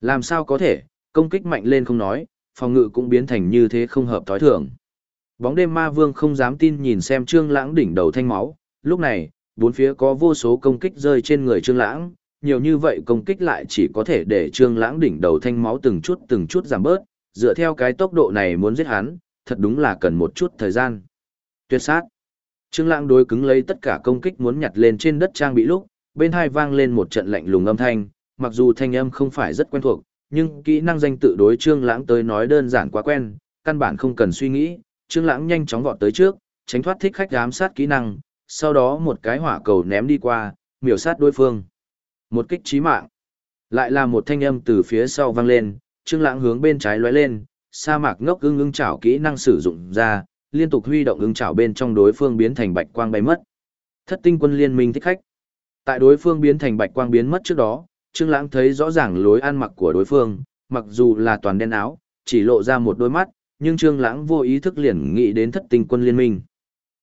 Làm sao có thể, công kích mạnh lên không nói, phòng ngự cũng biến thành như thế không hợp thói thường. Bóng đêm ma vương không dám tin nhìn xem trương lãng đỉnh đầu thanh máu, lúc này, bốn phía có vô số công kích rơi trên người trương lãng, nhiều như vậy công kích lại chỉ có thể để trương lãng đỉnh đầu thanh máu từng chút từng chút giảm bớt, dựa theo cái tốc độ này muốn giết hắn, thật đúng là cần một chút thời gian. Tuyệt sát. Trương lãng đối cứng lấy tất cả công kích muốn nhặt lên trên đất trang bị lúc, bên hai vang lên một trận lạnh lùng âm thanh, mặc dù thanh âm không phải rất quen thuộc, nhưng kỹ năng danh tự đối Trương Lãng tới nói đơn giản quá quen, căn bản không cần suy nghĩ, Trương Lãng nhanh chóng vọt tới trước, tránh thoát thích khách giám sát kỹ năng, sau đó một cái hỏa cầu ném đi qua, miểu sát đối phương. Một kích chí mạng. Lại là một thanh âm từ phía sau vang lên, Trương Lãng hướng bên trái lóe lên, sa mạc ngốc ưng ưng chảo kỹ năng sử dụng ra, liên tục huy động ưng chảo bên trong đối phương biến thành bạch quang bay mất. Thất tinh quân liên minh thích khách. Tại đối phương biến thành bạch quang biến mất trước đó, Trương Lãng thấy rõ ràng lối ăn mặc của đối phương, mặc dù là toàn đen áo, chỉ lộ ra một đôi mắt, nhưng Trương Lãng vô ý thức liền nghĩ đến Thất Tinh Quân Liên Minh.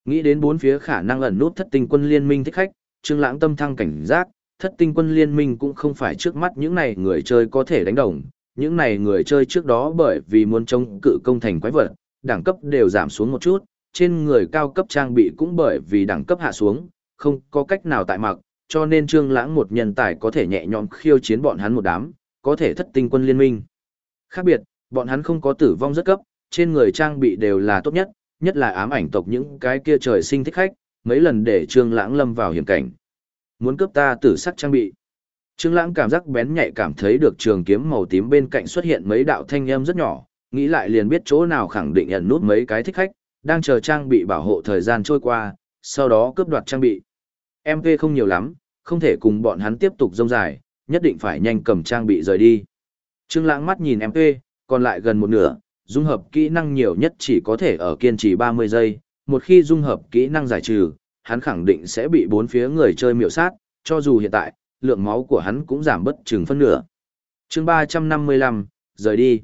Nghĩ đến bốn phía khả năng ẩn nút Thất Tinh Quân Liên Minh thích khách, Trương Lãng tâm thăng cảnh giác, Thất Tinh Quân Liên Minh cũng không phải trước mắt những này người chơi có thể đánh đồng, những này người chơi trước đó bởi vì muốn chống cự công thành quái vật, đẳng cấp đều giảm xuống một chút, trên người cao cấp trang bị cũng bởi vì đẳng cấp hạ xuống, không có cách nào tại mặc, cho nên Trương Lãng một nhân tài có thể nhẹ nhõm khiêu chiến bọn hắn một đám, có thể thất tinh quân liên minh. Khác biệt, bọn hắn không có tử vong rất cấp, trên người trang bị đều là tốt nhất, nhất là ám ảnh tộc những cái kia trời sinh thích khách, mấy lần để Trương Lãng lâm vào hiểm cảnh. Muốn cướp ta tử sắc trang bị. Trương Lãng cảm giác bén nhạy cảm thấy được trường kiếm màu tím bên cạnh xuất hiện mấy đạo thanh âm rất nhỏ, nghĩ lại liền biết chỗ nào khẳng định ẩn nút mấy cái thích khách, đang chờ trang bị bảo hộ thời gian trôi qua, sau đó cướp đoạt trang bị. MP không nhiều lắm, không thể cùng bọn hắn tiếp tục dông dài, nhất định phải nhanh cầm trang bị rời đi. Trương Lãng mắt nhìn MP, còn lại gần một nửa, dung hợp kỹ năng nhiều nhất chỉ có thể ở kiên trì 30 giây, một khi dung hợp kỹ năng giải trừ, hắn khẳng định sẽ bị bốn phía người chơi miểu sát, cho dù hiện tại, lượng máu của hắn cũng giảm bất chừng phân nửa. Chương 355, rời đi.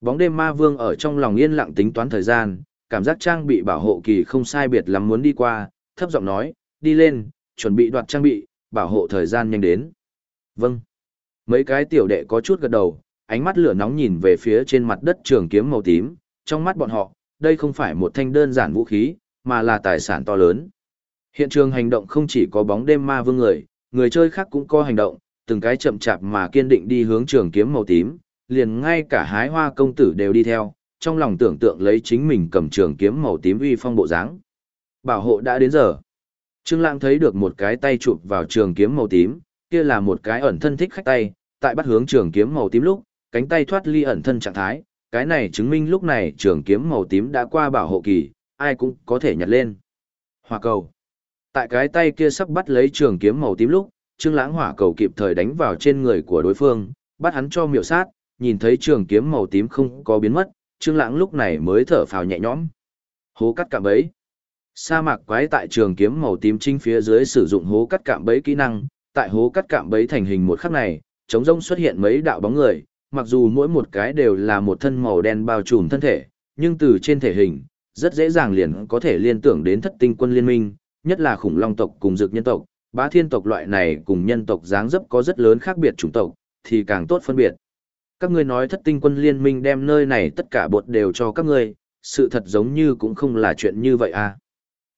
Bóng đêm ma vương ở trong lòng yên lặng tính toán thời gian, cảm giác trang bị bảo hộ kỳ không sai biệt lắm muốn đi qua, thấp giọng nói, đi lên, chuẩn bị đoạt trang bị, bảo hộ thời gian nhanh đến. Vâng. Mấy cái tiểu đệ có chút gật đầu, ánh mắt lửa nóng nhìn về phía trên mặt đất trường kiếm màu tím, trong mắt bọn họ, đây không phải một thanh đơn giản vũ khí, mà là tài sản to lớn. Hiện trường hành động không chỉ có bóng đêm ma vương người, người chơi khác cũng có hành động, từng cái chậm chạp mà kiên định đi hướng trường kiếm màu tím, liền ngay cả hái hoa công tử đều đi theo, trong lòng tưởng tượng lấy chính mình cầm trường kiếm màu tím uy phong bộ dáng. Bảo hộ đã đến giờ. Trương Lãng thấy được một cái tay chụp vào trường kiếm màu tím, kia là một cái ẩn thân thích khách tay, tại bắt hướng trường kiếm màu tím lúc, cánh tay thoát ly ẩn thân trạng thái, cái này chứng minh lúc này trường kiếm màu tím đã qua bảo hộ kỳ, ai cũng có thể nhặt lên. Hỏa cầu. Tại cái tay kia sắp bắt lấy trường kiếm màu tím lúc, Trương Lãng hỏa cầu kịp thời đánh vào trên người của đối phương, bắt hắn cho miểu sát, nhìn thấy trường kiếm màu tím không có biến mất, Trương Lãng lúc này mới thở phào nhẹ nhõm. Hố cắt cả bẫy. Sa mạc quái tại trường kiếm màu tím chính phía dưới sử dụng hố cắt cạm bẫy kỹ năng, tại hố cắt cạm bẫy thành hình một khắc này, trống rông xuất hiện mấy đạo bóng người, mặc dù mỗi một cái đều là một thân màu đen bao trùm thân thể, nhưng từ trên thể hình, rất dễ dàng liền có thể liên tưởng đến thất tinh quân liên minh, nhất là khủng long tộc cùng dược nhân tộc, bá thiên tộc loại này cùng nhân tộc dáng dấp có rất lớn khác biệt chủng tộc, thì càng tốt phân biệt. Các ngươi nói thất tinh quân liên minh đem nơi này tất cả bột đều cho các ngươi, sự thật giống như cũng không là chuyện như vậy à.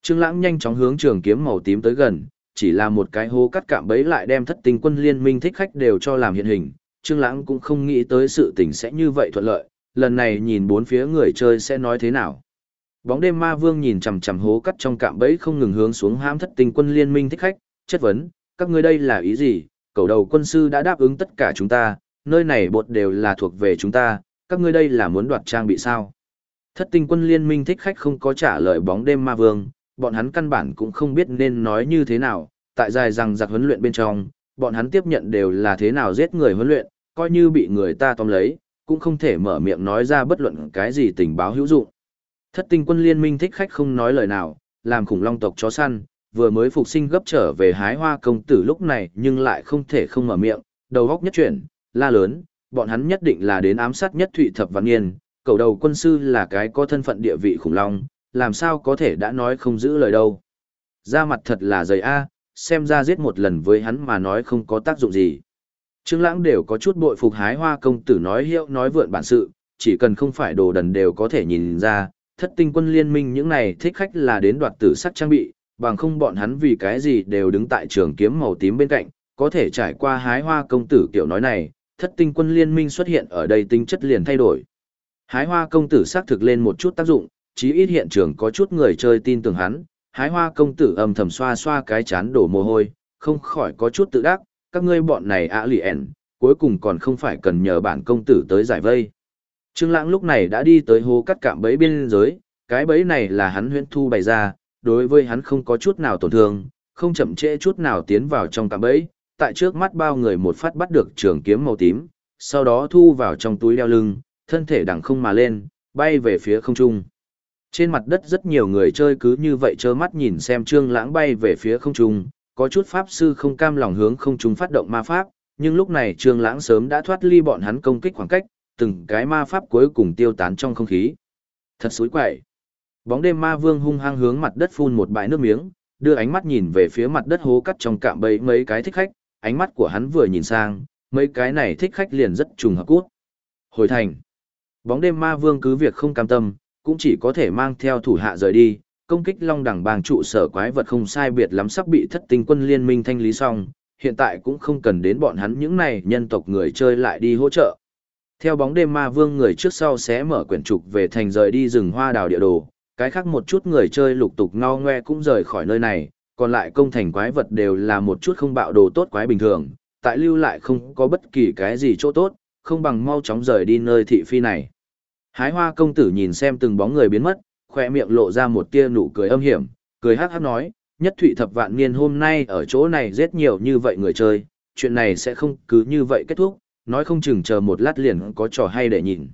Trương Lãng nhanh chóng hướng trường kiếm màu tím tới gần, chỉ là một cái hố cắt cạm bẫy lại đem thất tinh quân liên minh thích khách đều cho làm hiện hình. Trương Lãng cũng không nghĩ tới sự tình sẽ như vậy thuận lợi, lần này nhìn bốn phía người chơi sẽ nói thế nào. Bóng đêm ma vương nhìn chằm chằm hố cắt trong cạm bẫy không ngừng hướng xuống hãm thất tinh quân liên minh thích khách, chất vấn, các ngươi đây là ý gì? Cầu đầu quân sư đã đáp ứng tất cả chúng ta, nơi này bột đều là thuộc về chúng ta, các ngươi đây là muốn đoạt trang bị sao? Thất tinh quân liên minh thích khách không có trả lời bóng đêm ma vương, bọn hắn căn bản cũng không biết nên nói như thế nào, tại dài rằng giặc huấn luyện bên trong, bọn hắn tiếp nhận đều là thế nào giết người huấn luyện, coi như bị người ta tóm lấy, cũng không thể mở miệng nói ra bất luận cái gì tình báo hữu dụng. Thất tinh quân liên minh thích khách không nói lời nào, làm khủng long tộc chó săn, vừa mới phục sinh gấp trở về hái hoa công tử lúc này nhưng lại không thể không mở miệng, đầu góc nhất chuyển, la lớn, bọn hắn nhất định là đến ám sát nhất thụy thập văn niên, cầu đầu quân sư là cái có thân phận địa vị khủng long, làm sao có thể đã nói không giữ lời đâu. Ra mặt thật là dày a, xem ra giết một lần với hắn mà nói không có tác dụng gì. Trương Lãng đều có chút bội phục hái hoa công tử nói hiệu nói vượn bản sự, chỉ cần không phải đồ đần đều có thể nhìn ra, thất tinh quân liên minh những này thích khách là đến đoạt tử sắc trang bị, bằng không bọn hắn vì cái gì đều đứng tại trường kiếm màu tím bên cạnh, có thể trải qua hái hoa công tử kiểu nói này, thất tinh quân liên minh xuất hiện ở đây tính chất liền thay đổi. Hái hoa công tử xác thực lên một chút tác dụng, chí ít hiện trường có chút người chơi tin tưởng hắn, hái hoa công tử âm thầm xoa xoa cái chán đổ mồ hôi, không khỏi có chút tự đắc, các ngươi bọn này ạ lì ẻn, cuối cùng còn không phải cần nhờ bản công tử tới giải vây. Trương Lãng lúc này đã đi tới hố cắt cạm bẫy biên giới, cái bẫy này là hắn huyễn thu bày ra, đối với hắn không có chút nào tổn thương, không chậm trễ chút nào tiến vào trong cạm bẫy, tại trước mắt bao người một phát bắt được trường kiếm màu tím, sau đó thu vào trong túi đeo lưng, thân thể đằng không mà lên, bay về phía không trung. Trên mặt đất rất nhiều người chơi cứ như vậy trơ mắt nhìn xem Trương Lãng bay về phía không trung, có chút pháp sư không cam lòng hướng không trung phát động ma pháp, nhưng lúc này Trương Lãng sớm đã thoát ly bọn hắn công kích khoảng cách, từng cái ma pháp cuối cùng tiêu tán trong không khí. Thật xối quậy. Bóng đêm ma vương hung hăng hướng mặt đất phun một bãi nước miếng, đưa ánh mắt nhìn về phía mặt đất hố cắt trong cạm bẫy mấy cái thích khách, ánh mắt của hắn vừa nhìn sang, mấy cái này thích khách liền rất trùng hợp cút. Hồi thành. Bóng đêm ma vương cứ việc không cam tâm, cũng chỉ có thể mang theo thủ hạ rời đi, công kích long đẳng bàng trụ sở quái vật không sai biệt lắm sắp bị thất tinh quân liên minh thanh lý xong, hiện tại cũng không cần đến bọn hắn những này nhân tộc người chơi lại đi hỗ trợ. Theo bóng đêm ma vương người trước sau sẽ mở quyển trục về thành rời đi rừng hoa đào địa đồ, cái khác một chút người chơi lục tục ngao ngoe cũng rời khỏi nơi này, còn lại công thành quái vật đều là một chút không bạo đồ tốt quái bình thường, tại lưu lại không có bất kỳ cái gì chỗ tốt, không bằng mau chóng rời đi nơi thị phi này. Hái hoa công tử nhìn xem từng bóng người biến mất, khoe miệng lộ ra một tia nụ cười âm hiểm, cười hát hát nói, nhất thụy thập vạn niên hôm nay ở chỗ này giết nhiều như vậy người chơi, chuyện này sẽ không cứ như vậy kết thúc, nói không chừng chờ một lát liền có trò hay để nhìn.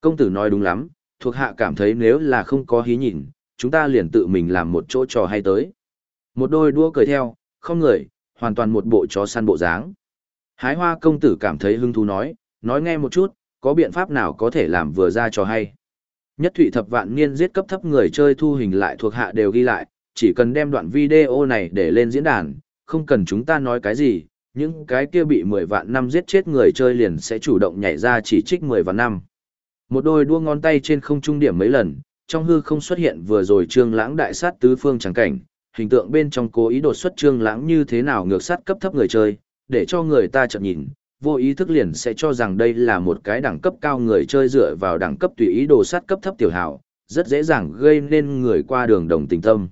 Công tử nói đúng lắm, thuộc hạ cảm thấy nếu là không có hí nhìn, chúng ta liền tự mình làm một chỗ trò hay tới. Một đôi đua cười theo, không người, hoàn toàn một bộ chó săn bộ dáng. Hái hoa công tử cảm thấy hứng thú nói, nói nghe một chút, có biện pháp nào có thể làm vừa ra cho hay. Nhất thụy thập vạn niên giết cấp thấp người chơi thu hình lại thuộc hạ đều ghi lại, chỉ cần đem đoạn video này để lên diễn đàn, không cần chúng ta nói cái gì, những cái kia bị 10 vạn năm giết chết người chơi liền sẽ chủ động nhảy ra chỉ trích 10 vạn năm. Một đôi đua ngón tay trên không trung điểm mấy lần, trong hư không xuất hiện vừa rồi trương lãng đại sát tứ phương chẳng cảnh, hình tượng bên trong cố ý đột xuất trương lãng như thế nào ngược sát cấp thấp người chơi, để cho người ta chợt nhìn, vô ý thức liền sẽ cho rằng đây là một cái đẳng cấp cao người chơi dựa vào đẳng cấp tùy ý đồ sát cấp thấp tiểu hảo, rất dễ dàng gây nên người qua đường đồng tình tâm.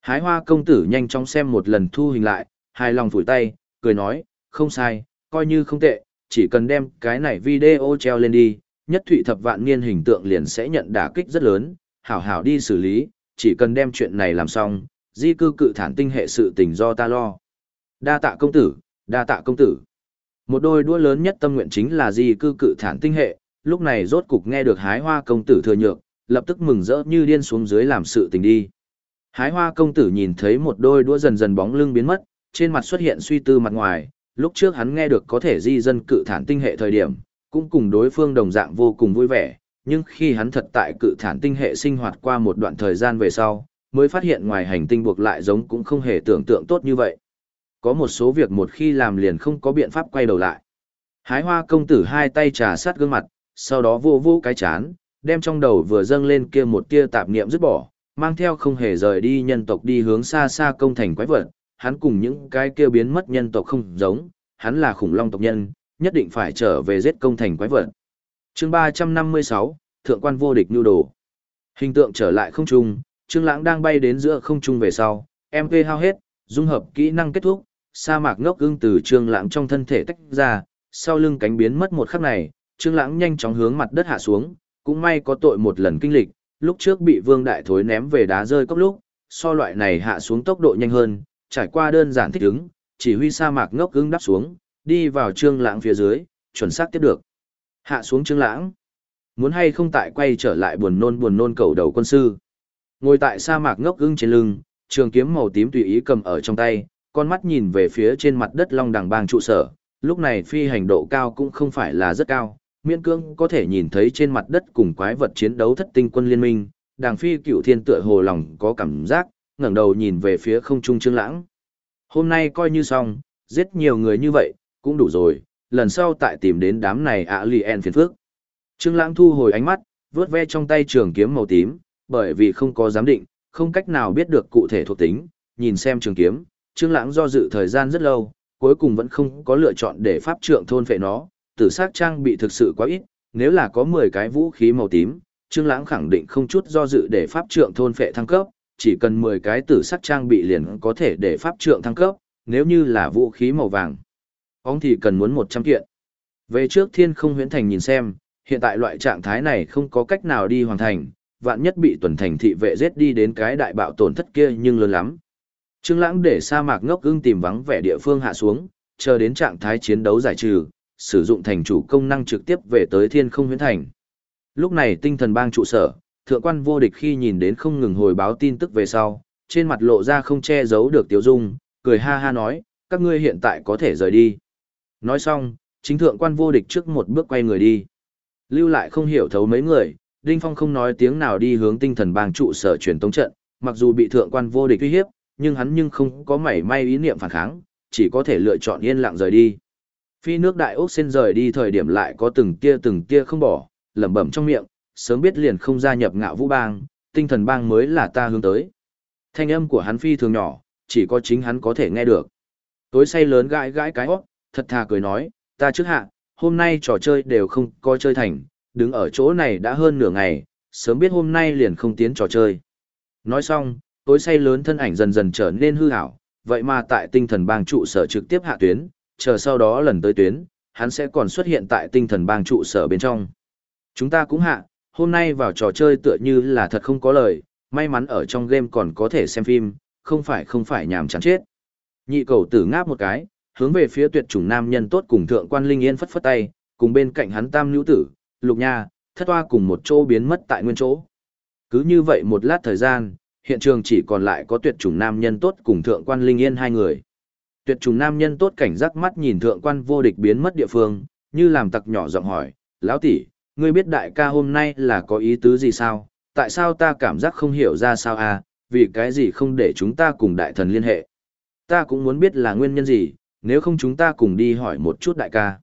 Hái hoa công tử nhanh chóng xem một lần thu hình lại, hài lòng phủi tay, cười nói, không sai, coi như không tệ, chỉ cần đem cái này video treo lên đi, nhất thụy thập vạn niên hình tượng liền sẽ nhận đả kích rất lớn, hảo hảo đi xử lý, chỉ cần đem chuyện này làm xong, di cư cự thản tinh hệ sự tình do ta lo. Đa tạ công tử, đa tạ công tử. Một đôi đua lớn nhất tâm nguyện chính là di cư cự thản tinh hệ, lúc này rốt cục nghe được hái hoa công tử thừa nhược, lập tức mừng rỡ như điên xuống dưới làm sự tình đi. Hái hoa công tử nhìn thấy một đôi đua dần dần bóng lưng biến mất, trên mặt xuất hiện suy tư mặt ngoài, lúc trước hắn nghe được có thể di dân cự thản tinh hệ thời điểm, cũng cùng đối phương đồng dạng vô cùng vui vẻ, nhưng khi hắn thật tại cự thản tinh hệ sinh hoạt qua một đoạn thời gian về sau, mới phát hiện ngoài hành tinh buộc lại giống cũng không hề tưởng tượng tốt như vậy. Có một số việc một khi làm liền không có biện pháp quay đầu lại. Hái hoa công tử hai tay trà sát gương mặt, sau đó vô vô cái chán, đem trong đầu vừa dâng lên kia một tia tạp niệm dứt bỏ, mang theo không hề rời đi nhân tộc đi hướng xa xa công thành quái vật, hắn cùng những cái kia biến mất nhân tộc không giống, hắn là khủng long tộc nhân, nhất định phải trở về giết công thành quái vật. Chương 356, Thượng quan vô địch nhu đồ. Hình tượng trở lại không trung, Trương Lãng đang bay đến giữa không trung về sau, MP hao hết, dung hợp kỹ năng kết thúc, sa mạc ngốc ưng từ Trương Lãng trong thân thể tách ra, sau lưng cánh biến mất một khắc này, Trương Lãng nhanh chóng hướng mặt đất hạ xuống, cũng may có tội một lần kinh lịch, lúc trước bị Vương Đại Thối ném về đá rơi cốc lúc, so loại này hạ xuống tốc độ nhanh hơn, trải qua đơn giản thích ứng, chỉ huy sa mạc ngốc ưng đáp xuống, đi vào Trương Lãng phía dưới, chuẩn xác tiếp được. Hạ xuống Trương Lãng. Muốn hay không tại quay trở lại buồn nôn buồn nôn cầu đầu quân sư. Ngồi tại sa mạc ngốc ưng trên lưng, trường kiếm màu tím tùy ý cầm ở trong tay, con mắt nhìn về phía trên mặt đất long đằng bang trụ sở, lúc này phi hành độ cao cũng không phải là rất cao, miễn cưỡng có thể nhìn thấy trên mặt đất cùng quái vật chiến đấu thất tinh quân liên minh, đàng phi cựu thiên tựa hồ lòng có cảm giác, ngẩng đầu nhìn về phía không trung trương lãng. Hôm nay coi như xong, giết nhiều người như vậy, cũng đủ rồi, lần sau tại tìm đến đám này ạ lì en phiền phước. Trương Lãng thu hồi ánh mắt, vướt ve trong tay trường kiếm màu tím, bởi vì không có giám định, không cách nào biết được cụ thể thuộc tính, nhìn xem trường kiếm, Trương Lãng do dự thời gian rất lâu, cuối cùng vẫn không có lựa chọn để pháp trượng thôn phệ nó, tử sắc trang bị thực sự quá ít, nếu là có 10 cái vũ khí màu tím, Trương Lãng khẳng định không chút do dự để pháp trượng thôn phệ thăng cấp, chỉ cần 10 cái tử sắc trang bị liền có thể để pháp trượng thăng cấp, nếu như là vũ khí màu vàng, ông thì cần muốn 100 kiện. Về trước Thiên Không Huyễn Thành nhìn xem, hiện tại loại trạng thái này không có cách nào đi hoàn thành, vạn nhất bị tuần thành thị vệ giết đi đến cái đại bạo tổn thất kia nhưng lớn lắm. Trương Lãng để sa mạc ngốc ưng tìm vắng vẻ địa phương hạ xuống, chờ đến trạng thái chiến đấu giải trừ, sử dụng thành chủ công năng trực tiếp về tới Thiên Không Huyễn Thành. Lúc này tinh thần bang trụ sở, thượng quan vô địch khi nhìn đến không ngừng hồi báo tin tức về sau, trên mặt lộ ra không che giấu được tiêu dung, cười ha ha nói, các ngươi hiện tại có thể rời đi. Nói xong, chính thượng quan vô địch trước một bước quay người đi. Lưu lại không hiểu thấu mấy người, Đinh Phong không nói tiếng nào đi hướng tinh thần bang trụ sở truyền tống trận, mặc dù bị thượng quan vô địch uy hiếp, nhưng hắn nhưng không có mảy may ý niệm phản kháng, chỉ có thể lựa chọn yên lặng rời đi. Phi nước đại ốc sen rời đi thời điểm lại có từng tia từng tia không bỏ, lẩm bẩm trong miệng, sớm biết liền không gia nhập ngạo vũ bang, tinh thần bang mới là ta hướng tới. Thanh âm của hắn phi thường nhỏ, chỉ có chính hắn có thể nghe được. Tối say lớn gãi gãi cái hót, thật thà cười nói, ta trước hạ, hôm nay trò chơi đều không có chơi thành, đứng ở chỗ này đã hơn nửa ngày, sớm biết hôm nay liền không tiến trò chơi. Nói xong, tối say lớn thân ảnh dần dần trở nên hư ảo, vậy mà tại tinh thần bang trụ sở trực tiếp hạ tuyến, chờ sau đó lần tới tuyến, hắn sẽ còn xuất hiện tại tinh thần bang trụ sở bên trong. Chúng ta cũng hạ, hôm nay vào trò chơi tựa như là thật không có lời, may mắn ở trong game còn có thể xem phim, không phải không phải nhàm chán chết. Nhị cầu tử ngáp một cái, hướng về phía tuyệt chủng nam nhân tốt cùng thượng quan linh yên phất phất tay, cùng bên cạnh hắn tam nữ tử, lục nha, thất hoa cùng một chỗ biến mất tại nguyên chỗ. Cứ như vậy một lát thời gian, hiện trường chỉ còn lại có tuyệt chủng nam nhân tốt cùng thượng quan linh yên hai người. Tuyệt chủng nam nhân tốt cảnh giác mắt nhìn thượng quan vô địch biến mất địa phương, như làm tặc nhỏ giọng hỏi, lão tỷ, ngươi biết đại ca hôm nay là có ý tứ gì sao? Tại sao ta cảm giác không hiểu ra sao à, vì cái gì không để chúng ta cùng đại thần liên hệ? Ta cũng muốn biết là nguyên nhân gì, nếu không chúng ta cùng đi hỏi một chút đại ca.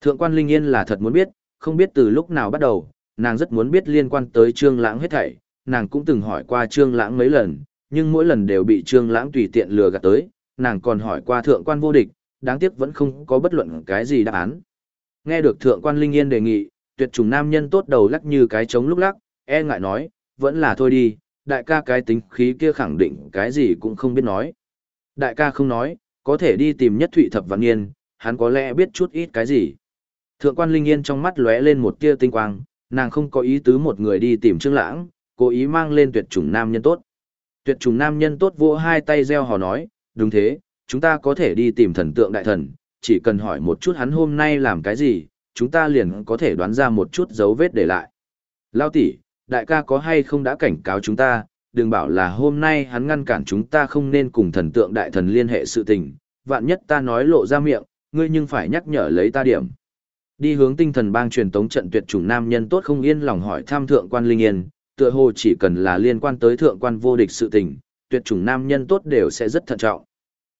Thượng quan Linh Yên là thật muốn biết, không biết từ lúc nào bắt đầu, nàng rất muốn biết liên quan tới Trương Lãng hết thảy, nàng cũng từng hỏi qua Trương Lãng mấy lần, nhưng mỗi lần đều bị Trương Lãng tùy tiện lừa gạt tới, nàng còn hỏi qua thượng quan vô địch, đáng tiếc vẫn không có bất luận cái gì đáp án. Nghe được thượng quan Linh Yên đề nghị, tuyệt trùng nam nhân tốt đầu lắc như cái trống lúc lắc, e ngại nói, vẫn là thôi đi, đại ca cái tính khí kia khẳng định cái gì cũng không biết nói. Đại ca không nói, có thể đi tìm nhất thụy thập văn nghiên, hắn có lẽ biết chút ít cái gì. Thượng quan Linh Yên trong mắt lóe lên một tia tinh quang, nàng không có ý tứ một người đi tìm Trương Lãng, cố ý mang lên tuyệt chủng nam nhân tốt. Tuyệt chủng nam nhân tốt vỗ hai tay reo hò nói, đúng thế, chúng ta có thể đi tìm thần tượng đại thần, chỉ cần hỏi một chút hắn hôm nay làm cái gì, chúng ta liền có thể đoán ra một chút dấu vết để lại. Lao tỷ, đại ca có hay không đã cảnh cáo chúng ta, đừng bảo là hôm nay hắn ngăn cản chúng ta không nên cùng thần tượng đại thần liên hệ sự tình, vạn nhất ta nói lộ ra miệng, ngươi nhưng phải nhắc nhở lấy ta điểm. Đi hướng tinh thần bang truyền tống trận tuyệt chủng nam nhân tốt không yên lòng hỏi tham thượng quan linh yên, tựa hồ chỉ cần là liên quan tới thượng quan vô địch sự tình, tuyệt chủng nam nhân tốt đều sẽ rất thận trọng.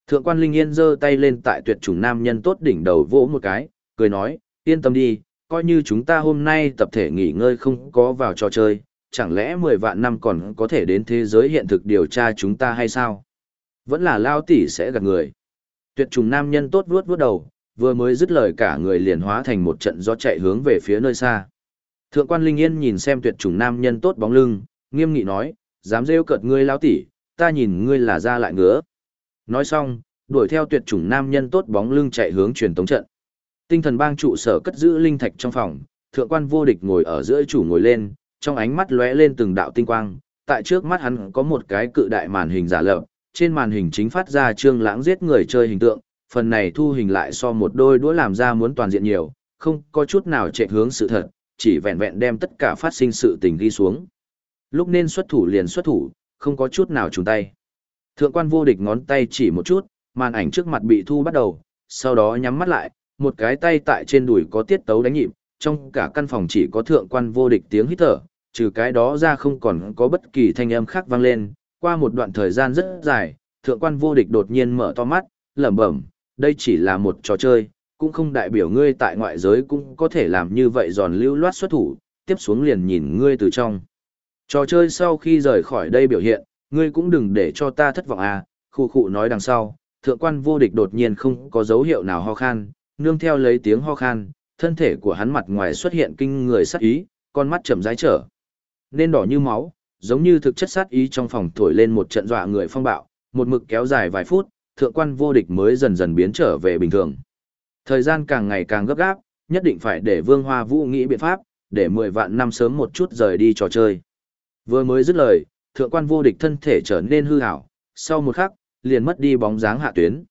Thượng quan linh yên giơ tay lên tại tuyệt chủng nam nhân tốt đỉnh đầu vỗ một cái, cười nói, yên tâm đi, coi như chúng ta hôm nay tập thể nghỉ ngơi không có vào trò chơi, chẳng lẽ 10 vạn năm còn có thể đến thế giới hiện thực điều tra chúng ta hay sao? Vẫn là lao tỷ sẽ gặp người. Tuyệt trùng nam nhân tốt vuốt vuốt đầu, vừa mới dứt lời cả người liền hóa thành một trận gió chạy hướng về phía nơi xa. Thượng quan Linh Yên nhìn xem tuyệt trùng nam nhân tốt bóng lưng, nghiêm nghị nói, dám rêu cợt ngươi lao tỉ, ta nhìn ngươi là ra lại ngứa. Nói xong, đuổi theo tuyệt chủng nam nhân tốt bóng lưng chạy hướng truyền tống trận. Tinh thần bang trụ sở cất giữ linh thạch trong phòng, thượng quan vô địch ngồi ở giữa chủ ngồi lên, trong ánh mắt lóe lên từng đạo tinh quang, tại trước mắt hắn có một cái cự đại màn hình giả lập, trên màn hình chính phát ra trương lãng giết người chơi hình tượng, phần này thu hình lại so một đôi đũa làm ra muốn toàn diện nhiều, không có chút nào chạy hướng sự thật, chỉ vẹn vẹn đem tất cả phát sinh sự tình ghi xuống. Lúc nên xuất thủ liền xuất thủ, không có chút nào trùng tay. Thượng quan vô địch ngón tay chỉ một chút, màn ảnh trước mặt bị thu bắt đầu, sau đó nhắm mắt lại, một cái tay tại trên đùi có tiết tấu đánh nhịp, trong cả căn phòng chỉ có thượng quan vô địch tiếng hít thở, trừ cái đó ra không còn có bất kỳ thanh âm khác vang lên. Qua một đoạn thời gian rất dài, thượng quan vô địch đột nhiên mở to mắt, lẩm bẩm, đây chỉ là một trò chơi, cũng không đại biểu ngươi tại ngoại giới cũng có thể làm như vậy giòn lưu loát xuất thủ, tiếp xuống liền nhìn ngươi từ trong. Trò chơi sau khi rời khỏi đây biểu hiện, ngươi cũng đừng để cho ta thất vọng à, khu khu nói đằng sau, thượng quan vô địch đột nhiên không có dấu hiệu nào ho khan, nương theo lấy tiếng ho khan, thân thể của hắn mặt ngoài xuất hiện kinh người sát ý, con mắt chậm rãi trở. Nên đỏ như máu, giống như thực chất sát ý trong phòng thổi lên một trận dọa người phong bạo, một mực kéo dài vài phút, thượng quan vô địch mới dần dần biến trở về bình thường. Thời gian càng ngày càng gấp gáp, nhất định phải để Vương Hoa Vũ nghĩ biện pháp, để 10 vạn năm sớm một chút rời đi trò chơi. Vừa mới dứt lời, thượng quan vô địch thân thể trở nên hư ảo, sau một khắc, liền mất đi bóng dáng hạ tuyến.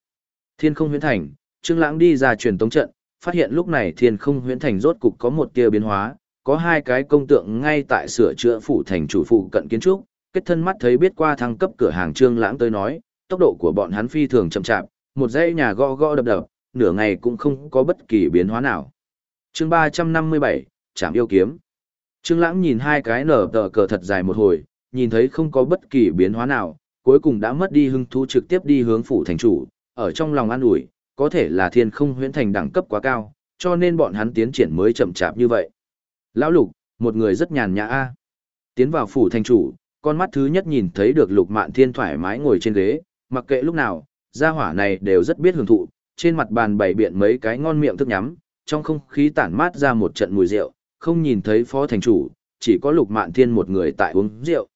Thiên không huyễn thành, Trương Lãng đi ra truyền tống trận, phát hiện lúc này thiên không huyễn thành rốt cục có một tia biến hóa, có hai cái công tượng ngay tại sửa chữa phủ thành chủ phụ cận kiến trúc, kết thân mắt thấy biết qua thăng cấp cửa hàng Trương Lãng tới nói, tốc độ của bọn hắn phi thường chậm chạp, một dãy nhà gõ gõ đập đập, nửa ngày cũng không có bất kỳ biến hóa nào. Chương 357, Trảm yêu kiếm. Trương Lãng nhìn hai cái nở tờ cờ thật dài một hồi, nhìn thấy không có bất kỳ biến hóa nào, cuối cùng đã mất đi hứng thú trực tiếp đi hướng phủ thành chủ, ở trong lòng an ủi, có thể là thiên không huyễn thành đẳng cấp quá cao, cho nên bọn hắn tiến triển mới chậm chạp như vậy. Lão Lục, một người rất nhàn nhã a. Tiến vào phủ thành chủ, con mắt thứ nhất nhìn thấy được Lục Mạn Thiên thoải mái ngồi trên ghế, mặc kệ lúc nào, gia hỏa này đều rất biết hưởng thụ, trên mặt bàn bày biện mấy cái ngon miệng thức nhắm, trong không khí tản mát ra một trận mùi rượu, không nhìn thấy phó thành chủ, chỉ có Lục Mạn Thiên một người tại uống rượu.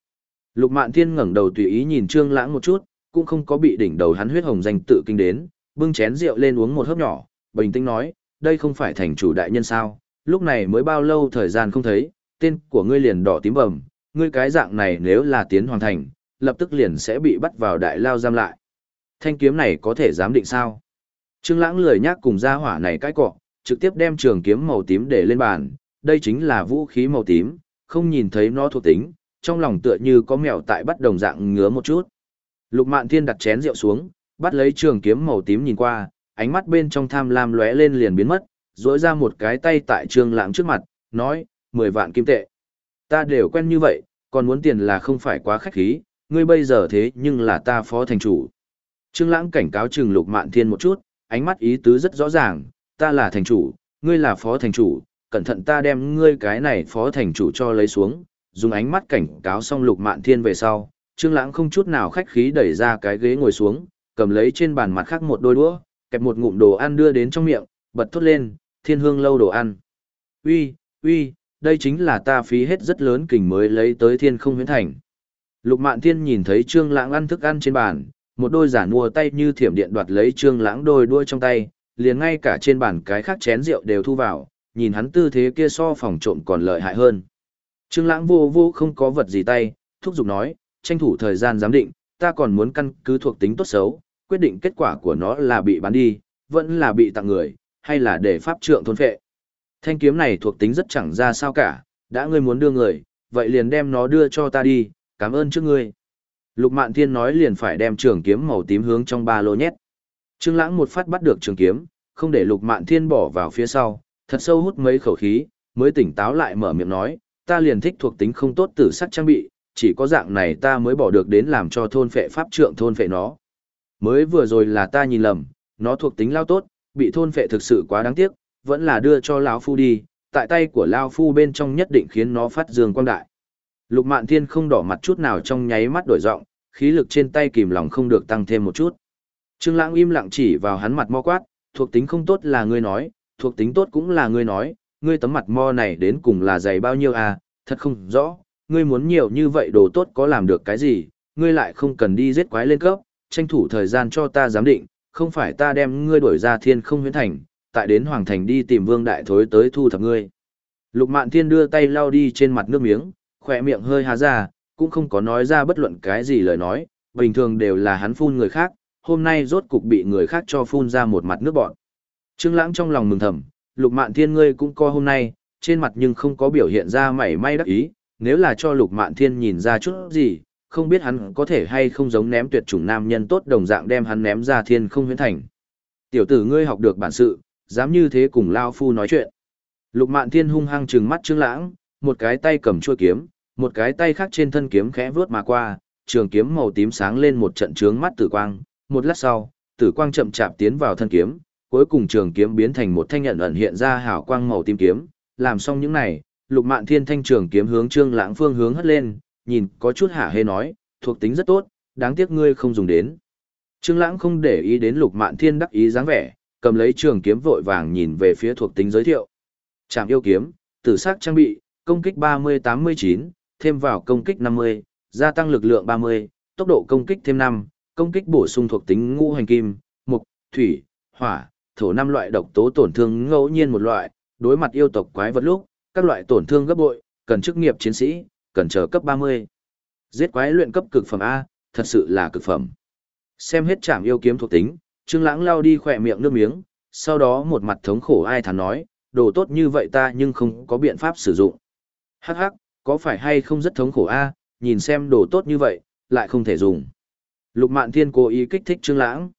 Lục Mạn Thiên ngẩng đầu tùy ý nhìn Trương Lãng một chút, cũng không có bị đỉnh đầu hắn huyết hồng danh tự kinh đến, bưng chén rượu lên uống một hớp nhỏ, bình tĩnh nói, đây không phải thành chủ đại nhân sao, lúc này mới bao lâu thời gian không thấy, tên của ngươi liền đỏ tím bầm, ngươi cái dạng này nếu là tiến hoàn thành, lập tức liền sẽ bị bắt vào đại lao giam lại. Thanh kiếm này có thể giám định sao? Trương Lãng lười nhác cùng gia hỏa này cái cọ, trực tiếp đem trường kiếm màu tím để lên bàn, đây chính là vũ khí màu tím, không nhìn thấy nó thuộc tính, trong lòng tựa như có mèo tại bắt đồng dạng ngứa một chút. Lục Mạn Thiên đặt chén rượu xuống, bắt lấy trường kiếm màu tím nhìn qua, ánh mắt bên trong tham lam lóe lên liền biến mất, duỗi ra một cái tay tại Trương Lãng trước mặt, nói, mười vạn kim tệ. Ta đều quen như vậy, còn muốn tiền là không phải quá khách khí, ngươi bây giờ thế nhưng là ta phó thành chủ. Trương Lãng cảnh cáo Trừng Lục Mạn Thiên một chút, ánh mắt ý tứ rất rõ ràng, ta là thành chủ, ngươi là phó thành chủ, cẩn thận ta đem ngươi cái này phó thành chủ cho lấy xuống, dùng ánh mắt cảnh cáo xong Lục Mạn Thiên về sau, Trương Lãng không chút nào khách khí đẩy ra cái ghế ngồi xuống, cầm lấy trên bàn mặt khác một đôi đũa, kẹp một ngụm đồ ăn đưa đến trong miệng, bật thốt lên, thiên hương lâu đồ ăn. Uy, uy, đây chính là ta phí hết rất lớn kình mới lấy tới thiên không huyến thành. Lục mạn thiên nhìn thấy trương lãng ăn thức ăn trên bàn, một đôi giả mua tay như thiểm điện đoạt lấy trương lãng đôi đuôi trong tay, liền ngay cả trên bàn cái khác chén rượu đều thu vào, nhìn hắn tư thế kia so phòng trộm còn lợi hại hơn. Trương lãng vô vô không có vật gì tay, thúc giục nói, tranh thủ thời gian giám định, ta còn muốn căn cứ thuộc tính tốt xấu, quyết định kết quả của nó là bị bán đi, vẫn là bị tặng người, hay là để pháp trượng thôn phệ. Thanh kiếm này thuộc tính rất chẳng ra sao cả, đã ngươi muốn đưa người, vậy liền đem nó đưa cho ta đi, cảm ơn trước ngươi. Lục Mạn Thiên nói liền phải đem trường kiếm màu tím hướng trong ba lô nhét. Trương Lãng một phát bắt được trường kiếm, không để Lục Mạn Thiên bỏ vào phía sau, thật sâu hút mấy khẩu khí, mới tỉnh táo lại mở miệng nói, ta liền thích thuộc tính không tốt tử sắc trang bị, chỉ có dạng này ta mới bỏ được đến làm cho thôn phệ pháp trượng thôn phệ nó. Mới vừa rồi là ta nhìn lầm, nó thuộc tính lao tốt, bị thôn phệ thực sự quá đáng tiếc, vẫn là đưa cho lão phu đi, tại tay của lão phu bên trong nhất định khiến nó phát dương quang đại. Lục Mạn Thiên không đỏ mặt chút nào trong nháy mắt đổi giọng, khí lực trên tay kìm lòng không được tăng thêm một chút. Trương Lãng im lặng chỉ vào hắn mặt mo quát, thuộc tính không tốt là ngươi nói, thuộc tính tốt cũng là ngươi nói, ngươi tấm mặt mo này đến cùng là dày bao nhiêu à, thật không rõ, ngươi muốn nhiều như vậy đồ tốt có làm được cái gì, ngươi lại không cần đi giết quái lên cấp, tranh thủ thời gian cho ta giám định, không phải ta đem ngươi đuổi ra thiên không huyễn thành, tại đến hoàng thành đi tìm vương đại thối tới thu thập ngươi. Lục mạn thiên đưa tay lau đi trên mặt nước miếng, khỏe miệng hơi há ra, cũng không có nói ra bất luận cái gì lời nói, bình thường đều là hắn phun người khác, hôm nay rốt cục bị người khác cho phun ra một mặt nước bọn. Trương lãng trong lòng mừng thầm, lục mạn thiên ngươi cũng co hôm nay, trên mặt nhưng không có biểu hiện ra mảy may đắc ý, nếu là cho lục mạn thiên nhìn ra chút gì, không biết hắn có thể hay không giống ném tuyệt chủng nam nhân tốt đồng dạng đem hắn ném ra thiên không huyễn thành. Tiểu tử ngươi học được bản sự, dám như thế cùng Lao Phu nói chuyện. Lục mạn thiên hung hăng trừng mắt trương lãng, một cái tay cầm chuôi kiếm, một cái tay khác trên thân kiếm khẽ vướt mà qua, trường kiếm màu tím sáng lên một trận trướng mắt tử quang, một lát sau, tử quang chậm chạp tiến vào thân kiếm, cuối cùng trường kiếm biến thành một thanh nhận ẩn hiện ra hào quang màu tím kiếm, làm xong những này, Lục Mạn Thiên thanh trường kiếm hướng Trương Lãng phương hướng hất lên, nhìn có chút hả hê nói, thuộc tính rất tốt, đáng tiếc ngươi không dùng đến. Trương Lãng không để ý đến Lục Mạn Thiên đắc ý dáng vẻ, cầm lấy trường kiếm vội vàng nhìn về phía thuộc tính giới thiệu. Trảm yêu kiếm, tử sắc trang bị, công kích 30-89, thêm vào công kích 50, gia tăng lực lượng 30, tốc độ công kích thêm 5, công kích bổ sung thuộc tính ngũ hành kim, mộc, thủy, hỏa, thổ năm loại độc tố tổn thương ngẫu nhiên một loại, đối mặt yêu tộc quái vật lúc, các loại tổn thương gấp bội, cần chức nghiệp chiến sĩ, cần chờ cấp 30. Giết quái luyện cấp cực phẩm A, thật sự là cực phẩm. Xem hết trảm yêu kiếm thuộc tính, Trương Lãng lao đi khỏe miệng nước miếng, sau đó một mặt thống khổ ai thán nói, đồ tốt như vậy ta nhưng không có biện pháp sử dụng. Hắc hắc, có phải hay không rất thống khổ a, nhìn xem đồ tốt như vậy, lại không thể dùng. Lục Mạn Thiên cố ý kích thích Trương Lãng.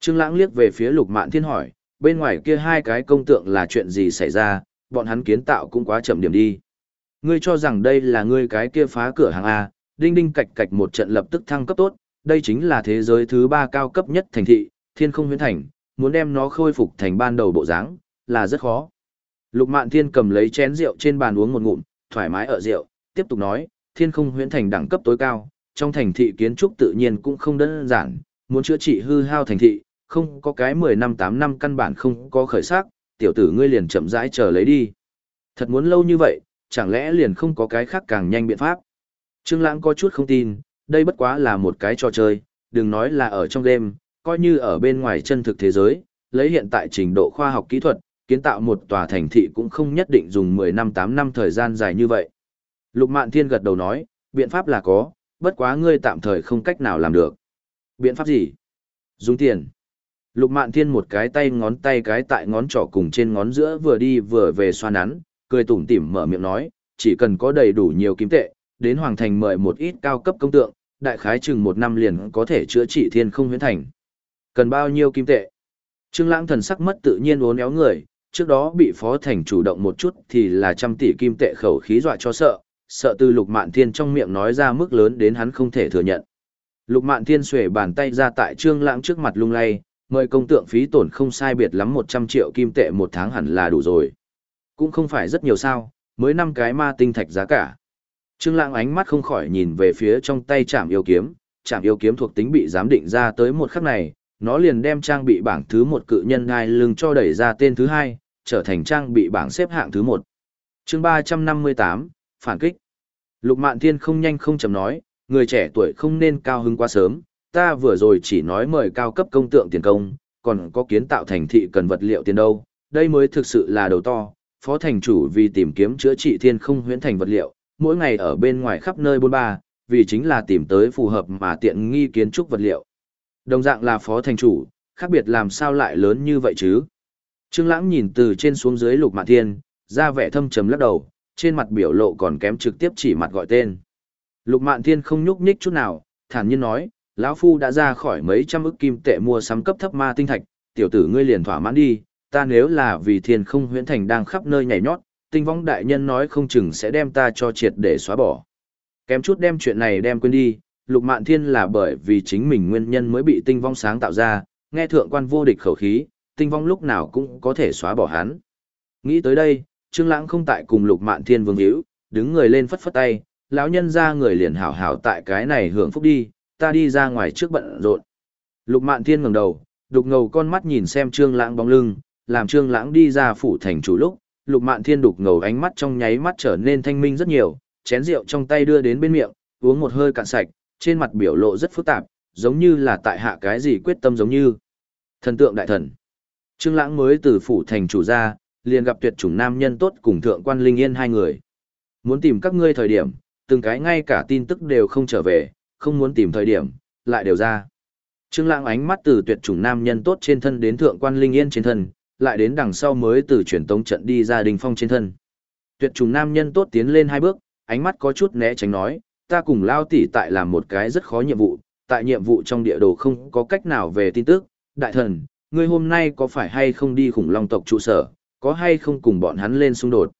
Trương Lãng liếc về phía Lục Mạn Thiên hỏi, bên ngoài kia hai cái công tượng là chuyện gì xảy ra, bọn hắn kiến tạo cũng quá chậm điểm đi. Ngươi cho rằng đây là ngươi cái kia phá cửa hàng A, đinh đinh cạch cạch một trận lập tức thăng cấp tốt, đây chính là thế giới thứ ba cao cấp nhất thành thị, thiên không huyễn thành, muốn đem nó khôi phục thành ban đầu bộ dáng, là rất khó. Lục Mạn Thiên cầm lấy chén rượu trên bàn uống một ngụm, thoải mái ở rượu, tiếp tục nói, thiên không huyễn thành đẳng cấp tối cao, trong thành thị kiến trúc tự nhiên cũng không đơn giản, muốn chữa trị hư hao thành thị, không có cái 10 năm 8 năm căn bản không có khởi sắc, tiểu tử ngươi liền chậm rãi chờ lấy đi. Thật muốn lâu như vậy, chẳng lẽ liền không có cái khác càng nhanh biện pháp? Trương Lãng có chút không tin, đây bất quá là một cái trò chơi, đừng nói là ở trong game, coi như ở bên ngoài chân thực thế giới, lấy hiện tại trình độ khoa học kỹ thuật, kiến tạo một tòa thành thị cũng không nhất định dùng 10 năm 8 năm thời gian dài như vậy. Lục Mạn Thiên gật đầu nói, biện pháp là có, bất quá ngươi tạm thời không cách nào làm được. Biện pháp gì? Dùng tiền. Lục Mạn Thiên một cái tay ngón tay cái tại ngón trỏ cùng trên ngón giữa vừa đi vừa về xoa nắn, cười tủm tỉm mở miệng nói, chỉ cần có đầy đủ nhiều kim tệ, đến Hoàng Thành mời một ít cao cấp công tượng, đại khái chừng một năm liền có thể chữa trị thiên không huyễn thành. Cần bao nhiêu kim tệ? Trương Lãng thần sắc mất tự nhiên uốn éo người, trước đó bị Phó Thành chủ động một chút thì là trăm tỷ kim tệ khẩu khí dọa cho sợ, sợ từ Lục Mạn Thiên trong miệng nói ra mức lớn đến hắn không thể thừa nhận. Lục Mạn Thiên xuề bàn tay ra tại Trương Lãng trước mặt lung lay, mời công tượng phí tổn không sai biệt lắm 100 triệu kim tệ một tháng hẳn là đủ rồi. Cũng không phải rất nhiều sao, mới năm cái ma tinh thạch giá cả. Trương Lãng ánh mắt không khỏi nhìn về phía trong tay chạm yêu kiếm, chạm yêu kiếm thuộc tính bị giám định ra tới một khắc này, nó liền đem trang bị bảng thứ một cự nhân ngai lưng cho đẩy ra tên thứ hai, trở thành trang bị bảng xếp hạng thứ một. Chương 358, phản kích. Lục Mạn Thiên không nhanh không chậm nói, người trẻ tuổi không nên cao hứng quá sớm, ta vừa rồi chỉ nói mời cao cấp công tượng tiền công, còn có kiến tạo thành thị cần vật liệu tiền đâu, đây mới thực sự là đầu to. Phó thành chủ vì tìm kiếm chữa trị thiên không huyễn thành vật liệu, mỗi ngày ở bên ngoài khắp nơi bôn ba, vì chính là tìm tới phù hợp mà tiện nghi kiến trúc vật liệu. Đồng dạng là phó thành chủ, khác biệt làm sao lại lớn như vậy chứ? Trương Lãng nhìn từ trên xuống dưới Lục Mạn Thiên, ra vẻ thâm trầm lắc đầu, trên mặt biểu lộ còn kém trực tiếp chỉ mặt gọi tên. Lục Mạn Thiên không nhúc nhích chút nào, thản nhiên nói, lão phu đã ra khỏi mấy trăm ức kim tệ mua sắm cấp thấp ma tinh thạch, tiểu tử ngươi liền thỏa mãn đi, ta nếu là vì thiên không huyễn thành đang khắp nơi nhảy nhót, tinh vong đại nhân nói không chừng sẽ đem ta cho triệt để xóa bỏ. Kém chút đem chuyện này đem quên đi, lục mạn thiên là bởi vì chính mình nguyên nhân mới bị tinh vong sáng tạo ra, nghe thượng quan vô địch khẩu khí, tinh vong lúc nào cũng có thể xóa bỏ hắn. Nghĩ tới đây, Trương Lãng không tại cùng lục mạn thiên vương hữu, đứng người lên phất phất tay, lão nhân ra người liền hảo hảo tại cái này hưởng phúc đi, ta đi ra ngoài trước bận rộn. Lục Mạn Thiên ngẩng đầu, đục ngầu con mắt nhìn xem Trương Lãng bóng lưng, làm Trương Lãng đi ra phủ thành chủ lúc, Lục Mạn Thiên đục ngầu ánh mắt trong nháy mắt trở nên thanh minh rất nhiều, chén rượu trong tay đưa đến bên miệng, uống một hơi cạn sạch, trên mặt biểu lộ rất phức tạp, giống như là tại hạ cái gì quyết tâm giống như. Thần tượng đại thần. Trương Lãng mới từ phủ thành chủ ra, liền gặp tuyệt chủng nam nhân tốt cùng thượng quan Linh Yên hai người. Muốn tìm các ngươi thời điểm, từng cái ngay cả tin tức đều không trở về, không muốn tìm thời điểm, lại đều ra. Trương Lãng ánh mắt từ tuyệt chủng nam nhân tốt trên thân đến thượng quan Linh Yên trên thân, lại đến đằng sau mới từ truyền tống trận đi ra đình phong trên thân. Tuyệt chủng nam nhân tốt tiến lên hai bước, ánh mắt có chút né tránh nói, ta cùng lao tỷ tại làm một cái rất khó nhiệm vụ, tại nhiệm vụ trong địa đồ không có cách nào về tin tức, đại thần, ngươi hôm nay có phải hay không đi khủng long tộc trụ sở, có hay không cùng bọn hắn lên xung đột?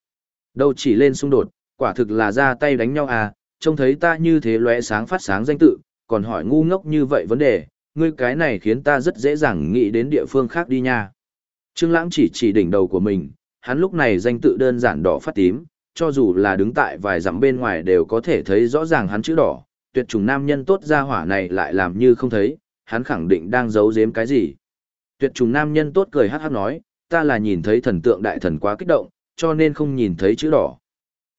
Đâu chỉ lên xung đột, quả thực là ra tay đánh nhau à, trông thấy ta như thế lóe sáng phát sáng danh tự, còn hỏi ngu ngốc như vậy vấn đề, ngươi cái này khiến ta rất dễ dàng nghĩ đến địa phương khác đi nha. Trương Lãng chỉ chỉ đỉnh đầu của mình, hắn lúc này danh tự đơn giản đỏ phát tím, cho dù là đứng tại vài dặm bên ngoài đều có thể thấy rõ ràng hắn chữ đỏ, tuyệt chủng nam nhân tốt ra hỏa này lại làm như không thấy, hắn khẳng định đang giấu giếm cái gì. Tuyệt trùng nam nhân tốt cười hát hát nói, ta là nhìn thấy thần tượng đại thần quá kích động, cho nên không nhìn thấy chữ đỏ.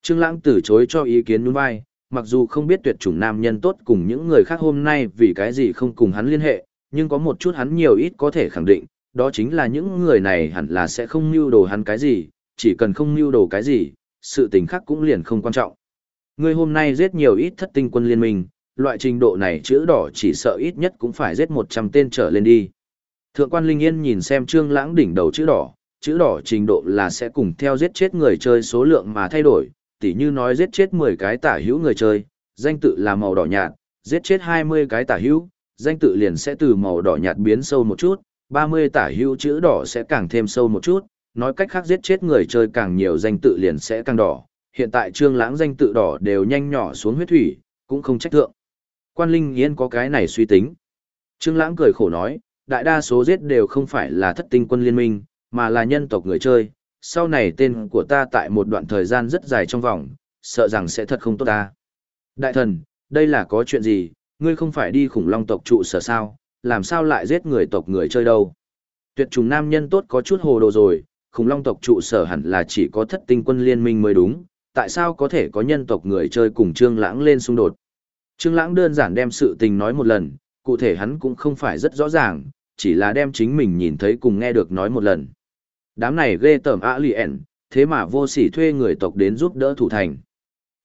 Trương Lãng từ chối cho ý kiến nhún vai, mặc dù không biết tuyệt chủng nam nhân tốt cùng những người khác hôm nay vì cái gì không cùng hắn liên hệ, nhưng có một chút hắn nhiều ít có thể khẳng định, đó chính là những người này hẳn là sẽ không nưu đồ hắn cái gì, chỉ cần không nưu đồ cái gì, sự tình khác cũng liền không quan trọng. Ngươi hôm nay giết nhiều ít thất tinh quân liên minh, loại trình độ này chữ đỏ chỉ sợ ít nhất cũng phải giết 100 tên trở lên đi. Thượng quan Linh Yên nhìn xem Trương Lãng đỉnh đầu chữ đỏ, chữ đỏ trình độ là sẽ cùng theo giết chết người chơi số lượng mà thay đổi, tỉ như nói giết chết 10 cái tả hữu người chơi, danh tự là màu đỏ nhạt, giết chết 20 cái tả hữu, danh tự liền sẽ từ màu đỏ nhạt biến sâu một chút, 30 tả hữu chữ đỏ sẽ càng thêm sâu một chút, nói cách khác giết chết người chơi càng nhiều danh tự liền sẽ càng đỏ. Hiện tại Trương Lãng danh tự đỏ đều nhanh nhỏ xuống huyết thủy, cũng không trách thượng. Quan Linh Yên có cái này suy tính. Trương Lãng cười khổ nói, đại đa số giết đều không phải là thất tinh quân liên minh, mà là nhân tộc người chơi. Sau này tên của ta tại một đoạn thời gian rất dài trong vòng, sợ rằng sẽ thật không tốt ta. Đại thần, đây là có chuyện gì, ngươi không phải đi khủng long tộc trụ sở sao, làm sao lại giết người tộc người chơi đâu. Tuyệt trùng nam nhân tốt có chút hồ đồ rồi, khủng long tộc trụ sở hẳn là chỉ có thất tinh quân liên minh mới đúng, tại sao có thể có nhân tộc người chơi cùng Trương Lãng lên xung đột. Trương Lãng đơn giản đem sự tình nói một lần, cụ thể hắn cũng không phải rất rõ ràng, chỉ là đem chính mình nhìn thấy cùng nghe được nói một lần. Đám này ghê tởm ả ẻn, thế mà vô sỉ thuê người tộc đến giúp đỡ thủ thành.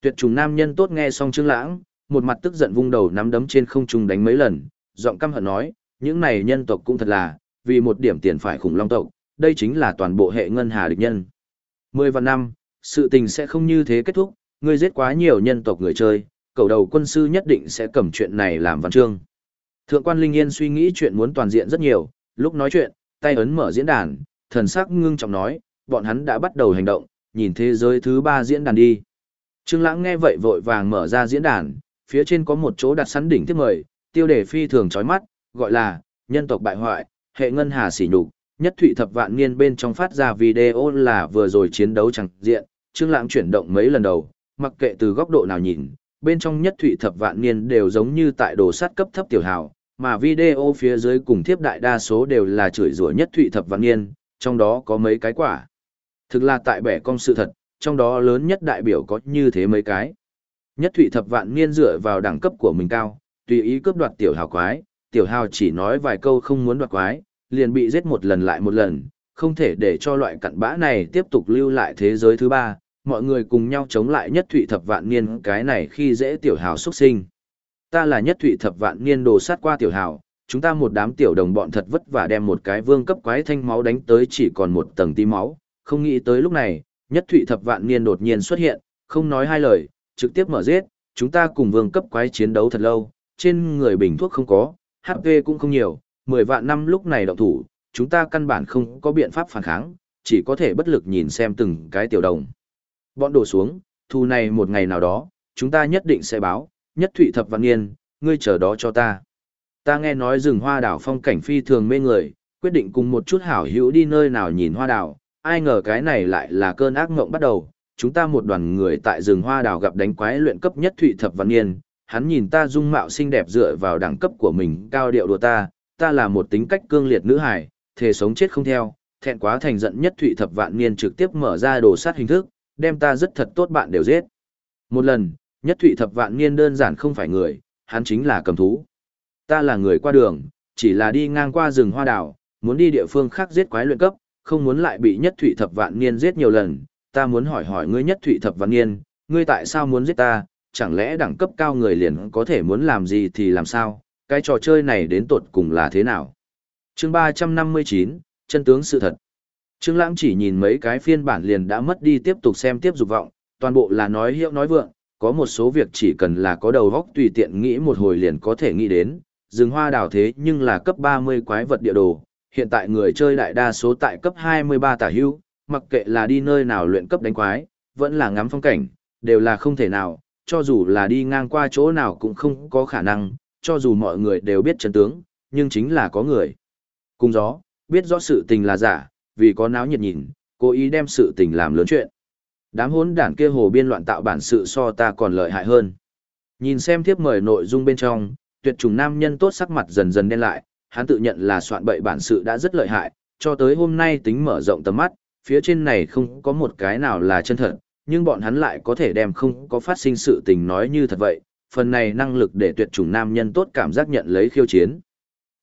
Tuyệt trùng nam nhân tốt nghe xong Trương Lãng, một mặt tức giận vung đầu nắm đấm trên không trung đánh mấy lần, giọng căm hận nói, những này nhân tộc cũng thật là, vì một điểm tiền phải khủng long tộc, đây chính là toàn bộ hệ ngân hà địch nhân. Mười vạn năm, sự tình sẽ không như thế kết thúc, ngươi giết quá nhiều nhân tộc người chơi, cầu đầu quân sư nhất định sẽ cầm chuyện này làm văn chương. Thượng quan Linh Yên suy nghĩ chuyện muốn toàn diện rất nhiều, lúc nói chuyện, tay ấn mở diễn đàn, thần sắc ngưng trọng nói, bọn hắn đã bắt đầu hành động, nhìn thế giới thứ ba diễn đàn đi. Trương Lãng nghe vậy vội vàng mở ra diễn đàn, phía trên có một chỗ đặt sẵn đỉnh tiếp mời, tiêu đề phi thường chói mắt, gọi là nhân tộc bại hoại, hệ ngân hà sỉ nhục, nhất thụy thập vạn niên bên trong phát ra video là vừa rồi chiến đấu chẳng diện, Trương Lãng chuyển động mấy lần đầu, mặc kệ từ góc độ nào nhìn, bên trong nhất thụy thập vạn niên đều giống như tại đồ sắt cấp thấp tiểu hào, mà video phía dưới cùng thiếp đại đa số đều là chửi rủa nhất thụy thập vạn niên, trong đó có mấy cái quả. Thực là tại bẻ cong sự thật, trong đó lớn nhất đại biểu có như thế mấy cái. Nhất thụy thập vạn niên dựa vào đẳng cấp của mình cao, tùy ý cướp đoạt tiểu hào quái, tiểu hào chỉ nói vài câu không muốn đoạt quái, liền bị giết một lần lại một lần, không thể để cho loại cặn bã này tiếp tục lưu lại thế giới thứ ba, mọi người cùng nhau chống lại nhất thụy thập vạn niên cái này khi dễ tiểu hào xuất sinh. Ta là nhất thụy thập vạn niên đồ sát qua tiểu hào, chúng ta một đám tiểu đồng bọn thật vất vả đem một cái vương cấp quái thanh máu đánh tới chỉ còn một tầng tí máu, không nghĩ tới lúc này, nhất thụy thập vạn niên đột nhiên xuất hiện, không nói hai lời, trực tiếp mở giết, chúng ta cùng vương cấp quái chiến đấu thật lâu, trên người bình thuốc không có, HP cũng không nhiều, 10 vạn năm lúc này động thủ, chúng ta căn bản không có biện pháp phản kháng, chỉ có thể bất lực nhìn xem từng cái tiểu đồng. Bọn đổ xuống, thu này một ngày nào đó, chúng ta nhất định sẽ báo, nhất thụy thập vạn niên, ngươi chờ đó cho ta. Ta nghe nói rừng hoa đảo phong cảnh phi thường mê người, quyết định cùng một chút hảo hữu đi nơi nào nhìn hoa đảo, ai ngờ cái này lại là cơn ác mộng bắt đầu. Chúng ta một đoàn người tại rừng hoa đảo gặp đánh quái luyện cấp nhất thụy thập vạn niên, hắn nhìn ta dung mạo xinh đẹp dựa vào đẳng cấp của mình cao điệu đùa ta, ta là một tính cách cương liệt nữ hải, thề sống chết không theo, thẹn quá thành giận nhất thụy thập vạn niên trực tiếp mở ra đồ sát hình thức, đem ta rất thật tốt bạn đều giết. Một lần, nhất thụy thập vạn niên đơn giản không phải người, hắn chính là cầm thú. Ta là người qua đường, chỉ là đi ngang qua rừng hoa đảo, muốn đi địa phương khác giết quái luyện cấp, không muốn lại bị nhất thụy thập vạn niên giết nhiều lần. Ta muốn hỏi hỏi ngươi nhất thụy thập vạn niên, ngươi tại sao muốn giết ta, chẳng lẽ đẳng cấp cao người liền có thể muốn làm gì thì làm sao, cái trò chơi này đến tột cùng là thế nào. chương 359, chân tướng sự thật. Trương Lãng chỉ nhìn mấy cái phiên bản liền đã mất đi tiếp tục xem tiếp dục vọng, toàn bộ là nói hiệu nói vượng, có một số việc chỉ cần là có đầu óc tùy tiện nghĩ một hồi liền có thể nghĩ đến, rừng hoa đào thế nhưng là cấp 30 quái vật địa đồ, hiện tại người chơi đại đa số tại cấp 23 tả hữu, mặc kệ là đi nơi nào luyện cấp đánh quái, vẫn là ngắm phong cảnh, đều là không thể nào, cho dù là đi ngang qua chỗ nào cũng không có khả năng, cho dù mọi người đều biết chân tướng, nhưng chính là có người. Cùng gió, biết rõ sự tình là giả, vì có náo nhiệt nhìn, cố ý đem sự tình làm lớn chuyện. Đám hỗn đản kia hồ biên loạn tạo bản sự so ta còn lợi hại hơn. Nhìn xem thiếp mời nội dung bên trong, tuyệt trùng nam nhân tốt sắc mặt dần dần đen lại, hắn tự nhận là soạn bậy bản sự đã rất lợi hại, cho tới hôm nay tính mở rộng tầm mắt, phía trên này không có một cái nào là chân thật, nhưng bọn hắn lại có thể đem không có phát sinh sự tình nói như thật vậy, phần này năng lực để tuyệt chủng nam nhân tốt cảm giác nhận lấy khiêu chiến.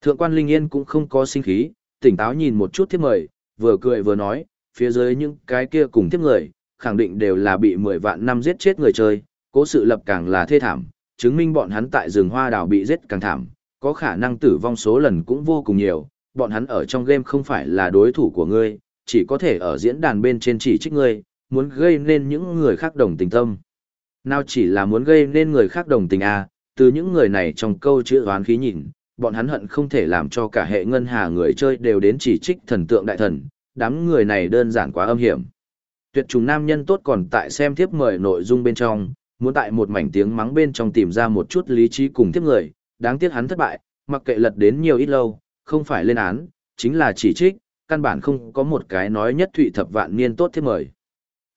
Thượng quan Linh Yên cũng không có sinh khí, tỉnh táo nhìn một chút thiếp mời, vừa cười vừa nói, phía dưới những cái kia cùng thiếp người, khẳng định đều là bị 10 vạn năm giết chết người chơi, cố sự lập càng là thê thảm, chứng minh bọn hắn tại rừng hoa đào bị giết càng thảm, có khả năng tử vong số lần cũng vô cùng nhiều, bọn hắn ở trong game không phải là đối thủ của ngươi, chỉ có thể ở diễn đàn bên trên chỉ trích ngươi, muốn gây nên những người khác đồng tình tâm. Nào chỉ là muốn gây nên người khác đồng tình à, từ những người này trong câu chữ hoán khí nhìn, bọn hắn hận không thể làm cho cả hệ ngân hà người chơi đều đến chỉ trích thần tượng đại thần, đám người này đơn giản quá âm hiểm. Tuyệt trùng nam nhân tốt còn tại xem tiếp mời nội dung bên trong, muốn tại một mảnh tiếng mắng bên trong tìm ra một chút lý trí cùng tiếp người, đáng tiếc hắn thất bại, mặc kệ lật đến nhiều ít lâu, không phải lên án, chính là chỉ trích, căn bản không có một cái nói nhất thụy thập vạn niên tốt tiếp mời.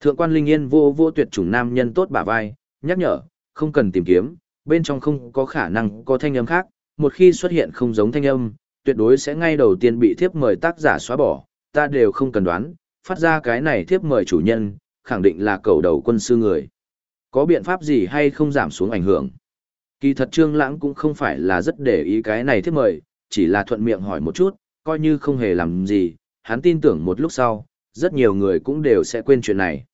Thượng quan Linh Yên vô vô tuyệt chủng nam nhân tốt bả vai, nhắc nhở, không cần tìm kiếm, bên trong không có khả năng có thanh âm khác, một khi xuất hiện không giống thanh âm, tuyệt đối sẽ ngay đầu tiên bị thiếp mời tác giả xóa bỏ, ta đều không cần đoán, phát ra cái này thiếp mời chủ nhân, khẳng định là cầu đầu quân sư người. Có biện pháp gì hay không giảm xuống ảnh hưởng? Kỳ thật Trương Lãng cũng không phải là rất để ý cái này thiếp mời, chỉ là thuận miệng hỏi một chút, coi như không hề làm gì, hắn tin tưởng một lúc sau, rất nhiều người cũng đều sẽ quên chuyện này.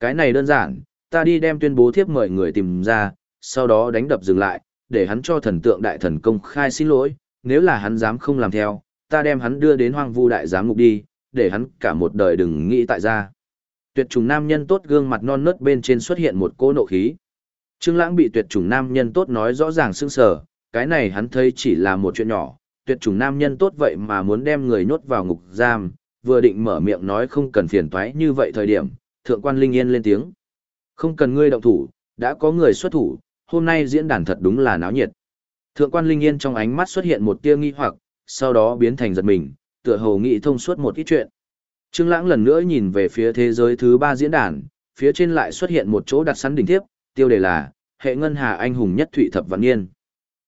Cái này đơn giản, ta đi đem tuyên bố thiếp mời người tìm ra, sau đó đánh đập dừng lại, để hắn cho thần tượng đại thần công khai xin lỗi, nếu là hắn dám không làm theo, ta đem hắn đưa đến hoang vu đại giám ngục đi, để hắn cả một đời đừng nghĩ tại gia. Tuyệt trùng nam nhân tốt gương mặt non nớt bên trên xuất hiện một cỗ nộ khí. Trương Lãng bị tuyệt trùng nam nhân tốt nói rõ ràng sưng sờ, cái này hắn thấy chỉ là một chuyện nhỏ, tuyệt trùng nam nhân tốt vậy mà muốn đem người nhốt vào ngục giam, vừa định mở miệng nói không cần phiền toái như vậy thời điểm, thượng quan Linh Yên lên tiếng. Không cần ngươi động thủ, đã có người xuất thủ, hôm nay diễn đàn thật đúng là náo nhiệt. Thượng quan Linh Yên trong ánh mắt xuất hiện một tia nghi hoặc, sau đó biến thành giật mình, tựa hồ nghĩ thông suốt một ít chuyện. Trương Lãng lần nữa nhìn về phía thế giới thứ ba diễn đàn, phía trên lại xuất hiện một chỗ đặt sẵn đỉnh tiếp, tiêu đề là hệ ngân hà anh hùng nhất thụy thập văn niên.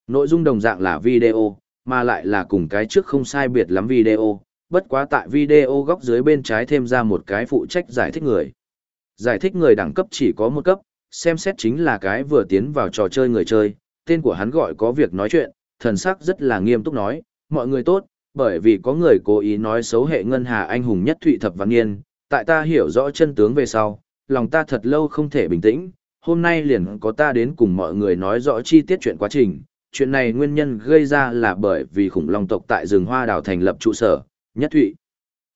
Nội dung đồng dạng là video, mà lại là cùng cái trước không sai biệt lắm video, bất quá tại video góc dưới bên trái thêm ra một cái phụ trách giải thích người. Giải thích người đẳng cấp chỉ có một cấp, xem xét chính là cái vừa tiến vào trò chơi người chơi, tên của hắn gọi có việc nói chuyện, thần sắc rất là nghiêm túc nói, mọi người tốt, bởi vì có người cố ý nói xấu hệ ngân hà anh hùng nhất thụy thập văn niên, tại ta hiểu rõ chân tướng về sau, lòng ta thật lâu không thể bình tĩnh, hôm nay liền có ta đến cùng mọi người nói rõ chi tiết chuyện quá trình, chuyện này nguyên nhân gây ra là bởi vì khủng long tộc tại rừng hoa đảo thành lập trụ sở, nhất thụy.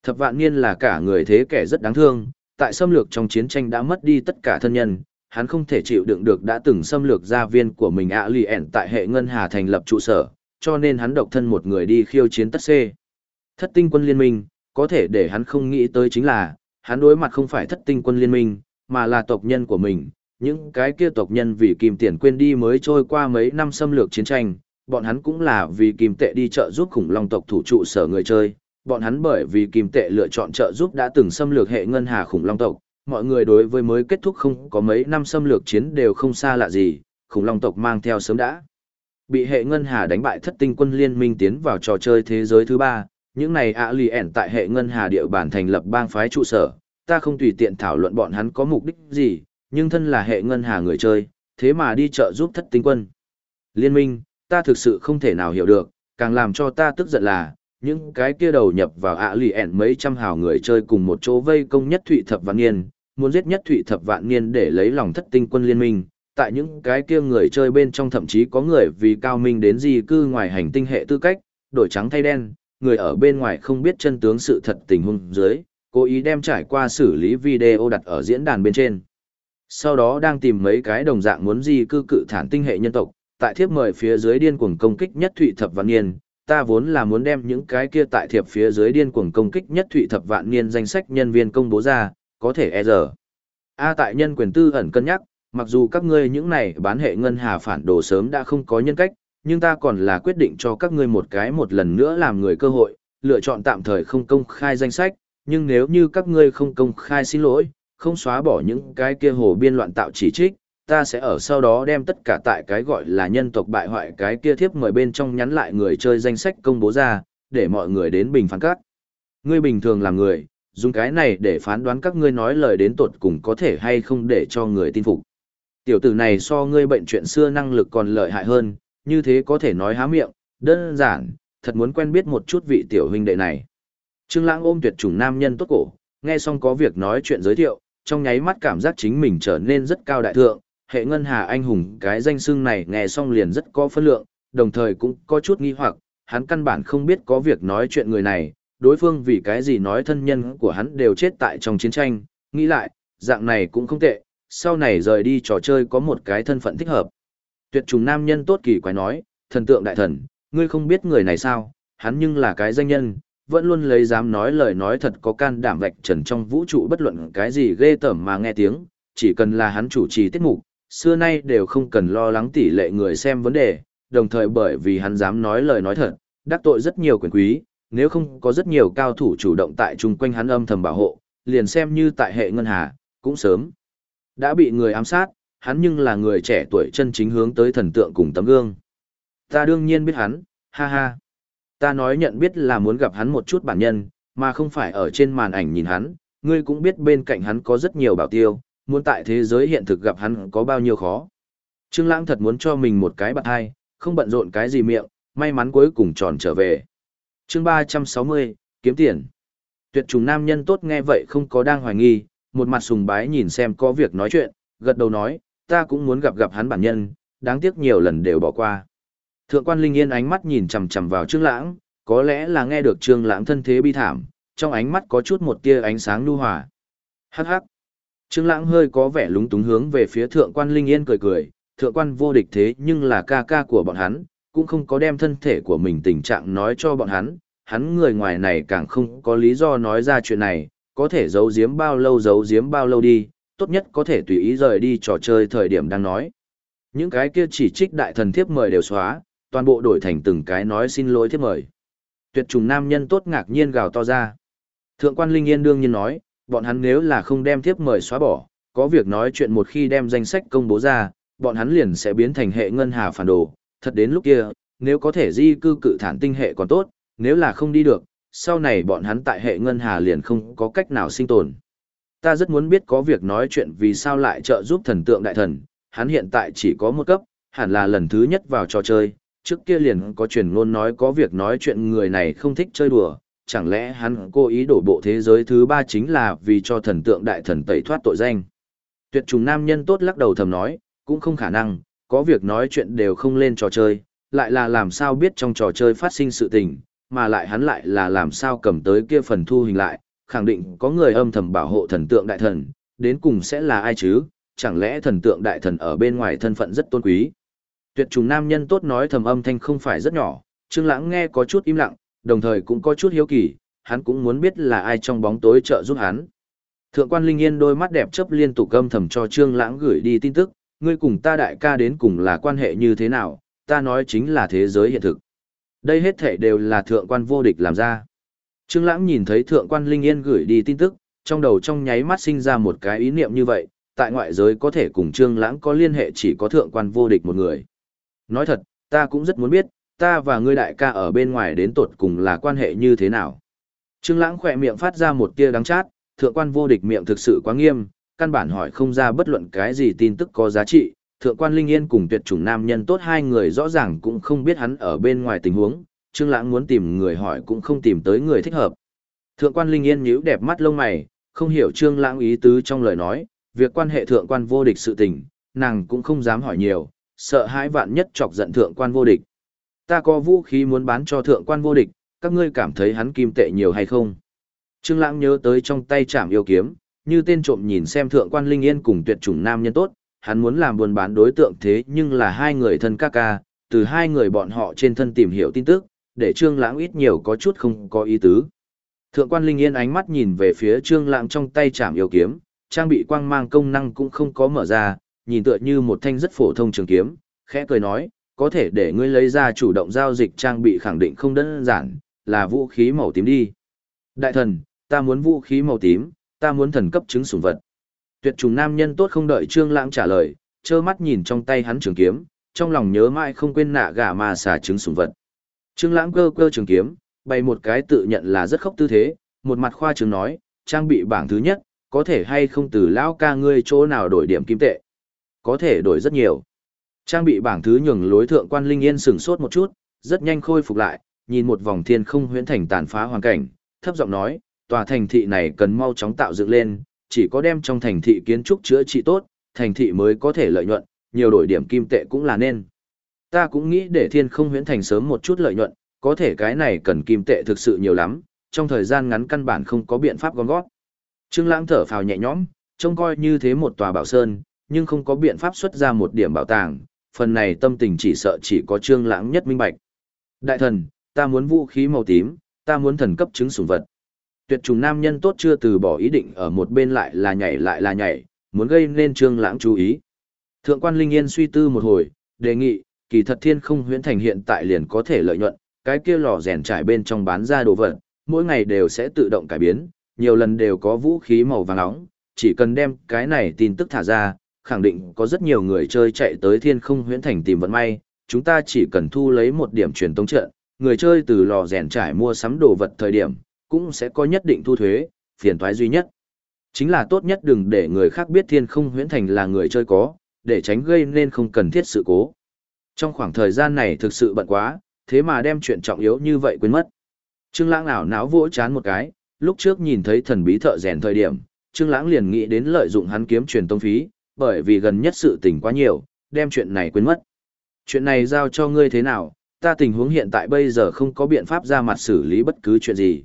Thập vạn niên là cả người thế kẻ rất đáng thương, tại xâm lược trong chiến tranh đã mất đi tất cả thân nhân, hắn không thể chịu đựng được đã từng xâm lược gia viên của mình ạ lì ẻn tại hệ ngân hà thành lập trụ sở, cho nên hắn độc thân một người đi khiêu chiến tất xê. Thất tinh quân liên minh, có thể để hắn không nghĩ tới chính là, hắn đối mặt không phải thất tinh quân liên minh, mà là tộc nhân của mình, những cái kia tộc nhân vì kìm tiền quên đi mới trôi qua mấy năm xâm lược chiến tranh, bọn hắn cũng là vì kìm tệ đi chợ giúp khủng long tộc thủ trụ sở người chơi, bọn hắn bởi vì kim tệ lựa chọn trợ giúp đã từng xâm lược hệ ngân hà khủng long tộc, mọi người đối với mới kết thúc không có mấy năm xâm lược chiến đều không xa lạ gì, khủng long tộc mang theo sớm đã. Bị hệ ngân hà đánh bại thất tinh quân liên minh tiến vào trò chơi thế giới thứ ba, những này ạ lì ẻn tại hệ ngân hà địa bàn thành lập bang phái trụ sở, ta không tùy tiện thảo luận bọn hắn có mục đích gì, nhưng thân là hệ ngân hà người chơi, thế mà đi trợ giúp thất tinh quân. Liên minh, ta thực sự không thể nào hiểu được, càng làm cho ta tức giận là, những cái kia đầu nhập vào ạ lì ẻn mấy trăm hào người chơi cùng một chỗ vây công nhất thụy thập vạn niên, muốn giết nhất thụy thập vạn niên để lấy lòng thất tinh quân liên minh. Tại những cái kia người chơi bên trong thậm chí có người vì cao minh đến di cư ngoài hành tinh hệ tư cách, đổi trắng thay đen, người ở bên ngoài không biết chân tướng sự thật tình huống dưới, cố ý đem trải qua xử lý video đặt ở diễn đàn bên trên. Sau đó đang tìm mấy cái đồng dạng muốn di cư cự thản tinh hệ nhân tộc, tại thiếp mời phía dưới điên cuồng công kích nhất thụy thập vạn niên, ta vốn là muốn đem những cái kia tại thiệp phía dưới điên cuồng công kích nhất thụy thập vạn niên danh sách nhân viên công bố ra, có thể e giờ. A tại nhân quyền tư ẩn cân nhắc, mặc dù các ngươi những này bán hệ ngân hà phản đồ sớm đã không có nhân cách, nhưng ta còn là quyết định cho các ngươi một cái một lần nữa làm người cơ hội, lựa chọn tạm thời không công khai danh sách, nhưng nếu như các ngươi không công khai xin lỗi, không xóa bỏ những cái kia hồ biên loạn tạo chỉ trích, ta sẽ ở sau đó đem tất cả tại cái gọi là nhân tộc bại hoại cái kia thiếp mời bên trong nhắn lại người chơi danh sách công bố ra, để mọi người đến bình phán các. Ngươi bình thường là người, dùng cái này để phán đoán các ngươi nói lời đến tột cùng có thể hay không để cho người tin phục. Tiểu tử này so ngươi bệnh chuyện xưa năng lực còn lợi hại hơn, như thế có thể nói há miệng, đơn giản, thật muốn quen biết một chút vị tiểu huynh đệ này. Trương Lãng ôm tuyệt chủng nam nhân tốt cổ, nghe xong có việc nói chuyện giới thiệu, trong nháy mắt cảm giác chính mình trở nên rất cao đại thượng, hệ ngân hà anh hùng cái danh xưng này nghe xong liền rất có phân lượng, đồng thời cũng có chút nghi hoặc, hắn căn bản không biết có việc nói chuyện người này, đối phương vì cái gì nói thân nhân của hắn đều chết tại trong chiến tranh, nghĩ lại, dạng này cũng không tệ, sau này rời đi trò chơi có một cái thân phận thích hợp. Tuyệt trùng nam nhân tốt kỳ quái nói, thần tượng đại thần, ngươi không biết người này sao, hắn nhưng là cái danh nhân, vẫn luôn lấy dám nói lời nói thật có can đảm vạch trần trong vũ trụ bất luận cái gì ghê tởm mà nghe tiếng, chỉ cần là hắn chủ trì tiết mục, xưa nay đều không cần lo lắng tỷ lệ người xem vấn đề, đồng thời bởi vì hắn dám nói lời nói thật, đắc tội rất nhiều quyền quý, nếu không có rất nhiều cao thủ chủ động tại chung quanh hắn âm thầm bảo hộ, liền xem như tại hệ ngân hà, cũng sớm đã bị người ám sát, hắn nhưng là người trẻ tuổi chân chính hướng tới thần tượng cùng tấm gương. Ta đương nhiên biết hắn, ha ha. Ta nói nhận biết là muốn gặp hắn một chút bản nhân, mà không phải ở trên màn ảnh nhìn hắn, ngươi cũng biết bên cạnh hắn có rất nhiều bảo tiêu, muốn tại thế giới hiện thực gặp hắn có bao nhiêu khó. Trương Lãng thật muốn cho mình một cái bạn hai, không bận rộn cái gì miệng, may mắn cuối cùng tròn trở về. Chương 360, kiếm tiền. Tuyệt trùng nam nhân tốt nghe vậy không có đang hoài nghi, một mặt sùng bái nhìn xem có việc nói chuyện, gật đầu nói, ta cũng muốn gặp gặp hắn bản nhân, đáng tiếc nhiều lần đều bỏ qua. Thượng quan Linh Yên ánh mắt nhìn chằm chằm vào Trương Lãng, có lẽ là nghe được Trương Lãng thân thế bi thảm, trong ánh mắt có chút một tia ánh sáng nhu hòa. Hắc hắc. Trương Lãng hơi có vẻ lúng túng hướng về phía Thượng quan Linh Yên cười cười, thượng quan vô địch thế nhưng là ca ca của bọn hắn, cũng không có đem thân thể của mình tình trạng nói cho bọn hắn, hắn người ngoài này càng không có lý do nói ra chuyện này, có thể giấu giếm bao lâu giấu giếm bao lâu đi, tốt nhất có thể tùy ý rời đi trò chơi thời điểm đang nói. Những cái kia chỉ trích đại thần thiếp mời đều xóa, toàn bộ đổi thành từng cái nói xin lỗi thiếp mời. Tuyệt trùng nam nhân tốt ngạc nhiên gào to ra. Thượng quan Linh Yên đương nhiên nói, bọn hắn nếu là không đem thiếp mời xóa bỏ, có việc nói chuyện một khi đem danh sách công bố ra, bọn hắn liền sẽ biến thành hệ ngân hà phản đồ. Thật đến lúc kia, nếu có thể di cư cự thản tinh hệ còn tốt, nếu là không đi được, sau này bọn hắn tại hệ ngân hà liền không có cách nào sinh tồn. Ta rất muốn biết có việc nói chuyện vì sao lại trợ giúp thần tượng đại thần, hắn hiện tại chỉ có một cấp, hẳn là lần thứ nhất vào trò chơi, trước kia liền có truyền ngôn nói có việc nói chuyện người này không thích chơi đùa, chẳng lẽ hắn cố ý đổ bộ thế giới thứ ba chính là vì cho thần tượng đại thần tẩy thoát tội danh. Tuyệt trùng nam nhân tốt lắc đầu thầm nói, cũng không khả năng, có việc nói chuyện đều không lên trò chơi, lại là làm sao biết trong trò chơi phát sinh sự tình, mà lại hắn lại là làm sao cầm tới kia phần thu hình lại, khẳng định có người âm thầm bảo hộ thần tượng đại thần, đến cùng sẽ là ai chứ, chẳng lẽ thần tượng đại thần ở bên ngoài thân phận rất tôn quý. Tuyệt trùng nam nhân tốt nói thầm âm thanh không phải rất nhỏ, Trương Lãng nghe có chút im lặng, đồng thời cũng có chút hiếu kỳ, hắn cũng muốn biết là ai trong bóng tối trợ giúp hắn. Thượng quan Linh Yên đôi mắt đẹp chớp liên tục gâm thầm cho Trương Lãng gửi đi tin tức, ngươi cùng ta đại ca đến cùng là quan hệ như thế nào, ta nói chính là thế giới hiện thực. Đây hết thảy đều là thượng quan vô địch làm ra. Trương Lãng nhìn thấy thượng quan Linh Yên gửi đi tin tức, trong đầu trong nháy mắt sinh ra một cái ý niệm như vậy, tại ngoại giới có thể cùng Trương Lãng có liên hệ chỉ có thượng quan vô địch một người. Nói thật, ta cũng rất muốn biết, ta và ngươi đại ca ở bên ngoài đến tột cùng là quan hệ như thế nào. Trương Lãng khẽ miệng phát ra một tia đắng chát, thượng quan vô địch miệng thực sự quá nghiêm, căn bản hỏi không ra bất luận cái gì tin tức có giá trị, thượng quan Linh Yên cùng tuyệt chủng nam nhân tốt hai người rõ ràng cũng không biết hắn ở bên ngoài tình huống, Trương Lãng muốn tìm người hỏi cũng không tìm tới người thích hợp. Thượng quan Linh Yên nhíu đẹp mắt lông mày, không hiểu Trương Lãng ý tứ trong lời nói, việc quan hệ thượng quan vô địch sự tình, nàng cũng không dám hỏi nhiều, sợ hãi vạn nhất chọc giận thượng quan vô địch. Ta có vũ khí muốn bán cho thượng quan vô địch, các ngươi cảm thấy hắn kim tệ nhiều hay không? Trương Lãng nhớ tới trong tay chạm yêu kiếm, như tên trộm nhìn xem thượng quan Linh Yên cùng tuyệt chủng nam nhân tốt, hắn muốn làm buôn bán đối tượng thế nhưng là hai người thân ca ca, từ hai người bọn họ trên thân tìm hiểu tin tức, để Trương Lãng ít nhiều có chút không có ý tứ. Thượng quan Linh Yên ánh mắt nhìn về phía Trương Lãng trong tay chạm yêu kiếm, trang bị quang mang công năng cũng không có mở ra, nhìn tựa như một thanh rất phổ thông trường kiếm, khẽ cười nói, có thể để ngươi lấy ra chủ động giao dịch trang bị khẳng định không đơn giản, là vũ khí màu tím đi. Đại thần, ta muốn vũ khí màu tím, ta muốn thần cấp chứng sủng vật. Tuyệt trùng nam nhân tốt không đợi Trương Lãng trả lời, trơ mắt nhìn trong tay hắn trường kiếm, trong lòng nhớ mãi không quên nạ gà mà xả trứng sủng vật. Trương Lãng cơ cơ trường kiếm, bày một cái tự nhận là rất khốc tư thế, một mặt khoa trương nói, trang bị bảng thứ nhất, có thể hay không từ lão ca ngươi chỗ nào đổi điểm kim tệ. Có thể đổi rất nhiều. Trang bị bảng thứ nhường lối thượng quan linh yên sửng sốt một chút, rất nhanh khôi phục lại, nhìn một vòng thiên không huyễn thành tàn phá hoàn cảnh, thấp giọng nói, tòa thành thị này cần mau chóng tạo dựng lên, chỉ có đem trong thành thị kiến trúc chữa trị tốt, thành thị mới có thể lợi nhuận, nhiều đổi điểm kim tệ cũng là nên. Ta cũng nghĩ để thiên không huyễn thành sớm một chút lợi nhuận, có thể cái này cần kim tệ thực sự nhiều lắm, trong thời gian ngắn căn bản không có biện pháp gom gót. Trương Lãng thở phào nhẹ nhõm, trông coi như thế một tòa bảo sơn, nhưng không có biện pháp xuất ra một điểm bảo tàng, phần này tâm tình chỉ sợ chỉ có Trương Lãng nhất minh bạch. Đại thần, ta muốn vũ khí màu tím, ta muốn thần cấp chứng sủng vật. Tuyệt trùng nam nhân tốt chưa từ bỏ ý định ở một bên lại là nhảy lại là nhảy, muốn gây nên Trương Lãng chú ý. Thượng quan Linh Yên suy tư một hồi, đề nghị, kỳ thật thiên không huyễn thành hiện tại liền có thể lợi nhuận, cái kia lò rèn trải bên trong bán ra đồ vật, mỗi ngày đều sẽ tự động cải biến, nhiều lần đều có vũ khí màu vàng nóng, chỉ cần đem cái này tin tức thả ra, khẳng định có rất nhiều người chơi chạy tới thiên không huyễn thành tìm vận may, chúng ta chỉ cần thu lấy một điểm truyền tống trận, người chơi từ lò rèn trải mua sắm đồ vật thời điểm, cũng sẽ có nhất định thu thuế, phiền toái duy nhất. Chính là tốt nhất đừng để người khác biết thiên không huyễn thành là người chơi có, để tránh gây nên không cần thiết sự cố. Trong khoảng thời gian này thực sự bận quá, thế mà đem chuyện trọng yếu như vậy quên mất. Trương Lãng ảo não vỗ chán một cái, lúc trước nhìn thấy thần bí thợ rèn thời điểm, Trương Lãng liền nghĩ đến lợi dụng hắn kiếm truyền tông phí, bởi vì gần nhất sự tình quá nhiều, đem chuyện này quên mất. Chuyện này giao cho ngươi thế nào, ta tình huống hiện tại bây giờ không có biện pháp ra mặt xử lý bất cứ chuyện gì.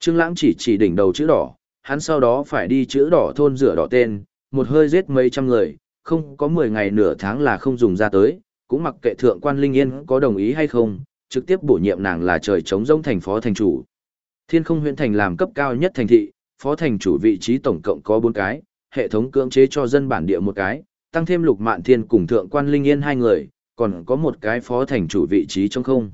Trương Lãng chỉ chỉ đỉnh đầu chữ đỏ, hắn sau đó phải đi chữ đỏ thôn rửa đỏ tên, một hơi giết mấy trăm người, không có 10 ngày nửa tháng là không dùng ra tới, cũng mặc kệ thượng quan Linh Yên có đồng ý hay không, trực tiếp bổ nhiệm nàng là trời chống rông thành phó thành chủ. Thiên không huyện thành làm cấp cao nhất thành thị, phó thành chủ vị trí tổng cộng có 4 cái, hệ thống cưỡng chế cho dân bản địa một cái, tăng thêm lục mạn thiên cùng thượng quan Linh Yên hai người, còn có một cái phó thành chủ vị trí trong không.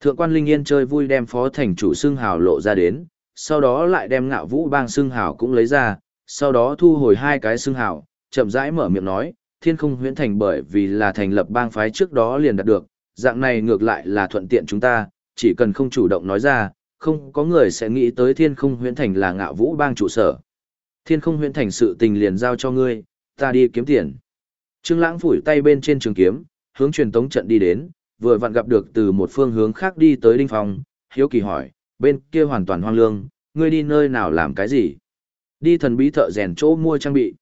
Thượng quan Linh Yên chơi vui đem phó thành chủ xương hào lộ ra đến, sau đó lại đem ngạo vũ bang xương hào cũng lấy ra, sau đó thu hồi hai cái xương hào, chậm rãi mở miệng nói, thiên không huyễn thành bởi vì là thành lập bang phái trước đó liền đạt được, dạng này ngược lại là thuận tiện chúng ta, chỉ cần không chủ động nói ra, không có người sẽ nghĩ tới thiên không huyễn thành là ngạo vũ bang trụ sở. Thiên không huyễn thành sự tình liền giao cho ngươi, ta đi kiếm tiền. Trương Lãng phủi tay bên trên trường kiếm, hướng truyền tống trận đi đến, vừa vặn gặp được từ một phương hướng khác đi tới Đinh Phong, hiếu kỳ hỏi, bên kia hoàn toàn hoang lương, ngươi đi nơi nào làm cái gì? Đi thần bí thợ rèn chỗ mua trang bị.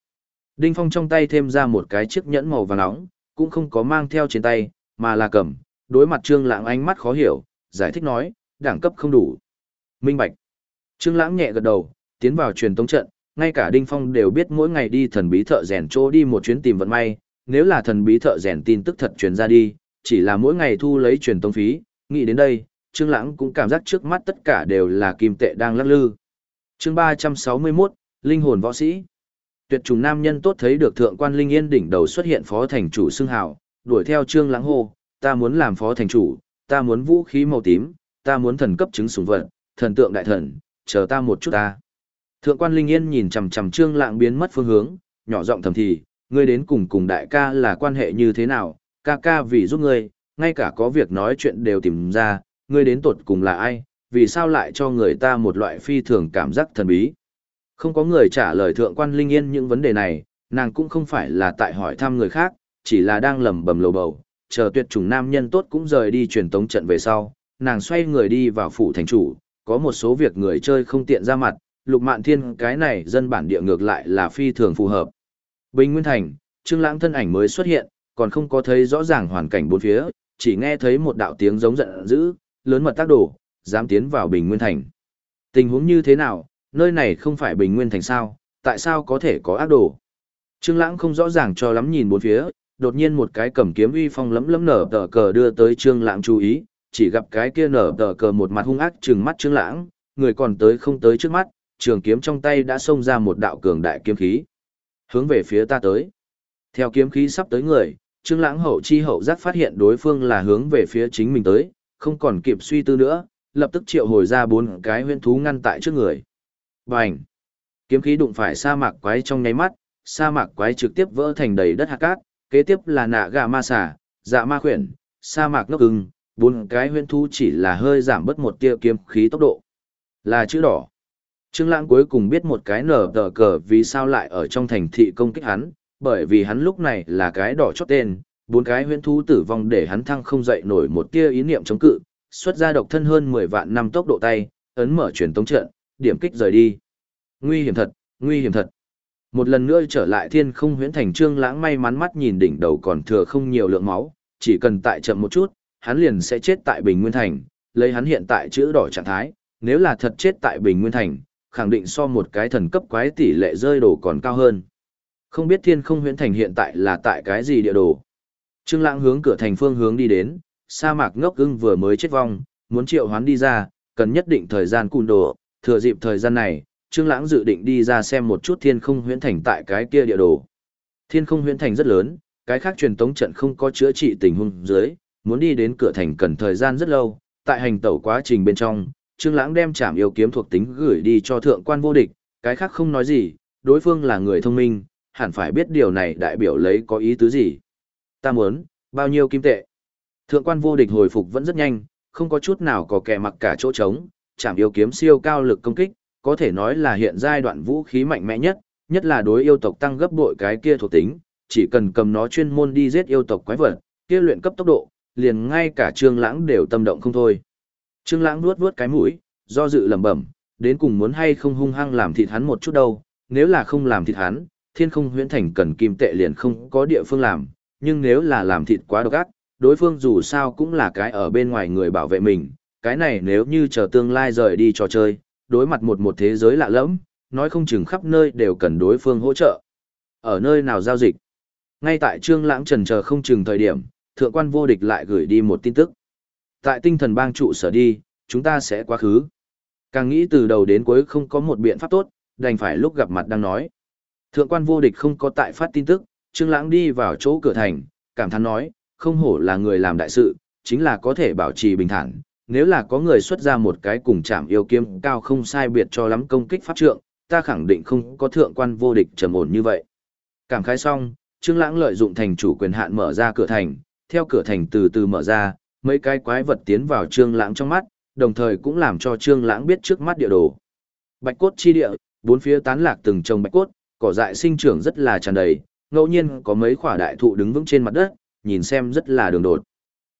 Đinh Phong trong tay thêm ra một cái chiếc nhẫn màu vàng nóng, cũng không có mang theo trên tay, mà là cầm, đối mặt Trương Lãng ánh mắt khó hiểu, giải thích nói, đẳng cấp không đủ. Minh bạch. Trương Lãng nhẹ gật đầu, tiến vào truyền tống trận, ngay cả Đinh Phong đều biết mỗi ngày đi thần bí thợ rèn chỗ đi một chuyến tìm vận may, nếu là thần bí thợ rèn tin tức thật truyền ra đi, chỉ là mỗi ngày thu lấy truyền tống phí, nghĩ đến đây, Trương Lãng cũng cảm giác trước mắt tất cả đều là kim tệ đang lắc lư. Chương 361, Linh hồn võ sĩ. Tuyệt trùng nam nhân tốt thấy được thượng quan Linh Yên đỉnh đầu xuất hiện phó thành chủ xưng hào, đuổi theo Trương Lãng hô, ta muốn làm phó thành chủ, ta muốn vũ khí màu tím, ta muốn thần cấp chứng sủng vật, thần tượng đại thần, chờ ta một chút ta. Thượng quan Linh Yên nhìn chằm chằm Trương Lãng biến mất phương hướng, nhỏ giọng thầm thì, ngươi đến cùng cùng đại ca là quan hệ như thế nào, ca ca vì giúp ngươi, ngay cả có việc nói chuyện đều tìm ra, ngươi đến tột cùng là ai, vì sao lại cho người ta một loại phi thường cảm giác thần bí. Không có người trả lời thượng quan Linh Yên những vấn đề này, nàng cũng không phải là tại hỏi thăm người khác, chỉ là đang lẩm bẩm lầu bầu, chờ tuyệt chủng nam nhân tốt cũng rời đi truyền tống trận về sau, nàng xoay người đi vào phủ thành chủ, có một số việc người chơi không tiện ra mặt, lục mạn thiên cái này dân bản địa ngược lại là phi thường phù hợp. Bình Nguyên Thành, Trương Lãng thân ảnh mới xuất hiện, còn không có thấy rõ ràng hoàn cảnh bốn phía, chỉ nghe thấy một đạo tiếng giống giận dữ, lớn mật tác đổ, dám tiến vào Bình Nguyên Thành. Tình huống như thế nào, nơi này không phải Bình Nguyên Thành sao, tại sao có thể có ác đồ? Trương Lãng không rõ ràng cho lắm nhìn bốn phía, đột nhiên một cái cầm kiếm uy phong lấm lấm nở tờ cờ đưa tới Trương Lãng chú ý, chỉ gặp cái kia nở tờ cờ một mặt hung ác trừng mắt Trương Lãng, người còn tới không tới trước mắt, trường kiếm trong tay đã xông ra một đạo cường đại kiếm khí. Hướng về phía ta tới. Theo kiếm khí sắp tới người, Trương Lãng hậu chi hậu giác phát hiện đối phương là hướng về phía chính mình tới, không còn kịp suy tư nữa, lập tức triệu hồi ra bốn cái huyễn thú ngăn tại trước người. Bành! Kiếm khí đụng phải sa mạc quái trong nháy mắt, sa mạc quái trực tiếp vỡ thành đầy đất hạt cát, kế tiếp là nạ gà ma xà, dạ ma khuyển, sa mạc ngốc ưng, bốn cái huyễn thú chỉ là hơi giảm bớt một tia kiếm khí tốc độ. Là chữ đỏ. Trương Lãng cuối cùng biết một cái nở tờ cờ vì sao lại ở trong thành thị công kích hắn, bởi vì hắn lúc này là cái đỏ chót tên, bốn cái huyễn thú tử vong để hắn thăng không dậy nổi một tia ý niệm chống cự, xuất ra độc thân hơn 10 vạn năm tốc độ tay, ấn mở truyền tống trận, điểm kích rời đi. Nguy hiểm thật, nguy hiểm thật. Một lần nữa trở lại thiên không huyễn thành trương lãng may mắn mắt nhìn đỉnh đầu còn thừa không nhiều lượng máu, chỉ cần tại chậm một chút, hắn liền sẽ chết tại Bình Nguyên Thành, lấy hắn hiện tại chữ đỏ trạng thái, nếu là thật chết tại Bình Nguyên Thành, khẳng định so một cái thần cấp quái tỷ lệ rơi đồ còn cao hơn. Không biết thiên không huyễn thành hiện tại là tại cái gì địa đồ. Trương Lãng hướng cửa thành phương hướng đi đến, sa mạc ngốc ưng vừa mới chết vong, muốn triệu hoán đi ra, cần nhất định thời gian cùn đồ, thừa dịp thời gian này, Trương Lãng dự định đi ra xem một chút thiên không huyễn thành tại cái kia địa đồ. Thiên không huyễn thành rất lớn, cái khác truyền tống trận không có chữa trị tình huống dưới, muốn đi đến cửa thành cần thời gian rất lâu, tại hành tẩu quá trình bên trong, Trương Lãng đem trảm yêu kiếm thuộc tính gửi đi cho thượng quan vô địch, cái khác không nói gì, đối phương là người thông minh, hẳn phải biết điều này đại biểu lấy có ý tứ gì. Ta muốn, bao nhiêu kim tệ? Thượng quan vô địch hồi phục vẫn rất nhanh, không có chút nào có kẻ mặc cả chỗ trống, Trảm yêu kiếm siêu cao lực công kích, có thể nói là hiện giai đoạn vũ khí mạnh mẽ nhất, nhất là đối yêu tộc tăng gấp bội cái kia thuộc tính, chỉ cần cầm nó chuyên môn đi giết yêu tộc quái vật, kia luyện cấp tốc độ, liền ngay cả Trương Lãng đều tâm động không thôi. Trương Lãng nuốt nuốt cái mũi, do dự lẩm bẩm, đến cùng muốn hay không hung hăng làm thịt hắn một chút đâu, nếu là không làm thịt hắn, Thiên Không Huyễn Thành cần kim tệ liền không có địa phương làm, nhưng nếu là làm thịt quá độc ác, đối phương dù sao cũng là cái ở bên ngoài người bảo vệ mình, cái này nếu như chờ tương lai rời đi trò chơi, đối mặt một một thế giới lạ lẫm, nói không chừng khắp nơi đều cần đối phương hỗ trợ. Ở nơi nào giao dịch? Ngay tại Trương Lãng trần chờ không chừng thời điểm, thượng quan vô địch lại gửi đi một tin tức. Tại tinh thần bang trụ sở đi, chúng ta sẽ quá khứ. Càng nghĩ từ đầu đến cuối không có một biện pháp tốt, đành phải lúc gặp mặt đang nói. Thượng quan vô địch không có tại phát tin tức, Trương Lãng đi vào chỗ cửa thành, cảm thán nói, không hổ là người làm đại sự, chính là có thể bảo trì bình thản. Nếu là có người xuất ra một cái cùng chạm yêu kiếm cao không sai biệt cho lắm công kích pháp trượng, ta khẳng định không có thượng quan vô địch trầm ổn như vậy. Cảm khái xong, Trương Lãng lợi dụng thành chủ quyền hạn mở ra cửa thành, theo cửa thành từ từ mở ra, mấy cái quái vật tiến vào Trương Lãng trong mắt, đồng thời cũng làm cho Trương Lãng biết trước mắt địa đồ. Bạch cốt chi địa, bốn phía tán lạc từng trồng bạch cốt, cỏ dại sinh trưởng rất là tràn đầy, ngẫu nhiên có mấy quả đại thụ đứng vững trên mặt đất, nhìn xem rất là đường đột.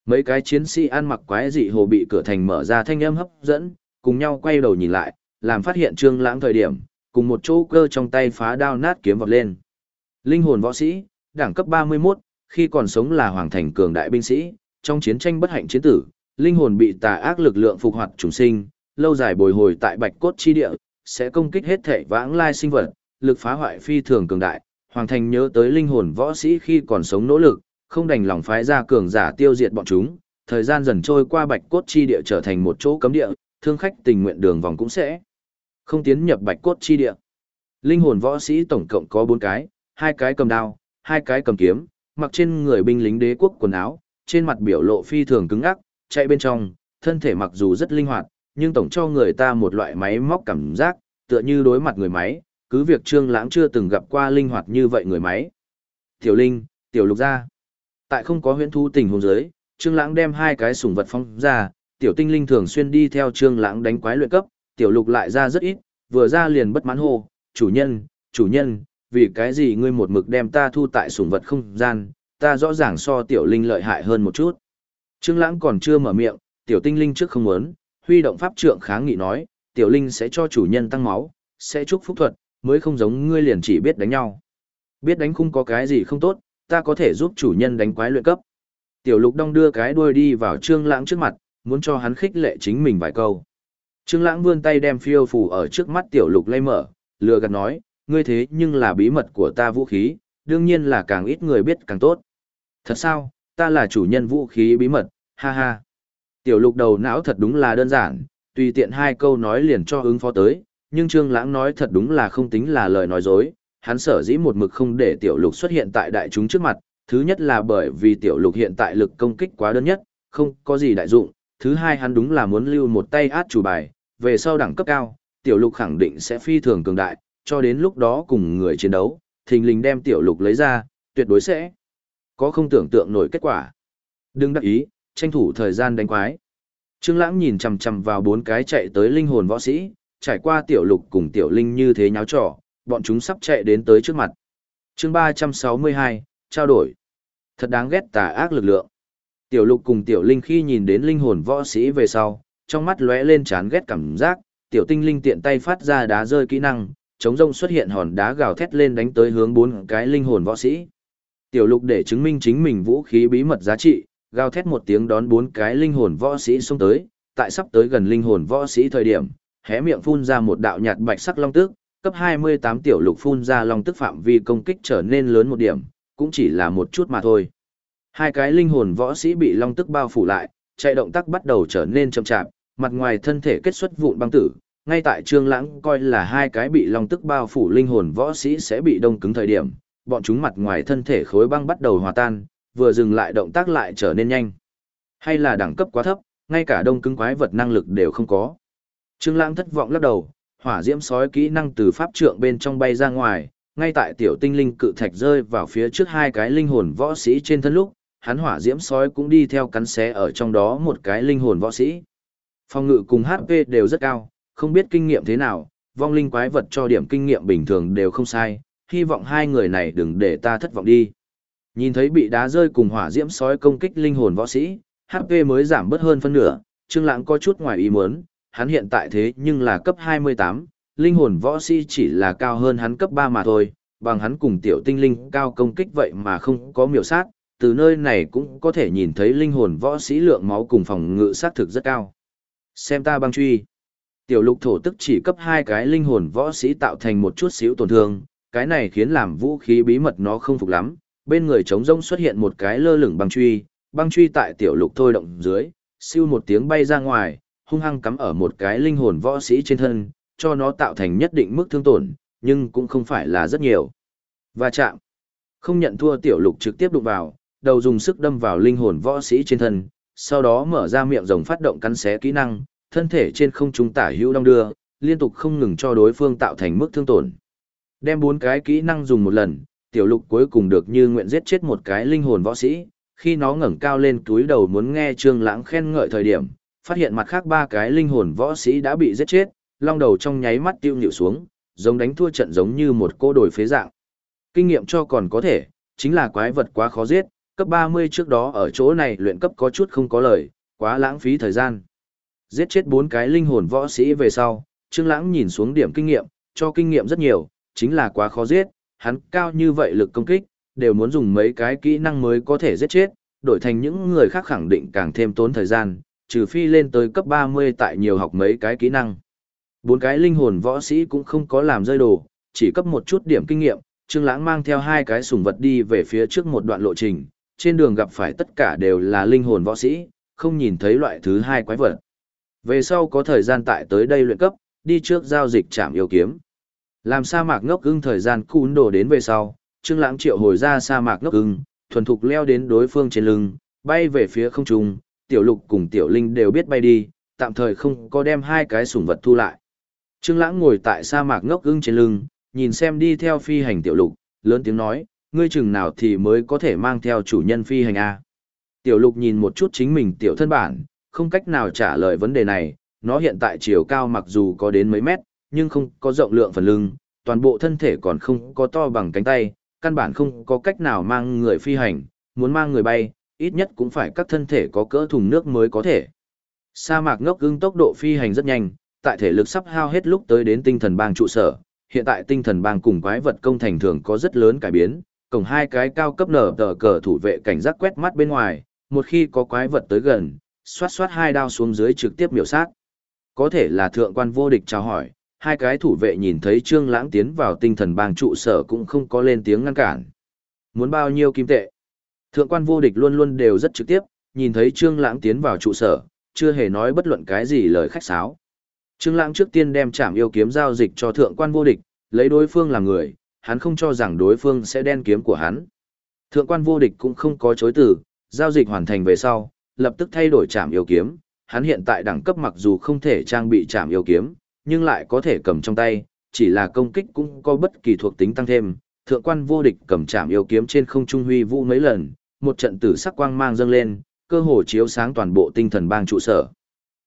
Mấy cái chiến sĩ ăn mặc quái dị hồ bị cửa thành mở ra thanh âm hấp dẫn, cùng nhau quay đầu nhìn lại, làm phát hiện Trương Lãng thời điểm, cùng một chỗ cơ trong tay phá đao nát kiếm vọt lên. Linh hồn võ sĩ, đẳng cấp 31, khi còn sống là hoàng thành cường đại binh sĩ, trong chiến tranh bất hạnh chiến tử, linh hồn bị tà ác lực lượng phục hoạt trùng sinh, lâu dài bồi hồi tại bạch cốt chi địa, sẽ công kích hết thể vãng lai sinh vật, lực phá hoại phi thường cường đại. Hoàng thành nhớ tới linh hồn võ sĩ khi còn sống nỗ lực, không đành lòng phái ra cường giả tiêu diệt bọn chúng, thời gian dần trôi qua bạch cốt chi địa trở thành một chỗ cấm địa, thương khách tình nguyện đường vòng cũng sẽ không tiến nhập bạch cốt chi địa. Linh hồn võ sĩ tổng cộng có 4 cái, hai cái cầm đao, hai cái cầm kiếm, mặc trên người binh lính đế quốc quần áo, trên mặt biểu lộ phi thường cứng ắc, chạy bên trong, thân thể mặc dù rất linh hoạt, nhưng tổng cho người ta một loại máy móc cảm giác, tựa như đối mặt người máy, cứ việc Trương Lãng chưa từng gặp qua linh hoạt như vậy người máy. Tiểu Linh, Tiểu Lục ra. Tại không có huyễn thu tình huống dưới, Trương Lãng đem hai cái sủng vật phong ra, Tiểu Tinh Linh thường xuyên đi theo Trương Lãng đánh quái luyện cấp, Tiểu Lục lại ra rất ít, vừa ra liền bất mãn hô, "Chủ nhân, chủ nhân, vì cái gì ngươi một mực đem ta thu tại sủng vật không gian, ta rõ ràng so Tiểu Linh lợi hại hơn một chút." Trương Lãng còn chưa mở miệng, Tiểu Tinh Linh trước không muốn, huy động pháp trượng kháng nghị nói, "Tiểu Linh sẽ cho chủ nhân tăng máu, sẽ chúc phúc thuật, mới không giống ngươi liền chỉ biết đánh nhau. Biết đánh không có cái gì không tốt, ta có thể giúp chủ nhân đánh quái luyện cấp. Tiểu lục đông đưa cái đuôi đi vào trương lãng trước mặt, muốn cho hắn khích lệ chính mình vài câu. Trương lãng vươn tay đem phiêu phù ở trước mắt tiểu lục lay mở, lừa gạt nói, ngươi thế nhưng là bí mật của ta vũ khí, đương nhiên là càng ít người biết càng tốt. Thật sao, ta là chủ nhân vũ khí bí mật, ha ha. Tiểu lục đầu não thật đúng là đơn giản, tùy tiện hai câu nói liền cho ứng phó tới, nhưng Trương Lãng nói thật đúng là không tính là lời nói dối, hắn sở dĩ một mực không để tiểu lục xuất hiện tại đại chúng trước mặt, thứ nhất là bởi vì tiểu lục hiện tại lực công kích quá đơn nhất, không có gì đại dụng, thứ hai hắn đúng là muốn lưu một tay át chủ bài, về sau đẳng cấp cao, tiểu lục khẳng định sẽ phi thường cường đại, cho đến lúc đó cùng người chiến đấu, thình lình đem tiểu lục lấy ra, tuyệt đối sẽ có không tưởng tượng nổi kết quả. Đừng đắc ý, tranh thủ thời gian đánh quái. Trương Lãng nhìn chằm chằm vào bốn cái chạy tới linh hồn võ sĩ, trải qua tiểu lục cùng tiểu linh như thế nháo trò, bọn chúng sắp chạy đến tới trước mặt. Chương 362, trao đổi. Thật đáng ghét tà ác lực lượng. Tiểu lục cùng tiểu linh khi nhìn đến linh hồn võ sĩ về sau, trong mắt lóe lên chán ghét cảm giác, tiểu tinh linh tiện tay phát ra đá rơi kỹ năng, chống rông xuất hiện hòn đá gào thét lên đánh tới hướng bốn cái linh hồn võ sĩ. Tiểu lục để chứng minh chính mình vũ khí bí mật giá trị, gào thét một tiếng đón bốn cái linh hồn võ sĩ xông tới, tại sắp tới gần linh hồn võ sĩ thời điểm, hé miệng phun ra một đạo nhạt bạch sắc long tức, cấp 28 tiểu lục phun ra long tức phạm vi công kích trở nên lớn một điểm, cũng chỉ là một chút mà thôi. Hai cái linh hồn võ sĩ bị long tức bao phủ lại, chạy động tác bắt đầu trở nên chậm chạp, mặt ngoài thân thể kết xuất vụn băng tử, ngay tại Trương Lãng coi là hai cái bị long tức bao phủ linh hồn võ sĩ sẽ bị đông cứng thời điểm, bọn chúng mặt ngoài thân thể khối băng bắt đầu hòa tan, vừa dừng lại động tác lại trở nên nhanh. Hay là đẳng cấp quá thấp, ngay cả đông cứng quái vật năng lực đều không có. Trương Lãng thất vọng lắc đầu, hỏa diễm sói kỹ năng từ pháp trượng bên trong bay ra ngoài, ngay tại tiểu tinh linh cự thạch rơi vào phía trước hai cái linh hồn võ sĩ trên thân lúc, hắn hỏa diễm sói cũng đi theo cắn xé ở trong đó một cái linh hồn võ sĩ. Phòng ngự cùng HP đều rất cao, không biết kinh nghiệm thế nào, vong linh quái vật cho điểm kinh nghiệm bình thường đều không sai, hy vọng hai người này đừng để ta thất vọng đi. Nhìn thấy bị đá rơi cùng hỏa diễm sói công kích linh hồn võ sĩ, HP mới giảm bớt hơn phân nửa, Trương Lãng có chút ngoài ý muốn, hắn hiện tại thế nhưng là cấp 28, linh hồn võ sĩ chỉ là cao hơn hắn cấp 3 mà thôi, bằng hắn cùng tiểu tinh linh cao công kích vậy mà không có miểu sát, từ nơi này cũng có thể nhìn thấy linh hồn võ sĩ lượng máu cùng phòng ngự sát thực rất cao. Xem ta băng truy. Tiểu lục thổ tức chỉ cấp hai cái linh hồn võ sĩ tạo thành một chút xíu tổn thương, cái này khiến làm vũ khí bí mật nó không phục lắm. Bên người trống rông xuất hiện một cái lơ lửng băng truy, băng truy tại tiểu lục thôi động dưới, siêu một tiếng bay ra ngoài, hung hăng cắm ở một cái linh hồn võ sĩ trên thân, cho nó tạo thành nhất định mức thương tổn, nhưng cũng không phải là rất nhiều. Và chạm, không nhận thua tiểu lục trực tiếp đụng vào, đầu dùng sức đâm vào linh hồn võ sĩ trên thân, sau đó mở ra miệng rồng phát động cắn xé kỹ năng, thân thể trên không trung tả hữu đong đưa, liên tục không ngừng cho đối phương tạo thành mức thương tổn. Đem bốn cái kỹ năng dùng một lần, tiểu lục cuối cùng được như nguyện giết chết một cái linh hồn võ sĩ, khi nó ngẩng cao lên túi đầu muốn nghe Trương Lãng khen ngợi thời điểm, phát hiện mặt khác ba cái linh hồn võ sĩ đã bị giết chết, long đầu trong nháy mắt tiêu nhịu xuống, giống đánh thua trận giống như một cô đổi phế dạng. Kinh nghiệm cho còn có thể, chính là quái vật quá khó giết, cấp 30 trước đó ở chỗ này luyện cấp có chút không có lời, quá lãng phí thời gian. Giết chết bốn cái linh hồn võ sĩ về sau, Trương Lãng nhìn xuống điểm kinh nghiệm, cho kinh nghiệm rất nhiều, chính là quá khó giết, hắn cao như vậy lực công kích, đều muốn dùng mấy cái kỹ năng mới có thể giết chết, đổi thành những người khác khẳng định càng thêm tốn thời gian, trừ phi lên tới cấp 30 tại nhiều học mấy cái kỹ năng. Bốn cái linh hồn võ sĩ cũng không có làm rơi đồ, chỉ cấp một chút điểm kinh nghiệm, Trương Lãng mang theo hai cái sủng vật đi về phía trước một đoạn lộ trình, trên đường gặp phải tất cả đều là linh hồn võ sĩ, không nhìn thấy loại thứ hai quái vật. Về sau có thời gian tại tới đây luyện cấp, đi trước giao dịch trạm yêu kiếm. Làm sa mạc ngốc ưng thời gian cún đổ đến về sau, Trương Lãng triệu hồi ra sa mạc ngốc ưng, thuần thục leo đến đối phương trên lưng, bay về phía không trung, tiểu lục cùng tiểu linh đều biết bay đi, tạm thời không có đem hai cái sủng vật thu lại. Trương Lãng ngồi tại sa mạc ngốc ưng trên lưng, nhìn xem đi theo phi hành tiểu lục, lớn tiếng nói, ngươi chừng nào thì mới có thể mang theo chủ nhân phi hành a? Tiểu lục nhìn một chút chính mình tiểu thân bản, không cách nào trả lời vấn đề này, nó hiện tại chiều cao mặc dù có đến mấy mét, nhưng không có rộng lượng phần lưng, toàn bộ thân thể còn không có to bằng cánh tay, căn bản không có cách nào mang người phi hành, muốn mang người bay, ít nhất cũng phải các thân thể có cỡ thùng nước mới có thể. Sa mạc ngốc ưng tốc độ phi hành rất nhanh, tại thể lực sắp hao hết lúc tới đến tinh thần bang trụ sở, hiện tại tinh thần bang cùng quái vật công thành thường có rất lớn cải biến, cổng hai cái cao cấp nở tờ cờ thủ vệ cảnh giác quét mắt bên ngoài, một khi có quái vật tới gần, xoát xoát hai đao xuống dưới trực tiếp miểu sát. Có thể là thượng quan vô địch chào hỏi, hai cái thủ vệ nhìn thấy Trương Lãng tiến vào tinh thần bang trụ sở cũng không có lên tiếng ngăn cản. Muốn bao nhiêu kim tệ? Thượng quan vô địch luôn luôn đều rất trực tiếp, nhìn thấy Trương Lãng tiến vào trụ sở, chưa hề nói bất luận cái gì lời khách sáo. Trương Lãng trước tiên đem trảm yêu kiếm giao dịch cho thượng quan vô địch, lấy đối phương làm người, hắn không cho rằng đối phương sẽ đen kiếm của hắn. Thượng quan vô địch cũng không có chối từ, giao dịch hoàn thành về sau, lập tức thay đổi trảm yêu kiếm, hắn hiện tại đẳng cấp mặc dù không thể trang bị trảm yêu kiếm, nhưng lại có thể cầm trong tay, chỉ là công kích cũng có bất kỳ thuộc tính tăng thêm. Thượng quan vô địch cầm chạm yêu kiếm trên không trung huy vũ mấy lần, một trận tử sắc quang mang dâng lên, cơ hồ chiếu sáng toàn bộ tinh thần bang trụ sở.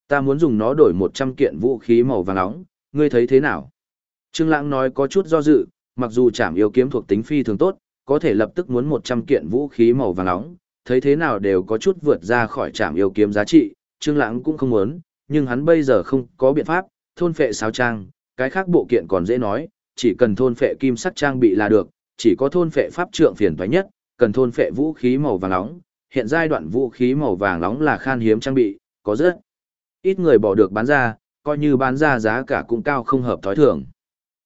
Ta muốn dùng nó đổi 100 kiện vũ khí màu vàng nóng, ngươi thấy thế nào? Trương Lãng nói có chút do dự, mặc dù chạm yêu kiếm thuộc tính phi thường tốt, có thể lập tức muốn 100 kiện vũ khí màu vàng nóng, thấy thế nào đều có chút vượt ra khỏi chạm yêu kiếm giá trị, Trương Lãng cũng không muốn, nhưng hắn bây giờ không có biện pháp, thôn phệ sáo trang, cái khác bộ kiện còn dễ nói, chỉ cần thôn phệ kim sắc trang bị là được, chỉ có thôn phệ pháp trượng phiền toái nhất, cần thôn phệ vũ khí màu vàng nóng, hiện giai đoạn vũ khí màu vàng nóng là khan hiếm trang bị, có rất ít người bỏ được bán ra, coi như bán ra giá cả cũng cao không hợp thói thường.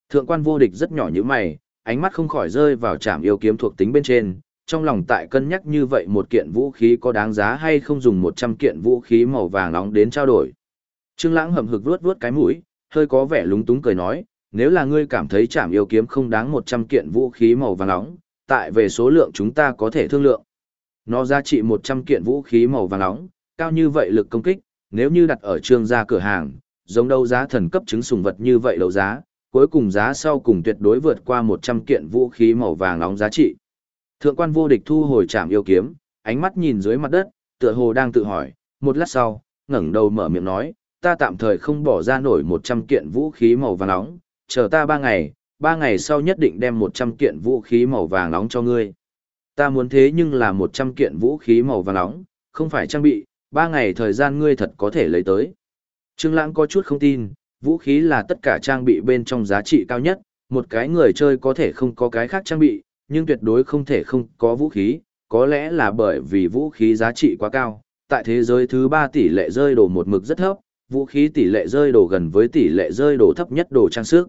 Thượng quan vô địch rất nhỏ như mày, ánh mắt không khỏi rơi vào trạm yêu kiếm thuộc tính bên trên, trong lòng tại cân nhắc như vậy một kiện vũ khí có đáng giá hay không dùng 100 kiện vũ khí màu vàng nóng đến trao đổi. Trương Lãng hậm hực vuốt vuốt cái mũi, hơi có vẻ lúng túng cười nói, nếu là ngươi cảm thấy trảm yêu kiếm không đáng 100 kiện vũ khí màu vàng nóng, tại về số lượng chúng ta có thể thương lượng. Nó giá trị 100 kiện vũ khí màu vàng nóng, cao như vậy lực công kích, nếu như đặt ở trương gia cửa hàng, giống đấu giá thần cấp chứng sùng vật như vậy đấu giá, cuối cùng giá sau cùng tuyệt đối vượt qua 100 kiện vũ khí màu vàng nóng giá trị. Thượng quan vô địch thu hồi trảm yêu kiếm, ánh mắt nhìn dưới mặt đất, tựa hồ đang tự hỏi, một lát sau, ngẩng đầu mở miệng nói, ta tạm thời không bỏ ra nổi 100 kiện vũ khí màu vàng nóng, chờ ta 3 ngày, 3 ngày sau nhất định đem 100 kiện vũ khí màu vàng nóng cho ngươi. Ta muốn thế nhưng là 100 kiện vũ khí màu vàng nóng, không phải trang bị, 3 ngày thời gian ngươi thật có thể lấy tới. Trương Lãng có chút không tin, vũ khí là tất cả trang bị bên trong giá trị cao nhất, một cái người chơi có thể không có cái khác trang bị, nhưng tuyệt đối không thể không có vũ khí, có lẽ là bởi vì vũ khí giá trị quá cao. Tại thế giới thứ 3 tỷ lệ rơi đồ một mực rất thấp, vũ khí tỷ lệ rơi đồ gần với tỷ lệ rơi đồ thấp nhất đồ trang sức.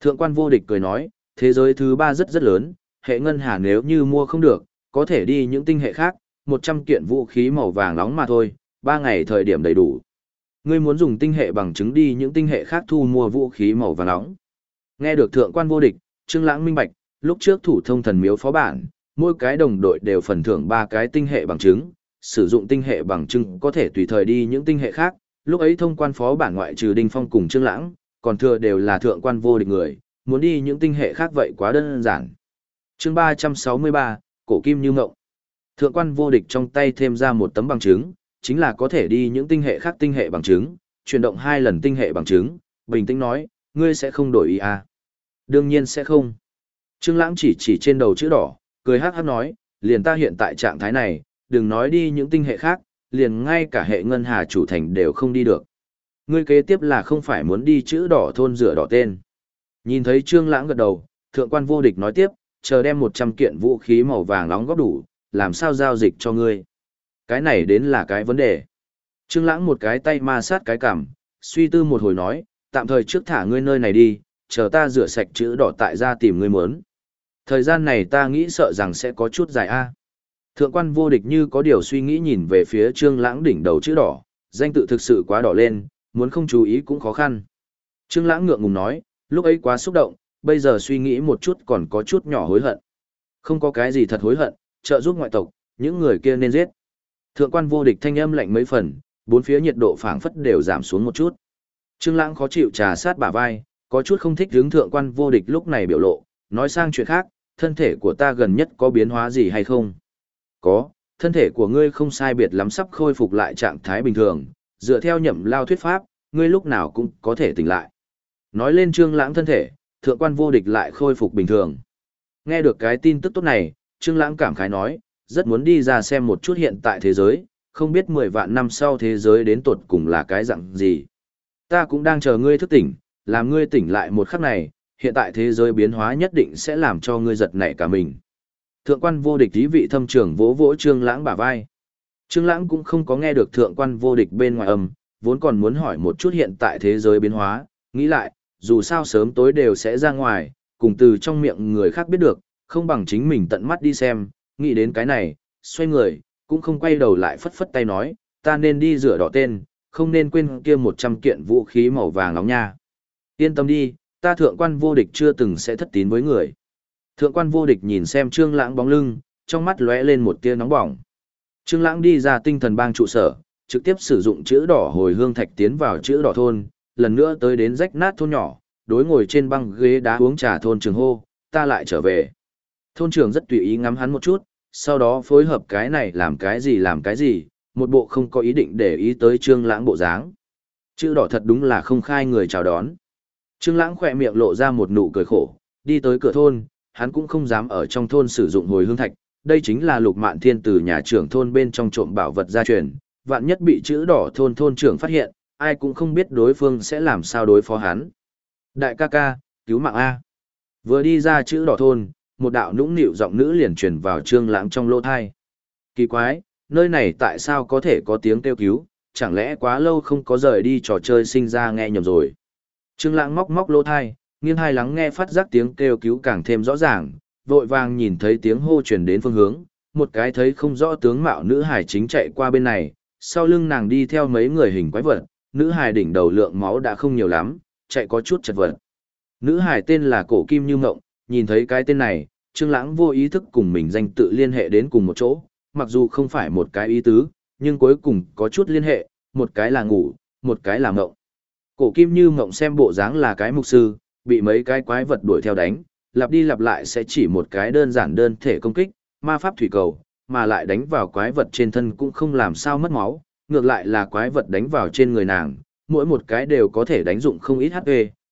Thượng quan vô địch cười nói, thế giới thứ ba rất rất lớn, hệ ngân hà nếu như mua không được, có thể đi những tinh hệ khác, 100 kiện vũ khí màu vàng nóng mà thôi, 3 ngày thời điểm đầy đủ. Ngươi muốn dùng tinh hệ bằng chứng đi những tinh hệ khác thu mua vũ khí màu vàng nóng. Nghe được thượng quan vô địch, Trương Lãng minh bạch, lúc trước thủ thông thần miếu phó bản, mỗi cái đồng đội đều phần thưởng 3 cái tinh hệ bằng chứng, sử dụng tinh hệ bằng chứng có thể tùy thời đi những tinh hệ khác, lúc ấy thông quan phó bản ngoại trừ Đinh Phong cùng Trương Lãng, còn thừa đều là thượng quan vô địch người, muốn đi những tinh hệ khác vậy quá đơn giản. Chương 363, cổ kim như ngộng. Thượng quan vô địch trong tay thêm ra một tấm bằng chứng, chính là có thể đi những tinh hệ khác tinh hệ bằng chứng, chuyển động hai lần tinh hệ bằng chứng, bình tĩnh nói, ngươi sẽ không đổi ý à? Đương nhiên sẽ không. Trương Lãng chỉ chỉ trên đầu chữ đỏ, cười hắc hắc nói, liền ta hiện tại trạng thái này, đừng nói đi những tinh hệ khác, liền ngay cả hệ ngân hà chủ thành đều không đi được. Ngươi kế tiếp là không phải muốn đi chữ đỏ thôn rửa đỏ tên. Nhìn thấy Trương Lãng gật đầu, thượng quan vô địch nói tiếp, chờ đem 100 kiện vũ khí màu vàng nóng góp đủ, làm sao giao dịch cho ngươi. Cái này đến là cái vấn đề. Trương Lãng một cái tay ma sát cái cằm, suy tư một hồi nói, tạm thời trước thả ngươi nơi này đi, chờ ta rửa sạch chữ đỏ tại ra tìm ngươi muốn. Thời gian này ta nghĩ sợ rằng sẽ có chút dài a. Thượng quan vô địch như có điều suy nghĩ nhìn về phía Trương Lãng đỉnh đầu chữ đỏ, danh tự thực sự quá đỏ lên, muốn không chú ý cũng khó khăn. Trương Lãng ngượng ngùng nói, lúc ấy quá xúc động, bây giờ suy nghĩ một chút còn có chút nhỏ hối hận. Không có cái gì thật hối hận, trợ giúp ngoại tộc, những người kia nên giết. Thượng quan vô địch thanh âm lạnh mấy phần, bốn phía nhiệt độ phảng phất đều giảm xuống một chút. Trương Lãng khó chịu trà sát bả vai, có chút không thích hướng thượng quan vô địch lúc này biểu lộ, nói sang chuyện khác, thân thể của ta gần nhất có biến hóa gì hay không? Có, thân thể của ngươi không sai biệt lắm sắp khôi phục lại trạng thái bình thường, dựa theo nhậm lao thuyết pháp, ngươi lúc nào cũng có thể tỉnh lại. Nói lên Trương Lãng thân thể, thượng quan vô địch lại khôi phục bình thường. Nghe được cái tin tức tốt này, Trương Lãng cảm khái nói, rất muốn đi ra xem một chút hiện tại thế giới, không biết 10 vạn năm sau thế giới đến tột cùng là cái dạng gì. Ta cũng đang chờ ngươi thức tỉnh, làm ngươi tỉnh lại một khắc này, hiện tại thế giới biến hóa nhất định sẽ làm cho ngươi giật nảy cả mình. Thượng quan vô địch ý vị thâm trưởng vỗ vỗ Trương Lãng bả vai. Trương Lãng cũng không có nghe được thượng quan vô địch bên ngoài âm, vốn còn muốn hỏi một chút hiện tại thế giới biến hóa, nghĩ lại, dù sao sớm tối đều sẽ ra ngoài, cùng từ trong miệng người khác biết được, không bằng chính mình tận mắt đi xem, nghĩ đến cái này, xoay người, cũng không quay đầu lại phất phất tay nói, ta nên đi rửa đỏ tên, không nên quên kia 100 kiện vũ khí màu vàng nóng nha. Yên tâm đi, ta thượng quan vô địch chưa từng sẽ thất tín với người. Thượng quan vô địch nhìn xem Trương Lãng bóng lưng, trong mắt lóe lên một tia nóng bỏng. Trương Lãng đi ra tinh thần bang trụ sở, trực tiếp sử dụng chữ đỏ hồi hương thạch tiến vào chữ đỏ thôn, lần nữa tới đến rách nát thôn nhỏ, đối ngồi trên băng ghế đá uống trà thôn trường hô, ta lại trở về. Thôn trưởng rất tùy ý ngắm hắn một chút, sau đó phối hợp cái này làm cái gì làm cái gì, một bộ không có ý định để ý tới trương lãng bộ dáng. Chữ đỏ thật đúng là không khai người chào đón. Trương lãng khẽ miệng lộ ra một nụ cười khổ, đi tới cửa thôn, hắn cũng không dám ở trong thôn sử dụng hồi hương thạch, đây chính là lục mạn thiên từ nhà trưởng thôn bên trong trộm bảo vật gia truyền, vạn nhất bị chữ đỏ thôn thôn trưởng phát hiện, ai cũng không biết đối phương sẽ làm sao đối phó hắn. Đại ca ca, cứu mạng A. Vừa đi ra chữ đỏ thôn, một đạo nũng nịu giọng nữ liền truyền vào trương lãng trong lỗ thai. Kỳ quái, nơi này tại sao có thể có tiếng kêu cứu, chẳng lẽ quá lâu không có rời đi trò chơi sinh ra nghe nhầm rồi. Trương lãng móc móc lỗ thai, nghiêng hai lắng nghe phát giác tiếng kêu cứu càng thêm rõ ràng, vội vàng nhìn thấy tiếng hô truyền đến phương hướng, một cái thấy không rõ tướng mạo nữ hải chính chạy qua bên này, sau lưng nàng đi theo mấy người hình quái vật, nữ hải đỉnh đầu lượng máu đã không nhiều lắm, chạy có chút chật vật. Nữ hải tên là Cổ Kim Như Ngộng, nhìn thấy cái tên này, Trương Lãng vô ý thức cùng mình danh tự liên hệ đến cùng một chỗ, mặc dù không phải một cái ý tứ, nhưng cuối cùng có chút liên hệ, một cái là ngủ, một cái là ngộng. Cổ Kim Như Ngộng xem bộ dáng là cái mục sư, bị mấy cái quái vật đuổi theo đánh, lặp đi lặp lại sẽ chỉ một cái đơn giản đơn thể công kích, ma pháp thủy cầu, mà lại đánh vào quái vật trên thân cũng không làm sao mất máu, ngược lại là quái vật đánh vào trên người nàng, mỗi một cái đều có thể đánh dụng không ít HP,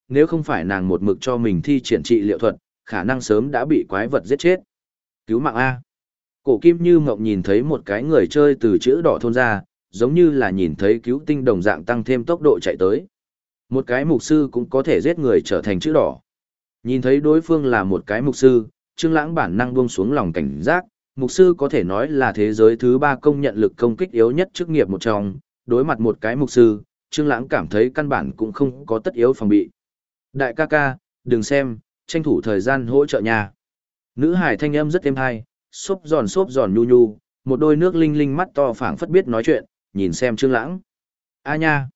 nếu không phải nàng một mực cho mình thi triển trị liệu thuật, khả năng sớm đã bị quái vật giết chết. Cứu mạng A. Cổ kim như mộng nhìn thấy một cái người chơi từ chữ đỏ thôn ra, giống như là nhìn thấy cứu tinh đồng dạng tăng thêm tốc độ chạy tới. Một cái mục sư cũng có thể giết người trở thành chữ đỏ. Nhìn thấy đối phương là một cái mục sư, Trương Lãng bản năng buông xuống lòng cảnh giác, mục sư có thể nói là thế giới thứ ba công nhận lực công kích yếu nhất chức nghiệp một trong, đối mặt một cái mục sư, Trương Lãng cảm thấy căn bản cũng không có tất yếu phòng bị. Đại ca ca, đừng xem, tranh thủ thời gian hỗ trợ nhà. Nữ hải thanh âm rất êm hay, xốp giòn xốp giòn nhu nhu, một đôi nước linh linh mắt to phảng phất biết nói chuyện, nhìn xem Trương Lãng. A nha.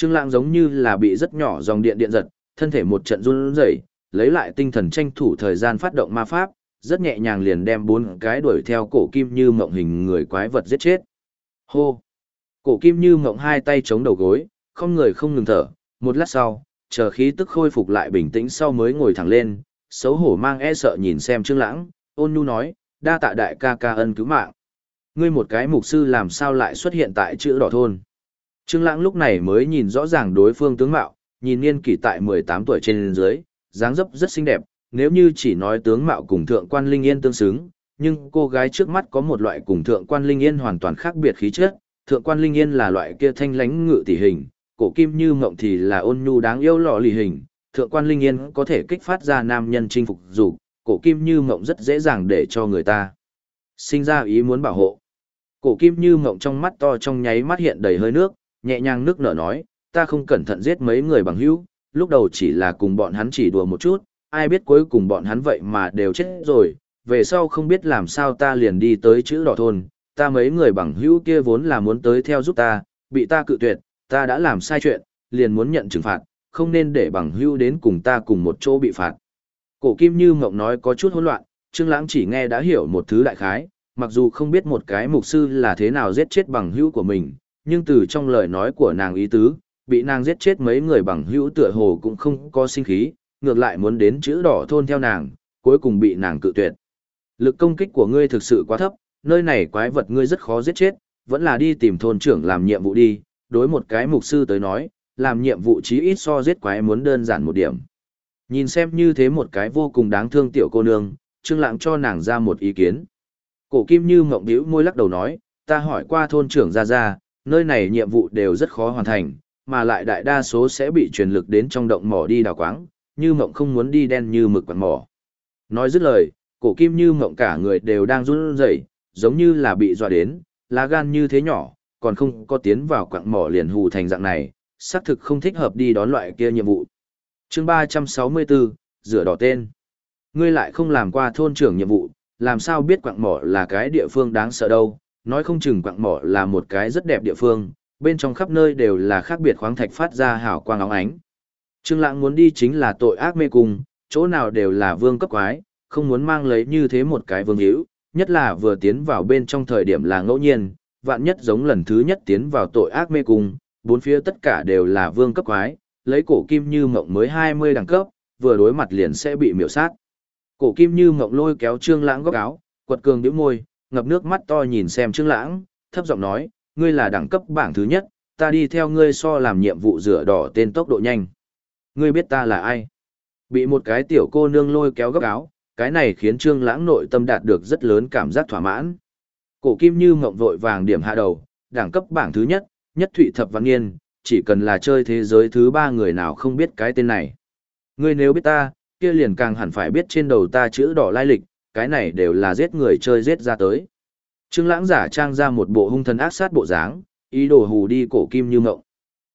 Trương Lãng giống như là bị rất nhỏ dòng điện điện giật, thân thể một trận run rẩy, lấy lại tinh thần tranh thủ thời gian phát động ma pháp, rất nhẹ nhàng liền đem bốn cái đuổi theo cổ kim như mộng hình người quái vật giết chết. Hô! Cổ kim như mộng hai tay chống đầu gối, không người không ngừng thở, một lát sau, chờ khí tức khôi phục lại bình tĩnh sau mới ngồi thẳng lên, xấu hổ mang e sợ nhìn xem Trương Lãng, ôn nhu nói, đa tạ đại ca ca ân cứu mạng. Ngươi một cái mục sư làm sao lại xuất hiện tại chữ đỏ thôn. Trương Lãng lúc này mới nhìn rõ ràng đối phương tướng mạo, nhìn niên kỷ tại 18 tuổi trên dưới, dáng dấp rất xinh đẹp, nếu như chỉ nói tướng mạo cùng thượng quan Linh Yên tương xứng, nhưng cô gái trước mắt có một loại cùng thượng quan Linh Yên hoàn toàn khác biệt khí chất, thượng quan Linh Yên là loại kia thanh lãnh ngự tỷ hình, cổ kim như mộng thì là ôn nhu đáng yêu lọ lì hình, thượng quan Linh Yên có thể kích phát ra nam nhân chinh phục dục, cổ kim như mộng rất dễ dàng để cho người ta sinh ra ý muốn bảo hộ. Cổ kim như mộng trong mắt to trong nháy mắt hiện đầy hơi nước, nhẹ nhàng nước nở nói, ta không cẩn thận giết mấy người bằng hữu, lúc đầu chỉ là cùng bọn hắn chỉ đùa một chút, ai biết cuối cùng bọn hắn vậy mà đều chết rồi, về sau không biết làm sao ta liền đi tới chữ đỏ thôn, ta mấy người bằng hữu kia vốn là muốn tới theo giúp ta, bị ta cự tuyệt, ta đã làm sai chuyện, liền muốn nhận trừng phạt, không nên để bằng hữu đến cùng ta cùng một chỗ bị phạt. Cổ kim như mộng nói có chút hỗn loạn, Trương Lãng chỉ nghe đã hiểu một thứ đại khái, mặc dù không biết một cái mục sư là thế nào giết chết bằng hữu của mình, nhưng từ trong lời nói của nàng ý tứ, bị nàng giết chết mấy người bằng hữu tựa hồ cũng không có sinh khí, ngược lại muốn đến chữ đỏ thôn theo nàng, cuối cùng bị nàng cự tuyệt. Lực công kích của ngươi thực sự quá thấp, nơi này quái vật ngươi rất khó giết chết, vẫn là đi tìm thôn trưởng làm nhiệm vụ đi, đối một cái mục sư tới nói, làm nhiệm vụ chí ít so giết quái muốn đơn giản một điểm. Nhìn xem như thế một cái vô cùng đáng thương tiểu cô nương, Trương Lãng cho nàng ra một ý kiến. Cổ Kim Như ngậm bĩu môi lắc đầu nói, ta hỏi qua thôn trưởng ra ra, nơi này nhiệm vụ đều rất khó hoàn thành, mà lại đại đa số sẽ bị truyền lực đến trong động mỏ đi đào quáng, như mộng không muốn đi đen như mực quạt mỏ. Nói dứt lời, cổ kim như mộng cả người đều đang run rẩy, giống như là bị dọa đến, lá gan như thế nhỏ, còn không có tiến vào quặng mỏ liền hù thành dạng này, xác thực không thích hợp đi đón loại kia nhiệm vụ. chương 364, rửa đỏ tên. Ngươi lại không làm qua thôn trưởng nhiệm vụ, làm sao biết quặng mỏ là cái địa phương đáng sợ đâu, nói không chừng quặng mỏ là một cái rất đẹp địa phương, bên trong khắp nơi đều là khác biệt khoáng thạch phát ra hào quang óng ánh. Trương Lãng muốn đi chính là tội ác mê cung, chỗ nào đều là vương cấp quái, không muốn mang lấy như thế một cái vương hữu, nhất là vừa tiến vào bên trong thời điểm là ngẫu nhiên, vạn nhất giống lần thứ nhất tiến vào tội ác mê cung, bốn phía tất cả đều là vương cấp quái, lấy cổ kim như mộng mới 20 đẳng cấp, vừa đối mặt liền sẽ bị miểu sát. Cổ kim như mộng lôi kéo Trương Lãng góc áo, quật cường nhíu môi, ngập nước mắt to nhìn xem Trương Lãng, thấp giọng nói, ngươi là đẳng cấp bảng thứ nhất, ta đi theo ngươi so làm nhiệm vụ rửa đỏ tên tốc độ nhanh. Ngươi biết ta là ai? Bị một cái tiểu cô nương lôi kéo gấp áo, cái này khiến Trương Lãng nội tâm đạt được rất lớn cảm giác thỏa mãn. Cổ Kim Như ngậm vội vàng điểm hạ đầu, đẳng cấp bảng thứ nhất, nhất thụy thập văn nghiên, chỉ cần là chơi thế giới thứ ba người nào không biết cái tên này. Ngươi nếu biết ta, kia liền càng hẳn phải biết trên đầu ta chữ đỏ lai lịch, cái này đều là giết người chơi giết ra tới. Trương Lãng giả trang ra một bộ hung thần ác sát bộ dáng, ý đồ hù đi cổ Kim Như Mộng.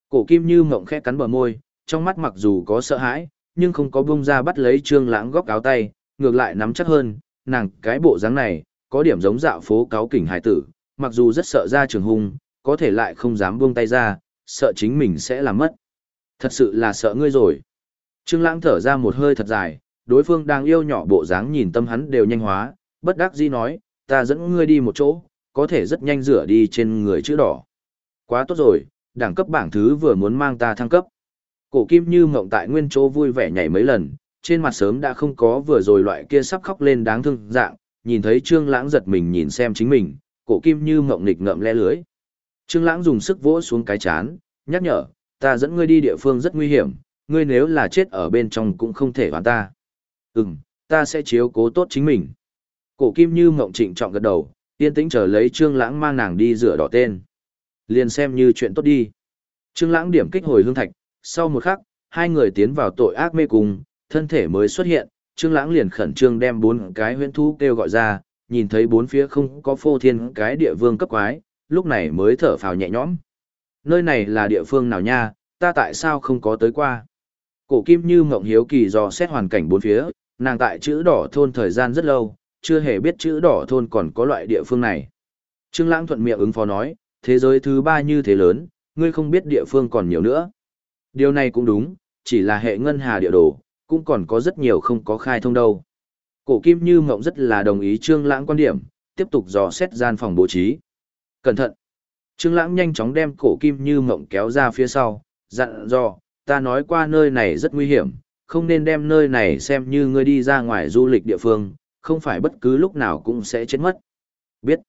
Cổ Kim Như Mộng khẽ cắn bờ môi, trong mắt mặc dù có sợ hãi, nhưng không có buông ra bắt lấy Trương Lãng góc áo tay, ngược lại nắm chắc hơn, nàng cái bộ dáng này, có điểm giống dạo phố cáo kỉnh hải tử, mặc dù rất sợ ra trường hung, có thể lại không dám buông tay ra, sợ chính mình sẽ làm mất. Thật sự là sợ ngươi rồi. Trương Lãng thở ra một hơi thật dài, đối phương đang yêu nhỏ bộ dáng nhìn tâm hắn đều nhanh hóa, bất đắc dĩ nói, ta dẫn ngươi đi một chỗ, có thể rất nhanh rửa đi trên người chữ đỏ. Quá tốt rồi, đẳng cấp bảng thứ vừa muốn mang ta thăng cấp. Cổ kim như mộng tại nguyên chỗ vui vẻ nhảy mấy lần, trên mặt sớm đã không có vừa rồi loại kia sắp khóc lên đáng thương dạng, nhìn thấy Trương Lãng giật mình nhìn xem chính mình, cổ kim như mộng nghịch ngợm le lưới. Trương Lãng dùng sức vỗ xuống cái chán, nhắc nhở, ta dẫn ngươi đi địa phương rất nguy hiểm, ngươi nếu là chết ở bên trong cũng không thể hoàn ta. Ừm, ta sẽ chiếu cố tốt chính mình. Cổ kim như mộng trịnh trọng gật đầu, yên tĩnh chờ lấy Trương Lãng mang nàng đi rửa đỏ tên. Liền xem như chuyện tốt đi. Trương Lãng điểm kích hồi hương thạch, sau một khắc, hai người tiến vào tội ác mê cung, thân thể mới xuất hiện, Trương Lãng liền khẩn trương đem bốn cái huyễn thú kêu gọi ra, nhìn thấy bốn phía không có phô thiên cái địa vương cấp quái, lúc này mới thở phào nhẹ nhõm. Nơi này là địa phương nào nha, ta tại sao không có tới qua? Cổ Kim Như mộng hiếu kỳ dò xét hoàn cảnh bốn phía, nàng tại chữ đỏ thôn thời gian rất lâu, chưa hề biết chữ đỏ thôn còn có loại địa phương này. Trương Lãng thuận miệng ứng phó nói, thế giới thứ ba như thế lớn, ngươi không biết địa phương còn nhiều nữa. Điều này cũng đúng, chỉ là hệ ngân hà địa đồ, cũng còn có rất nhiều không có khai thông đâu. Cổ Kim Như Mộng rất là đồng ý Trương Lãng quan điểm, tiếp tục dò xét gian phòng bố trí. Cẩn thận. Trương Lãng nhanh chóng đem Cổ Kim Như Mộng kéo ra phía sau, dặn dò, ta nói qua nơi này rất nguy hiểm, không nên đem nơi này xem như ngươi đi ra ngoài du lịch địa phương, không phải bất cứ lúc nào cũng sẽ chết mất. Biết.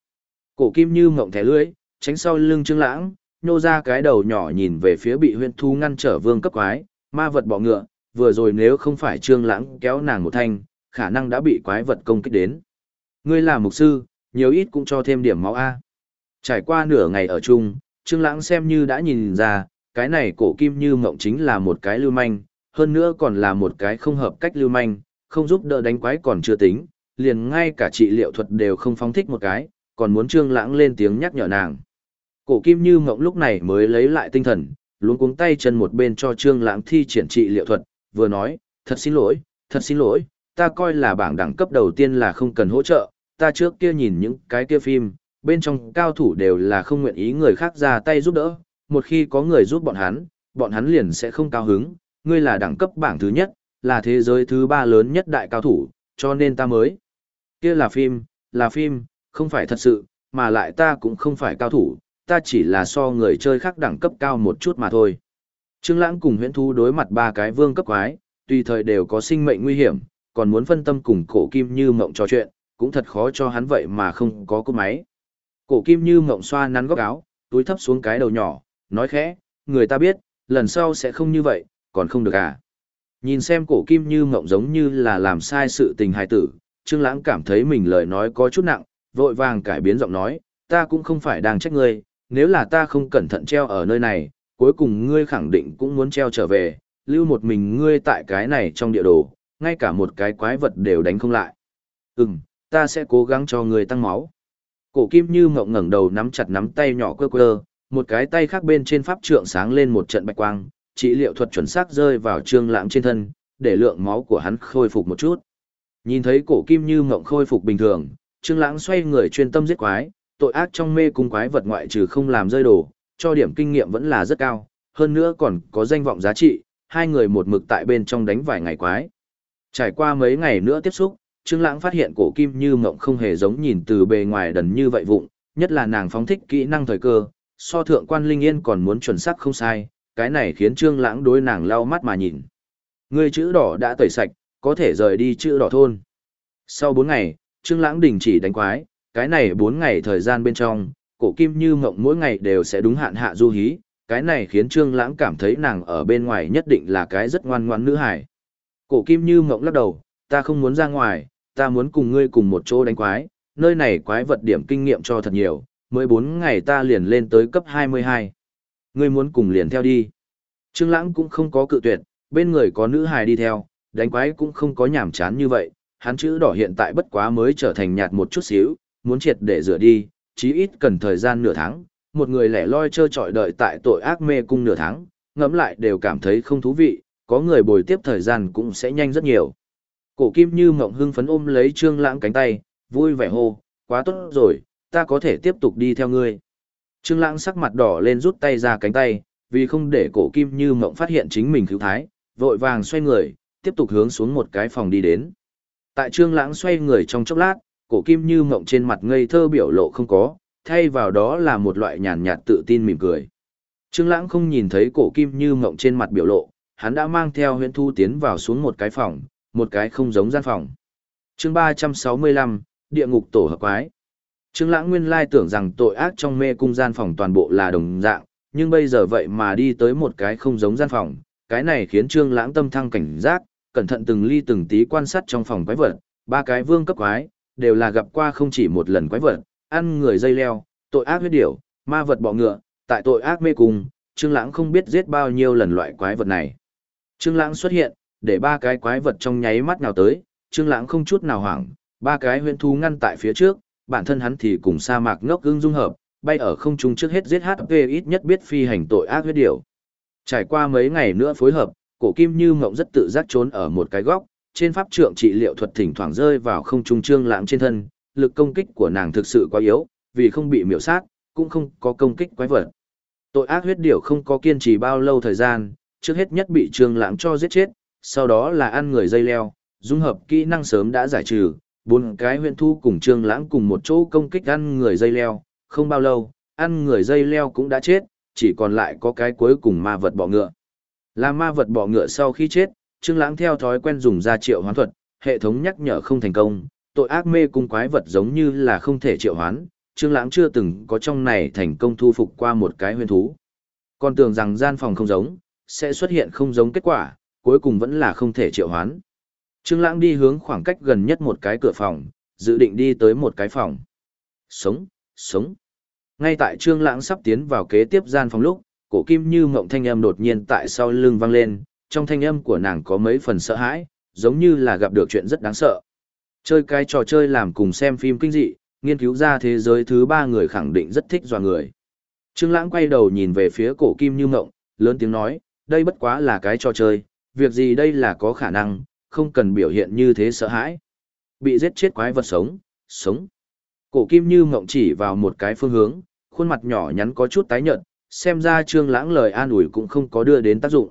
Cổ Kim Như Mộng thẻ lưỡi, tránh sau lưng Trương Lãng, nhô ra cái đầu nhỏ nhìn về phía bị huyễn thu ngăn trở vương cấp quái, ma vật bỏ ngựa, vừa rồi nếu không phải Trương Lãng kéo nàng một thanh, khả năng đã bị quái vật công kích đến. Ngươi là mục sư, nhiều ít cũng cho thêm điểm máu a. Trải qua nửa ngày ở chung, Trương Lãng xem như đã nhìn ra, cái này cổ kim như mộng chính là một cái lưu manh, hơn nữa còn là một cái không hợp cách lưu manh, không giúp đỡ đánh quái còn chưa tính, liền ngay cả trị liệu thuật đều không phóng thích một cái, còn muốn Trương Lãng lên tiếng nhắc nhở nàng. Cổ kim như mộng lúc này mới lấy lại tinh thần, luống cuống tay chân một bên cho Trương Lãng thi triển trị liệu thuật, vừa nói, thật xin lỗi, thật xin lỗi, ta coi là bảng đẳng cấp đầu tiên là không cần hỗ trợ, ta trước kia nhìn những cái kia phim, bên trong cao thủ đều là không nguyện ý người khác ra tay giúp đỡ, một khi có người giúp bọn hắn, bọn hắn liền sẽ không cao hứng, ngươi là đẳng cấp bảng thứ nhất, là thế giới thứ ba lớn nhất đại cao thủ, cho nên ta mới. Kia là phim, là phim, không phải thật sự, mà lại ta cũng không phải cao thủ, ta chỉ là so người chơi khác đẳng cấp cao một chút mà thôi. Trương Lãng cùng Huyễn Thú đối mặt ba cái vương cấp quái, tùy thời đều có sinh mệnh nguy hiểm, còn muốn phân tâm cùng Cổ Kim Như Mộng trò chuyện, cũng thật khó cho hắn vậy mà không có cú máy. Cổ Kim Như Mộng xoa nắn góc áo, túi thấp xuống cái đầu nhỏ, nói khẽ, người ta biết, lần sau sẽ không như vậy, còn không được à. Nhìn xem Cổ Kim Như Mộng giống như là làm sai sự tình hài tử, Trương Lãng cảm thấy mình lời nói có chút nặng, vội vàng cải biến giọng nói, ta cũng không phải đang trách ngươi, nếu là ta không cẩn thận treo ở nơi này, cuối cùng ngươi khẳng định cũng muốn treo trở về, lưu một mình ngươi tại cái này trong địa đồ, ngay cả một cái quái vật đều đánh không lại. Ừm, ta sẽ cố gắng cho ngươi tăng máu. Cổ kim như ngậm ngẩng đầu nắm chặt nắm tay nhỏ quơ quơ, một cái tay khác bên trên pháp trượng sáng lên một trận bạch quang, trị liệu thuật chuẩn xác rơi vào trương lãng trên thân, để lượng máu của hắn khôi phục một chút. Nhìn thấy cổ kim như ngộng khôi phục bình thường, trương lãng xoay người chuyên tâm giết quái, tội ác trong mê cung quái vật ngoại trừ không làm rơi đồ, cho điểm kinh nghiệm vẫn là rất cao, hơn nữa còn có danh vọng giá trị, hai người một mực tại bên trong đánh vài ngày quái. Trải qua mấy ngày nữa tiếp xúc, Trương Lãng phát hiện cổ kim như mộng không hề giống nhìn từ bề ngoài đần như vậy vụng, nhất là nàng phóng thích kỹ năng thời cơ, so thượng quan linh yên còn muốn chuẩn xác không sai, cái này khiến Trương Lãng đối nàng lau mắt mà nhìn. Ngươi chữ đỏ đã tẩy sạch, có thể rời đi chữ đỏ thôn. Sau 4 ngày, Trương Lãng đình chỉ đánh quái, cái này 4 ngày thời gian bên trong, cổ kim như mộng mỗi ngày đều sẽ đúng hạn hạ du hí, cái này khiến Trương Lãng cảm thấy nàng ở bên ngoài nhất định là cái rất ngoan ngoãn nữ hài. Cổ kim như mộng lắc đầu, ta không muốn ra ngoài, ta muốn cùng ngươi cùng một chỗ đánh quái, nơi này quái vật điểm kinh nghiệm cho thật nhiều, mới 4 ngày ta liền lên tới cấp 22. Ngươi muốn cùng liền theo đi. Trương Lãng cũng không có cự tuyệt, bên người có nữ hài đi theo, đánh quái cũng không có nhảm chán như vậy, hắn chữ đỏ hiện tại bất quá mới trở thành nhạt một chút xíu, muốn triệt để rửa đi, chí ít cần thời gian nửa tháng, một người lẻ loi chơi trọi đợi tại tội ác mê cung nửa tháng, ngẫm lại đều cảm thấy không thú vị, có người bồi tiếp thời gian cũng sẽ nhanh rất nhiều. Cổ kim như mộng hưng phấn ôm lấy trương lãng cánh tay, vui vẻ hô, quá tốt rồi, ta có thể tiếp tục đi theo ngươi. Trương lãng sắc mặt đỏ lên rút tay ra cánh tay, vì không để cổ kim như mộng phát hiện chính mình cứu thái, vội vàng xoay người, tiếp tục hướng xuống một cái phòng đi đến. Tại trương lãng xoay người trong chốc lát, cổ kim như mộng trên mặt ngây thơ biểu lộ không có, thay vào đó là một loại nhàn nhạt tự tin mỉm cười. Trương lãng không nhìn thấy cổ kim như mộng trên mặt biểu lộ, hắn đã mang theo Huyền thu tiến vào xuống một cái phòng, một cái không giống gian phòng. chương 365, địa ngục tổ hợp quái. Trương lãng nguyên lai tưởng rằng tội ác trong mê cung gian phòng toàn bộ là đồng dạng, nhưng bây giờ vậy mà đi tới một cái không giống gian phòng, cái này khiến Trương lãng tâm thăng cảnh giác, cẩn thận từng ly từng tí quan sát trong phòng quái vật, ba cái vương cấp quái, đều là gặp qua không chỉ một lần quái vật, ăn người dây leo, tội ác huyết điểu, ma vật bọ ngựa, tại tội ác mê cung, Trương Lãng không biết giết bao nhiêu lần loại quái vật này. Trương Lãng xuất hiện, để ba cái quái vật trong nháy mắt nào tới, Trương Lãng không chút nào hoảng, ba cái huyền thú ngăn tại phía trước, bản thân hắn thì cùng sa mạc ngốc ưng dung hợp, bay ở không trung trước hết giết HP ít nhất biết phi hành tội ác huyết điểu. Trải qua mấy ngày nữa phối hợp, cổ kim như mộng rất tự giác trốn ở một cái góc, trên pháp trượng trị liệu thuật thỉnh thoảng rơi vào không trung trương lãng trên thân, lực công kích của nàng thực sự quá yếu, vì không bị miểu sát, cũng không có công kích quái vật. Tội ác huyết điểu không có kiên trì bao lâu thời gian, trước hết nhất bị trương lãng cho giết chết, sau đó là ăn người dây leo, dung hợp kỹ năng sớm đã giải trừ, bốn cái huyện thu cùng trương lãng cùng một chỗ công kích ăn người dây leo, không bao lâu, ăn người dây leo cũng đã chết, chỉ còn lại có cái cuối cùng ma vật bọ ngựa. Là ma vật bọ ngựa sau khi chết, Trương Lãng theo thói quen dùng ra triệu hoán thuật, hệ thống nhắc nhở không thành công, tội ác mê cung quái vật giống như là không thể triệu hoán, Trương Lãng chưa từng có trong này thành công thu phục qua một cái huyền thú. Còn tưởng rằng gian phòng không giống, sẽ xuất hiện không giống kết quả, cuối cùng vẫn là không thể triệu hoán. Trương Lãng đi hướng khoảng cách gần nhất một cái cửa phòng, dự định đi tới một cái phòng. Sống, sống. Ngay tại Trương Lãng sắp tiến vào kế tiếp gian phòng lúc, cổ kim như mộng thanh âm đột nhiên tại sau lưng vang lên, trong thanh âm của nàng có mấy phần sợ hãi, giống như là gặp được chuyện rất đáng sợ. Chơi cái trò chơi làm cùng xem phim kinh dị, nghiên cứu ra thế giới thứ ba người khẳng định rất thích dọa người. Trương Lãng quay đầu nhìn về phía cổ kim như mộng, lớn tiếng nói, đây bất quá là cái trò chơi, việc gì đây là có khả năng, không cần biểu hiện như thế sợ hãi. Bị giết chết quái vật sống, sống. Cổ kim như mộng chỉ vào một cái phương hướng, khuôn mặt nhỏ nhắn có chút tái nhợt, xem ra Trương Lãng lời an ủi cũng không có đưa đến tác dụng.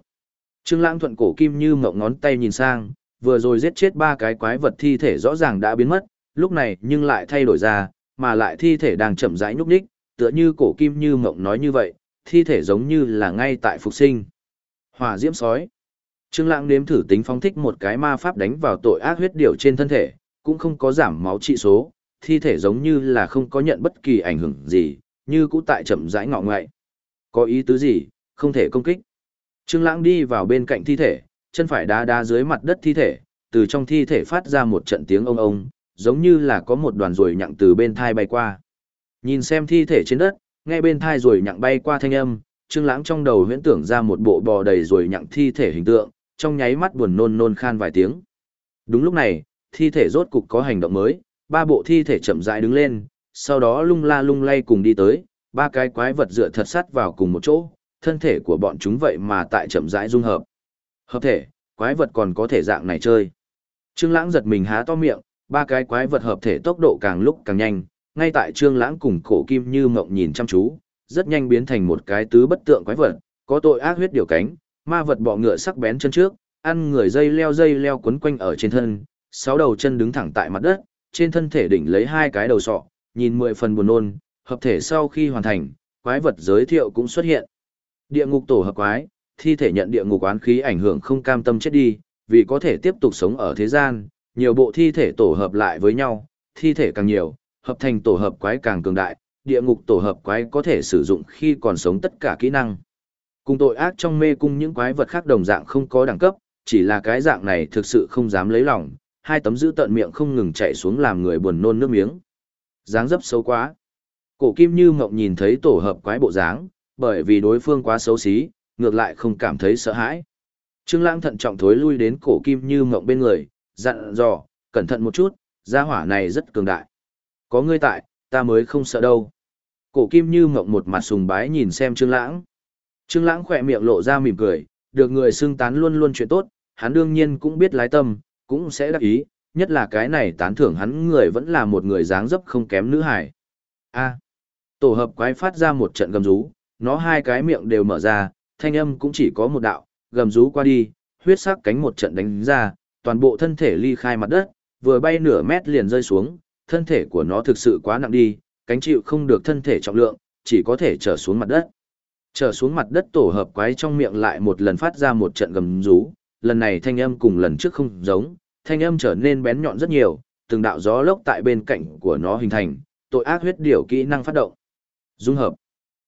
Trương Lãng thuận cổ kim như mộng ngón tay nhìn sang, vừa rồi giết chết ba cái quái vật thi thể rõ ràng đã biến mất, lúc này nhưng lại thay đổi ra, mà lại thi thể đang chậm rãi nhúc nhích, tựa như cổ kim như mộng nói như vậy, thi thể giống như là ngay tại phục sinh. Hỏa diễm sói. Trương Lãng nếm thử tính phóng thích một cái ma pháp đánh vào tội ác huyết điểu trên thân thể, cũng không có giảm máu trị số, thi thể giống như là không có nhận bất kỳ ảnh hưởng gì, như cũ tại chậm rãi ngọ ngoại. Có ý tứ gì, không thể công kích. Trương Lãng đi vào bên cạnh thi thể, chân phải đá đá dưới mặt đất thi thể, từ trong thi thể phát ra một trận tiếng ông ông, giống như là có một đoàn ruồi nhặng từ bên thai bay qua. Nhìn xem thi thể trên đất, nghe bên thai ruồi nhặng bay qua thanh âm, Trương Lãng trong đầu huyễn tưởng ra một bộ bò đầy ruồi nhặng thi thể hình tượng, trong nháy mắt buồn nôn nôn khan vài tiếng. Đúng lúc này, thi thể rốt cục có hành động mới, ba bộ thi thể chậm rãi đứng lên, sau đó lung la lung lay cùng đi tới, ba cái quái vật dựa thật sát vào cùng một chỗ, thân thể của bọn chúng vậy mà tại chậm rãi dung hợp. Hợp thể, quái vật còn có thể dạng này chơi. Trương Lãng giật mình há to miệng, ba cái quái vật hợp thể tốc độ càng lúc càng nhanh, ngay tại Trương Lãng cùng Cổ Kim Như ngậm nhìn chăm chú, rất nhanh biến thành một cái tứ bất tượng quái vật, có tội ác huyết điều cánh, ma vật bọ ngựa sắc bén chân trước, ăn người dây leo dây leo quấn quanh ở trên thân, sáu đầu chân đứng thẳng tại mặt đất, trên thân thể đỉnh lấy hai cái đầu sọ, nhìn mười phần buồn nôn, hợp thể sau khi hoàn thành, quái vật giới thiệu cũng xuất hiện. Địa ngục tổ hợp quái, thi thể nhận địa ngục oán khí ảnh hưởng không cam tâm chết đi, vì có thể tiếp tục sống ở thế gian, nhiều bộ thi thể tổ hợp lại với nhau, thi thể càng nhiều, hợp thành tổ hợp quái càng cường đại, địa ngục tổ hợp quái có thể sử dụng khi còn sống tất cả kỹ năng. Cùng tội ác trong mê cung những quái vật khác đồng dạng không có đẳng cấp, chỉ là cái dạng này thực sự không dám lấy lòng, hai tấm giữ tận miệng không ngừng chạy xuống làm người buồn nôn nước miếng. Dáng dấp xấu quá. Cổ kim như mộng nhìn thấy tổ hợp quái bộ dáng, bởi vì đối phương quá xấu xí, ngược lại không cảm thấy sợ hãi. Trương Lãng thận trọng thối lui đến cổ kim như mộng bên người, dặn dò, cẩn thận một chút, gia hỏa này rất cường đại. Có ngươi tại, ta mới không sợ đâu. Cổ kim như mộng một mặt sùng bái nhìn xem Trương Lãng. Trương Lãng khẽ miệng lộ ra mỉm cười, được người xưng tán luôn luôn chuyện tốt, hắn đương nhiên cũng biết lái tâm, cũng sẽ đắc ý, nhất là cái này tán thưởng hắn người vẫn là một người dáng dấp không kém nữ hải. A. tổ hợp quái phát ra một trận gầm rú, nó hai cái miệng đều mở ra, thanh âm cũng chỉ có một đạo, gầm rú qua đi, huyết sắc cánh một trận đánh ra, toàn bộ thân thể ly khai mặt đất, vừa bay nửa mét liền rơi xuống, thân thể của nó thực sự quá nặng đi, cánh chịu không được thân thể trọng lượng, chỉ có thể trở xuống mặt đất. Trở xuống mặt đất tổ hợp quái trong miệng lại một lần phát ra một trận gầm rú, lần này thanh âm cùng lần trước không giống, thanh âm trở nên bén nhọn rất nhiều, từng đạo gió lốc tại bên cạnh của nó hình thành, tội ác huyết điều kỹ năng phát động. Dung hợp.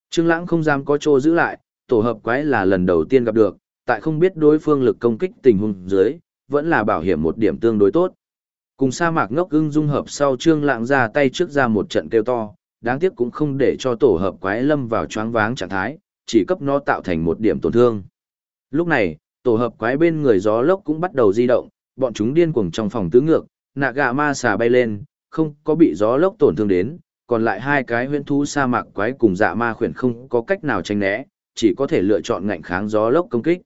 Trương Lãng không dám có chỗ giữ lại, tổ hợp quái là lần đầu tiên gặp được, tại không biết đối phương lực công kích tình huống dưới, vẫn là bảo hiểm một điểm tương đối tốt. Cùng sa mạc ngốc ưng dung hợp sau Trương Lãng ra tay trước ra một trận kêu to, đáng tiếc cũng không để cho tổ hợp quái lâm vào choáng váng trạng thái, chỉ cấp nó tạo thành một điểm tổn thương. Lúc này, tổ hợp quái bên người gió lốc cũng bắt đầu di động, bọn chúng điên cuồng trong phòng tứ ngược, nạ gà ma xà bay lên, không có bị gió lốc tổn thương đến, còn lại hai cái huyễn thú sa mạc quái cùng dạ ma khuyển không có cách nào tránh né, chỉ có thể lựa chọn ngạnh kháng gió lốc công kích.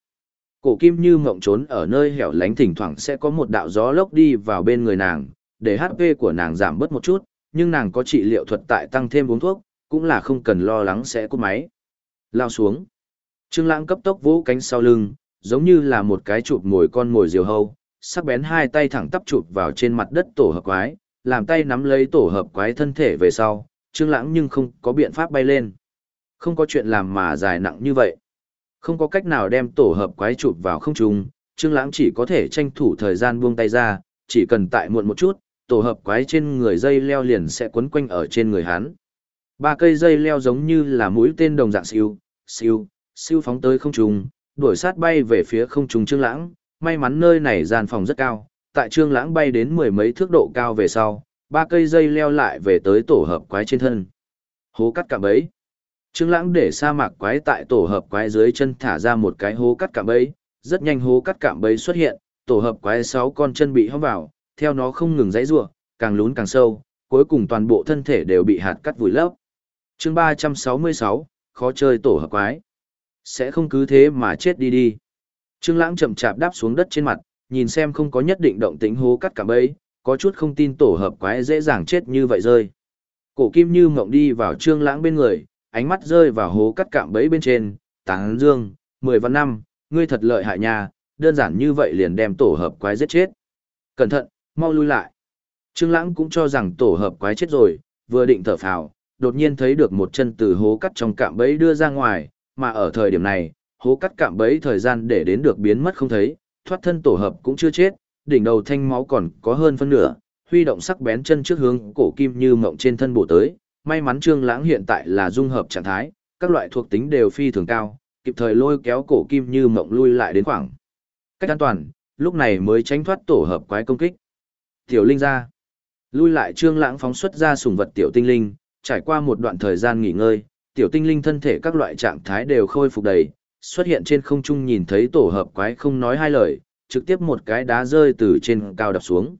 Cổ kim như mộng trốn ở nơi hẻo lánh thỉnh thoảng sẽ có một đạo gió lốc đi vào bên người nàng, để HP của nàng giảm bớt một chút, nhưng nàng có trị liệu thuật tại tăng thêm uống thuốc, cũng là không cần lo lắng sẽ cút máy. Lao xuống. Trương Lãng cấp tốc vỗ cánh sau lưng, giống như là một cái chụp ngồi con ngồi diều hâu, sắc bén hai tay thẳng tắp chụp vào trên mặt đất tổ hợp quái, làm tay nắm lấy tổ hợp quái thân thể về sau, Trương Lãng nhưng không có biện pháp bay lên. Không có chuyện làm mà dài nặng như vậy. Không có cách nào đem tổ hợp quái chụp vào không trung, Trương Lãng chỉ có thể tranh thủ thời gian buông tay ra, chỉ cần tại muộn một chút, tổ hợp quái trên người dây leo liền sẽ quấn quanh ở trên người hắn. Ba cây dây leo giống như là mũi tên đồng dạng siêu, siêu, siêu phóng tới không trung, đuổi sát bay về phía không trung Trương Lãng, may mắn nơi này gian phòng rất cao, tại Trương Lãng bay đến mười mấy thước độ cao về sau, ba cây dây leo lại về tới tổ hợp quái trên thân. Hố cắt cạm bẫy. Trương Lãng để sa mạc quái tại tổ hợp quái dưới chân thả ra một cái hố cắt cạm bẫy, rất nhanh hố cắt cạm bẫy xuất hiện, tổ hợp quái sáu con chân bị hõm vào, theo nó không ngừng giãy giụa, càng lún càng sâu, cuối cùng toàn bộ thân thể đều bị hạt cắt vùi lấp. Chương ba trăm sáu mươi sáu, khó chơi tổ hợp quái. Sẽ không cứ thế mà chết đi đi. Trương Lãng chậm chạp đáp xuống đất trên mặt, nhìn xem không có nhất định động tĩnh hố cắt cả bẫy, có chút không tin tổ hợp quái dễ dàng chết như vậy rơi. Cổ Kim Như ngậm đi vào Trương Lãng bên người, ánh mắt rơi vào hố cắt cạm bẫy bên trên, táng dương, mười văn năm, ngươi thật lợi hại nha, đơn giản như vậy liền đem tổ hợp quái giết chết. Cẩn thận, mau lui lại. Trương Lãng cũng cho rằng tổ hợp quái chết rồi, vừa định thở phào, đột nhiên thấy được một chân từ hố cắt trong cạm bẫy đưa ra ngoài, mà ở thời điểm này, hố cắt cạm bẫy thời gian để đến được biến mất không thấy, thoát thân tổ hợp cũng chưa chết, đỉnh đầu thanh máu còn có hơn phân nửa, huy động sắc bén chân trước hướng cổ kim như mộng trên thân bổ tới, may mắn Trương Lãng hiện tại là dung hợp trạng thái, các loại thuộc tính đều phi thường cao, kịp thời lôi kéo cổ kim như mộng lui lại đến khoảng cách an toàn, lúc này mới tránh thoát tổ hợp quái công kích. Tiểu Linh ra. Lui lại Trương Lãng phóng xuất ra sùng vật tiểu tinh linh, trải qua một đoạn thời gian nghỉ ngơi, tiểu tinh linh thân thể các loại trạng thái đều khôi phục đầy, xuất hiện trên không trung nhìn thấy tổ hợp quái không nói hai lời, trực tiếp một cái đá rơi từ trên cao đập xuống.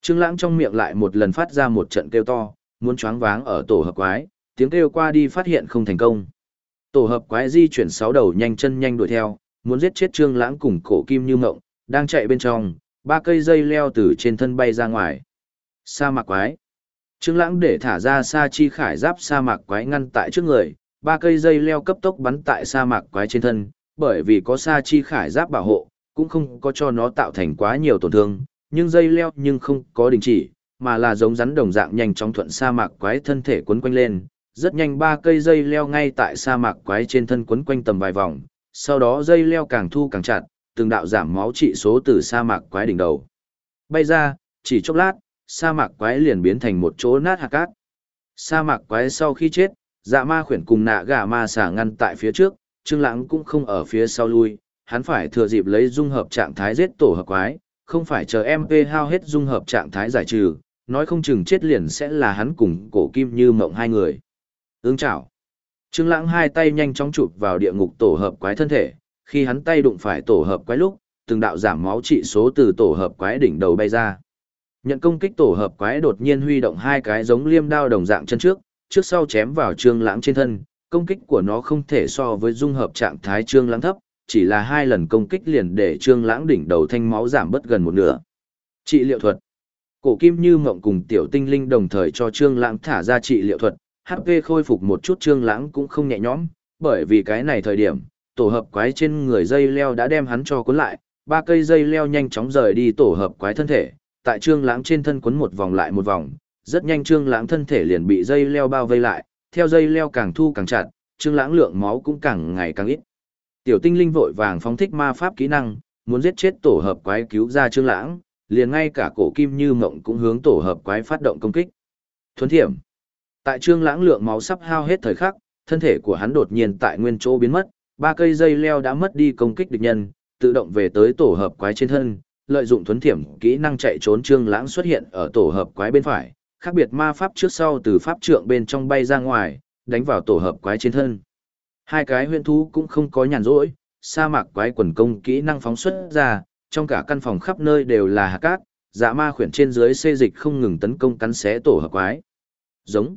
Trương Lãng trong miệng lại một lần phát ra một trận kêu to, muốn choáng váng ở tổ hợp quái, tiếng kêu qua đi phát hiện không thành công. Tổ hợp quái di chuyển sáu đầu nhanh chân nhanh đuổi theo, muốn giết chết Trương Lãng cùng cổ kim như ngộng, đang chạy bên trong, ba cây dây leo từ trên thân bay ra ngoài. Sa mạc quái. Trương Lãng để thả ra sa chi khải giáp sa mạc quái ngăn tại trước người, ba cây dây leo cấp tốc bắn tại sa mạc quái trên thân, bởi vì có sa chi khải giáp bảo hộ, cũng không có cho nó tạo thành quá nhiều tổn thương, nhưng dây leo nhưng không có đình chỉ, mà là giống rắn đồng dạng nhanh chóng thuận sa mạc quái thân thể quấn quanh lên. Rất nhanh ba cây dây leo ngay tại sa mạc quái trên thân quấn quanh tầm vài vòng, sau đó dây leo càng thu càng chặt, từng đạo giảm máu trị số từ sa mạc quái đỉnh đầu. Bay ra, chỉ chốc lát, sa mạc quái liền biến thành một chỗ nát hạt cát. Sa mạc quái sau khi chết, dạ ma khuyển cùng nạ gà ma xả ngăn tại phía trước, Trương Lãng cũng không ở phía sau lui, hắn phải thừa dịp lấy dung hợp trạng thái giết tổ hợp quái, không phải chờ MP hao hết dung hợp trạng thái giải trừ, nói không chừng chết liền sẽ là hắn cùng cổ kim như mộng hai người. Ưng chảo. Trương Lãng hai tay nhanh chóng chụp vào địa ngục tổ hợp quái thân thể, khi hắn tay đụng phải tổ hợp quái lúc, từng đạo giảm máu trị số từ tổ hợp quái đỉnh đầu bay ra. Nhận công kích tổ hợp quái đột nhiên huy động hai cái giống liêm đao đồng dạng chân trước, trước sau chém vào Trương Lãng trên thân, công kích của nó không thể so với dung hợp trạng thái Trương Lãng thấp, chỉ là hai lần công kích liền để Trương Lãng đỉnh đầu thanh máu giảm bất gần một nửa. Trị liệu thuật. Cổ Kim Như Mộng cùng Tiểu Tinh Linh đồng thời cho Trương Lãng thả ra trị liệu thuật, HP khôi phục một chút Trương Lãng cũng không nhẹ nhõm, bởi vì cái này thời điểm, tổ hợp quái trên người dây leo đã đem hắn cho cuốn lại, ba cây dây leo nhanh chóng rời đi tổ hợp quái thân thể, tại Trương Lãng trên thân quấn một vòng lại một vòng, rất nhanh Trương Lãng thân thể liền bị dây leo bao vây lại, theo dây leo càng thu càng chặt, Trương Lãng lượng máu cũng càng ngày càng ít. Tiểu Tinh Linh vội vàng phóng thích ma pháp kỹ năng, muốn giết chết tổ hợp quái cứu ra Trương Lãng, liền ngay cả cổ kim như mộng cũng hướng tổ hợp quái phát động công kích. Thuấn thiểm. Tại Trương Lãng lượng máu sắp hao hết thời khắc, thân thể của hắn đột nhiên tại nguyên chỗ biến mất, ba cây dây leo đã mất đi công kích địch nhân, tự động về tới tổ hợp quái trên thân, lợi dụng thuấn thiểm kỹ năng chạy trốn Trương Lãng xuất hiện ở tổ hợp quái bên phải, khác biệt ma pháp trước sau từ pháp trượng bên trong bay ra ngoài, đánh vào tổ hợp quái trên thân. Hai cái huyền thú cũng không có nhàn rỗi, sa mạc quái quần công kỹ năng phóng xuất ra, trong cả căn phòng khắp nơi đều là hạt cát, dạ ma khuyển trên dưới xê dịch không ngừng tấn công cắn xé tổ hợp quái. Giống.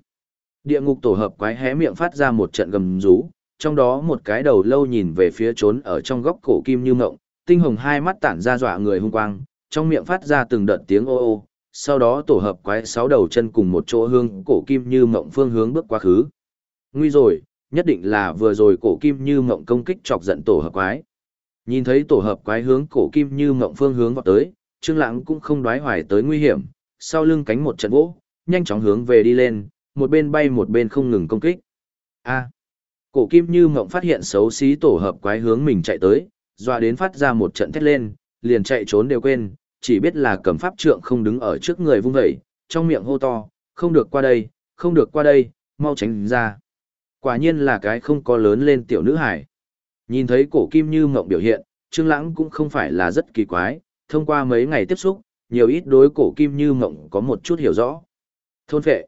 Địa ngục tổ hợp quái hé miệng phát ra một trận gầm rú, trong đó một cái đầu lâu nhìn về phía trốn ở trong góc cổ kim như ngộng, tinh hồng hai mắt tản ra dọa người hung quang, trong miệng phát ra từng đợt tiếng ô ô, sau đó tổ hợp quái sáu đầu chân cùng một chỗ hương cổ kim như mộng phương hướng bước quá khứ. Nguy rồi, nhất định là vừa rồi cổ kim như mộng công kích chọc giận tổ hợp quái. Nhìn thấy tổ hợp quái hướng cổ kim như mộng phương hướng vọt tới, Trương Lãng cũng không đoái hoài tới nguy hiểm, sau lưng cánh một trận vỗ, nhanh chóng hướng về đi lên, một bên bay một bên không ngừng công kích. A. cổ kim như mộng phát hiện xấu xí tổ hợp quái hướng mình chạy tới, dọa đến phát ra một trận thét lên, liền chạy trốn đều quên, chỉ biết là cầm pháp trượng không đứng ở trước người vung vẩy, trong miệng hô to, không được qua đây, không được qua đây, mau tránh ra. Quả nhiên là cái không có lớn lên tiểu nữ hải. Nhìn thấy cổ kim như mộng biểu hiện, Trương Lãng cũng không phải là rất kỳ quái, thông qua mấy ngày tiếp xúc, nhiều ít đối cổ kim như mộng có một chút hiểu rõ. Thôn phệ.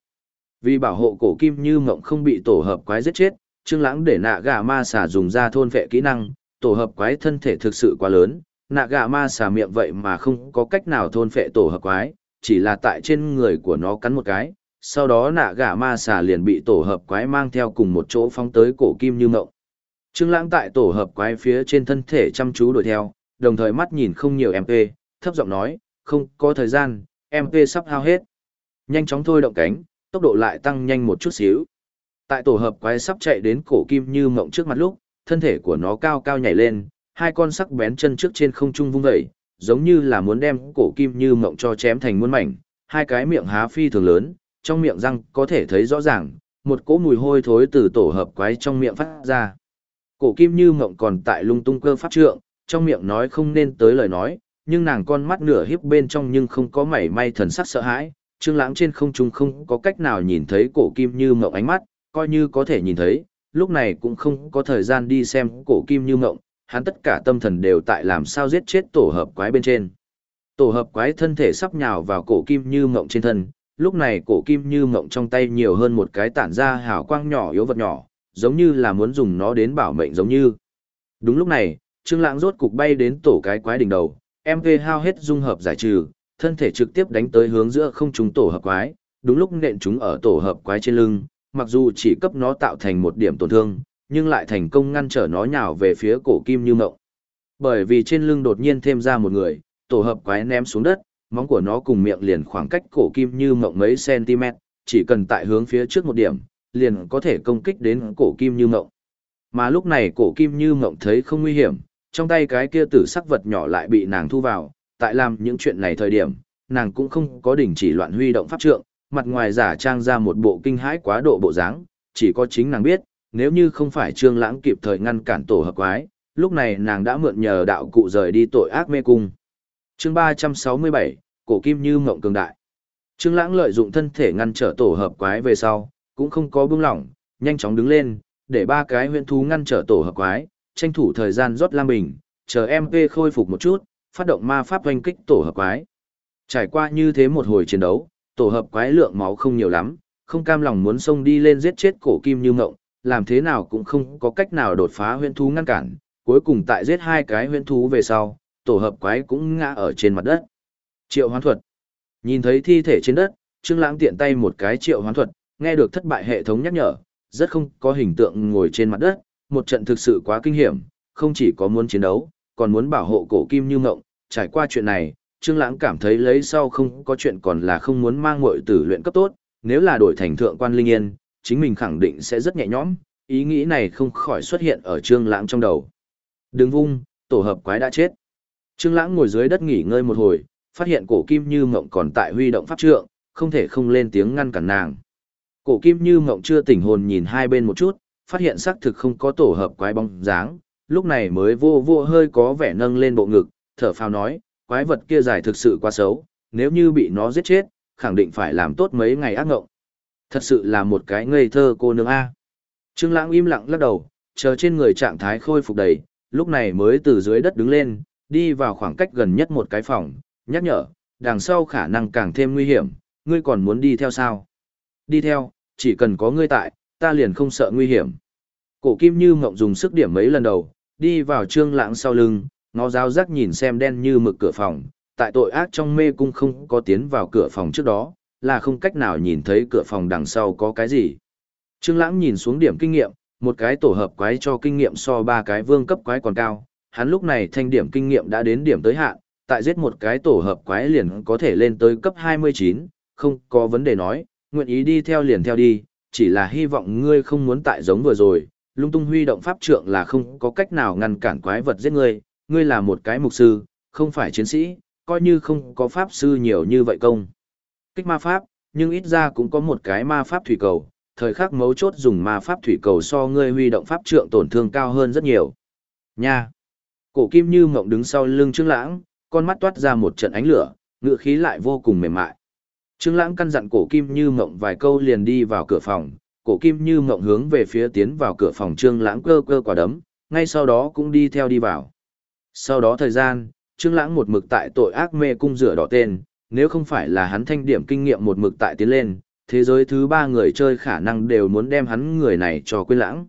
Vì bảo hộ cổ kim như mộng không bị tổ hợp quái giết chết, Trương Lãng để nạ gà ma xà dùng ra thôn phệ kỹ năng, tổ hợp quái thân thể thực sự quá lớn, nạ gà ma xà miệng vậy mà không có cách nào thôn phệ tổ hợp quái, chỉ là tại trên người của nó cắn một cái, sau đó nạ gà ma xà liền bị tổ hợp quái mang theo cùng một chỗ phóng tới cổ kim như mộng. Trương Lãng tại tổ hợp quái phía trên thân thể chăm chú đuổi theo, đồng thời mắt nhìn không nhiều MP, thấp giọng nói, không có thời gian, MP sắp hao hết. Nhanh chóng thôi động cánh, tốc độ lại tăng nhanh một chút xíu. Tại tổ hợp quái sắp chạy đến cổ kim như mộng trước mặt lúc, thân thể của nó cao cao nhảy lên, hai con sắc bén chân trước trên không trung vung vẩy, giống như là muốn đem cổ kim như mộng cho chém thành muôn mảnh, hai cái miệng há phi thường lớn, trong miệng răng có thể thấy rõ ràng, một cỗ mùi hôi thối từ tổ hợp quái trong miệng phát ra. Cổ kim như mộng còn tại lung tung cơ pháp trượng, trong miệng nói không nên tới lời nói, nhưng nàng con mắt nửa hiếp bên trong nhưng không có mảy may thần sắc sợ hãi, Trương Lãng trên không trung không có cách nào nhìn thấy cổ kim như mộng ánh mắt, coi như có thể nhìn thấy, lúc này cũng không có thời gian đi xem cổ kim như mộng, hắn tất cả tâm thần đều tại làm sao giết chết tổ hợp quái bên trên. Tổ hợp quái thân thể sắp nhào vào cổ kim như mộng trên thân, lúc này cổ kim như mộng trong tay nhiều hơn một cái tản ra hào quang nhỏ yếu vật nhỏ, giống như là muốn dùng nó đến bảo mệnh giống như. Đúng lúc này, Trương Lãng rốt cục bay đến tổ cái quái đỉnh đầu, MV hao hết dung hợp giải trừ, thân thể trực tiếp đánh tới hướng giữa không trung tổ hợp quái, đúng lúc nện chúng ở tổ hợp quái trên lưng, mặc dù chỉ cấp nó tạo thành một điểm tổn thương, nhưng lại thành công ngăn trở nó nhào về phía cổ kim như mộng. Bởi vì trên lưng đột nhiên thêm ra một người, tổ hợp quái ném xuống đất, móng của nó cùng miệng liền khoảng cách cổ kim như mộng mấy cm, chỉ cần tại hướng phía trước một điểm, liền có thể công kích đến cổ kim như mộng. Mà lúc này cổ kim như mộng thấy không nguy hiểm, trong tay cái kia tử sắc vật nhỏ lại bị nàng thu vào, tại làm những chuyện này thời điểm, nàng cũng không có đình chỉ loạn huy động pháp trượng, mặt ngoài giả trang ra một bộ kinh hãi quá độ bộ dáng, chỉ có chính nàng biết, nếu như không phải Trương Lãng kịp thời ngăn cản tổ hợp quái, lúc này nàng đã mượn nhờ đạo cụ rời đi tội ác mê cung. chương 367, Cổ Kim Như Mộng Cường Đại. Trương Lãng lợi dụng thân thể ngăn trở tổ hợp quái về sau, cũng không có buông lỏng, nhanh chóng đứng lên, để ba cái huyễn thú ngăn trở tổ hợp quái, tranh thủ thời gian rót lam bình, chờ MP khôi phục một chút, phát động ma pháp hoành kích tổ hợp quái. Trải qua như thế một hồi chiến đấu, tổ hợp quái lượng máu không nhiều lắm, không cam lòng muốn xông đi lên giết chết cổ kim như ngộng, làm thế nào cũng không có cách nào đột phá huyễn thú ngăn cản, cuối cùng tại giết hai cái huyễn thú về sau, tổ hợp quái cũng ngã ở trên mặt đất. Triệu hoán thuật. Nhìn thấy thi thể trên đất, Trương Lãng tiện tay một cái triệu hoán thuật, nghe được thất bại hệ thống nhắc nhở, rất không có hình tượng ngồi trên mặt đất, một trận thực sự quá kinh hiểm, không chỉ có muốn chiến đấu, còn muốn bảo hộ cổ kim như ngộng, trải qua chuyện này, Trương Lãng cảm thấy lấy sau không có chuyện còn là không muốn mang muội tử luyện cấp tốt, nếu là đổi thành thượng quan linh yên, chính mình khẳng định sẽ rất nhẹ nhõm, ý nghĩ này không khỏi xuất hiện ở Trương Lãng trong đầu. Đừng vung, tổ hợp quái đã chết. Trương Lãng ngồi dưới đất nghỉ ngơi một hồi, phát hiện cổ kim như mộng còn tại huy động pháp trượng, không thể không lên tiếng ngăn cản nàng. Cổ kim như mộng chưa tỉnh hồn nhìn hai bên một chút, phát hiện xác thực không có tổ hợp quái bóng dáng, lúc này mới vô vô hơi có vẻ nâng lên bộ ngực, thở phào nói, quái vật kia giải thực sự quá xấu, nếu như bị nó giết chết, khẳng định phải làm tốt mấy ngày ác ngộng. Thật sự là một cái ngây thơ cô nương A. Trương Lãng im lặng lắc đầu, chờ trên người trạng thái khôi phục đầy, lúc này mới từ dưới đất đứng lên, đi vào khoảng cách gần nhất một cái phòng, nhắc nhở, đằng sau khả năng càng thêm nguy hiểm, ngươi còn muốn đi theo sao? Đi theo, chỉ cần có ngươi tại, ta liền không sợ nguy hiểm. Cổ kim như mộng dùng sức điểm mấy lần đầu, đi vào trương lãng sau lưng, ngó giáo giác nhìn xem đen như mực cửa phòng, tại tội ác trong mê cung không có tiến vào cửa phòng trước đó, là không cách nào nhìn thấy cửa phòng đằng sau có cái gì. Trương lãng nhìn xuống điểm kinh nghiệm, một cái tổ hợp quái cho kinh nghiệm so ba cái vương cấp quái còn cao, hắn lúc này thanh điểm kinh nghiệm đã đến điểm tới hạn, tại giết một cái tổ hợp quái liền có thể lên tới cấp 29, không có vấn đề nói, nguyện ý đi theo liền theo đi, chỉ là hy vọng ngươi không muốn tại giống vừa rồi, lung tung huy động pháp trượng là không có cách nào ngăn cản quái vật giết ngươi, ngươi là một cái mục sư, không phải chiến sĩ, coi như không có pháp sư nhiều như vậy công. Kích ma pháp, nhưng ít ra cũng có một cái ma pháp thủy cầu, thời khắc mấu chốt dùng ma pháp thủy cầu so ngươi huy động pháp trượng tổn thương cao hơn rất nhiều. Nha! Cổ kim như mộng đứng sau lưng Trương Lãng, con mắt toát ra một trận ánh lửa, ngựa khí lại vô cùng mềm mại. Trương Lãng căn dặn cổ kim như mộng vài câu liền đi vào cửa phòng, cổ kim như mộng hướng về phía tiến vào cửa phòng Trương Lãng cơ cơ quả đấm, ngay sau đó cũng đi theo đi vào. Sau đó thời gian, Trương Lãng một mực tại tội ác mê cung rửa đỏ tên, nếu không phải là hắn thanh điểm kinh nghiệm một mực tại tiến lên, thế giới thứ ba người chơi khả năng đều muốn đem hắn người này cho quên lãng.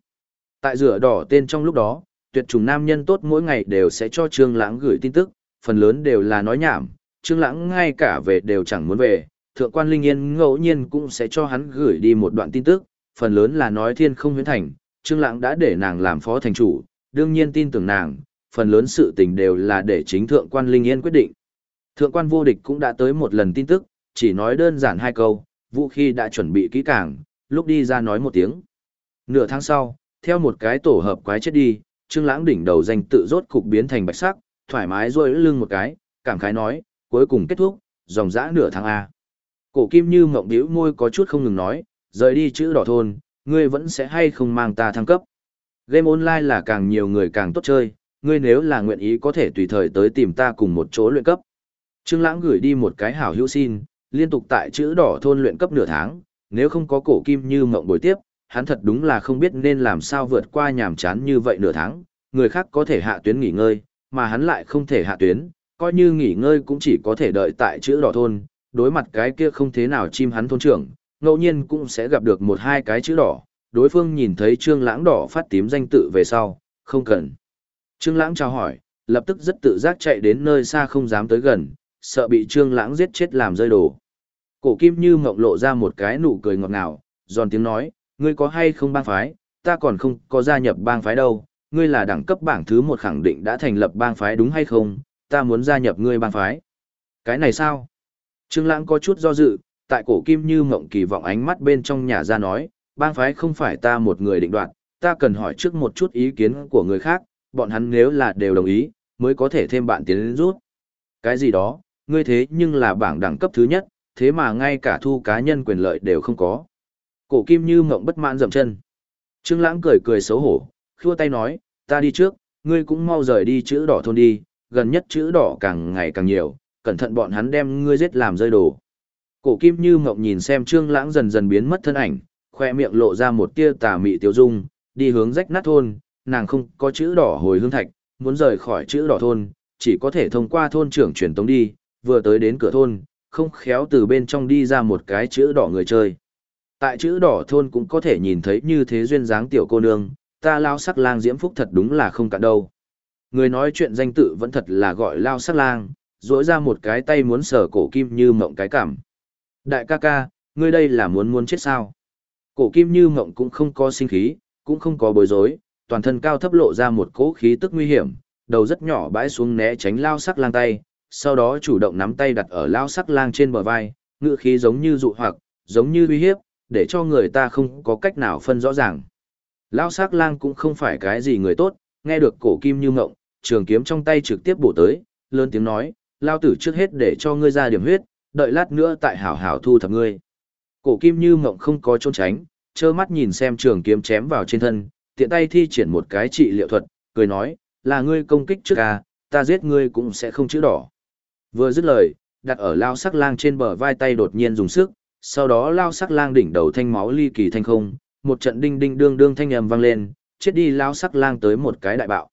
Tại rửa đỏ tên trong lúc đó, tuyệt chủng nam nhân tốt mỗi ngày đều sẽ cho Trương Lãng gửi tin tức, phần lớn đều là nói nhảm, Trương Lãng ngay cả về đều chẳng muốn về, thượng quan Linh Yên ngẫu nhiên cũng sẽ cho hắn gửi đi một đoạn tin tức, phần lớn là nói thiên không huyễn thành, Trương Lãng đã để nàng làm phó thành chủ, đương nhiên tin tưởng nàng, phần lớn sự tình đều là để chính thượng quan Linh Yên quyết định. Thượng quan vô địch cũng đã tới một lần tin tức, chỉ nói đơn giản hai câu, vũ khi đã chuẩn bị kỹ càng, lúc đi ra nói một tiếng. Nửa tháng sau, theo một cái tổ hợp quái chết đi, Trương Lãng đỉnh đầu danh tự rốt cục biến thành bạch sắc, thoải mái rôi lưng một cái, cảm khái nói, cuối cùng kết thúc, dòng dã nửa tháng A. Cổ kim như mộng bĩu môi có chút không ngừng nói, rời đi chữ đỏ thôn, ngươi vẫn sẽ hay không mang ta thăng cấp. Game online là càng nhiều người càng tốt chơi, ngươi nếu là nguyện ý có thể tùy thời tới tìm ta cùng một chỗ luyện cấp. Trương Lãng gửi đi một cái hảo hữu xin, liên tục tại chữ đỏ thôn luyện cấp nửa tháng, nếu không có cổ kim như mộng buổi tiếp, hắn thật đúng là không biết nên làm sao vượt qua nhàm chán như vậy nửa tháng, người khác có thể hạ tuyến nghỉ ngơi, mà hắn lại không thể hạ tuyến, coi như nghỉ ngơi cũng chỉ có thể đợi tại chữ đỏ thôn, đối mặt cái kia không thế nào chim hắn thôn trưởng, ngẫu nhiên cũng sẽ gặp được một hai cái chữ đỏ, đối phương nhìn thấy trương lãng đỏ phát tím danh tự về sau, không cần. Trương lãng chào hỏi, lập tức rất tự giác chạy đến nơi xa không dám tới gần, sợ bị trương lãng giết chết làm rơi đồ. Cổ kim như mộng lộ ra một cái nụ cười ngọt ngào, giòn tiếng nói, ngươi có hay không bang phái, ta còn không có gia nhập bang phái đâu, ngươi là đẳng cấp bảng thứ một khẳng định đã thành lập bang phái đúng hay không, ta muốn gia nhập ngươi bang phái. Cái này sao? Trương Lãng có chút do dự, tại cổ kim như mộng kỳ vọng ánh mắt bên trong nhà ra nói, bang phái không phải ta một người định đoạt, ta cần hỏi trước một chút ý kiến của người khác, bọn hắn nếu là đều đồng ý, mới có thể thêm bạn tiến đến rút. Cái gì đó, ngươi thế nhưng là bảng đẳng cấp thứ nhất, thế mà ngay cả thu cá nhân quyền lợi đều không có. Cổ kim như mộng bất mãn dậm chân. Trương Lãng cười cười xấu hổ, khua tay nói, ta đi trước, ngươi cũng mau rời đi chữ đỏ thôn đi, gần nhất chữ đỏ càng ngày càng nhiều, cẩn thận bọn hắn đem ngươi giết làm rơi đồ. Cổ kim như mộng nhìn xem trương lãng dần dần biến mất thân ảnh, khoe miệng lộ ra một tia tà mị tiêu dung, đi hướng rách nát thôn, nàng không có chữ đỏ hồi hương thạch, muốn rời khỏi chữ đỏ thôn, chỉ có thể thông qua thôn trưởng truyền tống đi, vừa tới đến cửa thôn, không khéo từ bên trong đi ra một cái chữ đỏ người chơi. Tại chữ đỏ thôn cũng có thể nhìn thấy như thế duyên dáng tiểu cô nương, ta lao sắc lang diễm phúc thật đúng là không cạn đâu. Người nói chuyện danh tự vẫn thật là gọi lao sắc lang, rỗi ra một cái tay muốn sờ cổ kim như mộng cái cảm. Đại ca ca, ngươi đây là muốn muốn chết sao? Cổ kim như mộng cũng không có sinh khí, cũng không có bối rối, toàn thân cao thấp lộ ra một cỗ khí tức nguy hiểm, đầu rất nhỏ bãi xuống né tránh lao sắc lang tay, sau đó chủ động nắm tay đặt ở lao sắc lang trên bờ vai, ngựa khí giống như dụ hoặc, giống như uy hiếp, để cho người ta không có cách nào phân rõ ràng. Lao sắc lang cũng không phải cái gì người tốt, nghe được cổ kim như ngộng, trường kiếm trong tay trực tiếp bổ tới, lớn tiếng nói, lao tử trước hết để cho ngươi ra điểm huyết, đợi lát nữa tại hảo hảo thu thập ngươi. Cổ kim như mộng không có trốn tránh, trơ mắt nhìn xem trường kiếm chém vào trên thân, tiện tay thi triển một cái trị liệu thuật, cười nói, là ngươi công kích trước à, ta giết ngươi cũng sẽ không chữ đỏ. Vừa dứt lời, đặt ở lao sắc lang trên bờ vai tay đột nhiên dùng sức, sau đó lao sắc lang đỉnh đầu thanh máu ly kỳ thanh không, một trận đinh đinh đương đương thanh ầm vang lên, chết đi lao sắc lang tới một cái đại bạo.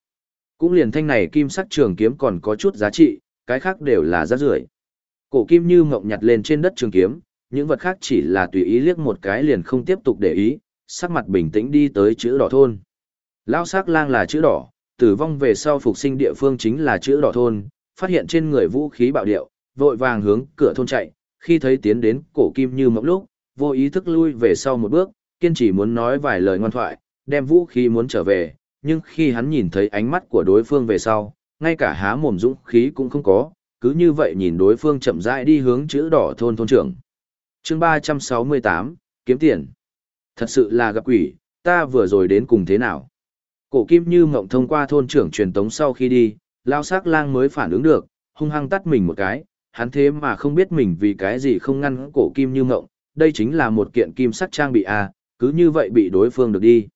Cũng liền thanh này kim sắc trường kiếm còn có chút giá trị, cái khác đều là rác rưởi. Cổ kim như mộng nhặt lên trên đất trường kiếm, những vật khác chỉ là tùy ý liếc một cái liền không tiếp tục để ý, sắc mặt bình tĩnh đi tới chữ đỏ thôn. Lao sắc lang là chữ đỏ, tử vong về sau phục sinh địa phương chính là chữ đỏ thôn, phát hiện trên người vũ khí bạo điệu, vội vàng hướng cửa thôn chạy, khi thấy tiến đến cổ kim như mộng lúc, vô ý thức lui về sau một bước, kiên trì muốn nói vài lời ngoan thoại, đem vũ khí muốn trở về, nhưng khi hắn nhìn thấy ánh mắt của đối phương về sau, ngay cả há mồm dũng khí cũng không có, cứ như vậy nhìn đối phương chậm rãi đi hướng chữ đỏ thôn thôn trưởng. chương 368, kiếm tiền. Thật sự là gặp quỷ, ta vừa rồi đến cùng thế nào? Cổ kim như mộng thông qua thôn trưởng truyền tống sau khi đi, lao sắc lang mới phản ứng được, hung hăng tắt mình một cái, hắn thế mà không biết mình vì cái gì không ngăn cổ kim như mộng, đây chính là một kiện kim sắc trang bị a cứ như vậy bị đối phương được đi.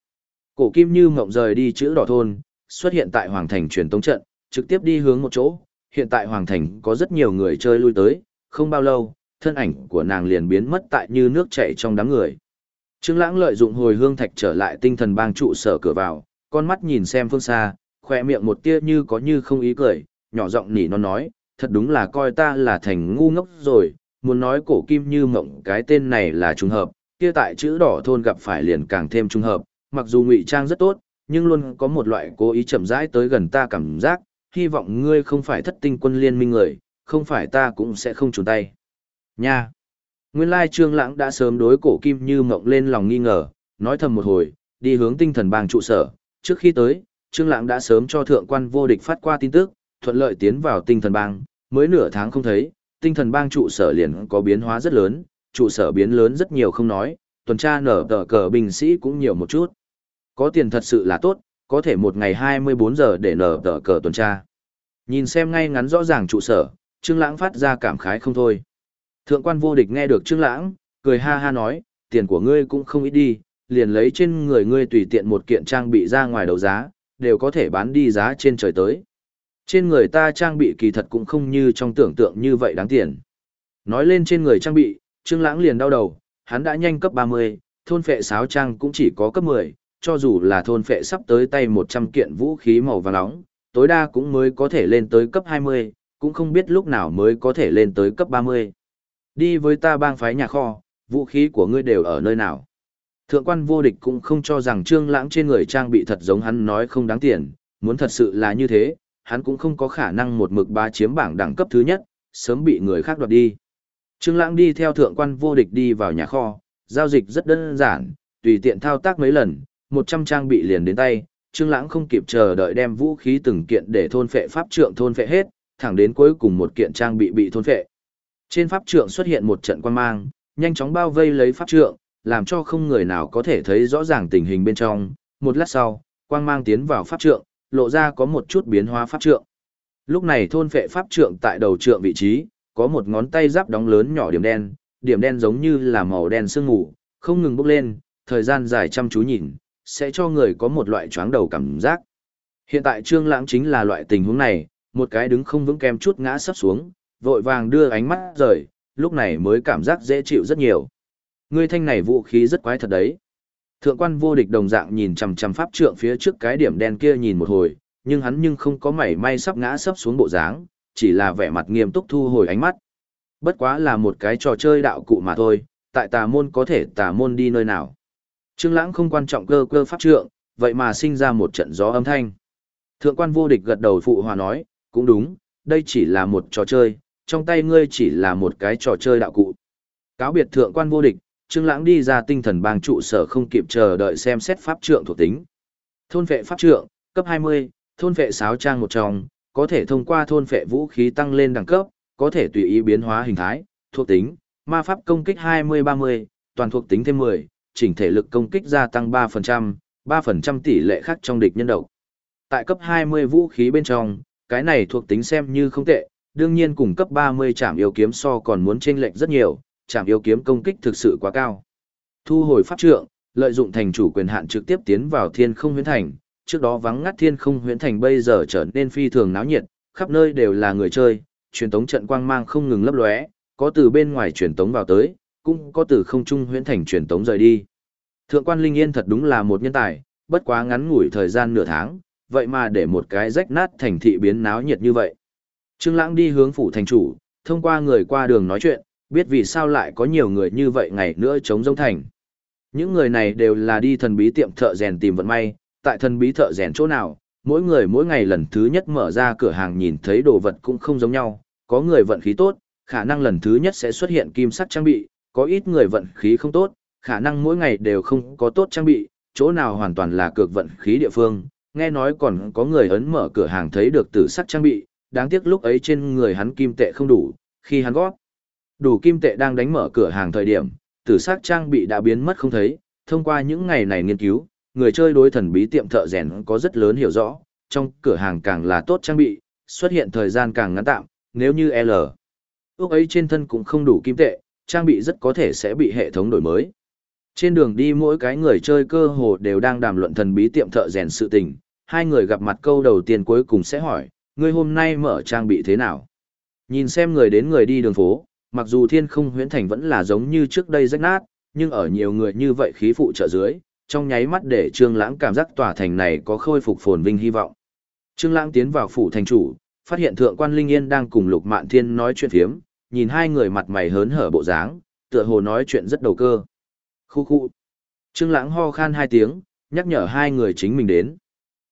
Cổ kim như mộng rời đi chữ đỏ thôn, xuất hiện tại Hoàng Thành truyền tống trận, trực tiếp đi hướng một chỗ, hiện tại Hoàng Thành có rất nhiều người chơi lui tới, không bao lâu, thân ảnh của nàng liền biến mất tại như nước chảy trong đám người. Trương Lãng lợi dụng hồi hương thạch trở lại tinh thần bang trụ sở cửa vào, con mắt nhìn xem phương xa, khóe miệng một tia như có như không ý cười, nhỏ giọng nỉ non nói, thật đúng là coi ta là thành ngu ngốc rồi, muốn nói cổ kim như mộng cái tên này là trùng hợp, kia tại chữ đỏ thôn gặp phải liền càng thêm trùng hợp, mặc dù ngụy trang rất tốt, nhưng luôn có một loại cố ý chậm rãi tới gần ta cảm giác, hy vọng ngươi không phải thất tinh quân liên minh người, không phải ta cũng sẽ không chùn tay. Nha! Nguyên lai Trương Lãng đã sớm đối cổ kim như mộng lên lòng nghi ngờ, nói thầm một hồi, đi hướng tinh thần bang trụ sở, trước khi tới, Trương Lãng đã sớm cho thượng quan vô địch phát qua tin tức, thuận lợi tiến vào tinh thần bang, mới nửa tháng không thấy, tinh thần bang trụ sở liền có biến hóa rất lớn, trụ sở biến lớn rất nhiều không nói, tuần tra nở tờ cờ binh sĩ cũng nhiều một chút. Có tiền thật sự là tốt, có thể một ngày 24 giờ để nở tờ cờ tuần tra. Nhìn xem ngay ngắn rõ ràng trụ sở, Trương Lãng phát ra cảm khái không thôi. Thượng quan vô địch nghe được Trương Lãng, cười ha ha nói, tiền của ngươi cũng không ít đi, liền lấy trên người ngươi tùy tiện một kiện trang bị ra ngoài đấu giá, đều có thể bán đi giá trên trời tới. Trên người ta trang bị kỳ thật cũng không như trong tưởng tượng như vậy đáng tiền. Nói lên trên người trang bị, Trương Lãng liền đau đầu, hắn đã nhanh cấp 30, thôn phệ sáo trang cũng chỉ có cấp 10, cho dù là thôn phệ sắp tới tay 100 kiện vũ khí màu vàng nóng, tối đa cũng mới có thể lên tới cấp 20, cũng không biết lúc nào mới có thể lên tới cấp 30. Đi với ta bang phái nhà kho, vũ khí của ngươi đều ở nơi nào? Thượng quan vô địch cũng không cho rằng trương lãng trên người trang bị thật giống hắn nói không đáng tiền, muốn thật sự là như thế, hắn cũng không có khả năng một mực bá chiếm bảng đẳng cấp thứ nhất, sớm bị người khác đoạt đi. Trương lãng đi theo thượng quan vô địch đi vào nhà kho, giao dịch rất đơn giản, tùy tiện thao tác mấy lần, 100 trang bị liền đến tay, Trương Lãng không kịp chờ đợi đem vũ khí từng kiện để thôn phệ pháp trượng thôn phệ hết, thẳng đến cuối cùng một kiện trang bị bị thôn phệ. Trên pháp trượng xuất hiện một trận quang mang, nhanh chóng bao vây lấy pháp trượng, làm cho không người nào có thể thấy rõ ràng tình hình bên trong. Một lát sau, quang mang tiến vào pháp trượng, lộ ra có một chút biến hóa pháp trượng. Lúc này thôn phệ pháp trượng tại đầu trượng vị trí, có một ngón tay giáp đóng lớn nhỏ điểm đen, điểm đen giống như là màu đen sương ngủ, không ngừng bốc lên, thời gian dài chăm chú nhìn, sẽ cho người có một loại chóng đầu cảm giác. Hiện tại Trương Lãng chính là loại tình huống này, một cái đứng không vững kem chút ngã sắp xuống, vội vàng đưa ánh mắt rời, lúc này mới cảm giác dễ chịu rất nhiều. Ngươi thanh này vũ khí rất quái thật đấy. Thượng quan vô địch đồng dạng nhìn chằm chằm pháp trượng phía trước cái điểm đen kia nhìn một hồi, nhưng hắn nhưng không có mảy may sắp ngã sắp xuống bộ dáng, chỉ là vẻ mặt nghiêm túc thu hồi ánh mắt. Bất quá là một cái trò chơi đạo cụ mà thôi, tại tà môn có thể tà môn đi nơi nào. Trương Lãng không quan trọng cơ cơ pháp trượng, vậy mà sinh ra một trận gió âm thanh. Thượng quan vô địch gật đầu phụ hòa nói, cũng đúng, đây chỉ là một trò chơi, trong tay ngươi chỉ là một cái trò chơi đạo cụ. Cáo biệt thượng quan vô địch, Trương Lãng đi ra tinh thần bang trụ sở không kịp chờ đợi xem xét pháp trượng thuộc tính. Thôn vệ pháp trượng, cấp 20, thôn vệ sáo trang một trong, có thể thông qua thôn vệ vũ khí tăng lên đẳng cấp, có thể tùy ý biến hóa hình thái, thuộc tính, ma pháp công kích 20-30, toàn thuộc tính thêm 10, chỉnh thể lực công kích gia tăng 3%, 3% tỷ lệ khác trong địch nhân độc. Tại cấp 20 vũ khí bên trong, cái này thuộc tính xem như không tệ, đương nhiên cùng cấp 30 trảm yêu kiếm so còn muốn chênh lệch rất nhiều, trảm yêu kiếm công kích thực sự quá cao. Thu hồi pháp trượng, lợi dụng thành chủ quyền hạn trực tiếp tiến vào thiên không huyễn thành, trước đó vắng ngắt thiên không huyễn thành bây giờ trở nên phi thường náo nhiệt, khắp nơi đều là người chơi, truyền tống trận quang mang không ngừng lấp lóe, có từ bên ngoài truyền tống vào tới, cũng có từ không trung huyễn thành truyền tống rời đi. Thượng quan Linh Yên thật đúng là một nhân tài, bất quá ngắn ngủi thời gian nửa tháng, vậy mà để một cái rách nát thành thị biến náo nhiệt như vậy. Trương Lãng đi hướng phủ thành chủ, thông qua người qua đường nói chuyện, biết vì sao lại có nhiều người như vậy ngày nữa chống giống thành. Những người này đều là đi thần bí tiệm thợ rèn tìm vận may, tại thần bí thợ rèn chỗ nào, mỗi người mỗi ngày lần thứ nhất mở ra cửa hàng nhìn thấy đồ vật cũng không giống nhau, có người vận khí tốt, khả năng lần thứ nhất sẽ xuất hiện kim sắt trang bị, có ít người vận khí không tốt, khả năng mỗi ngày đều không có tốt trang bị, chỗ nào hoàn toàn là cược vận khí địa phương, nghe nói còn có người ấn mở cửa hàng thấy được tử sắc trang bị, đáng tiếc lúc ấy trên người hắn kim tệ không đủ, khi hắn góp đủ kim tệ đang đánh mở cửa hàng thời điểm, tử sắc trang bị đã biến mất không thấy, thông qua những ngày này nghiên cứu, người chơi đối thần bí tiệm thợ rèn có rất lớn hiểu rõ, trong cửa hàng càng là tốt trang bị, xuất hiện thời gian càng ngắn tạm, nếu như L. Ước ấy trên thân cũng không đủ kim tệ, trang bị rất có thể sẽ bị hệ thống đổi mới. Trên đường đi mỗi cái người chơi cơ hồ đều đang đàm luận thần bí tiệm thợ rèn sự tình, hai người gặp mặt câu đầu tiên cuối cùng sẽ hỏi, ngươi hôm nay mở trang bị thế nào? Nhìn xem người đến người đi đường phố, mặc dù thiên không huyễn thành vẫn là giống như trước đây rách nát, nhưng ở nhiều người như vậy khí phụ trợ dưới, trong nháy mắt để Trương Lãng cảm giác tòa thành này có khôi phục phồn vinh hy vọng. Trương Lãng tiến vào phủ thành chủ, phát hiện thượng quan Linh Yên đang cùng Lục Mạn Thiên nói chuyện phiếm, nhìn hai người mặt mày hớn hở bộ dáng, tựa hồ nói chuyện rất đầu cơ. Khụ khụ. Trương Lãng ho khan hai tiếng, nhắc nhở hai người chính mình đến.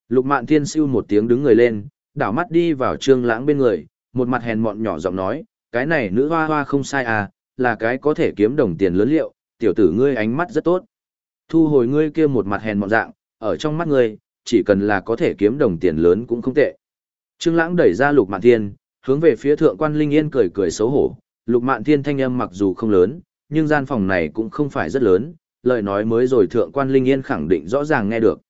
Lục Mạn Thiên siêu một tiếng đứng người lên, đảo mắt đi vào Trương Lãng bên người, một mặt hèn mọn nhỏ giọng nói, cái này nữ hoa hoa không sai à, là cái có thể kiếm đồng tiền lớn liệu, tiểu tử ngươi ánh mắt rất tốt. Thu hồi ngươi kia một mặt hèn mọn dạng, ở trong mắt ngươi, chỉ cần là có thể kiếm đồng tiền lớn cũng không tệ. Trương Lãng đẩy ra Lục Mạn Thiên, hướng về phía thượng quan Linh Yên cười cười xấu hổ. Lục Mạn Thiên thanh âm mặc dù không lớn, nhưng gian phòng này cũng không phải rất lớn, lời nói mới rồi thượng quan Linh Yên khẳng định rõ ràng nghe được.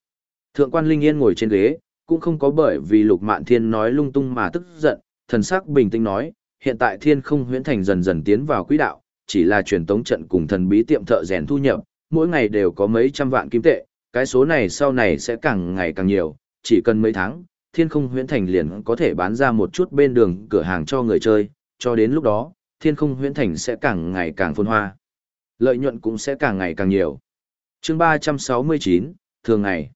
Thượng quan Linh Yên ngồi trên ghế, cũng không có bởi vì Lục Mạn Thiên nói lung tung mà tức giận, thần sắc bình tĩnh nói, hiện tại Thiên Không Huyễn Thành dần dần tiến vào quỹ đạo, chỉ là truyền tống trận cùng thần bí tiệm thợ rèn thu nhập, mỗi ngày đều có mấy trăm vạn kim tệ, cái số này sau này sẽ càng ngày càng nhiều, chỉ cần mấy tháng, Thiên Không Huyễn Thành liền có thể bán ra một chút bên đường cửa hàng cho người chơi, cho đến lúc đó, Thiên Không Huyễn Thành sẽ càng ngày càng phồn hoa. Lợi nhuận cũng sẽ càng ngày càng nhiều. Chương 369, thường ngày.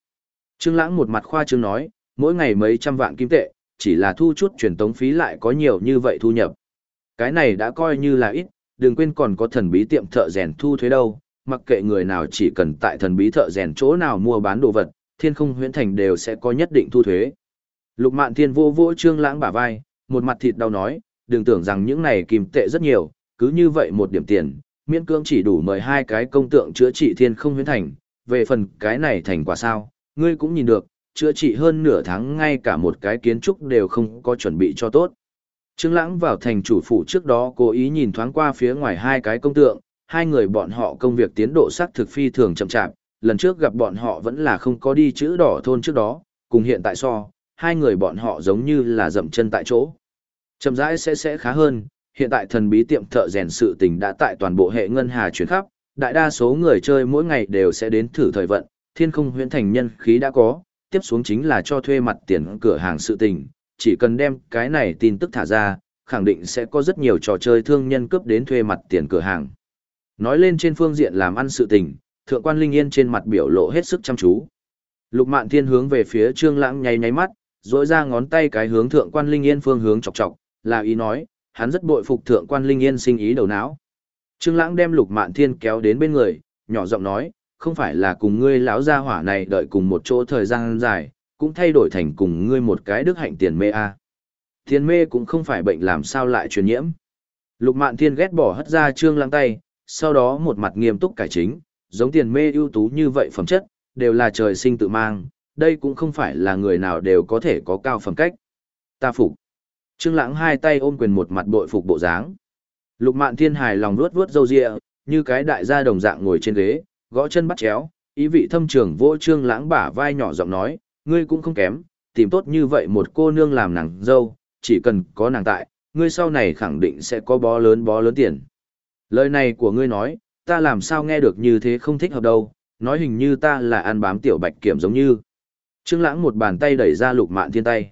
Trương Lãng một mặt khoa trương nói, mỗi ngày mấy trăm vạn kim tệ, chỉ là thu chút truyền tống phí lại có nhiều như vậy thu nhập. Cái này đã coi như là ít, đừng quên còn có thần bí tiệm thợ rèn thu thuế đâu, mặc kệ người nào chỉ cần tại thần bí thợ rèn chỗ nào mua bán đồ vật, thiên không huyễn thành đều sẽ có nhất định thu thuế. Lục mạn thiên vô vô trương lãng bả vai, một mặt thịt đau nói, đừng tưởng rằng những này kim tệ rất nhiều, cứ như vậy một điểm tiền, miễn cưỡng chỉ đủ mời hai cái công tượng chữa trị thiên không huyễn thành, về phần cái này thành quả sao, ngươi cũng nhìn được, chữa trị hơn nửa tháng ngay cả một cái kiến trúc đều không có chuẩn bị cho tốt. Trương Lãng vào thành chủ phủ trước đó cố ý nhìn thoáng qua phía ngoài hai cái công tượng, hai người bọn họ công việc tiến độ xác thực phi thường chậm chạp, lần trước gặp bọn họ vẫn là không có đi chữ đỏ thôn trước đó, cùng hiện tại so, hai người bọn họ giống như là dậm chân tại chỗ. Chậm rãi sẽ sẽ khá hơn, hiện tại thần bí tiệm thợ rèn sự tình đã tại toàn bộ hệ ngân hà chuyển khắp, đại đa số người chơi mỗi ngày đều sẽ đến thử thời vận, thiên không huyễn thành nhân khí đã có, tiếp xuống chính là cho thuê mặt tiền cửa hàng sự tình, chỉ cần đem cái này tin tức thả ra, khẳng định sẽ có rất nhiều trò chơi thương nhân cướp đến thuê mặt tiền cửa hàng. Nói lên trên phương diện làm ăn sự tình, thượng quan Linh Yên trên mặt biểu lộ hết sức chăm chú. Lục Mạn Thiên hướng về phía Trương Lãng nháy nháy mắt, rỗi ra ngón tay cái hướng thượng quan Linh Yên phương hướng chọc chọc, là ý nói, hắn rất bội phục thượng quan Linh Yên sinh ý đầu não. Trương Lãng đem Lục Mạn Thiên kéo đến bên người, nhỏ giọng nói, không phải là cùng ngươi lão gia hỏa này đợi cùng một chỗ thời gian dài, cũng thay đổi thành cùng ngươi một cái đức hạnh tiền mê a. À. Tiền mê cũng không phải bệnh làm sao lại truyền nhiễm. Lục Mạn Thiên ghét bỏ hất ra Trương Lãng tay, sau đó một mặt nghiêm túc cải chính, giống tiền mê ưu tú như vậy phẩm chất, đều là trời sinh tự mang, đây cũng không phải là người nào đều có thể có cao phẩm cách. Ta phục. Trương Lãng hai tay ôm quyền một mặt bội phục bộ dáng. Lục Mạn Thiên hài lòng luốt vuốt râu ria, như cái đại gia đồng dạng ngồi trên ghế, gõ chân bắt chéo, ý vị thâm trường vỗ Trương Lãng bả vai nhỏ giọng nói, ngươi cũng không kém, tìm tốt như vậy một cô nương làm nàng dâu, chỉ cần có nàng tại, ngươi sau này khẳng định sẽ có bó lớn bó lớn tiền. Lời này của ngươi nói, ta làm sao nghe được như thế không thích hợp đâu, nói hình như ta là ăn bám tiểu bạch kiểm giống như. Trương Lãng một bàn tay đẩy ra Lục Mạn Thiên tay.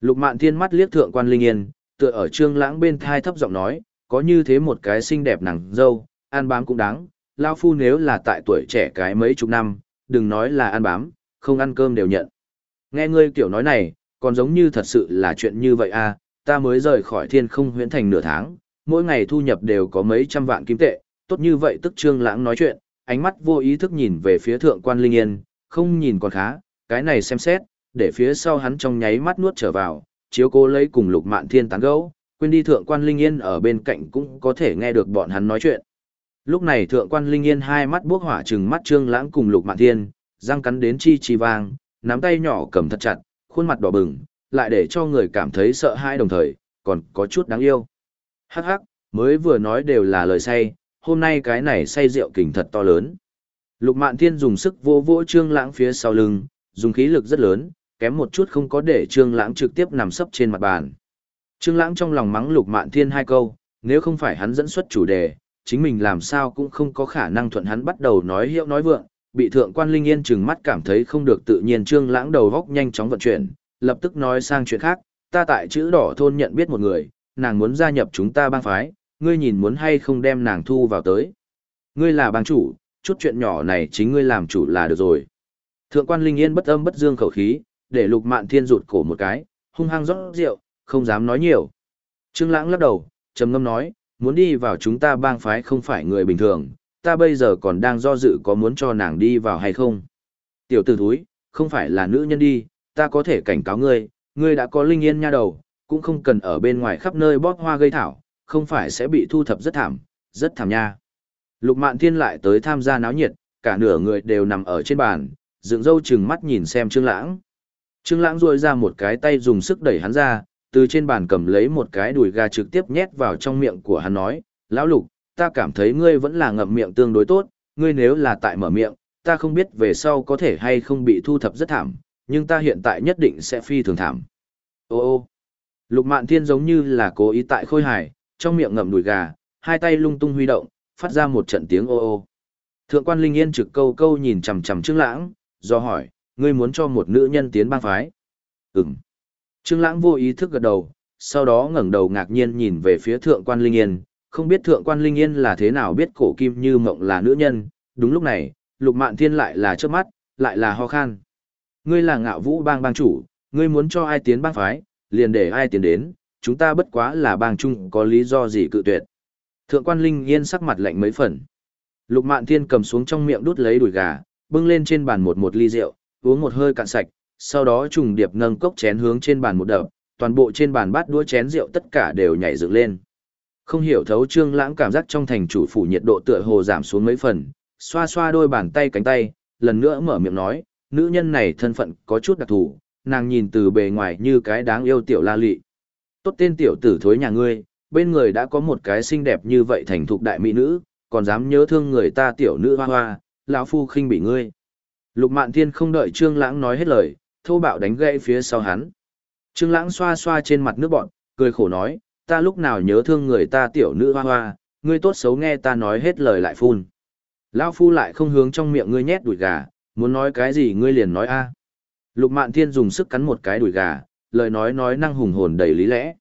Lục Mạn Thiên mắt liếc thượng quan Linh Yên, tựa ở Trương Lãng bên thai thấp giọng nói, có như thế một cái xinh đẹp nàng dâu, ăn bám cũng đáng, lão phu nếu là tại tuổi trẻ cái mấy chục năm, đừng nói là ăn bám, không ăn cơm đều nhận. Nghe ngươi kiểu nói này, còn giống như thật sự là chuyện như vậy à, ta mới rời khỏi Thiên Không Huyễn Thành nửa tháng, mỗi ngày thu nhập đều có mấy trăm vạn kim tệ, tốt như vậy tức Trương Lãng nói chuyện, ánh mắt vô ý thức nhìn về phía thượng quan Linh Yên, không nhìn còn khá, cái này xem xét, để phía sau hắn trong nháy mắt nuốt trở vào, chiếu cố lấy cùng Lục Mạn Thiên tán gẫu, quên đi thượng quan Linh Yên ở bên cạnh cũng có thể nghe được bọn hắn nói chuyện. Lúc này thượng quan Linh Yên hai mắt bốc hỏa trừng mắt Trương Lãng cùng Lục Mạn Thiên, răng cắn đến chi chi vang, nắm tay nhỏ cầm thật chặt, khuôn mặt đỏ bừng, lại để cho người cảm thấy sợ hãi đồng thời, còn có chút đáng yêu. Hắc hắc, mới vừa nói đều là lời say, hôm nay cái này say rượu kình thật to lớn. Lục Mạn Thiên dùng sức vô vỗ Trương Lãng phía sau lưng, dùng khí lực rất lớn, kém một chút không có để Trương Lãng trực tiếp nằm sấp trên mặt bàn. Trương Lãng trong lòng mắng Lục Mạn Thiên hai câu, nếu không phải hắn dẫn xuất chủ đề, chính mình làm sao cũng không có khả năng thuận hắn bắt đầu nói hiệu nói vượng, bị thượng quan Linh Yên trừng mắt cảm thấy không được tự nhiên Trương Lãng đầu góc nhanh chóng vận chuyển, lập tức nói sang chuyện khác, ta tại chữ đỏ thôn nhận biết một người, nàng muốn gia nhập chúng ta bang phái, ngươi nhìn muốn hay không đem nàng thu vào tới. Ngươi là bang chủ, chút chuyện nhỏ này chính ngươi làm chủ là được rồi. Thượng quan Linh Yên bất âm bất dương khẩu khí, để Lục Mạn Thiên rụt cổ một cái, hung hăng rót rượu, không dám nói nhiều. Trương Lãng lắc đầu, trầm ngâm nói, muốn đi vào chúng ta bang phái không phải người bình thường, ta bây giờ còn đang do dự có muốn cho nàng đi vào hay không. Tiểu tử thúi, không phải là nữ nhân đi, ta có thể cảnh cáo ngươi, ngươi đã có linh yên nha đầu, cũng không cần ở bên ngoài khắp nơi bóp hoa gây thảo, không phải sẽ bị thu thập rất thảm, rất thảm nha. Lục Mạn Thiên lại tới tham gia náo nhiệt, cả nửa người đều nằm ở trên bàn, dựng râu chừng mắt nhìn xem Trương Lãng. Trương Lãng duỗi ra một cái tay dùng sức đẩy hắn ra, từ trên bàn cầm lấy một cái đùi gà trực tiếp nhét vào trong miệng của hắn nói, "Lão Lục, ta cảm thấy ngươi vẫn là ngậm miệng tương đối tốt, ngươi nếu là tại mở miệng, ta không biết về sau có thể hay không bị thu thập rất thảm, nhưng ta hiện tại nhất định sẽ phi thường thảm." Ô ô. Lục Mạn Thiên giống như là cố ý tại khôi hài, trong miệng ngậm đùi gà, hai tay lung tung huy động, phát ra một trận tiếng ô ô. Thượng quan Linh Yên trực câu câu nhìn chằm chằm Trương Lãng, do hỏi, ngươi muốn cho một nữ nhân tiến bang phái? Ừm. Trương Lãng vô ý thức gật đầu, sau đó ngẩng đầu ngạc nhiên nhìn về phía Thượng quan Linh Yên, không biết Thượng quan Linh Yên là thế nào biết cổ kim như mộng là nữ nhân, đúng lúc này, Lục Mạn Thiên lại là chớp mắt, lại là ho khan. Ngươi là Ngạo Vũ bang bang chủ, ngươi muốn cho ai tiến bang phái, liền để ai tiến đến, chúng ta bất quá là bang chung có lý do gì cự tuyệt. Thượng quan Linh Yên sắc mặt lạnh mấy phần. Lục Mạn Thiên cầm xuống trong miệng đút lấy đùi gà, bưng lên trên bàn một một ly rượu, uống một hơi cạn sạch, sau đó trùng điệp nâng cốc chén hướng trên bàn một đập, toàn bộ trên bàn bát đũa chén rượu tất cả đều nhảy dựng lên. Không hiểu thấu Trương Lãng cảm giác trong thành chủ phủ nhiệt độ tựa hồ giảm xuống mấy phần, xoa xoa đôi bàn tay cánh tay, lần nữa mở miệng nói, nữ nhân này thân phận có chút đặc thù, nàng nhìn từ bề ngoài như cái đáng yêu tiểu la lị. Tốt tên tiểu tử thối nhà ngươi, bên người đã có một cái xinh đẹp như vậy thành thục đại mỹ nữ, còn dám nhớ thương người ta tiểu nữ hoa hoa, lão phu khinh bị ngươi. Lục Mạn Thiên không đợi Trương Lãng nói hết lời, thô bạo đánh gãy phía sau hắn. Trương Lãng xoa xoa trên mặt nước bọt, cười khổ nói, ta lúc nào nhớ thương người ta tiểu nữ hoa hoa, ngươi tốt xấu nghe ta nói hết lời lại phun. Lão phu lại không hướng trong miệng ngươi nhét đùi gà, muốn nói cái gì ngươi liền nói a. Lục Mạn Thiên dùng sức cắn một cái đùi gà, lời nói nói năng hùng hồn đầy lý lẽ.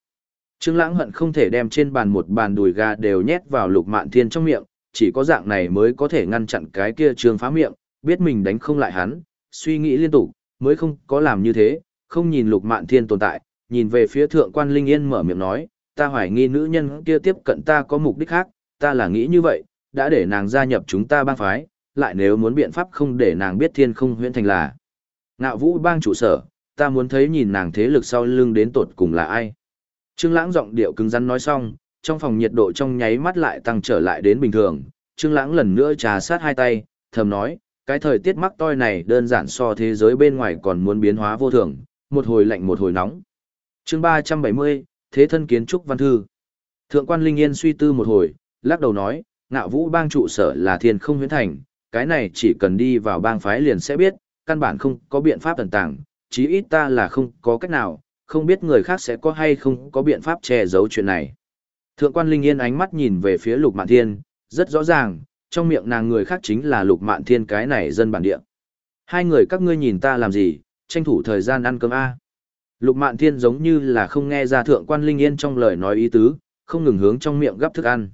Trương Lãng hận không thể đem trên bàn một bàn đùi gà đều nhét vào Lục Mạn Thiên trong miệng, chỉ có dạng này mới có thể ngăn chặn cái kia Trương phá miệng, biết mình đánh không lại hắn, suy nghĩ liên tục, mới không có làm như thế, không nhìn Lục Mạn Thiên tồn tại, nhìn về phía Thượng quan Linh Yên mở miệng nói, ta hoài nghi nữ nhân kia tiếp cận ta có mục đích khác, ta là nghĩ như vậy, đã để nàng gia nhập chúng ta bang phái, lại nếu muốn biện pháp không để nàng biết thiên không huyễn thành là. Ngạo vũ bang trụ sở, ta muốn thấy nhìn nàng thế lực sau lưng đến tột cùng là ai. Trương Lãng giọng điệu cứng rắn nói xong, trong phòng nhiệt độ trong nháy mắt lại tăng trở lại đến bình thường. Trương Lãng lần nữa trà sát hai tay, thầm nói, cái thời tiết mắc toi này đơn giản so thế giới bên ngoài còn muốn biến hóa vô thường, một hồi lạnh một hồi nóng. Chương 370, Thế thân kiến trúc văn thư. Thượng quan Linh Yên suy tư một hồi, lắc đầu nói, ngạo vũ bang trụ sở là thiên không huyễn thành, cái này chỉ cần đi vào bang phái liền sẽ biết, căn bản không có biện pháp tần tàng, chí ít ta là không có cách nào, không biết người khác sẽ có hay không có biện pháp che giấu chuyện này. Thượng quan Linh Yên ánh mắt nhìn về phía Lục Mạn Thiên, rất rõ ràng, trong miệng nàng người khác chính là Lục Mạn Thiên cái này dân bản địa. Hai người các ngươi nhìn ta làm gì, tranh thủ thời gian ăn cơm A. Lục Mạn Thiên giống như là không nghe ra Thượng quan Linh Yên trong lời nói ý tứ, không ngừng hướng trong miệng gấp thức ăn.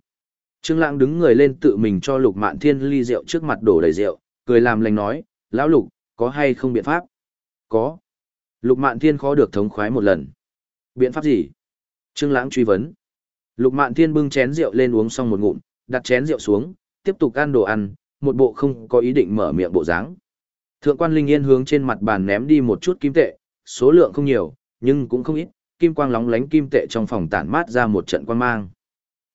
Trương Lãng đứng người lên tự mình cho Lục Mạn Thiên ly rượu trước mặt đổ đầy rượu, cười làm lành nói, lão Lục, có hay không biện pháp? Có. Lục Mạn Thiên khó được thống khoái một lần. Biện pháp gì? Trương Lãng truy vấn. Lục Mạn Thiên bưng chén rượu lên uống xong một ngụm, đặt chén rượu xuống, tiếp tục ăn đồ ăn, một bộ không có ý định mở miệng bộ dáng. Thượng quan Linh Yên hướng trên mặt bàn ném đi một chút kim tệ, số lượng không nhiều, nhưng cũng không ít, kim quang lóng lánh kim tệ trong phòng tản mát ra một trận quang mang.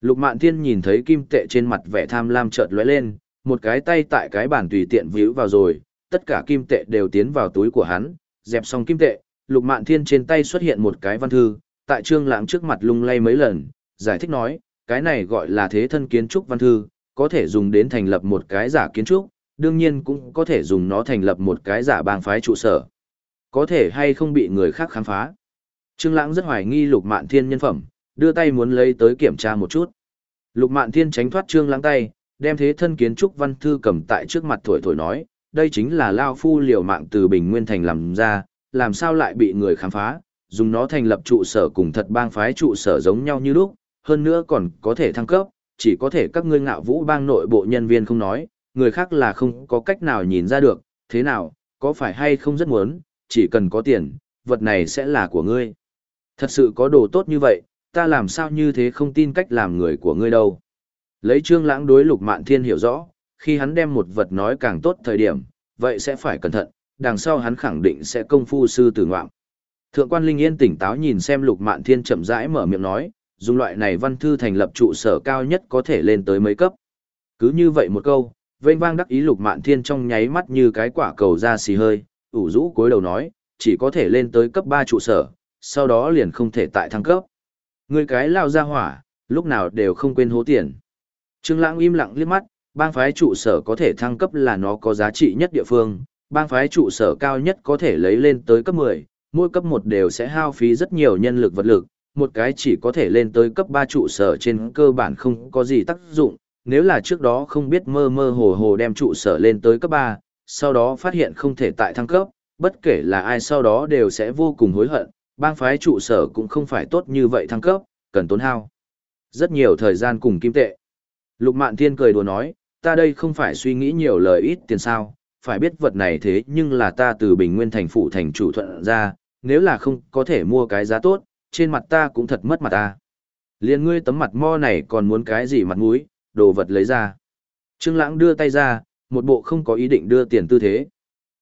Lục Mạn Thiên nhìn thấy kim tệ trên mặt vẻ tham lam chợt lóe lên, một cái tay tại cái bàn tùy tiện víu vào rồi, tất cả kim tệ đều tiến vào túi của hắn, dẹp xong kim tệ, Lục Mạn Thiên trên tay xuất hiện một cái văn thư, tại Trương Lãng trước mặt lung lay mấy lần, giải thích nói, cái này gọi là thế thân kiến trúc văn thư, có thể dùng đến thành lập một cái giả kiến trúc, đương nhiên cũng có thể dùng nó thành lập một cái giả bang phái trụ sở. Có thể hay không bị người khác khám phá. Trương Lãng rất hoài nghi Lục Mạn Thiên nhân phẩm, đưa tay muốn lấy tới kiểm tra một chút. Lục Mạn Thiên tránh thoát Trương Lãng tay, đem thế thân kiến trúc văn thư cầm tại trước mặt thổi thổi nói, đây chính là Lão phu liều mạng từ Bình Nguyên thành làm ra, làm sao lại bị người khám phá, dùng nó thành lập trụ sở cùng thật bang phái trụ sở giống nhau như lúc, hơn nữa còn có thể thăng cấp, chỉ có thể các ngươi ngạo vũ bang nội bộ nhân viên không nói, người khác là không có cách nào nhìn ra được, thế nào, có phải hay không rất muốn, chỉ cần có tiền, vật này sẽ là của ngươi. Thật sự có đồ tốt như vậy, ta làm sao như thế không tin cách làm người của ngươi đâu. Lấy trương lãng đối lục mạn thiên hiểu rõ, khi hắn đem một vật nói càng tốt thời điểm, vậy sẽ phải cẩn thận, đằng sau hắn khẳng định sẽ công phu sư tử ngoạm. Thượng quan Linh Yên tỉnh táo nhìn xem lục mạn thiên chậm rãi mở miệng nói, dùng loại này văn thư thành lập trụ sở cao nhất có thể lên tới mấy cấp. Cứ như vậy một câu, vênh vang đắc ý lục mạn thiên trong nháy mắt như cái quả cầu ra xì hơi, ủ rũ cối đầu nói, chỉ có thể lên tới cấp 3 trụ sở, sau đó liền không thể tại thăng cấp. Người cái lao ra hỏa, lúc nào đều không quên hố tiền. Trương Lãng im lặng liếc mắt, bang phái trụ sở có thể thăng cấp là nó có giá trị nhất địa phương, bang phái trụ sở cao nhất có thể lấy lên tới cấp 10, mỗi cấp 1 đều sẽ hao phí rất nhiều nhân lực vật lực, một cái chỉ có thể lên tới cấp 3 trụ sở trên cơ bản không có gì tác dụng, nếu là trước đó không biết mơ mơ hồ hồ đem trụ sở lên tới cấp 3, sau đó phát hiện không thể tại thăng cấp, bất kể là ai sau đó đều sẽ vô cùng hối hận, bang phái trụ sở cũng không phải tốt như vậy thăng cấp, cần tốn hao. Rất nhiều thời gian cùng kim tệ. Lục Mạn Thiên cười đùa nói, ta đây không phải suy nghĩ nhiều lời ít tiền sao, phải biết vật này thế nhưng là ta từ Bình Nguyên thành phủ thành chủ thuận ra, nếu là không có thể mua cái giá tốt, trên mặt ta cũng thật mất mặt ta. Liên ngươi tấm mặt mo này còn muốn cái gì mặt mũi, đồ vật lấy ra. Trương Lãng đưa tay ra, một bộ không có ý định đưa tiền tư thế.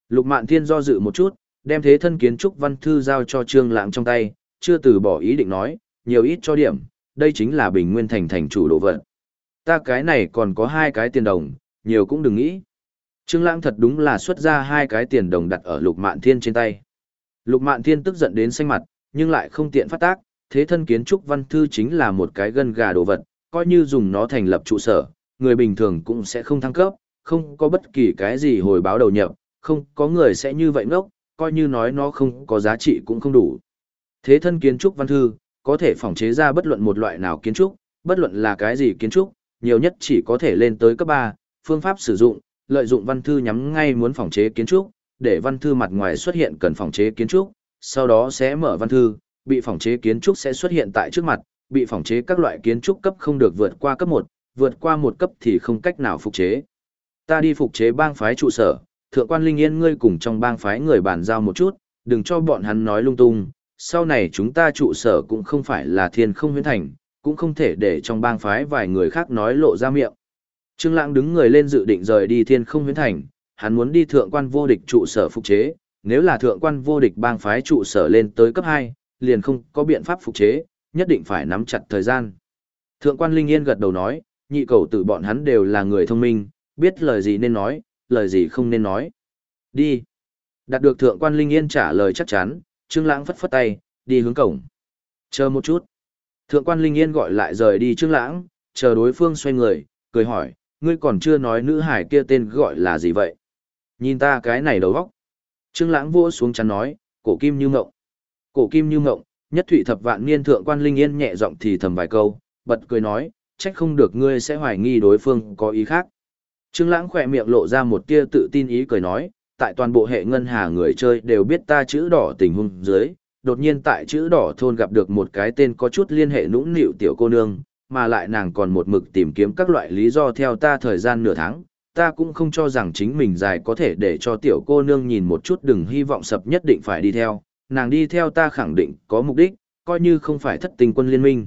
Lục Mạn Thiên do dự một chút, đem thế thân kiến trúc văn thư giao cho Trương Lãng trong tay, chưa từ bỏ ý định nói, nhiều ít cho điểm, đây chính là Bình Nguyên thành thành chủ đồ vật. Ta cái này còn có hai cái tiền đồng, nhiều cũng đừng nghĩ. Trương Lãng thật đúng là xuất ra hai cái tiền đồng đặt ở Lục Mạn Thiên trên tay. Lục Mạn Thiên tức giận đến xanh mặt, nhưng lại không tiện phát tác, thế thân kiến trúc văn thư chính là một cái gân gà đồ vật, coi như dùng nó thành lập trụ sở, người bình thường cũng sẽ không thăng cấp, không có bất kỳ cái gì hồi báo đầu nhập, không có người sẽ như vậy ngốc, coi như nói nó không có giá trị cũng không đủ. Thế thân kiến trúc văn thư, có thể phòng chế ra bất luận một loại nào kiến trúc, bất luận là cái gì kiến trúc, nhiều nhất chỉ có thể lên tới cấp 3, phương pháp sử dụng, lợi dụng văn thư nhắm ngay muốn phòng chế kiến trúc, để văn thư mặt ngoài xuất hiện cần phòng chế kiến trúc, sau đó sẽ mở văn thư, bị phòng chế kiến trúc sẽ xuất hiện tại trước mặt, bị phòng chế các loại kiến trúc cấp không được vượt qua cấp 1, vượt qua một cấp thì không cách nào phục chế. Ta đi phục chế bang phái trụ sở, thượng quan Linh Yên ngươi cùng trong bang phái người bàn giao một chút, đừng cho bọn hắn nói lung tung, sau này chúng ta trụ sở cũng không phải là thiên không huyến thành, cũng không thể để trong bang phái vài người khác nói lộ ra miệng. Trương Lãng đứng người lên dự định rời đi thiên không huyến thành, hắn muốn đi thượng quan vô địch trụ sở phục chế, nếu là thượng quan vô địch bang phái trụ sở lên tới cấp 2, liền không có biện pháp phục chế, nhất định phải nắm chặt thời gian. Thượng quan Linh Yên gật đầu nói, nhị cầu tử bọn hắn đều là người thông minh, biết lời gì nên nói, lời gì không nên nói. Đi. Đạt được thượng quan Linh Yên trả lời chắc chắn, Trương Lãng phất phất tay, đi hướng cổng. Chờ một chút. Thượng quan Linh Yên gọi lại rời đi Trương Lãng, chờ đối phương xoay người, cười hỏi, ngươi còn chưa nói nữ hải kia tên gọi là gì vậy? Nhìn ta cái này đầu óc. Trương Lãng vỗ xuống chắn nói, cổ kim như ngộng. Cổ kim như ngộng, nhất thụy thập vạn niên thượng quan Linh Yên nhẹ giọng thì thầm vài câu, bật cười nói, trách không được ngươi sẽ hoài nghi đối phương có ý khác. Trương Lãng khẽ miệng lộ ra một tia tự tin ý cười nói, tại toàn bộ hệ ngân hà người chơi đều biết ta chữ đỏ tình huống dưới, đột nhiên tại chữ đỏ thôn gặp được một cái tên có chút liên hệ nũng nịu tiểu cô nương, mà lại nàng còn một mực tìm kiếm các loại lý do theo ta thời gian nửa tháng, ta cũng không cho rằng chính mình dài có thể để cho tiểu cô nương nhìn một chút đừng hy vọng sập nhất định phải đi theo, nàng đi theo ta khẳng định có mục đích, coi như không phải thất tình quân liên minh.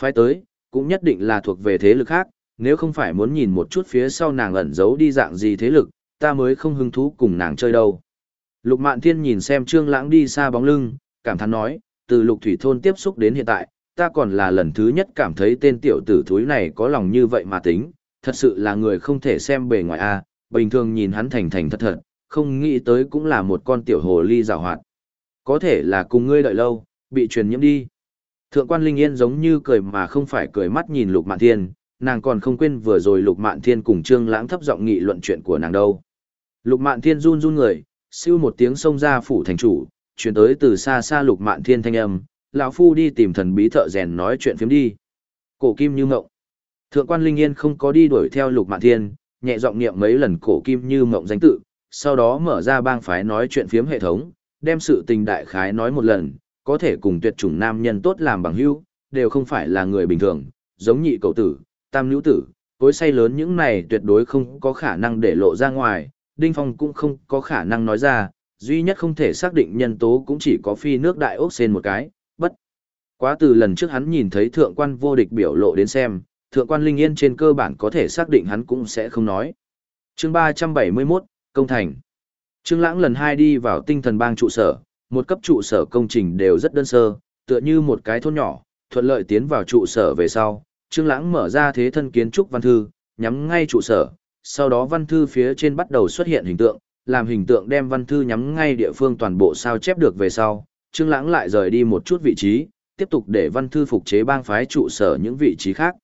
Phải tới, cũng nhất định là thuộc về thế lực khác, nếu không phải muốn nhìn một chút phía sau nàng ẩn giấu đi dạng gì thế lực, ta mới không hứng thú cùng nàng chơi đâu. Lục Mạn Thiên nhìn xem Trương Lãng đi xa bóng lưng, cảm thán nói, từ Lục Thủy Thôn tiếp xúc đến hiện tại, ta còn là lần thứ nhất cảm thấy tên tiểu tử thúi này có lòng như vậy mà tính, thật sự là người không thể xem bề ngoài a, bình thường nhìn hắn thành thành thật thật, không nghĩ tới cũng là một con tiểu hồ ly giàu hoạt. Có thể là cùng ngươi đợi lâu, bị truyền nhiễm đi. Thượng quan Linh Yên giống như cười mà không phải cười mắt nhìn Lục Mạn Thiên, nàng còn không quên vừa rồi Lục Mạn Thiên cùng Trương Lãng thấp giọng nghị luận chuyện của nàng đâu. Lục Mạn Thiên run run người, siêu một tiếng xông ra phủ thành chủ, truyền tới từ xa xa Lục Mạn Thiên thanh âm, lão phu đi tìm thần bí thợ rèn nói chuyện phiếm đi. Cổ kim như ngộng. Thượng quan Linh Yên không có đi đuổi theo Lục Mạn Thiên, nhẹ giọng niệm mấy lần cổ kim như mộng danh tự, sau đó mở ra bang phái nói chuyện phiếm hệ thống, đem sự tình đại khái nói một lần, có thể cùng tuyệt chủng nam nhân tốt làm bằng hữu, đều không phải là người bình thường, giống nhị cầu tử, tam nữ tử, cối say lớn những này tuyệt đối không có khả năng để lộ ra ngoài, Đinh Phong cũng không có khả năng nói ra, duy nhất không thể xác định nhân tố cũng chỉ có phi nước đại ốc sen một cái, bất. Quá từ lần trước hắn nhìn thấy thượng quan vô địch biểu lộ đến xem, thượng quan linh yên trên cơ bản có thể xác định hắn cũng sẽ không nói. chương 371, Công Thành Trương Lãng lần hai đi vào tinh thần bang trụ sở, một cấp trụ sở công trình đều rất đơn sơ, tựa như một cái thôn nhỏ, thuận lợi tiến vào trụ sở về sau, Trương Lãng mở ra thế thân kiến trúc văn thư, nhắm ngay trụ sở, sau đó văn thư phía trên bắt đầu xuất hiện hình tượng, làm hình tượng đem văn thư nhắm ngay địa phương toàn bộ sao chép được về sau, Trương Lãng lại rời đi một chút vị trí, tiếp tục để văn thư phục chế bang phái trụ sở những vị trí khác.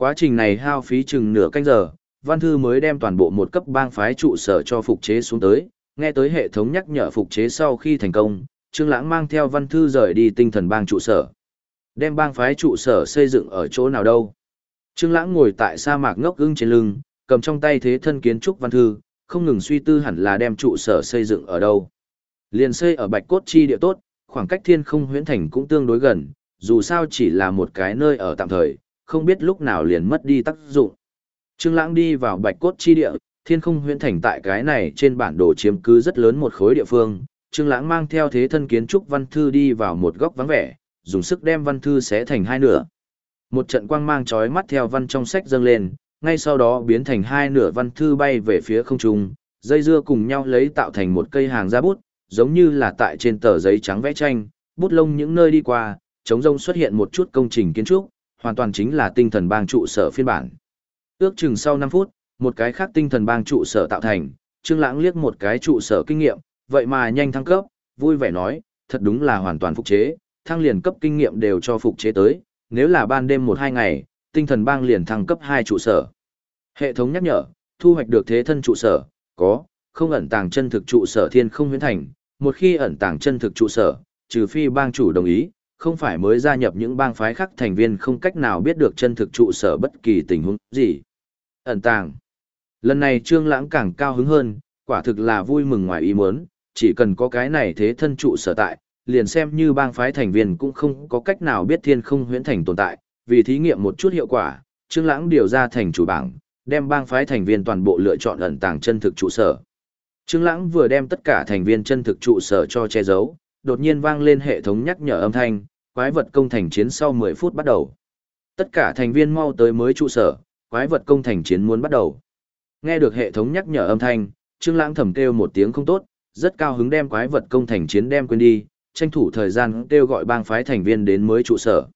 Quá trình này hao phí chừng nửa canh giờ, văn thư mới đem toàn bộ một cấp bang phái trụ sở cho phục chế xuống tới, nghe tới hệ thống nhắc nhở phục chế sau khi thành công, Trương Lãng mang theo văn thư rời đi tinh thần bang trụ sở. Đem bang phái trụ sở xây dựng ở chỗ nào đâu? Trương Lãng ngồi tại sa mạc ngốc ưng trên lưng, cầm trong tay thế thân kiến trúc văn thư, không ngừng suy tư hẳn là đem trụ sở xây dựng ở đâu. Liền xây ở Bạch Cốt chi địa tốt, khoảng cách Thiên Không Huyễn Thành cũng tương đối gần, dù sao chỉ là một cái nơi ở tạm thời, không biết lúc nào liền mất đi tác dụng. Trương Lãng đi vào Bạch Cốt chi địa, Thiên Không Huyền Thành tại cái này trên bản đồ chiếm cứ rất lớn một khối địa phương. Trương Lãng mang theo thế thân kiến trúc văn thư đi vào một góc vắng vẻ, dùng sức đem văn thư xé thành hai nửa. Một trận quang mang chói mắt theo văn trong sách dâng lên, ngay sau đó biến thành hai nửa văn thư bay về phía không trung, dây dưa cùng nhau lấy tạo thành một cây hàng da bút, giống như là tại trên tờ giấy trắng vẽ tranh, bút lông những nơi đi qua, trống rông xuất hiện một chút công trình kiến trúc, hoàn toàn chính là tinh thần bang trụ sở phiên bản. Ước chừng sau 5 phút, một cái khác tinh thần bang trụ sở tạo thành, Trương Lãng liếc một cái trụ sở kinh nghiệm, vậy mà nhanh thăng cấp, vui vẻ nói, thật đúng là hoàn toàn phục chế, thăng liền cấp kinh nghiệm đều cho phục chế tới, nếu là ban đêm 1-2 ngày, tinh thần bang liền thăng cấp 2 trụ sở. Hệ thống nhắc nhở, thu hoạch được thế thân trụ sở, có, không ẩn tàng chân thực trụ sở thiên không huyễn thành, một khi ẩn tàng chân thực trụ sở, trừ phi bang chủ đồng ý, không phải mới gia nhập những bang phái khác thành viên không cách nào biết được chân thực trụ sở bất kỳ tình huống gì. Ẩn tàng. Lần này Trương Lãng càng cao hứng hơn, quả thực là vui mừng ngoài ý muốn, chỉ cần có cái này thế thân trụ sở tại, liền xem như bang phái thành viên cũng không có cách nào biết thiên không huyễn thành tồn tại, vì thí nghiệm một chút hiệu quả, Trương Lãng điều ra thành chủ bảng, đem bang phái thành viên toàn bộ lựa chọn ẩn tàng chân thực trụ sở. Trương Lãng vừa đem tất cả thành viên chân thực trụ sở cho che giấu, đột nhiên vang lên hệ thống nhắc nhở âm thanh, quái vật công thành chiến sau 10 phút bắt đầu. Tất cả thành viên mau tới mới trụ sở, quái vật công thành chiến muốn bắt đầu. Nghe được hệ thống nhắc nhở âm thanh, Trương Lãng thầm kêu một tiếng không tốt, rất cao hứng đem quái vật công thành chiến đem quên đi, tranh thủ thời gian kêu gọi bang phái thành viên đến mới trụ sở.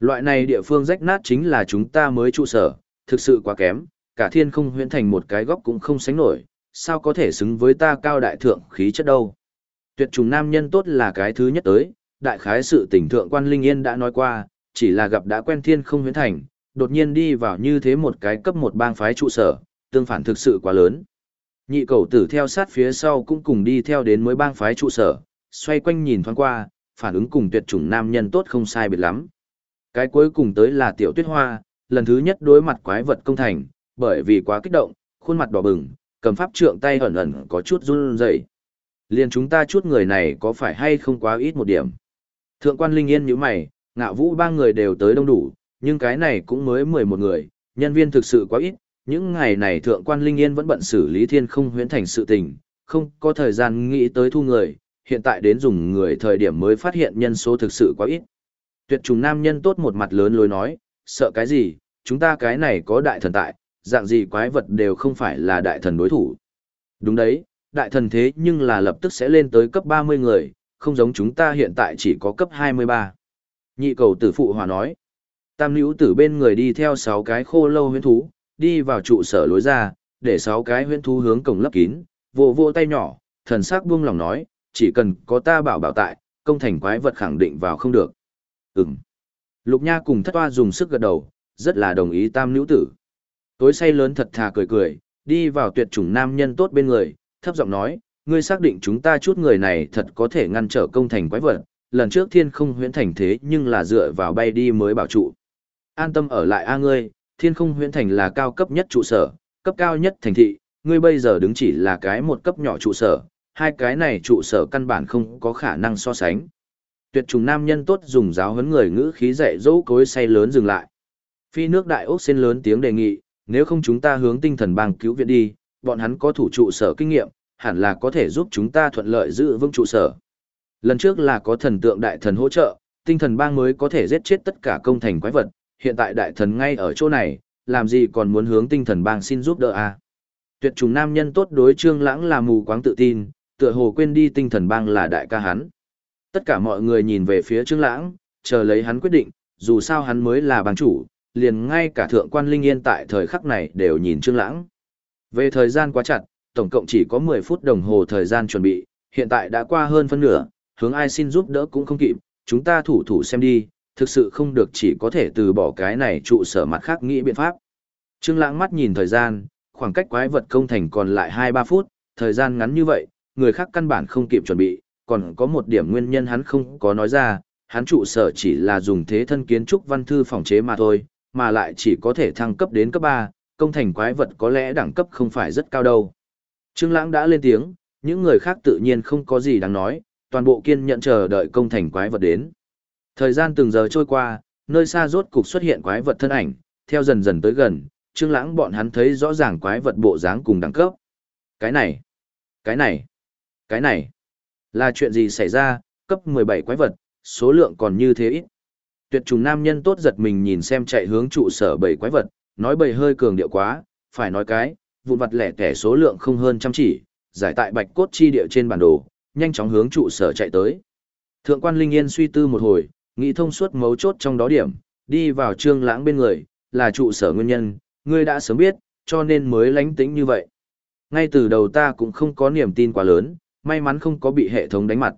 Loại này địa phương rách nát chính là chúng ta mới trụ sở, thực sự quá kém, cả thiên không huyễn thành một cái góc cũng không sánh nổi, sao có thể xứng với ta cao đại thượng khí chất đâu. Tuyệt trùng nam nhân tốt là cái thứ nhất tới, đại khái sự tỉnh thượng quan Linh Yên đã nói qua, chỉ là gặp đã quen thiên không huyến thành, đột nhiên đi vào như thế một cái cấp một bang phái trụ sở, tương phản thực sự quá lớn. Nhị cầu tử theo sát phía sau cũng cùng đi theo đến mới bang phái trụ sở, xoay quanh nhìn thoáng qua, phản ứng cùng tuyệt chủng nam nhân tốt không sai biệt lắm. Cái cuối cùng tới là tiểu tuyết hoa, lần thứ nhất đối mặt quái vật công thành, bởi vì quá kích động, khuôn mặt đỏ bừng, cầm pháp trượng tay ẩn ẩn có chút run rẩy liền chúng ta chút người này có phải hay không quá ít một điểm. Thượng quan Linh Yên như mày, ngạo vũ ba người đều tới đông đủ, nhưng cái này cũng mới 11 người, nhân viên thực sự quá ít. Những ngày này thượng quan Linh Yên vẫn bận xử lý thiên không huyễn thành sự tình, không có thời gian nghĩ tới thu người, hiện tại đến dùng người thời điểm mới phát hiện nhân số thực sự quá ít. Tuyệt trùng nam nhân tốt một mặt lớn lối nói, sợ cái gì, chúng ta cái này có đại thần tại, dạng gì quái vật đều không phải là đại thần đối thủ. Đúng đấy, đại thần thế nhưng là lập tức sẽ lên tới cấp 30 người, không giống chúng ta hiện tại chỉ có cấp 23. Nhị cầu tử phụ hòa nói, tam nữ tử bên người đi theo 6 cái khô lâu huyến thú, đi vào trụ sở lối ra, để 6 cái huyến thú hướng cổng lấp kín, vô vô tay nhỏ, thần sắc buông lòng nói, chỉ cần có ta bảo bảo tại, công thành quái vật khẳng định vào không được. Ừm. Lục Nha cùng thất toa dùng sức gật đầu, rất là đồng ý tam nữ tử. Tối say lớn thật thà cười cười, đi vào tuyệt chủng nam nhân tốt bên người, thấp giọng nói, ngươi xác định chúng ta chút người này thật có thể ngăn trở công thành quái vật, lần trước thiên không huyễn thành thế nhưng là dựa vào bay đi mới bảo trụ. An tâm ở lại a ngươi, thiên không huyễn thành là cao cấp nhất trụ sở, cấp cao nhất thành thị, ngươi bây giờ đứng chỉ là cái một cấp nhỏ trụ sở, hai cái này trụ sở căn bản không có khả năng so sánh. Tuyệt trùng nam nhân tốt dùng giáo huấn người ngữ khí dạy dỗ cối say lớn dừng lại. Phi nước đại ốc xin lớn tiếng đề nghị, nếu không chúng ta hướng tinh thần bang cứu viện đi, bọn hắn có thủ trụ sở kinh nghiệm, hẳn là có thể giúp chúng ta thuận lợi giữ vững trụ sở. Lần trước là có thần tượng đại thần hỗ trợ, tinh thần bang mới có thể giết chết tất cả công thành quái vật, hiện tại đại thần ngay ở chỗ này, làm gì còn muốn hướng tinh thần bang xin giúp đỡ à? Tuyệt trùng nam nhân tốt đối trương lãng là mù quáng tự tin, tựa hồ quên đi tinh thần bang là đại ca hắn. Tất cả mọi người nhìn về phía Trương Lãng, chờ lấy hắn quyết định, dù sao hắn mới là bang chủ, liền ngay cả thượng quan Linh Yên tại thời khắc này đều nhìn Trương Lãng. Về thời gian quá chặt, tổng cộng chỉ có 10 phút đồng hồ thời gian chuẩn bị, hiện tại đã qua hơn phân nửa, hướng ai xin giúp đỡ cũng không kịp, chúng ta thủ thủ xem đi, thực sự không được chỉ có thể từ bỏ cái này trụ sở mặt khác nghĩ biện pháp. Trương Lãng mắt nhìn thời gian, khoảng cách quái vật công thành còn lại 2-3 phút, thời gian ngắn như vậy, người khác căn bản không kịp chuẩn bị, còn có một điểm nguyên nhân hắn không có nói ra, hắn trụ sở chỉ là dùng thế thân kiến trúc văn thư phòng chế mà thôi, mà lại chỉ có thể thăng cấp đến cấp 3, công thành quái vật có lẽ đẳng cấp không phải rất cao đâu. Trương Lãng đã lên tiếng, những người khác tự nhiên không có gì đáng nói, toàn bộ kiên nhẫn chờ đợi công thành quái vật đến. Thời gian từng giờ trôi qua, nơi xa rốt cục xuất hiện quái vật thân ảnh, theo dần dần tới gần, Trương Lãng bọn hắn thấy rõ ràng quái vật bộ dáng cùng đẳng cấp. Cái này, cái này, cái này, là chuyện gì xảy ra, cấp 17 quái vật, số lượng còn như thế ít. Tuyệt trùng nam nhân tốt giật mình nhìn xem chạy hướng trụ sở bảy quái vật, nói bầy hơi cường điệu quá, phải nói cái, vụn vật lẻ tẻ số lượng không hơn trăm chỉ, giải tại bạch cốt chi địa trên bản đồ, nhanh chóng hướng trụ sở chạy tới. Thượng quan Linh Yên suy tư một hồi, nghĩ thông suốt mấu chốt trong đó điểm, đi vào trương lãng bên người, là trụ sở nguyên nhân, ngươi đã sớm biết, cho nên mới lánh tính như vậy. Ngay từ đầu ta cũng không có niềm tin quá lớn, may mắn không có bị hệ thống đánh mặt.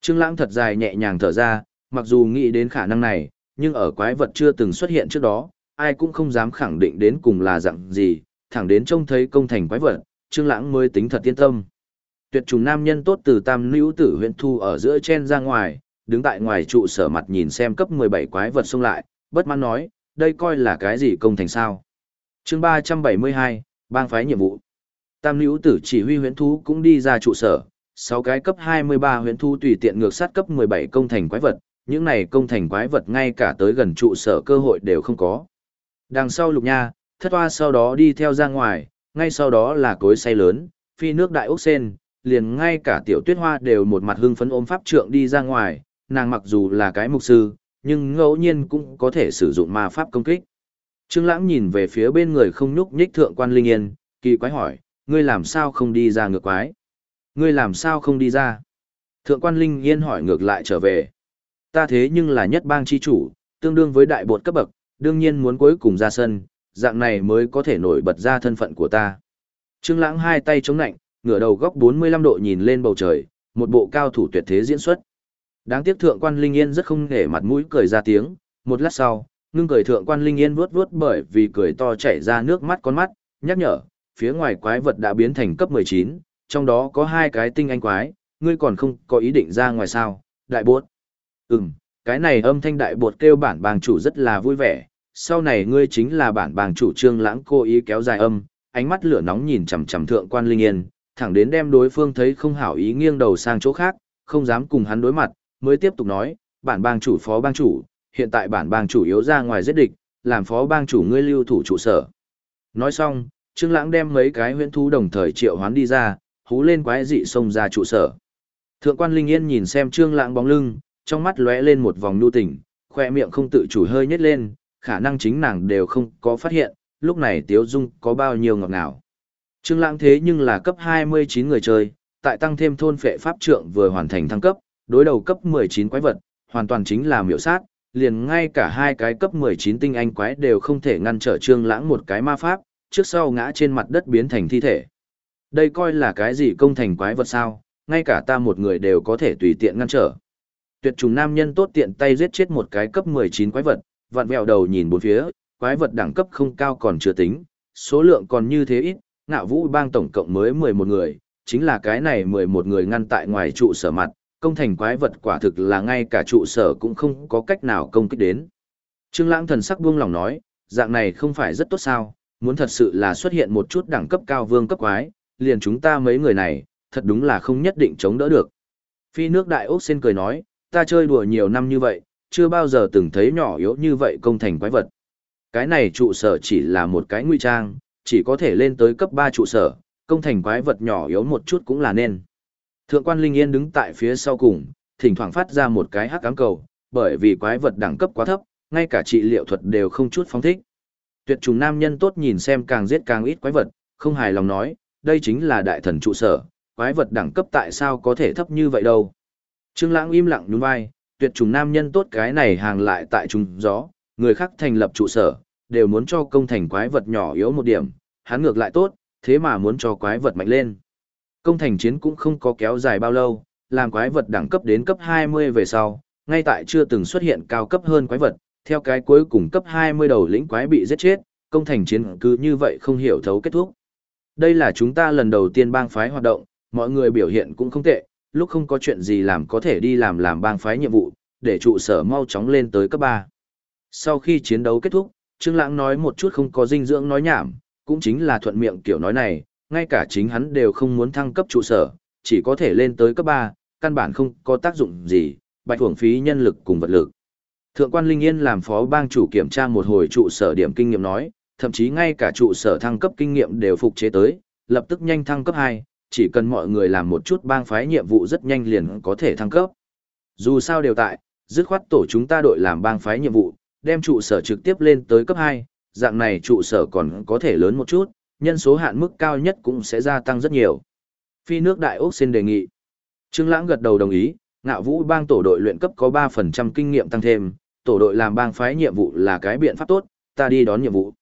Trương Lãng thật dài nhẹ nhàng thở ra, mặc dù nghĩ đến khả năng này, nhưng ở quái vật chưa từng xuất hiện trước đó, ai cũng không dám khẳng định đến cùng là dạng gì, thẳng đến trông thấy công thành quái vật, Trương Lãng mới tính thật yên tâm. Tuyệt trùng nam nhân tốt từ Tam Nữu Tử huyện thu ở giữa chen ra ngoài, đứng tại ngoài trụ sở mặt nhìn xem cấp 17 quái vật xông lại, bất mãn nói, đây coi là cái gì công thành sao? Chương 372, bang phái nhiệm vụ. Tam Nữu tử chỉ huy huyện thú cũng đi ra trụ sở, sáu cái cấp 23 huyện thú tùy tiện ngược sát cấp 17 công thành quái vật, những này công thành quái vật ngay cả tới gần trụ sở cơ hội đều không có. Đằng sau lục nha, thất hoa sau đó đi theo ra ngoài, ngay sau đó là cối say lớn, phi nước đại ốc sen, liền ngay cả tiểu tuyết hoa đều một mặt hưng phấn ôm pháp trượng đi ra ngoài, nàng mặc dù là cái mục sư, nhưng ngẫu nhiên cũng có thể sử dụng ma pháp công kích. Trương Lãng nhìn về phía bên người không nhúc nhích thượng quan Linh Yên, kỳ quái hỏi, ngươi làm sao không đi ra ngược quái? Ngươi làm sao không đi ra? Thượng quan Linh Yên hỏi ngược lại trở về. Ta thế nhưng là nhất bang chi chủ, tương đương với đại bột cấp bậc, đương nhiên muốn cuối cùng ra sân, dạng này mới có thể nổi bật ra thân phận của ta. Trương Lãng hai tay chống nạnh, ngửa đầu góc 45 độ nhìn lên bầu trời, một bộ cao thủ tuyệt thế diễn xuất. Đáng tiếc thượng quan Linh Yên rất không nể mặt mũi cười ra tiếng, một lát sau, ngưng cười thượng quan Linh Yên vuốt vuốt bởi vì cười to chảy ra nước mắt con mắt, nhắc nhở, phía ngoài quái vật đã biến thành cấp 19, trong đó có hai cái tinh anh quái, ngươi còn không có ý định ra ngoài sao, đại bột. Ừm, cái này âm thanh đại bột kêu bản bàng chủ rất là vui vẻ, sau này ngươi chính là bản bàng chủ trương lãng cô ý kéo dài âm, ánh mắt lửa nóng nhìn chằm chằm thượng quan Linh Yên, thẳng đến đem đối phương thấy không hảo ý nghiêng đầu sang chỗ khác, không dám cùng hắn đối mặt, mới tiếp tục nói, bản bang chủ phó bang chủ, hiện tại bản bang chủ yếu ra ngoài giết địch, làm phó bang chủ ngươi lưu thủ trụ sở. Nói xong, Trương Lãng đem mấy cái huyễn thú đồng thời triệu hoán đi ra, hú lên quái dị xông ra trụ sở. Thượng quan Linh Yên nhìn xem Trương Lãng bóng lưng, trong mắt lóe lên một vòng nhu tình, khoe miệng không tự chủ hơi nhếch lên, khả năng chính nàng đều không có phát hiện, lúc này Tiếu Dung có bao nhiêu ngọt ngào. Trương Lãng thế nhưng là cấp 29 người chơi, tại tăng thêm thôn phệ pháp trượng vừa hoàn thành thăng cấp, đối đầu cấp 19 quái vật, hoàn toàn chính là miểu sát, liền ngay cả hai cái cấp 19 tinh anh quái đều không thể ngăn trở Trương Lãng một cái ma pháp, trước sau ngã trên mặt đất biến thành thi thể. Đây coi là cái gì công thành quái vật sao, ngay cả ta một người đều có thể tùy tiện ngăn trở. Tuyệt trùng nam nhân tốt tiện tay giết chết một cái cấp 19 quái vật, vặn vẹo đầu nhìn bốn phía, quái vật đẳng cấp không cao còn chưa tính, số lượng còn như thế ít, ngạo vũ bang tổng cộng mới 11 người, chính là cái này 11 người ngăn tại ngoài trụ sở mặt, công thành quái vật quả thực là ngay cả trụ sở cũng không có cách nào công kích đến. Trương Lãng thần sắc buông lòng nói, dạng này không phải rất tốt sao, muốn thật sự là xuất hiện một chút đẳng cấp cao vương cấp quái, liền chúng ta mấy người này, thật đúng là không nhất định chống đỡ được. Phi nước đại ốc sen cười nói, ta chơi đùa nhiều năm như vậy, chưa bao giờ từng thấy nhỏ yếu như vậy công thành quái vật. Cái này trụ sở chỉ là một cái nguy trang, chỉ có thể lên tới cấp 3 trụ sở, công thành quái vật nhỏ yếu một chút cũng là nên. Thượng quan Linh Yên đứng tại phía sau cùng, thỉnh thoảng phát ra một cái hắc ám cầu, bởi vì quái vật đẳng cấp quá thấp, ngay cả trị liệu thuật đều không chút phóng thích. Tuyệt trùng nam nhân tốt nhìn xem càng giết càng ít quái vật, không hài lòng nói, đây chính là đại thần trụ sở, quái vật đẳng cấp tại sao có thể thấp như vậy đâu. Trương Lãng im lặng nhún vai, tuyệt trùng nam nhân tốt cái này hàng lại tại trùng gió, người khác thành lập trụ sở, đều muốn cho công thành quái vật nhỏ yếu một điểm, hắn ngược lại tốt, thế mà muốn cho quái vật mạnh lên. Công thành chiến cũng không có kéo dài bao lâu, làm quái vật đẳng cấp đến cấp 20 về sau, ngay tại chưa từng xuất hiện cao cấp hơn quái vật, theo cái cuối cùng cấp 20 đầu lĩnh quái bị giết chết, công thành chiến cứ như vậy không hiểu thấu kết thúc. Đây là chúng ta lần đầu tiên bang phái hoạt động, mọi người biểu hiện cũng không tệ, lúc không có chuyện gì làm có thể đi làm làm bang phái nhiệm vụ, để trụ sở mau chóng lên tới cấp 3. Sau khi chiến đấu kết thúc, Trương Lãng nói một chút không có dinh dưỡng nói nhảm, cũng chính là thuận miệng kiểu nói này, ngay cả chính hắn đều không muốn thăng cấp trụ sở, chỉ có thể lên tới cấp 3, căn bản không có tác dụng gì, bạch hưởng phí nhân lực cùng vật lực. Thượng quan Linh Yên làm phó bang chủ kiểm tra một hồi trụ sở điểm kinh nghiệm nói, thậm chí ngay cả trụ sở thăng cấp kinh nghiệm đều phục chế tới, lập tức nhanh thăng cấp 2, chỉ cần mọi người làm một chút bang phái nhiệm vụ rất nhanh liền có thể thăng cấp. Dù sao đều tại, dứt khoát tổ chúng ta đội làm bang phái nhiệm vụ, đem trụ sở trực tiếp lên tới cấp 2, dạng này trụ sở còn có thể lớn một chút, nhân số hạn mức cao nhất cũng sẽ gia tăng rất nhiều. Phi nước đại úc xin đề nghị. Trương Lãng gật đầu đồng ý, ngạo vũ bang tổ đội luyện cấp có 3% kinh nghiệm tăng thêm, tổ đội làm bang phái nhiệm vụ là cái biện pháp tốt, ta đi đón nhiệm vụ.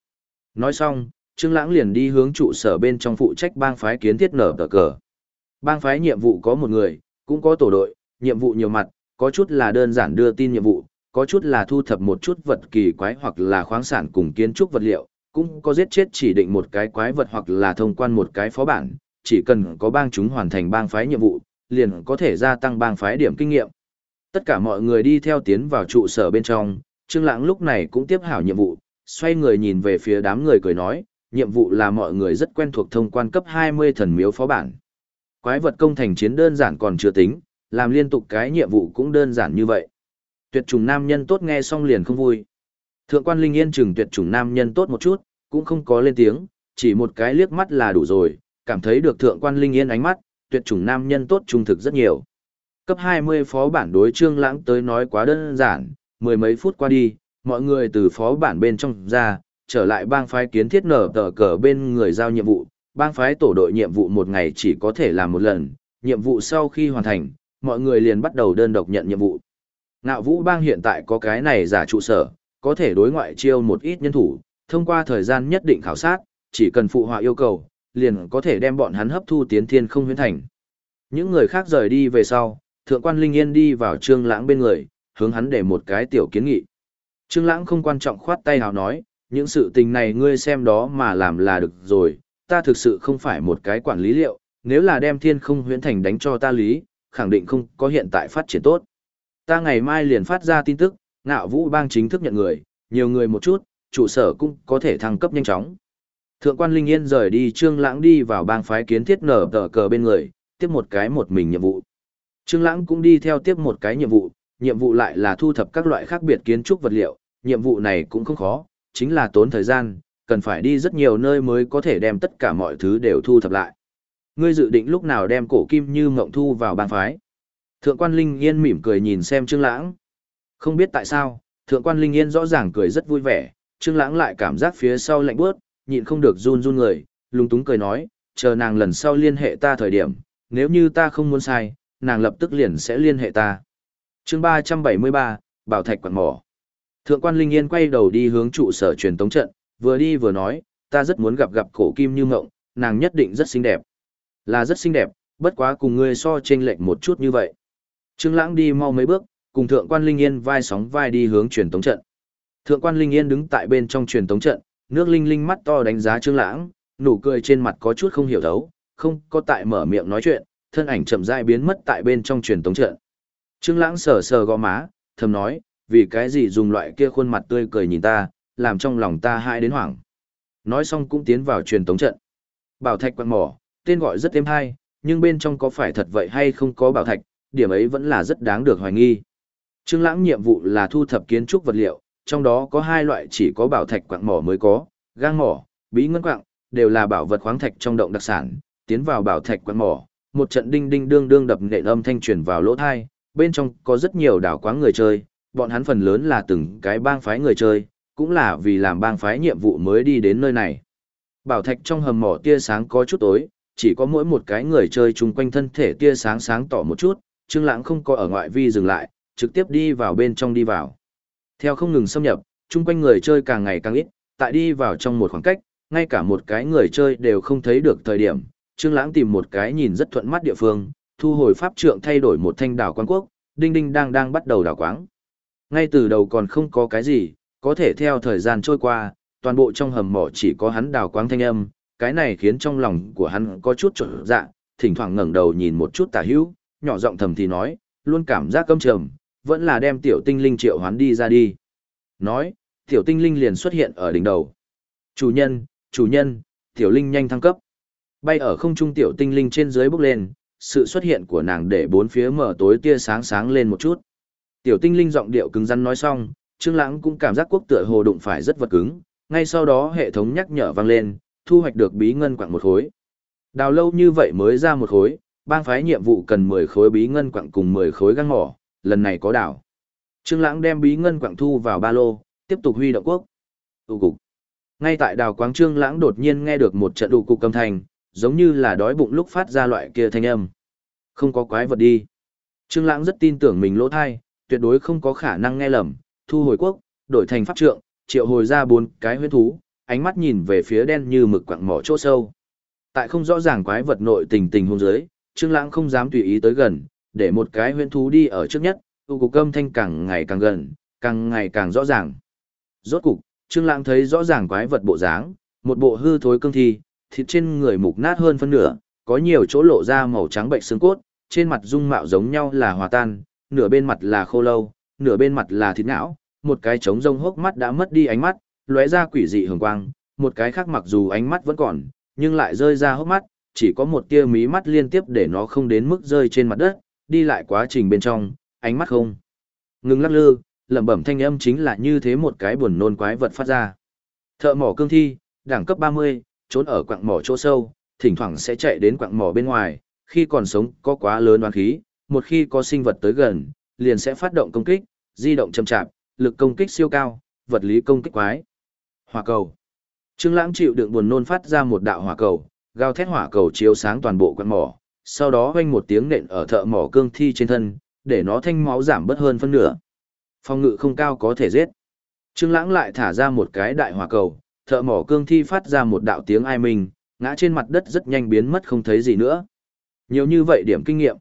Nói xong, Trương Lãng liền đi hướng trụ sở bên trong phụ trách bang phái kiến thiết nở tờ cờ. Bang phái nhiệm vụ có một người, cũng có tổ đội, nhiệm vụ nhiều mặt, có chút là đơn giản đưa tin nhiệm vụ, có chút là thu thập một chút vật kỳ quái hoặc là khoáng sản cùng kiến trúc vật liệu, cũng có giết chết chỉ định một cái quái vật hoặc là thông quan một cái phó bản, chỉ cần có bang chúng hoàn thành bang phái nhiệm vụ, liền có thể gia tăng bang phái điểm kinh nghiệm. Tất cả mọi người đi theo tiến vào trụ sở bên trong, Trương Lãng lúc này cũng tiếp hảo nhiệm vụ, xoay người nhìn về phía đám người cười nói, nhiệm vụ là mọi người rất quen thuộc thông quan cấp 20 thần miếu phó bản. Quái vật công thành chiến đơn giản còn chưa tính, làm liên tục cái nhiệm vụ cũng đơn giản như vậy. Tuyệt trùng nam nhân tốt nghe xong liền không vui. Thượng quan Linh Yên chừng tuyệt trùng nam nhân tốt một chút, cũng không có lên tiếng, chỉ một cái liếc mắt là đủ rồi, cảm thấy được thượng quan Linh Yên ánh mắt, tuyệt trùng nam nhân tốt trung thực rất nhiều. Cấp 20 phó bản đối trương lãng tới nói quá đơn giản, mười mấy phút qua đi, mọi người từ phó bản bên trong ra, trở lại bang phái kiến thiết nở tờ cờ bên người giao nhiệm vụ, bang phái tổ đội nhiệm vụ một ngày chỉ có thể làm một lần, nhiệm vụ sau khi hoàn thành, mọi người liền bắt đầu đơn độc nhận nhiệm vụ. nạo vũ bang hiện tại có cái này giả trụ sở, có thể đối ngoại chiêu một ít nhân thủ, thông qua thời gian nhất định khảo sát, chỉ cần phụ họa yêu cầu, liền có thể đem bọn hắn hấp thu tiến thiên không huyến thành. Những người khác rời đi về sau, thượng quan Linh Yên đi vào trương lãng bên người, hướng hắn để một cái tiểu kiến nghị. Trương lãng không quan trọng khoát tay hào nói, những sự tình này ngươi xem đó mà làm là được rồi, ta thực sự không phải một cái quản lý liệu, nếu là đem thiên không huyễn thành đánh cho ta lý, khẳng định không có hiện tại phát triển tốt. Ta ngày mai liền phát ra tin tức, ngạo vũ bang chính thức nhận người, nhiều người một chút, trụ sở cũng có thể thăng cấp nhanh chóng. Thượng quan Linh Yên rời đi Trương Lãng đi vào bang phái kiến thiết nở tờ cờ bên người, tiếp một cái một mình nhiệm vụ. Trương Lãng cũng đi theo tiếp một cái nhiệm vụ, nhiệm vụ lại là thu thập các loại khác biệt kiến trúc vật liệu, nhiệm vụ này cũng không khó, chính là tốn thời gian, cần phải đi rất nhiều nơi mới có thể đem tất cả mọi thứ đều thu thập lại. Ngươi dự định lúc nào đem cổ kim như ngộng thu vào bang phái? Thượng quan Linh Yên mỉm cười nhìn xem Trương Lãng. Không biết tại sao, Thượng quan Linh Yên rõ ràng cười rất vui vẻ, Trương Lãng lại cảm giác phía sau lạnh buốt, nhịn không được run run người, lúng túng cười nói, chờ nàng lần sau liên hệ ta thời điểm, nếu như ta không muốn sai, nàng lập tức liền sẽ liên hệ ta. Chương 373, Bảo Thạch quạt mỏ. Thượng quan Linh Yên quay đầu đi hướng trụ sở truyền tống trận, vừa đi vừa nói, ta rất muốn gặp gặp cổ kim như mộng, nàng nhất định rất xinh đẹp. Là rất xinh đẹp, bất quá cùng ngươi so chênh lệch một chút như vậy. Trương Lãng đi mau mấy bước, cùng Thượng quan Linh Yên vai sóng vai đi hướng truyền tống trận. Thượng quan Linh Yên đứng tại bên trong truyền tống trận, nước linh linh mắt to đánh giá Trương Lãng, nụ cười trên mặt có chút không hiểu thấu, không có tại mở miệng nói chuyện, thân ảnh chậm rãi biến mất tại bên trong truyền tống trận. Trương Lãng sờ sờ gò má, thầm nói, vì cái gì dùng loại kia khuôn mặt tươi cười nhìn ta, làm trong lòng ta hãi đến hoảng. Nói xong cũng tiến vào truyền tống trận. Bảo thạch quặng mỏ, tên gọi rất êm hay, nhưng bên trong có phải thật vậy hay không có bảo thạch, điểm ấy vẫn là rất đáng được hoài nghi. Trương Lãng nhiệm vụ là thu thập kiến trúc vật liệu, trong đó có hai loại chỉ có bảo thạch quặng mỏ mới có, gang mỏ, bí ngân quặng, đều là bảo vật khoáng thạch trong động đặc sản, tiến vào bảo thạch quặng mỏ, một trận đinh đinh đương đương đập nện âm thanh truyền vào lỗ tai, bên trong có rất nhiều đảo quáng người chơi, bọn hắn phần lớn là từng cái bang phái người chơi, cũng là vì làm bang phái nhiệm vụ mới đi đến nơi này. Bảo thạch trong hầm mỏ tia sáng có chút tối, chỉ có mỗi một cái người chơi chung quanh thân thể tia sáng sáng tỏ một chút, Trương Lãng không có ở ngoại vi dừng lại, trực tiếp đi vào bên trong đi vào. Theo không ngừng xâm nhập, chung quanh người chơi càng ngày càng ít, tại đi vào trong một khoảng cách, ngay cả một cái người chơi đều không thấy được thời điểm, Trương Lãng tìm một cái nhìn rất thuận mắt địa phương, thu hồi pháp trượng thay đổi một thanh đảo quang quốc, đinh đinh đang đang bắt đầu đảo quáng. Ngay từ đầu còn không có cái gì, có thể theo thời gian trôi qua, toàn bộ trong hầm mỏ chỉ có hắn đào quáng thanh âm, cái này khiến trong lòng của hắn có chút trở dạ, thỉnh thoảng ngẩng đầu nhìn một chút tả hữu, nhỏ giọng thầm thì nói, luôn cảm giác căm trầm, vẫn là đem tiểu tinh linh triệu hoán đi ra đi. Nói, tiểu tinh linh liền xuất hiện ở đỉnh đầu. Chủ nhân, chủ nhân, tiểu linh nhanh thăng cấp. Bay ở không trung tiểu tinh linh trên dưới bước lên, sự xuất hiện của nàng để bốn phía mở tối tia sáng sáng lên một chút. Tiểu tinh linh giọng điệu cứng rắn nói xong, Trương Lãng cũng cảm giác quốc tựa hồ đụng phải rất vật cứng, ngay sau đó hệ thống nhắc nhở vang lên, thu hoạch được bí ngân quặng một khối. Đào lâu như vậy mới ra một khối, bang phái nhiệm vụ cần 10 khối bí ngân quặng cùng 10 khối găng mỏ, lần này có đảo. Trương Lãng đem bí ngân quặng thu vào ba lô, tiếp tục huy động quốc. Tụ cục. Ngay tại đào quáng Trương Lãng đột nhiên nghe được một trận đụ cục âm thanh, giống như là đói bụng lúc phát ra loại kia thanh âm. Không có quái vật đi. Trương Lãng rất tin tưởng mình lỗ tai, tuyệt đối không có khả năng nghe lầm, thu hồi quốc, đổi thành pháp trượng, triệu hồi ra bốn cái huyễn thú, ánh mắt nhìn về phía đen như mực quặng mỏ chỗ sâu. Tại không rõ ràng quái vật nội tình tình hôn giới, Trương Lãng không dám tùy ý tới gần, để một cái huyễn thú đi ở trước nhất, u cục âm thanh càng ngày càng gần, càng ngày càng rõ ràng. Rốt cục, Trương Lãng thấy rõ ràng quái vật bộ dáng, một bộ hư thối cương thi, thịt trên người mục nát hơn phân nửa, có nhiều chỗ lộ ra màu trắng bệnh xương cốt, trên mặt dung mạo giống nhau là hòa tan, nửa bên mặt là khô lâu, nửa bên mặt là thịt não, một cái trống rông hốc mắt đã mất đi ánh mắt, lóe ra quỷ dị hường quang, một cái khác mặc dù ánh mắt vẫn còn, nhưng lại rơi ra hốc mắt, chỉ có một tia mí mắt liên tiếp để nó không đến mức rơi trên mặt đất, đi lại quá trình bên trong, ánh mắt không. Ngừng lắc lư, lẩm bẩm thanh âm chính là như thế một cái buồn nôn quái vật phát ra. Thợ mỏ cương thi, đẳng cấp 30, trốn ở quặng mỏ chỗ sâu, thỉnh thoảng sẽ chạy đến quặng mỏ bên ngoài, khi còn sống có quá lớn oán khí, một khi có sinh vật tới gần, liền sẽ phát động công kích, di động chậm chạp, lực công kích siêu cao, vật lý công kích quái. Hỏa cầu. Trương Lãng chịu đựng buồn nôn phát ra một đạo hỏa cầu, gào thét hỏa cầu chiếu sáng toàn bộ quặng mỏ, sau đó vang một tiếng nện ở thợ mỏ cương thi trên thân, để nó thanh máu giảm bớt hơn phân nửa. Phong ngự không cao có thể giết. Trương Lãng lại thả ra một cái đại hỏa cầu, thợ mỏ cương thi phát ra một đạo tiếng ai mình, ngã trên mặt đất rất nhanh biến mất không thấy gì nữa. Nhiều như vậy điểm kinh nghiệm.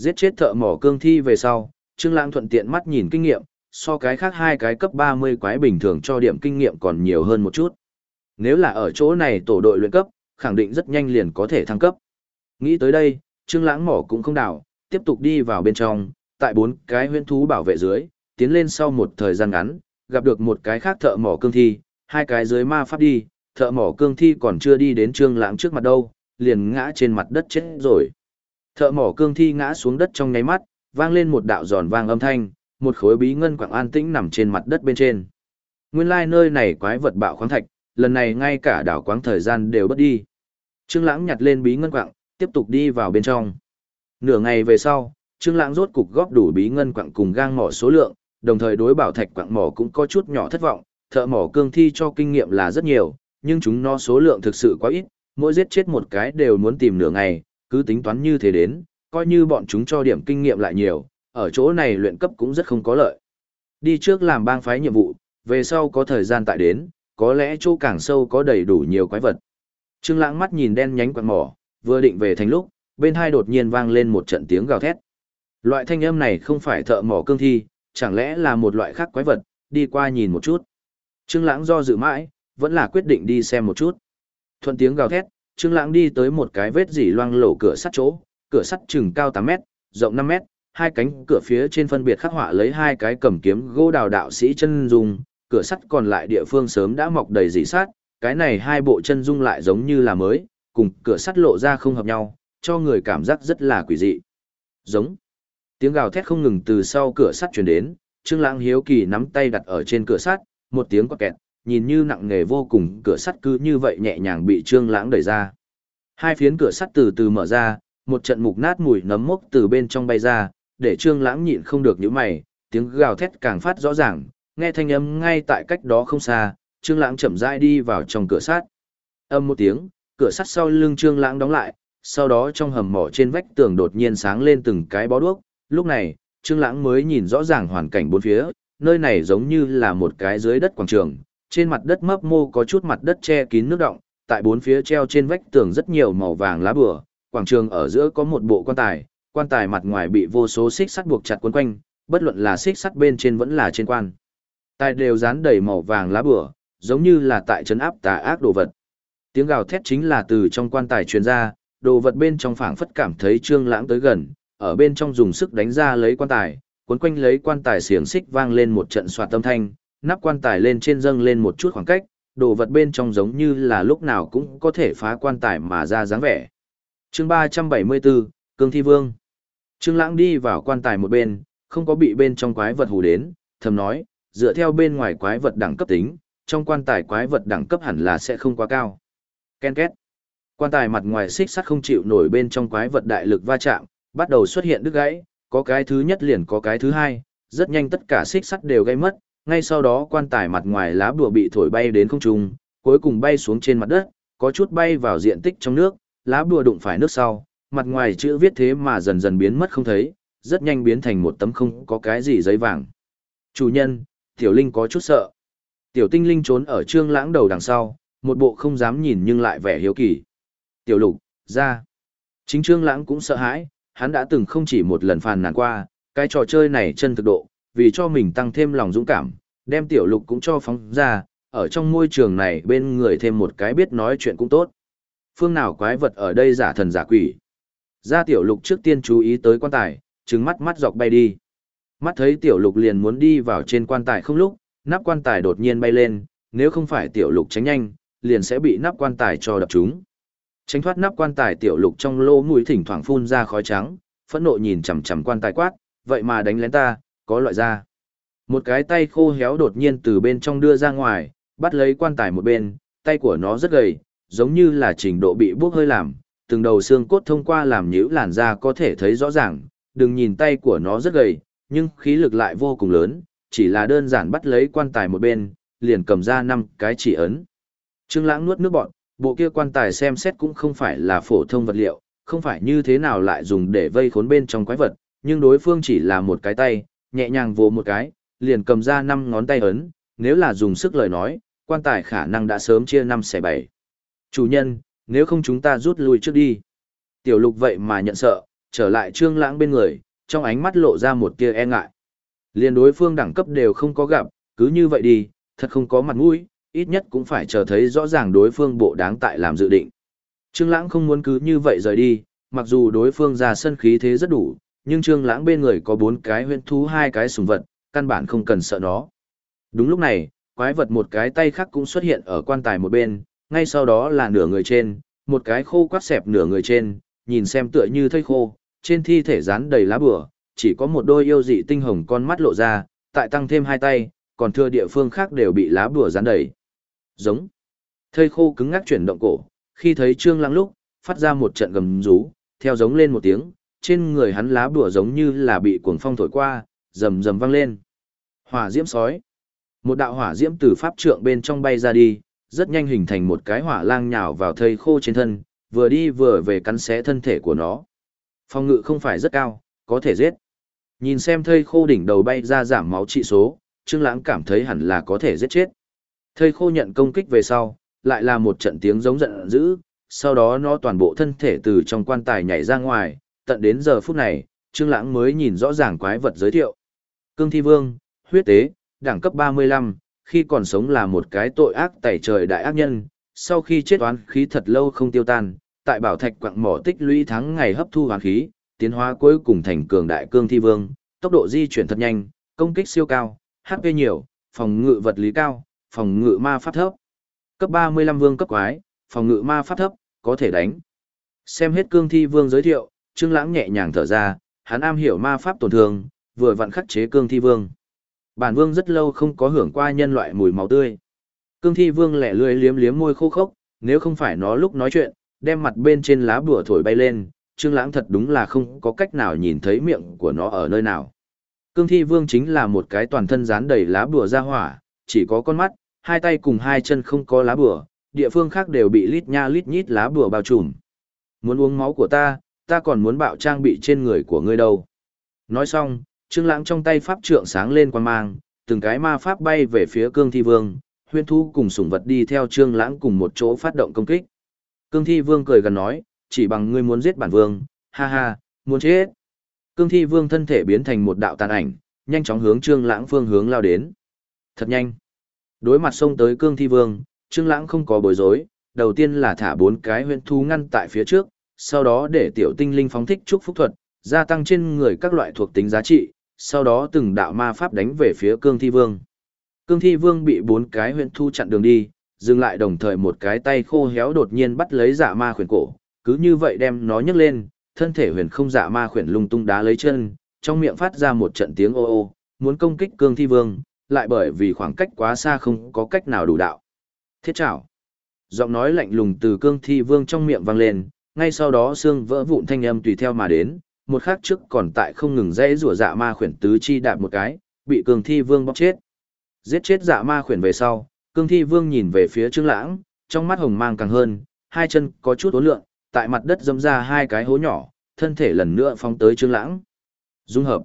Giết chết thợ mỏ cương thi về sau, Trương Lãng thuận tiện mắt nhìn kinh nghiệm, so cái khác hai cái cấp 30 quái bình thường cho điểm kinh nghiệm còn nhiều hơn một chút. Nếu là ở chỗ này tổ đội luyện cấp, khẳng định rất nhanh liền có thể thăng cấp. Nghĩ tới đây, Trương Lãng mỏ cũng không đảo, tiếp tục đi vào bên trong, tại bốn cái huyễn thú bảo vệ dưới, tiến lên sau một thời gian ngắn, gặp được một cái khác thợ mỏ cương thi, hai cái dưới ma pháp đi, thợ mỏ cương thi còn chưa đi đến Trương Lãng trước mặt đâu, liền ngã trên mặt đất chết rồi. Thợ mỏ cương thi ngã xuống đất trong nháy mắt, vang lên một đạo giòn vang âm thanh, một khối bí ngân quảng an tĩnh nằm trên mặt đất bên trên. Nguyên lai like nơi này quái vật bạo khoáng thạch, lần này ngay cả đảo quáng thời gian đều bất đi. Trương Lãng nhặt lên bí ngân quặng, tiếp tục đi vào bên trong. Nửa ngày về sau, Trương Lãng rốt cục góp đủ bí ngân quặng cùng gang mỏ số lượng, đồng thời đối bảo thạch quặng mỏ cũng có chút nhỏ thất vọng, thợ mỏ cương thi cho kinh nghiệm là rất nhiều, nhưng chúng nó số lượng thực sự quá ít, mỗi giết chết một cái đều muốn tìm nửa ngày, cứ tính toán như thế đến, coi như bọn chúng cho điểm kinh nghiệm lại nhiều, ở chỗ này luyện cấp cũng rất không có lợi. Đi trước làm bang phái nhiệm vụ, về sau có thời gian tại đến, có lẽ chỗ càng sâu có đầy đủ nhiều quái vật. Trương Lãng mắt nhìn đen nhánh quặng mỏ, vừa định về thành lúc, bên hai đột nhiên vang lên một trận tiếng gào thét. Loại thanh âm này không phải thợ mỏ cương thi, chẳng lẽ là một loại khác quái vật, đi qua nhìn một chút. Trương Lãng do dự mãi, vẫn là quyết định đi xem một chút. Thuận tiếng gào thét, Trương Lãng đi tới một cái vết dỉ loang lổ cửa sắt chỗ, cửa sắt chừng cao 8 mét, rộng 5 mét, hai cánh cửa phía trên phân biệt khắc họa lấy hai cái cầm kiếm gỗ đào đạo sĩ chân dung, cửa sắt còn lại địa phương sớm đã mọc đầy dỉ sắt, cái này hai bộ chân dung lại giống như là mới, cùng cửa sắt lộ ra không hợp nhau, cho người cảm giác rất là quỷ dị. Giống. Tiếng gào thét không ngừng từ sau cửa sắt truyền đến, Trương Lãng hiếu kỳ nắm tay đặt ở trên cửa sắt, một tiếng quạt kẹt, nhìn như nặng nề vô cùng, cửa sắt cứ như vậy nhẹ nhàng bị Trương Lãng đẩy ra. Hai phiến cửa sắt từ từ mở ra, một trận mục nát mùi nấm mốc từ bên trong bay ra, để Trương Lãng nhịn không được nhíu mày, tiếng gào thét càng phát rõ ràng, nghe thanh âm ngay tại cách đó không xa, Trương Lãng chậm rãi đi vào trong cửa sắt. Âm một tiếng, cửa sắt sau lưng Trương Lãng đóng lại, sau đó trong hầm mỏ trên vách tường đột nhiên sáng lên từng cái bó đuốc, lúc này, Trương Lãng mới nhìn rõ ràng hoàn cảnh bốn phía, nơi này giống như là một cái dưới đất quảng trường, trên mặt đất mấp mô có chút mặt đất che kín nước động, tại bốn phía treo trên vách tường rất nhiều màu vàng lá bừa, quảng trường ở giữa có một bộ quan tài, quan tài mặt ngoài bị vô số xích sắt buộc chặt quấn quanh, bất luận là xích sắt bên trên vẫn là trên quan. Tài đều dán đầy màu vàng lá bừa, giống như là tại trấn áp tà ác đồ vật. Tiếng gào thét chính là từ trong quan tài truyền ra, đồ vật bên trong phảng phất cảm thấy Trương Lãng tới gần, ở bên trong dùng sức đánh ra lấy quan tài, cuốn quanh lấy quan tài xiềng xích vang lên một trận xoạt tâm thanh, nắp quan tài lên trên dâng lên một chút khoảng cách, đồ vật bên trong giống như là lúc nào cũng có thể phá quan tài mà ra dáng vẻ. Chương 374, Cương Thi Vương. Trương Lãng đi vào quan tài một bên, không có bị bên trong quái vật hù đến, thầm nói, dựa theo bên ngoài quái vật đẳng cấp tính, trong quan tài quái vật đẳng cấp hẳn là sẽ không quá cao. Ken két. Quan tài mặt ngoài xích sắt không chịu nổi bên trong quái vật đại lực va chạm, bắt đầu xuất hiện đứt gãy, có cái thứ nhất liền có cái thứ hai, rất nhanh tất cả xích sắt đều gãy mất, ngay sau đó quan tài mặt ngoài lá bùa bị thổi bay đến không trung, cuối cùng bay xuống trên mặt đất, có chút bay vào diện tích trong nước, lá bùa đụng phải nước sau, mặt ngoài chữ viết thế mà dần dần biến mất không thấy, rất nhanh biến thành một tấm không có cái gì giấy vàng. Chủ nhân, Tiểu Linh có chút sợ. Tiểu Tinh Linh trốn ở trương lãng đầu đằng sau, một bộ không dám nhìn nhưng lại vẻ hiếu kỳ. Tiểu Lục, ra. Chính trương lãng cũng sợ hãi, hắn đã từng không chỉ một lần phàn nàn qua, cái trò chơi này chân thực độ, vì cho mình tăng thêm lòng dũng cảm, đem Tiểu Lục cũng cho phóng ra, ở trong môi trường này bên người thêm một cái biết nói chuyện cũng tốt. Phương nào quái vật ở đây giả thần giả quỷ. Ra Tiểu Lục trước tiên chú ý tới quan tài, trừng mắt mắt dọc bay đi. Mắt thấy tiểu lục liền muốn đi vào trên quan tài không lúc, nắp quan tài đột nhiên bay lên, nếu không phải tiểu lục tránh nhanh, liền sẽ bị nắp quan tài cho đập chúng. Tránh thoát nắp quan tài tiểu lục trong lỗ mũi thỉnh thoảng phun ra khói trắng, phẫn nộ nhìn chằm chằm quan tài quát, vậy mà đánh lén ta, có loại ra. Một cái tay khô héo đột nhiên từ bên trong đưa ra ngoài, bắt lấy quan tài một bên, tay của nó rất gầy, giống như là trình độ bị bốc hơi làm, từng đầu xương cốt thông qua làm nhũ làn da có thể thấy rõ ràng, đừng nhìn tay của nó rất gầy, nhưng khí lực lại vô cùng lớn, chỉ là đơn giản bắt lấy quan tài một bên, liền cầm ra năm cái chỉ ấn. Trương Lãng nuốt nước bọt, bộ kia quan tài xem xét cũng không phải là phổ thông vật liệu, không phải như thế nào lại dùng để vây khốn bên trong quái vật, nhưng đối phương chỉ là một cái tay, nhẹ nhàng vồ một cái, liền cầm ra năm ngón tay ấn, nếu là dùng sức lời nói, quan tài khả năng đã sớm chia năm xẻ bảy. Chủ nhân, nếu không chúng ta rút lui trước đi. Tiểu lục vậy mà nhận sợ, trở lại trương lãng bên người, trong ánh mắt lộ ra một tia e ngại. Liên đối phương đẳng cấp đều không có gặp, cứ như vậy đi, thật không có mặt mũi, ít nhất cũng phải chờ thấy rõ ràng đối phương bộ đáng tại làm dự định. Trương lãng không muốn cứ như vậy rời đi, mặc dù đối phương ra sân khí thế rất đủ, nhưng trương lãng bên người có bốn cái huyễn thú hai cái sùng vật, căn bản không cần sợ nó. Đúng lúc này, quái vật một cái tay khác cũng xuất hiện ở quan tài một bên, ngay sau đó là nửa người trên, một cái khô quắt xẹp nửa người trên, nhìn xem tựa như thây khô, trên thi thể dán đầy lá bùa, chỉ có một đôi yêu dị tinh hồng con mắt lộ ra, tại tăng thêm hai tay, còn thưa địa phương khác đều bị lá bùa dán đầy. Giống. Thây khô cứng ngắc chuyển động cổ, khi thấy Trương lãng lúc, phát ra một trận gầm rú, theo giống lên một tiếng, trên người hắn lá bùa giống như là bị cuồng phong thổi qua, rầm rầm vang lên. Hỏa diễm sói. Một đạo hỏa diễm từ pháp trượng bên trong bay ra đi, rất nhanh hình thành một cái hỏa lang nhào vào thây khô trên thân, vừa đi vừa về cắn xé thân thể của nó. Phòng ngự không phải rất cao, có thể giết. Nhìn xem thây khô đỉnh đầu bay ra giảm máu trị số, Trương Lãng cảm thấy hẳn là có thể giết chết. Thây khô nhận công kích về sau, lại là một trận tiếng giống giận dữ, sau đó nó toàn bộ thân thể từ trong quan tài nhảy ra ngoài, tận đến giờ phút này, Trương Lãng mới nhìn rõ ràng quái vật giới thiệu. Cương Thi Vương, huyết tế, đẳng cấp 35, khi còn sống là một cái tội ác tẩy trời đại ác nhân, sau khi chết oán khí thật lâu không tiêu tan, tại bảo thạch quặng mỏ tích lũy tháng ngày hấp thu oán khí, tiến hóa cuối cùng thành cường đại cương thi vương, tốc độ di chuyển thật nhanh, công kích siêu cao, HP nhiều, phòng ngự vật lý cao, phòng ngự ma pháp thấp. Cấp 35 vương cấp quái, phòng ngự ma pháp thấp, có thể đánh. Xem hết cương thi vương giới thiệu, Trương Lãng nhẹ nhàng thở ra, hắn am hiểu ma pháp tổn thương, vừa vặn khắc chế cương thi vương. Bản vương rất lâu không có hưởng qua nhân loại mùi máu tươi. Cương thi vương lẻ lươi liếm liếm môi khô khốc, nếu không phải nó lúc nói chuyện, đem mặt bên trên lá bùa thổi bay lên, Trương Lãng thật đúng là không có cách nào nhìn thấy miệng của nó ở nơi nào. Cương thi vương chính là một cái toàn thân dán đầy lá bùa ra hỏa, chỉ có con mắt, hai tay cùng hai chân không có lá bùa, địa phương khác đều bị lít nha lít nhít lá bùa bao trùm. Muốn uống máu của ta, ta còn muốn bạo trang bị trên người của ngươi đâu. Nói xong, Trương Lãng trong tay pháp trượng sáng lên quang mang, từng cái ma pháp bay về phía Cương Thi Vương, Huyên Thu cùng sủng vật đi theo Trương Lãng cùng một chỗ phát động công kích. Cương Thi Vương cười gần nói, chỉ bằng ngươi muốn giết bản vương, ha ha, muốn chết. Cương Thi Vương thân thể biến thành một đạo tàn ảnh, nhanh chóng hướng Trương Lãng phương hướng lao đến. Thật nhanh. Đối mặt xông tới Cương Thi Vương, Trương Lãng không có bối rối, đầu tiên là thả bốn cái huyễn thú ngăn tại phía trước, sau đó để tiểu tinh linh phóng thích chúc phúc thuật, gia tăng trên người các loại thuộc tính giá trị, sau đó từng đạo ma pháp đánh về phía cương thi vương. Cương thi vương bị bốn cái huyện thu chặn đường đi, dừng lại đồng thời một cái tay khô héo đột nhiên bắt lấy dạ ma khuyển cổ, cứ như vậy đem nó nhấc lên, thân thể huyền không dạ ma khuyển lung tung đá lấy chân, trong miệng phát ra một trận tiếng ô ô, muốn công kích cương thi vương, lại bởi vì khoảng cách quá xa không có cách nào đủ đạo. Thiết trảo. Giọng nói lạnh lùng từ cương thi vương trong miệng vang lên, ngay sau đó xương vỡ vụn thanh âm tùy theo mà đến, một khắc trước còn tại không ngừng dãy rủa dạ ma khuyển tứ chi đạp một cái, bị cường thi vương bóc chết. Giết chết dạ ma khuyển về sau, cường thi vương nhìn về phía trương lãng, trong mắt hồng mang càng hơn, hai chân có chút ố lượng, tại mặt đất dâm ra hai cái hố nhỏ, thân thể lần nữa phóng tới trương lãng. Dung hợp.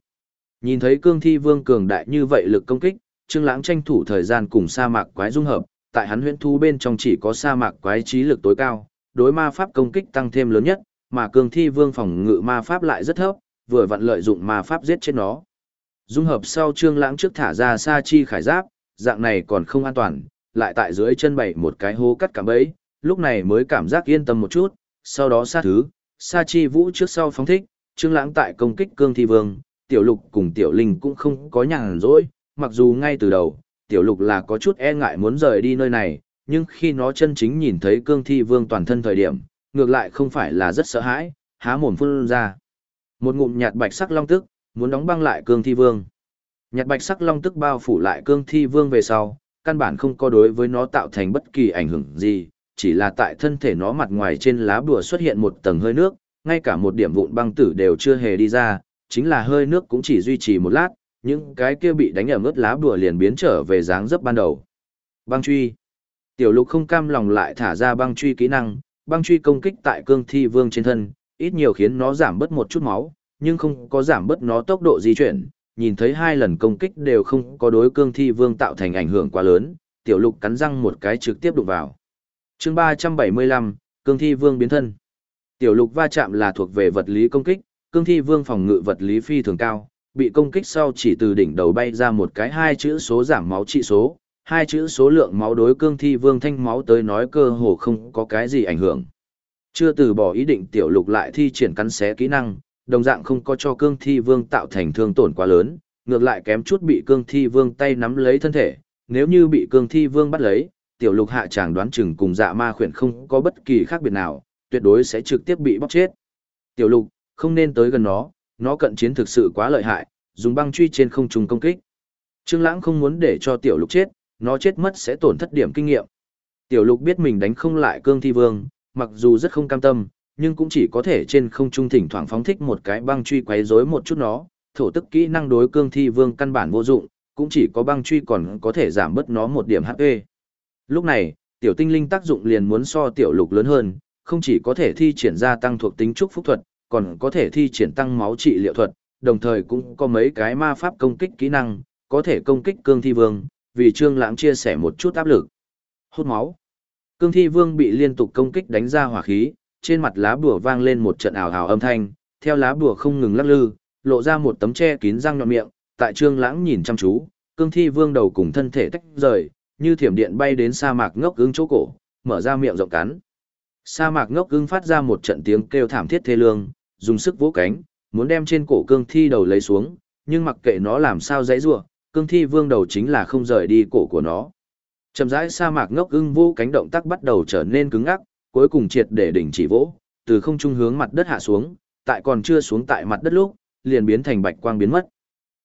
Nhìn thấy cương thi vương cường đại như vậy lực công kích, trương lãng tranh thủ thời gian cùng sa mạc quái dung hợp, tại hắn huyễn thú bên trong chỉ có sa mạc quái trí lực tối cao, đối ma pháp công kích tăng thêm lớn nhất, mà cường thi vương phòng ngự ma pháp lại rất thấp, vừa vặn lợi dụng ma pháp giết chết nó. Dung hợp sau trương lãng trước thả ra sa chi khải giáp, dạng này còn không an toàn, lại tại dưới chân bày một cái hố cắt cả bẫy, lúc này mới cảm giác yên tâm một chút, sau đó sát thứ, sa chi vũ trước sau phóng thích, trương lãng tại công kích cương thi vương, tiểu lục cùng tiểu linh cũng không có nhàn rỗi, mặc dù ngay từ đầu, tiểu lục là có chút e ngại muốn rời đi nơi này, nhưng khi nó chân chính nhìn thấy cương thi vương toàn thân thời điểm, ngược lại không phải là rất sợ hãi, há mồm phun ra. Một ngụm nhạt bạch sắc long tức, muốn đóng băng lại cương thi vương. Nhạt bạch sắc long tức bao phủ lại cương thi vương về sau, căn bản không có đối với nó tạo thành bất kỳ ảnh hưởng gì, chỉ là tại thân thể nó mặt ngoài trên lá bùa xuất hiện một tầng hơi nước, ngay cả một điểm vụn băng tử đều chưa hề đi ra, chính là hơi nước cũng chỉ duy trì một lát, những cái kia bị đánh ở ngớt lá bùa liền biến trở về dáng dấp ban đầu. Băng truy. Tiểu lục không cam lòng lại thả ra băng truy kỹ năng, băng truy công kích tại cương thi vương trên thân, ít nhiều khiến nó giảm bớt một chút máu, nhưng không có giảm bớt nó tốc độ di chuyển, nhìn thấy hai lần công kích đều không có đối cương thi vương tạo thành ảnh hưởng quá lớn, tiểu lục cắn răng một cái trực tiếp đụng vào. chương 375, cương thi vương biến thân. Tiểu lục va chạm là thuộc về vật lý công kích, cương thi vương phòng ngự vật lý phi thường cao, bị công kích sau chỉ từ đỉnh đầu bay ra một cái hai chữ số giảm máu trị số, hai chữ số lượng máu đối cương thi vương thanh máu tới nói cơ hồ không có cái gì ảnh hưởng. Chưa từ bỏ ý định tiểu lục lại thi triển cắn xé kỹ năng, đồng dạng không có cho cương thi vương tạo thành thương tổn quá lớn, ngược lại kém chút bị cương thi vương tay nắm lấy thân thể, nếu như bị cương thi vương bắt lấy, tiểu lục hạ chàng đoán chừng cùng dạ ma khuyển không có bất kỳ khác biệt nào, tuyệt đối sẽ trực tiếp bị bóc chết. Tiểu lục, không nên tới gần nó, nó cận chiến thực sự quá lợi hại, dùng băng truy trên không trùng công kích. Trương Lãng không muốn để cho tiểu lục chết, nó chết mất sẽ tổn thất điểm kinh nghiệm. Tiểu lục biết mình đánh không lại cương thi vương, mặc dù rất không cam tâm, nhưng cũng chỉ có thể trên không trung thỉnh thoảng phóng thích một cái băng truy quấy rối một chút nó, thổ tức kỹ năng đối cương thi vương căn bản vô dụng, cũng chỉ có băng truy còn có thể giảm bớt nó một điểm HP. Lúc này, tiểu tinh linh tác dụng liền muốn so tiểu lục lớn hơn, không chỉ có thể thi triển ra tăng thuộc tính trúc phúc thuật, còn có thể thi triển tăng máu trị liệu thuật, đồng thời cũng có mấy cái ma pháp công kích kỹ năng, có thể công kích cương thi vương, vì Trương Lãng chia sẻ một chút áp lực. Hút máu. Cương thi vương bị liên tục công kích đánh ra hỏa khí, trên mặt lá bùa vang lên một trận ảo ảo âm thanh, theo lá bùa không ngừng lắc lư, lộ ra một tấm che kín răng nhọn miệng, tại Trương Lãng nhìn chăm chú, cương thi vương đầu cùng thân thể tách rời, như thiểm điện bay đến sa mạc ngốc ứng chỗ cổ, mở ra miệng rộng cắn. Sa mạc ngốc ứng phát ra một trận tiếng kêu thảm thiết thê lương, dùng sức vỗ cánh, muốn đem trên cổ cương thi đầu lấy xuống, nhưng mặc kệ nó làm sao dãy rủa, cương thi vương đầu chính là không rời đi cổ của nó. Chậm rãi sa mạc ngốc ưng vô cánh động tác bắt đầu trở nên cứng ngắc, cuối cùng triệt để đỉnh chỉ vỗ, từ không trung hướng mặt đất hạ xuống, tại còn chưa xuống tại mặt đất lúc, liền biến thành bạch quang biến mất.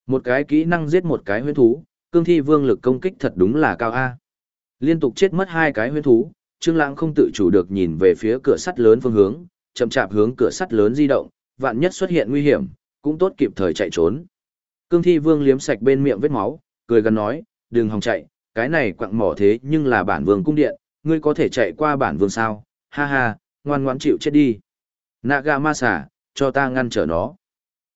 Một cái kỹ năng giết một cái huyễn thú, cương thi vương lực công kích thật đúng là cao a. Liên tục chết mất hai cái huyễn thú, Trương Lãng không tự chủ được nhìn về phía cửa sắt lớn phương hướng, chậm chạp hướng cửa sắt lớn di động, vạn nhất xuất hiện nguy hiểm, cũng tốt kịp thời chạy trốn. Cương thi vương liếm sạch bên miệng vết máu, cười gần nói, đừng hòng chạy, cái này quặng mỏ thế nhưng là bản vương cung điện, ngươi có thể chạy qua bản vương sao, ha ha, ngoan ngoãn chịu chết đi. Naga ma xả, cho ta ngăn trở nó.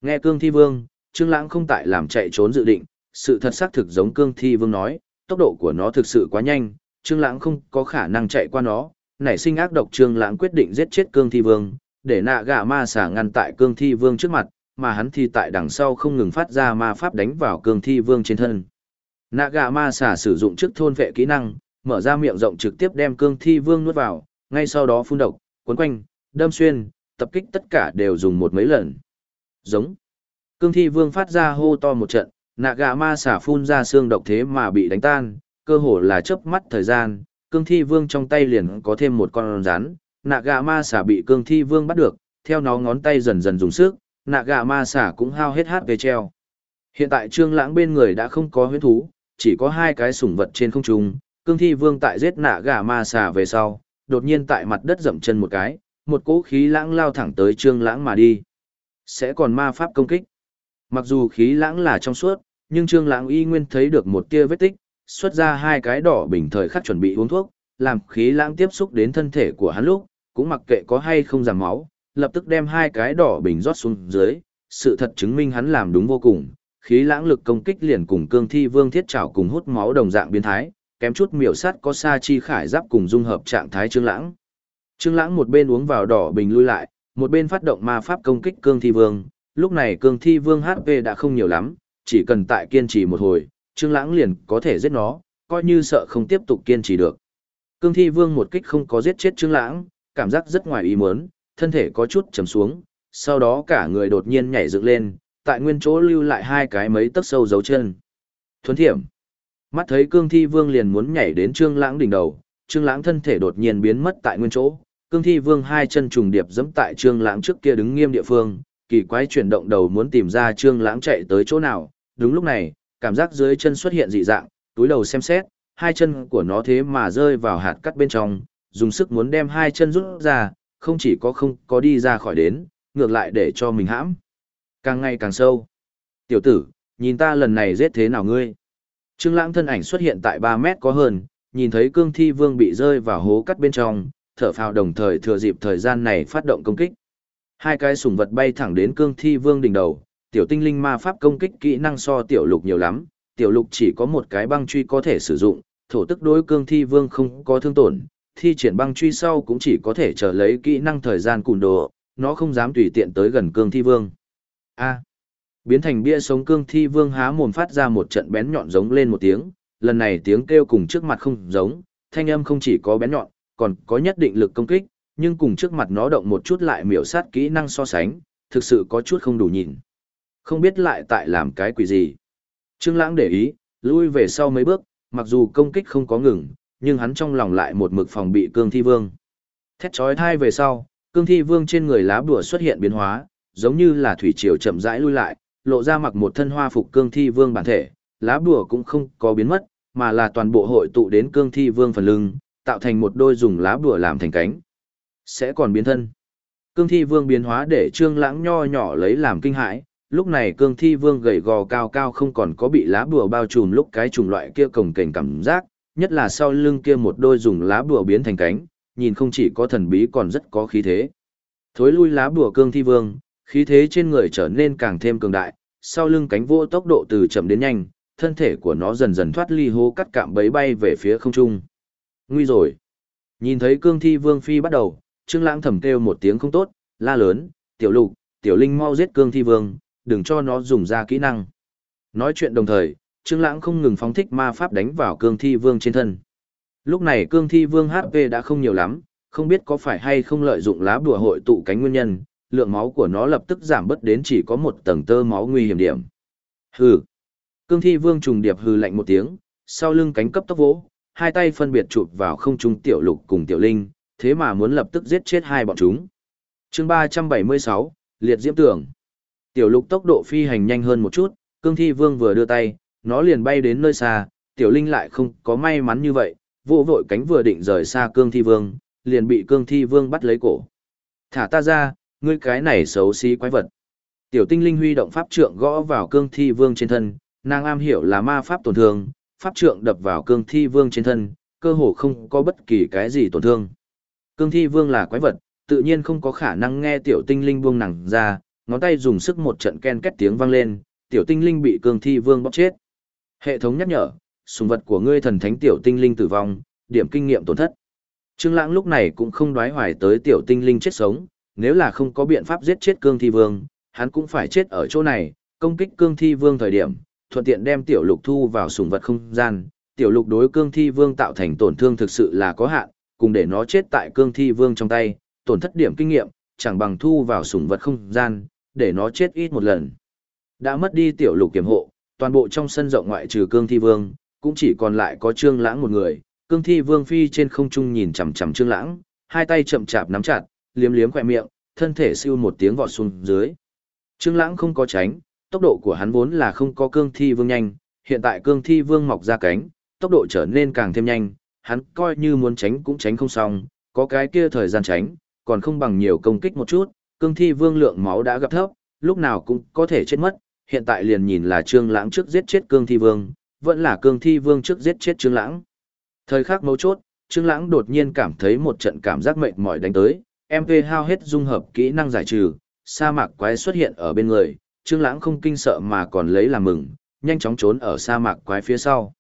Nghe cương thi vương, Trương Lãng không tại làm chạy trốn dự định, sự thật xác thực giống cương thi vương nói, tốc độ của nó thực sự quá nhanh, Trương Lãng không có khả năng chạy qua nó, nảy sinh ác độc Trương Lãng quyết định giết chết cương thi vương, để nạ gà ma xả ngăn tại cương thi vương trước mặt, mà hắn thì tại đằng sau không ngừng phát ra ma pháp đánh vào cương thi vương trên thân. Nạ gà ma xả sử dụng trước thôn vệ kỹ năng, mở ra miệng rộng trực tiếp đem cương thi vương nuốt vào, ngay sau đó phun độc, cuốn quanh, đâm xuyên, tập kích tất cả đều dùng một mấy lần. Giống. Cương thi vương phát ra hô to một trận, nạ gà ma xả phun ra xương độc thế mà bị đánh tan, cơ hồ là chớp mắt thời gian, cương thi vương trong tay liền có thêm một con rắn, nạ gà ma xả bị cương thi vương bắt được, theo nó ngón tay dần dần dùng sức, nạ gà ma xả cũng hao hết hát về treo. Hiện tại trương lãng bên người đã không có huyết thú, chỉ có hai cái sủng vật trên không trung, cương thi vương tại giết nạ gà ma xả về sau, đột nhiên tại mặt đất dậm chân một cái, một cỗ khí lãng lao thẳng tới trương lãng mà đi. Sẽ còn ma pháp công kích. Mặc dù khí lãng là trong suốt, nhưng trương lãng y nguyên thấy được một tia vết tích, xuất ra hai cái đỏ bình thời khắc chuẩn bị uống thuốc, làm khí lãng tiếp xúc đến thân thể của hắn lúc, cũng mặc kệ có hay không giảm máu, lập tức đem hai cái đỏ bình rót xuống dưới, sự thật chứng minh hắn làm đúng vô cùng, khí lãng lực công kích liền cùng cương thi vương thiết trảo cùng hút máu đồng dạng biến thái, kém chút miểu sát có sa chi khải giáp cùng dung hợp trạng thái trương lãng. Trương lãng một bên uống vào đỏ bình lui lại, một bên phát động ma pháp công kích cương thi vương, lúc này cương thi vương HP đã không nhiều lắm, chỉ cần tại kiên trì một hồi, trương lãng liền có thể giết nó, coi như sợ không tiếp tục kiên trì được. Cương thi vương một kích không có giết chết trương lãng, cảm giác rất ngoài ý muốn, thân thể có chút chầm xuống, sau đó cả người đột nhiên nhảy dựng lên, tại nguyên chỗ lưu lại hai cái mấy tấc sâu dấu chân. Thuấn thiểm. Mắt thấy cương thi vương liền muốn nhảy đến trương lãng đỉnh đầu, Trương Lãng thân thể đột nhiên biến mất tại nguyên chỗ, Cương Thi Vương hai chân trùng điệp giẫm tại Trương Lãng trước kia đứng nghiêm địa phương, kỳ quái chuyển động đầu muốn tìm ra Trương Lãng chạy tới chỗ nào. Đúng lúc này, cảm giác dưới chân xuất hiện dị dạng, túi đầu xem xét, hai chân của nó thế mà rơi vào hạt cắt bên trong, dùng sức muốn đem hai chân rút ra, không chỉ có không có đi ra khỏi đến, ngược lại để cho mình hãm. Càng ngày càng sâu. Tiểu tử, nhìn ta lần này giết thế nào ngươi? Trương Lãng thân ảnh xuất hiện tại 3 mét có hơn, nhìn thấy cương thi vương bị rơi vào hố cắt bên trong, thở phào đồng thời thừa dịp thời gian này phát động công kích. Hai cái sủng vật bay thẳng đến cương thi vương đỉnh đầu, tiểu tinh linh ma pháp công kích kỹ năng so tiểu lục nhiều lắm, tiểu lục chỉ có một cái băng truy có thể sử dụng, thổ tức đối cương thi vương không có thương tổn, thi triển băng truy sau cũng chỉ có thể chờ lấy kỹ năng thời gian cùn đồ, nó không dám tùy tiện tới gần cương thi vương. A. biến thành bia sống cương thi vương há mồm phát ra một trận bén nhọn giống lên một tiếng, lần này tiếng kêu cùng trước mặt không giống, thanh âm không chỉ có bén nhọn, còn có nhất định lực công kích, nhưng cùng trước mặt nó động một chút lại miểu sát kỹ năng so sánh, thực sự có chút không đủ nhìn. Không biết lại tại làm cái quỷ gì. Trương Lãng để ý, lui về sau mấy bước, mặc dù công kích không có ngừng, nhưng hắn trong lòng lại một mực phòng bị Cương Thi Vương. Thét chói tai về sau, Cương Thi Vương trên người lá bùa xuất hiện biến hóa, giống như là thủy triều chậm rãi lui lại, lộ ra mặc một thân hoa phục Cương Thi Vương bản thể, lá bùa cũng không có biến mất, mà là toàn bộ hội tụ đến Cương Thi Vương phần lưng, tạo thành một đôi dùng lá bùa làm thành cánh. Sẽ còn biến thân. Cương Thi Vương biến hóa để Trương Lãng nho nhỏ lấy làm kinh hãi, lúc này cương thi vương gầy gò cao cao không còn có bị lá bùa bao trùm lúc cái chủng loại kia cồng kềnh cảm giác, nhất là sau lưng kia một đôi dùng lá bùa biến thành cánh, nhìn không chỉ có thần bí còn rất có khí thế. Thối lui lá bùa cương thi vương, khí thế trên người trở nên càng thêm cường đại, sau lưng cánh vô tốc độ từ chậm đến nhanh, thân thể của nó dần dần thoát ly hố cắt cạm bấy bay về phía không trung. Nguy rồi. Nhìn thấy cương thi vương phi bắt đầu, Trương Lãng thầm kêu một tiếng không tốt, la lớn, "Tiểu Lục, Tiểu Linh mau giết cương thi vương, đừng cho nó dùng ra kỹ năng. Nói chuyện đồng thời, Trương Lãng không ngừng phóng thích ma pháp đánh vào cương thi vương trên thân. Lúc này cương thi vương HP đã không nhiều lắm, không biết có phải hay không lợi dụng lá bùa hội tụ cánh nguyên nhân, lượng máu của nó lập tức giảm bớt đến chỉ có một tầng tơ máu nguy hiểm điểm. Hừ. Cương thi vương trùng điệp hừ lạnh một tiếng, sau lưng cánh cấp tốc vỗ, hai tay phân biệt chụp vào không trung tiểu lục cùng tiểu linh, thế mà muốn lập tức giết chết hai bọn chúng. Chương 376, liệt diễm tưởng. Tiểu lục tốc độ phi hành nhanh hơn một chút, cương thi vương vừa đưa tay, nó liền bay đến nơi xa, tiểu linh lại không có may mắn như vậy, vô vội cánh vừa định rời xa cương thi vương, liền bị cương thi vương bắt lấy cổ. Thả ta ra, ngươi cái này xấu xí quái vật. Tiểu tinh linh huy động pháp trượng gõ vào cương thi vương trên thân, nàng am hiểu là ma pháp tổn thương, pháp trượng đập vào cương thi vương trên thân, cơ hồ không có bất kỳ cái gì tổn thương. Cương thi vương là quái vật, tự nhiên không có khả năng nghe tiểu tinh linh buông nàng ra, ngón tay dùng sức một trận ken két tiếng vang lên, tiểu tinh linh bị cương thi vương bóp chết. Hệ thống nhắc nhở, sùng vật của ngươi thần thánh tiểu tinh linh tử vong, điểm kinh nghiệm tổn thất. Trương Lãng lúc này cũng không đoán hoài tới tiểu tinh linh chết sống, nếu là không có biện pháp giết chết cương thi vương, hắn cũng phải chết ở chỗ này, công kích cương thi vương thời điểm, thuận tiện đem tiểu lục thu vào sùng vật không gian. Tiểu lục đối cương thi vương tạo thành tổn thương thực sự là có hạn, cùng để nó chết tại cương thi vương trong tay, tổn thất điểm kinh nghiệm, chẳng bằng thu vào sùng vật không gian, để nó chết ít một lần. Đã mất đi tiểu lục kiểm hộ, toàn bộ trong sân rộng ngoại trừ cương thi vương, cũng chỉ còn lại có trương lãng một người. Cương thi vương phi trên không trung nhìn chằm chằm trương lãng, hai tay chậm chạp nắm chặt, liếm liếm khỏe miệng, thân thể siêu một tiếng vọt xuống dưới. Trương lãng không có tránh, tốc độ của hắn vốn là không có cương thi vương nhanh, hiện tại cương thi vương mọc ra cánh, tốc độ trở nên càng thêm nhanh, hắn coi như muốn tránh cũng tránh không xong, có cái kia thời gian tránh, còn không bằng nhiều công kích một chút, cương thi vương lượng máu đã gặp thấp, lúc nào cũng có thể chết mất, hiện tại liền nhìn là Trương Lãng trước giết chết cương thi vương, vẫn là cương thi vương trước giết chết Trương Lãng. Thời khắc mấu chốt, Trương Lãng đột nhiên cảm thấy một trận cảm giác mệt mỏi đánh tới, MP hao hết dung hợp kỹ năng giải trừ, sa mạc quái xuất hiện ở bên người, Trương Lãng không kinh sợ mà còn lấy làm mừng, nhanh chóng trốn ở sa mạc quái phía sau.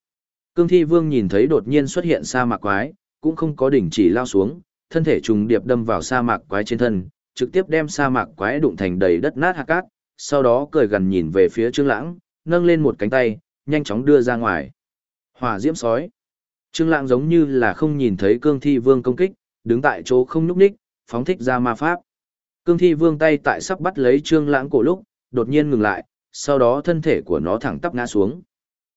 Cương Thi Vương nhìn thấy đột nhiên xuất hiện sa mạc quái, cũng không có đỉnh chỉ lao xuống, thân thể trùng điệp đâm vào sa mạc quái trên thân, trực tiếp đem sa mạc quái đụng thành đầy đất nát hạt cát, sau đó cười gần nhìn về phía Trương Lãng, nâng lên một cánh tay, nhanh chóng đưa ra ngoài. Hỏa diễm sói. Trương Lãng giống như là không nhìn thấy Cương Thi Vương công kích, đứng tại chỗ không nhúc nhích, phóng thích ra ma pháp. Cương Thi Vương tay tại sắp bắt lấy Trương Lãng cổ lúc, đột nhiên ngừng lại, sau đó thân thể của nó thẳng tắp ngã xuống.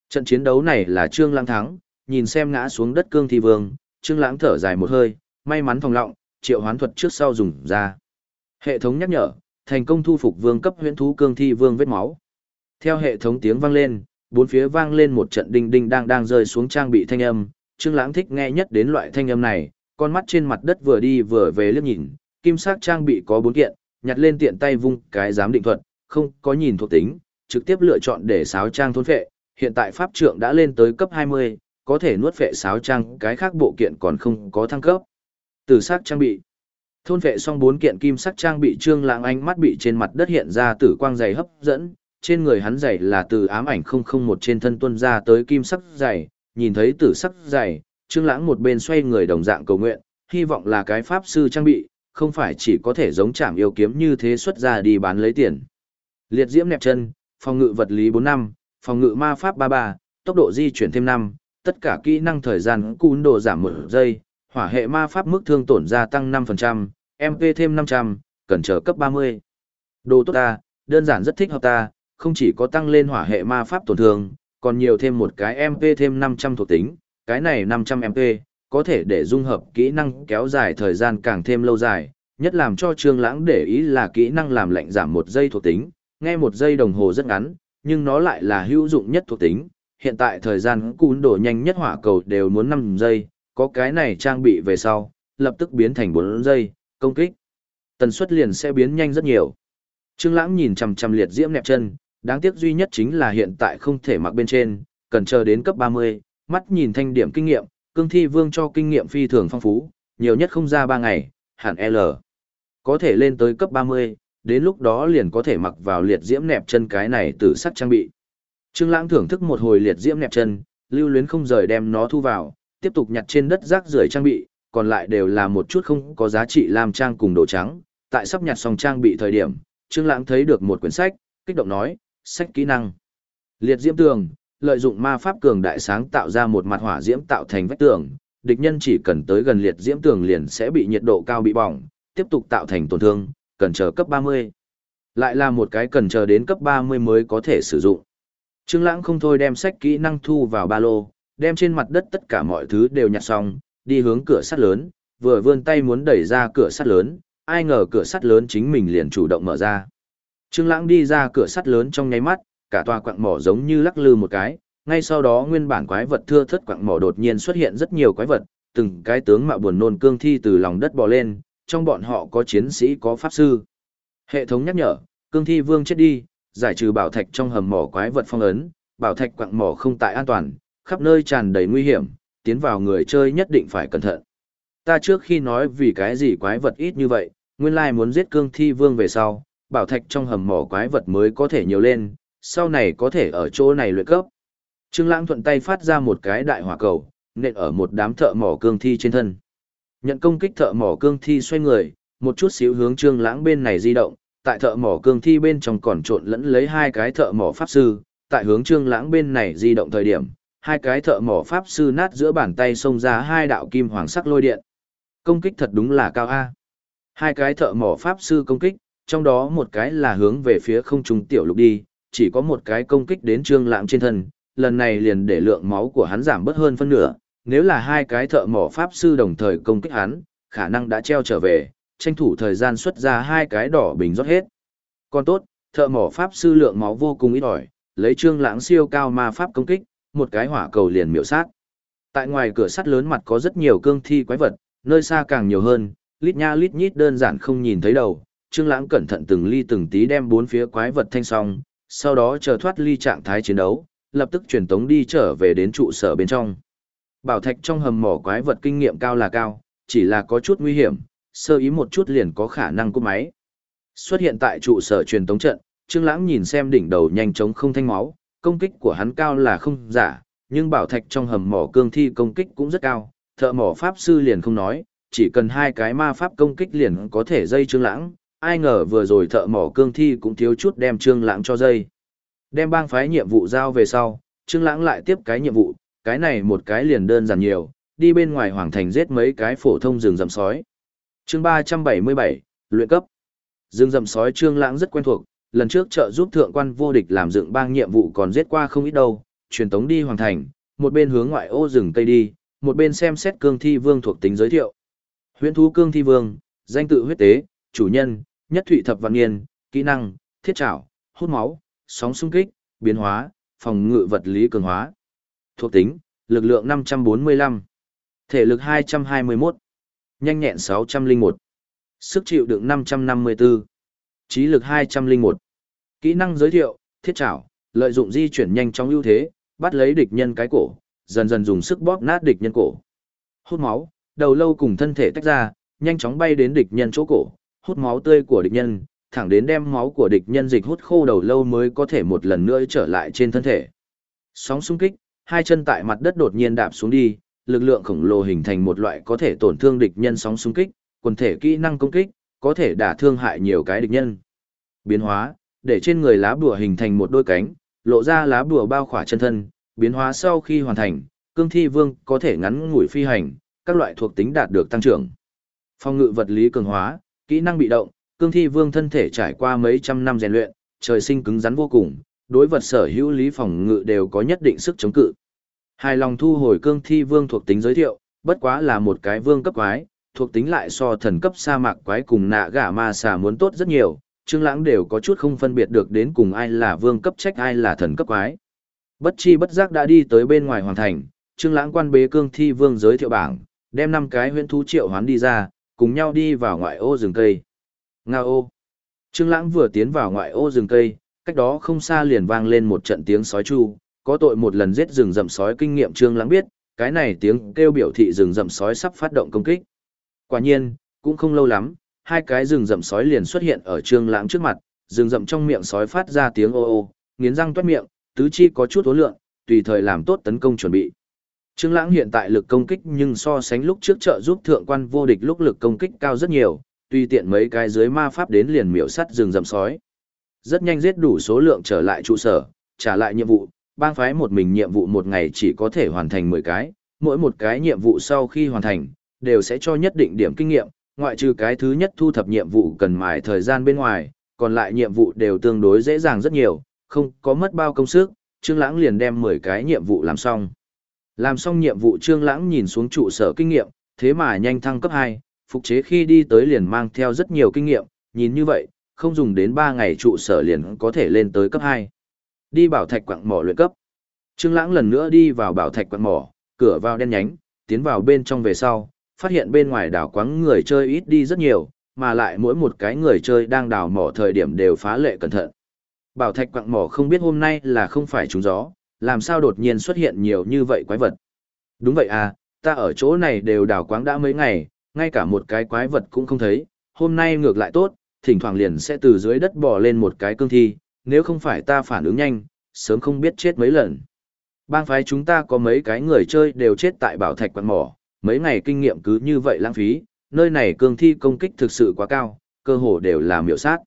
Trận chiến đấu này là Trương Lãng thắng, nhìn xem ngã xuống đất Cương Thi Vương, Trương Lãng thở dài một hơi, may mắn phòng lọng, triệu hoán thuật trước sau dùng ra. Hệ thống nhắc nhở, thành công thu phục vương cấp huyễn thú cương thi vương vết máu. Theo hệ thống tiếng vang lên, bốn phía vang lên một trận đinh đinh đang đang rơi xuống trang bị thanh âm, Trương Lãng thích nghe nhất đến loại thanh âm này, con mắt trên mặt đất vừa đi vừa về liếc nhìn, kim sắc trang bị có bốn kiện, nhặt lên tiện tay vung cái giám định thuật, không có nhìn thuộc tính, trực tiếp lựa chọn để sáo trang thôn phệ, hiện tại pháp trượng đã lên tới cấp 20, có thể nuốt phệ sáo trang, cái khác bộ kiện còn không có thăng cấp. Từ sắc trang bị. Thôn vệ xong bốn kiện kim sắc trang bị Trương Lãng ánh mắt bị trên mặt đất hiện ra tử quang dày hấp dẫn, trên người hắn dày là từ ám ảnh 001 trên thân tuân ra tới kim sắc dày, nhìn thấy tử sắc dày, Trương Lãng một bên xoay người đồng dạng cầu nguyện, hy vọng là cái pháp sư trang bị, không phải chỉ có thể giống chạm yêu kiếm như thế xuất ra đi bán lấy tiền. Liệt diễm nẹp chân, phòng ngự vật lý 4 năm, phòng ngự ma pháp 33, tốc độ di chuyển thêm 5, tất cả kỹ năng thời gian cún độ giảm 1 giây, hỏa hệ ma pháp mức thương tổn gia tăng 5%, MP thêm 500, cần chờ cấp 30. Đồ tốt ta, đơn giản rất thích hợp ta, không chỉ có tăng lên hỏa hệ ma pháp tổn thương, còn nhiều thêm một cái MP thêm 500 thuộc tính, cái này 500 MP, có thể để dung hợp kỹ năng kéo dài thời gian càng thêm lâu dài, nhất làm cho Trương Lãng để ý là kỹ năng làm lạnh giảm một giây thuộc tính, nghe một giây đồng hồ rất ngắn, nhưng nó lại là hữu dụng nhất thuộc tính. Hiện tại thời gian cún đổ nhanh nhất hỏa cầu đều muốn 5 giây, có cái này trang bị về sau, lập tức biến thành 4 giây, công kích. Tần suất liền sẽ biến nhanh rất nhiều. Trương Lãng nhìn chằm chằm liệt diễm nẹp chân, đáng tiếc duy nhất chính là hiện tại không thể mặc bên trên, cần chờ đến cấp 30, mắt nhìn thanh điểm kinh nghiệm, cương thi vương cho kinh nghiệm phi thường phong phú, nhiều nhất không ra ba ngày, hẳn L. Có thể lên tới cấp 30, đến lúc đó liền có thể mặc vào liệt diễm nẹp chân cái này từ sắt trang bị. Trương Lãng thưởng thức một hồi liệt diễm nẹp chân, lưu luyến không rời đem nó thu vào, tiếp tục nhặt trên đất rác rưởi trang bị, còn lại đều là một chút không có giá trị làm trang cùng đồ trắng. Tại sắp nhặt xong trang bị thời điểm, Trương Lãng thấy được một quyển sách, kích động nói, sách kỹ năng. Liệt diễm tường, lợi dụng ma pháp cường đại sáng tạo ra một mặt hỏa diễm tạo thành vách tường, địch nhân chỉ cần tới gần liệt diễm tường liền sẽ bị nhiệt độ cao bị bỏng, tiếp tục tạo thành tổn thương, cần chờ cấp 30. Lại là một cái cần chờ đến cấp 30 mới có thể sử dụng. Trương Lãng không thôi đem sách kỹ năng thu vào ba lô, đem trên mặt đất tất cả mọi thứ đều nhặt xong, đi hướng cửa sắt lớn, vừa vươn tay muốn đẩy ra cửa sắt lớn, ai ngờ cửa sắt lớn chính mình liền chủ động mở ra. Trương Lãng đi ra cửa sắt lớn trong nháy mắt, cả tòa quặng mỏ giống như lắc lư một cái, ngay sau đó nguyên bản quái vật thưa thớt quặng mỏ đột nhiên xuất hiện rất nhiều quái vật, từng cái tướng mạo buồn nôn cương thi từ lòng đất bò lên, trong bọn họ có chiến sĩ có pháp sư. Hệ thống nhắc nhở, cương thi vương chết đi, giải trừ bảo thạch trong hầm mỏ quái vật phong ấn, bảo thạch quặng mỏ không tại an toàn, khắp nơi tràn đầy nguy hiểm, tiến vào người chơi nhất định phải cẩn thận. Ta trước khi nói vì cái gì quái vật ít như vậy, nguyên lai muốn giết cương thi vương về sau, bảo thạch trong hầm mỏ quái vật mới có thể nhiều lên, sau này có thể ở chỗ này luyện cấp. Trương Lãng thuận tay phát ra một cái đại hỏa cầu, nện ở một đám thợ mỏ cương thi trên thân. Nhận công kích thợ mỏ cương thi xoay người, một chút xíu hướng Trương Lãng bên này di động, tại thợ mỏ cương thi bên trong còn trộn lẫn lấy hai cái thợ mỏ pháp sư, tại hướng Trương Lãng bên này di động thời điểm, hai cái thợ mỏ pháp sư nát giữa bàn tay xông ra hai đạo kim hoàng sắc lôi điện. Công kích thật đúng là cao a. Hai cái thợ mỏ pháp sư công kích, trong đó một cái là hướng về phía không trung tiểu lục đi, chỉ có một cái công kích đến Trương Lãng trên thân, lần này liền để lượng máu của hắn giảm bớt hơn phân nửa, nếu là hai cái thợ mỏ pháp sư đồng thời công kích hắn, khả năng đã treo trở về, tranh thủ thời gian xuất ra hai cái đỏ bình rót hết. Còn tốt, thợ mỏ pháp sư lượng máu vô cùng ít ỏi, lấy trương lãng siêu cao ma pháp công kích, một cái hỏa cầu liền miểu sát. Tại ngoài cửa sắt lớn mặt có rất nhiều cương thi quái vật, nơi xa càng nhiều hơn, lít nha lít nhít đơn giản không nhìn thấy đầu. Trương Lãng cẩn thận từng ly từng tí đem bốn phía quái vật thanh xong, sau đó chờ thoát ly trạng thái chiến đấu, lập tức truyền tống đi trở về đến trụ sở bên trong. Bảo thạch trong hầm mỏ quái vật kinh nghiệm cao là cao, chỉ là có chút nguy hiểm, sơ ý một chút liền có khả năng cú máy. Xuất hiện tại trụ sở truyền tống trận, Trương Lãng nhìn xem đỉnh đầu nhanh chóng không thanh máu, công kích của hắn cao là không giả, nhưng bảo thạch trong hầm mỏ cương thi công kích cũng rất cao, thợ mỏ pháp sư liền không nói, chỉ cần hai cái ma pháp công kích liền có thể dây Trương Lãng, ai ngờ vừa rồi thợ mỏ cương thi cũng thiếu chút đem Trương Lãng cho dây. Đem bang phái nhiệm vụ giao về sau, Trương Lãng lại tiếp cái nhiệm vụ, cái này một cái liền đơn giản nhiều, đi bên ngoài hoàng thành giết mấy cái phổ thông rừng rậm sói. Chương 377, luyện cấp. Rừng rậm sói Trương Lãng rất quen thuộc, lần trước trợ giúp thượng quan vô địch làm dựng bang nhiệm vụ còn giết qua không ít đâu, truyền tống đi hoàng thành, một bên hướng ngoại ô rừng tây đi, một bên xem xét cương thi vương thuộc tính giới thiệu. Huyễn thú cương thi vương, danh tự huyết tế, chủ nhân, nhất thụy thập văn niên, kỹ năng, thiết trảo, hút máu, sóng xung kích, biến hóa, phòng ngự vật lý cường hóa. Thuộc tính, lực lượng 545, thể lực 221, nhanh nhẹn 601, sức chịu đựng 554, trí lực 201. Kỹ năng giới thiệu, thiết trảo, lợi dụng di chuyển nhanh trong ưu thế, bắt lấy địch nhân cái cổ, dần dần dùng sức bóp nát địch nhân cổ. Hút máu, đầu lâu cùng thân thể tách ra, nhanh chóng bay đến địch nhân chỗ cổ, hút máu tươi của địch nhân, thẳng đến đem máu của địch nhân dịch hút khô đầu lâu mới có thể một lần nữa trở lại trên thân thể. Sóng xung kích, hai chân tại mặt đất đột nhiên đạp xuống đi, lực lượng khổng lồ hình thành một loại có thể tổn thương địch nhân sóng xung kích, quần thể kỹ năng công kích, có thể đả thương hại nhiều cái địch nhân. Biến hóa, để trên người lá bùa hình thành một đôi cánh, lộ ra lá bùa bao khỏa chân thân, biến hóa sau khi hoàn thành, cương thi vương có thể ngắn ngủi phi hành, các loại thuộc tính đạt được tăng trưởng. Phong ngự vật lý cường hóa, kỹ năng bị động, cương thi vương thân thể trải qua mấy trăm năm rèn luyện, trời sinh cứng rắn vô cùng, đối vật sở hữu lý phòng ngự đều có nhất định sức chống cự. Hài lòng thu hồi cương thi vương thuộc tính giới thiệu, bất quá là một cái vương cấp quái, thuộc tính lại so thần cấp sa mạc quái cùng nạ gà ma xà muốn tốt rất nhiều, Trương Lãng đều có chút không phân biệt được đến cùng ai là vương cấp trách ai là thần cấp quái. Bất chi bất giác đã đi tới bên ngoài hoàng thành, Trương Lãng quan bế cương thi vương giới thiệu bảng, đem năm cái huyễn thú triệu hoán đi ra, cùng nhau đi vào ngoại ô rừng cây. Nga ô. Trương Lãng vừa tiến vào ngoại ô rừng cây, cách đó không xa liền vang lên một trận tiếng sói chu, có tội một lần giết rừng rậm sói kinh nghiệm Trương Lãng biết, cái này tiếng kêu biểu thị rừng rậm sói sắp phát động công kích. Quả nhiên, cũng không lâu lắm, hai cái rừng rậm sói liền xuất hiện ở Trương Lãng trước mặt, rừng rậm trong miệng sói phát ra tiếng ô ô, nghiến răng toét miệng, tứ chi có chút hối lượng, tùy thời làm tốt tấn công chuẩn bị. Trương Lãng hiện tại lực công kích nhưng so sánh lúc trước trợ giúp thượng quan vô địch lúc lực công kích cao rất nhiều, tùy tiện mấy cái dưới ma pháp đến liền miểu sát rừng rậm sói. Rất nhanh giết đủ số lượng trở lại trụ sở, trả lại nhiệm vụ, bang phái một mình nhiệm vụ một ngày chỉ có thể hoàn thành 10 cái, mỗi một cái nhiệm vụ sau khi hoàn thành, đều sẽ cho nhất định điểm kinh nghiệm, ngoại trừ cái thứ nhất thu thập nhiệm vụ cần mài thời gian bên ngoài, còn lại nhiệm vụ đều tương đối dễ dàng rất nhiều, không có mất bao công sức, Trương Lãng liền đem 10 cái nhiệm vụ làm xong. Làm xong nhiệm vụ Trương Lãng nhìn xuống trụ sở kinh nghiệm, thế mà nhanh thăng cấp 2, phục chế khi đi tới liền mang theo rất nhiều kinh nghiệm, nhìn như vậy, không dùng đến 3 ngày trụ sở liền có thể lên tới cấp 2. Đi bảo thạch quặng mỏ luyện cấp. Trương Lãng lần nữa đi vào bảo thạch quặng mỏ, cửa vào đen nhánh, tiến vào bên trong về sau, phát hiện bên ngoài đảo quáng người chơi ít đi rất nhiều, mà lại mỗi một cái người chơi đang đào mỏ thời điểm đều phá lệ cẩn thận. Bảo thạch quặng mỏ không biết hôm nay là không phải trúng gió, làm sao đột nhiên xuất hiện nhiều như vậy quái vật. Đúng vậy à, ta ở chỗ này đều đào quáng đã mấy ngày, ngay cả một cái quái vật cũng không thấy, hôm nay ngược lại tốt, thỉnh thoảng liền sẽ từ dưới đất bò lên một cái cương thi, nếu không phải ta phản ứng nhanh, sớm không biết chết mấy lần. Bang phái chúng ta có mấy cái người chơi đều chết tại bảo thạch quặng mỏ, mấy ngày kinh nghiệm cứ như vậy lãng phí, nơi này cương thi công kích thực sự quá cao, cơ hồ đều là miểu sát.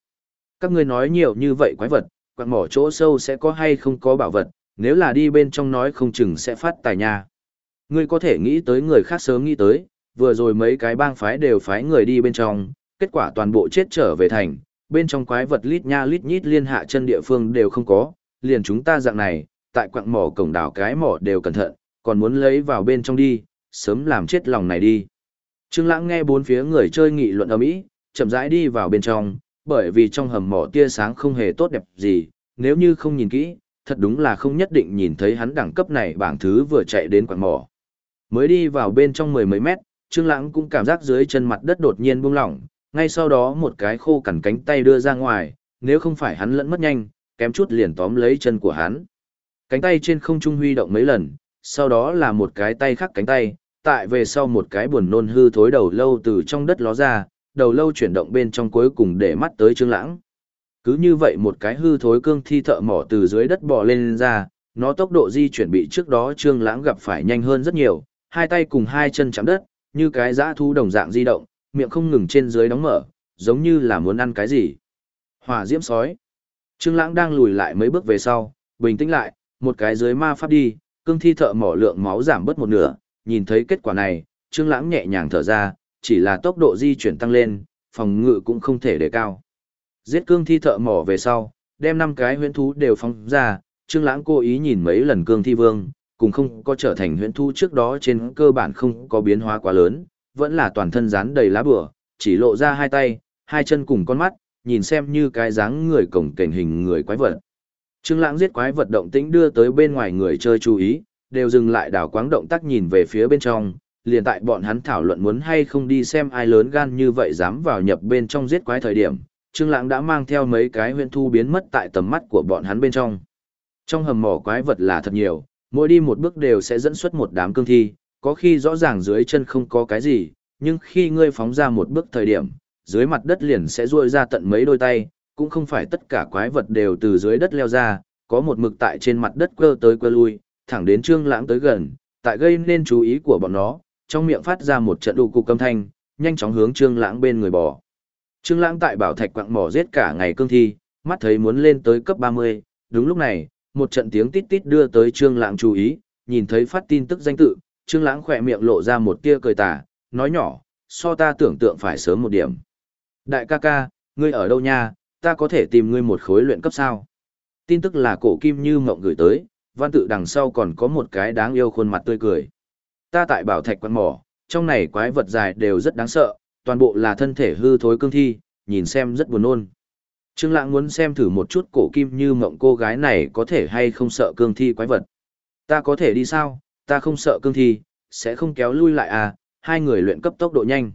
Các ngươi nói nhiều như vậy quái vật, quặng mỏ chỗ sâu sẽ có hay không có bảo vật, nếu là đi bên trong nói không chừng sẽ phát tài nha. Ngươi có thể nghĩ tới người khác sớm nghĩ tới, vừa rồi mấy cái bang phái đều phái người đi bên trong, kết quả toàn bộ chết trở về thành, bên trong quái vật lít nha lít nhít liên hạ chân địa phương đều không có, liền chúng ta dạng này, tại quặng mỏ cổng đảo cái mỏ đều cẩn thận, còn muốn lấy vào bên trong đi, sớm làm chết lòng này đi. Trương Lãng nghe bốn phía người chơi nghị luận ầm ĩ, chậm rãi đi vào bên trong, bởi vì trong hầm mỏ tia sáng không hề tốt đẹp gì, nếu như không nhìn kỹ, thật đúng là không nhất định nhìn thấy hắn đẳng cấp này bảng thứ vừa chạy đến quặng mỏ. Mới đi vào bên trong mười mấy mét, Trương Lãng cũng cảm giác dưới chân mặt đất đột nhiên buông lỏng, ngay sau đó một cái khô cằn cánh tay đưa ra ngoài, nếu không phải hắn lẫn mất nhanh, kém chút liền tóm lấy chân của hắn. Cánh tay trên không trung huy động mấy lần, sau đó là một cái tay khác cánh tay, tại về sau một cái buồn nôn hư thối đầu lâu từ trong đất ló ra, đầu lâu chuyển động bên trong cuối cùng để mắt tới Trương Lãng. Cứ như vậy một cái hư thối cương thi thợ mỏ từ dưới đất bò lên ra, nó tốc độ di chuyển bị trước đó Trương Lãng gặp phải nhanh hơn rất nhiều, hai tay cùng hai chân chạm đất, như cái dã thú đồng dạng di động, miệng không ngừng trên dưới đóng mở, giống như là muốn ăn cái gì. Hỏa diễm sói. Trương Lãng đang lùi lại mấy bước về sau, bình tĩnh lại, một cái dưới ma pháp đi, cương thi thợ mỏ lượng máu giảm bớt một nửa, nhìn thấy kết quả này, Trương Lãng nhẹ nhàng thở ra, chỉ là tốc độ di chuyển tăng lên, phòng ngự cũng không thể đề cao. Giết cương thi thợ mỏ về sau, đem năm cái huyễn thú đều phóng ra, Trương Lãng cố ý nhìn mấy lần cương thi vương, cũng không có trở thành huyễn thú trước đó trên cơ bản không có biến hóa quá lớn, vẫn là toàn thân rán đầy lá bùa, chỉ lộ ra hai tay, hai chân cùng con mắt, nhìn xem như cái dáng người cổng cảnh hình người quái vật. Trương Lãng giết quái vật động tĩnh đưa tới bên ngoài người chơi chú ý, đều dừng lại đảo quáng động tác nhìn về phía bên trong, liền tại bọn hắn thảo luận muốn hay không đi xem ai lớn gan như vậy dám vào nhập bên trong giết quái thời điểm, Trương Lãng đã mang theo mấy cái huyền thu biến mất tại tầm mắt của bọn hắn bên trong. Trong hầm mỏ quái vật là thật nhiều, mỗi đi một bước đều sẽ dẫn xuất một đám cương thi, có khi rõ ràng dưới chân không có cái gì, nhưng khi ngươi phóng ra một bước thời điểm, dưới mặt đất liền sẽ duỗi ra tận mấy đôi tay, cũng không phải tất cả quái vật đều từ dưới đất leo ra, có một mực tại trên mặt đất quơ tới quơ lui, thẳng đến Trương Lãng tới gần, tại gây nên chú ý của bọn nó, trong miệng phát ra một trận đủ cục âm thanh, nhanh chóng hướng Trương Lãng bên người bò. Trương Lãng tại bảo thạch quặng mỏ giết cả ngày cương thi, mắt thấy muốn lên tới cấp 30, đúng lúc này, một trận tiếng tít tít đưa tới Trương Lãng chú ý, nhìn thấy phát tin tức danh tự, Trương Lãng khẽ miệng lộ ra một tia cười tà, nói nhỏ, so ta tưởng tượng phải sớm một điểm. Đại ca ca, ngươi ở đâu nha, ta có thể tìm ngươi một khối luyện cấp sao? Tin tức là cổ kim như mộng gửi tới, văn tự đằng sau còn có một cái đáng yêu khuôn mặt tươi cười. Ta tại bảo thạch quan mỏ, trong này quái vật dài đều rất đáng sợ, toàn bộ là thân thể hư thối cương thi, nhìn xem rất buồn nôn. Trương Lãng muốn xem thử một chút cổ kim như mộng cô gái này có thể hay không sợ cương thi quái vật. Ta có thể đi sao, ta không sợ cương thi, sẽ không kéo lui lại à, hai người luyện cấp tốc độ nhanh.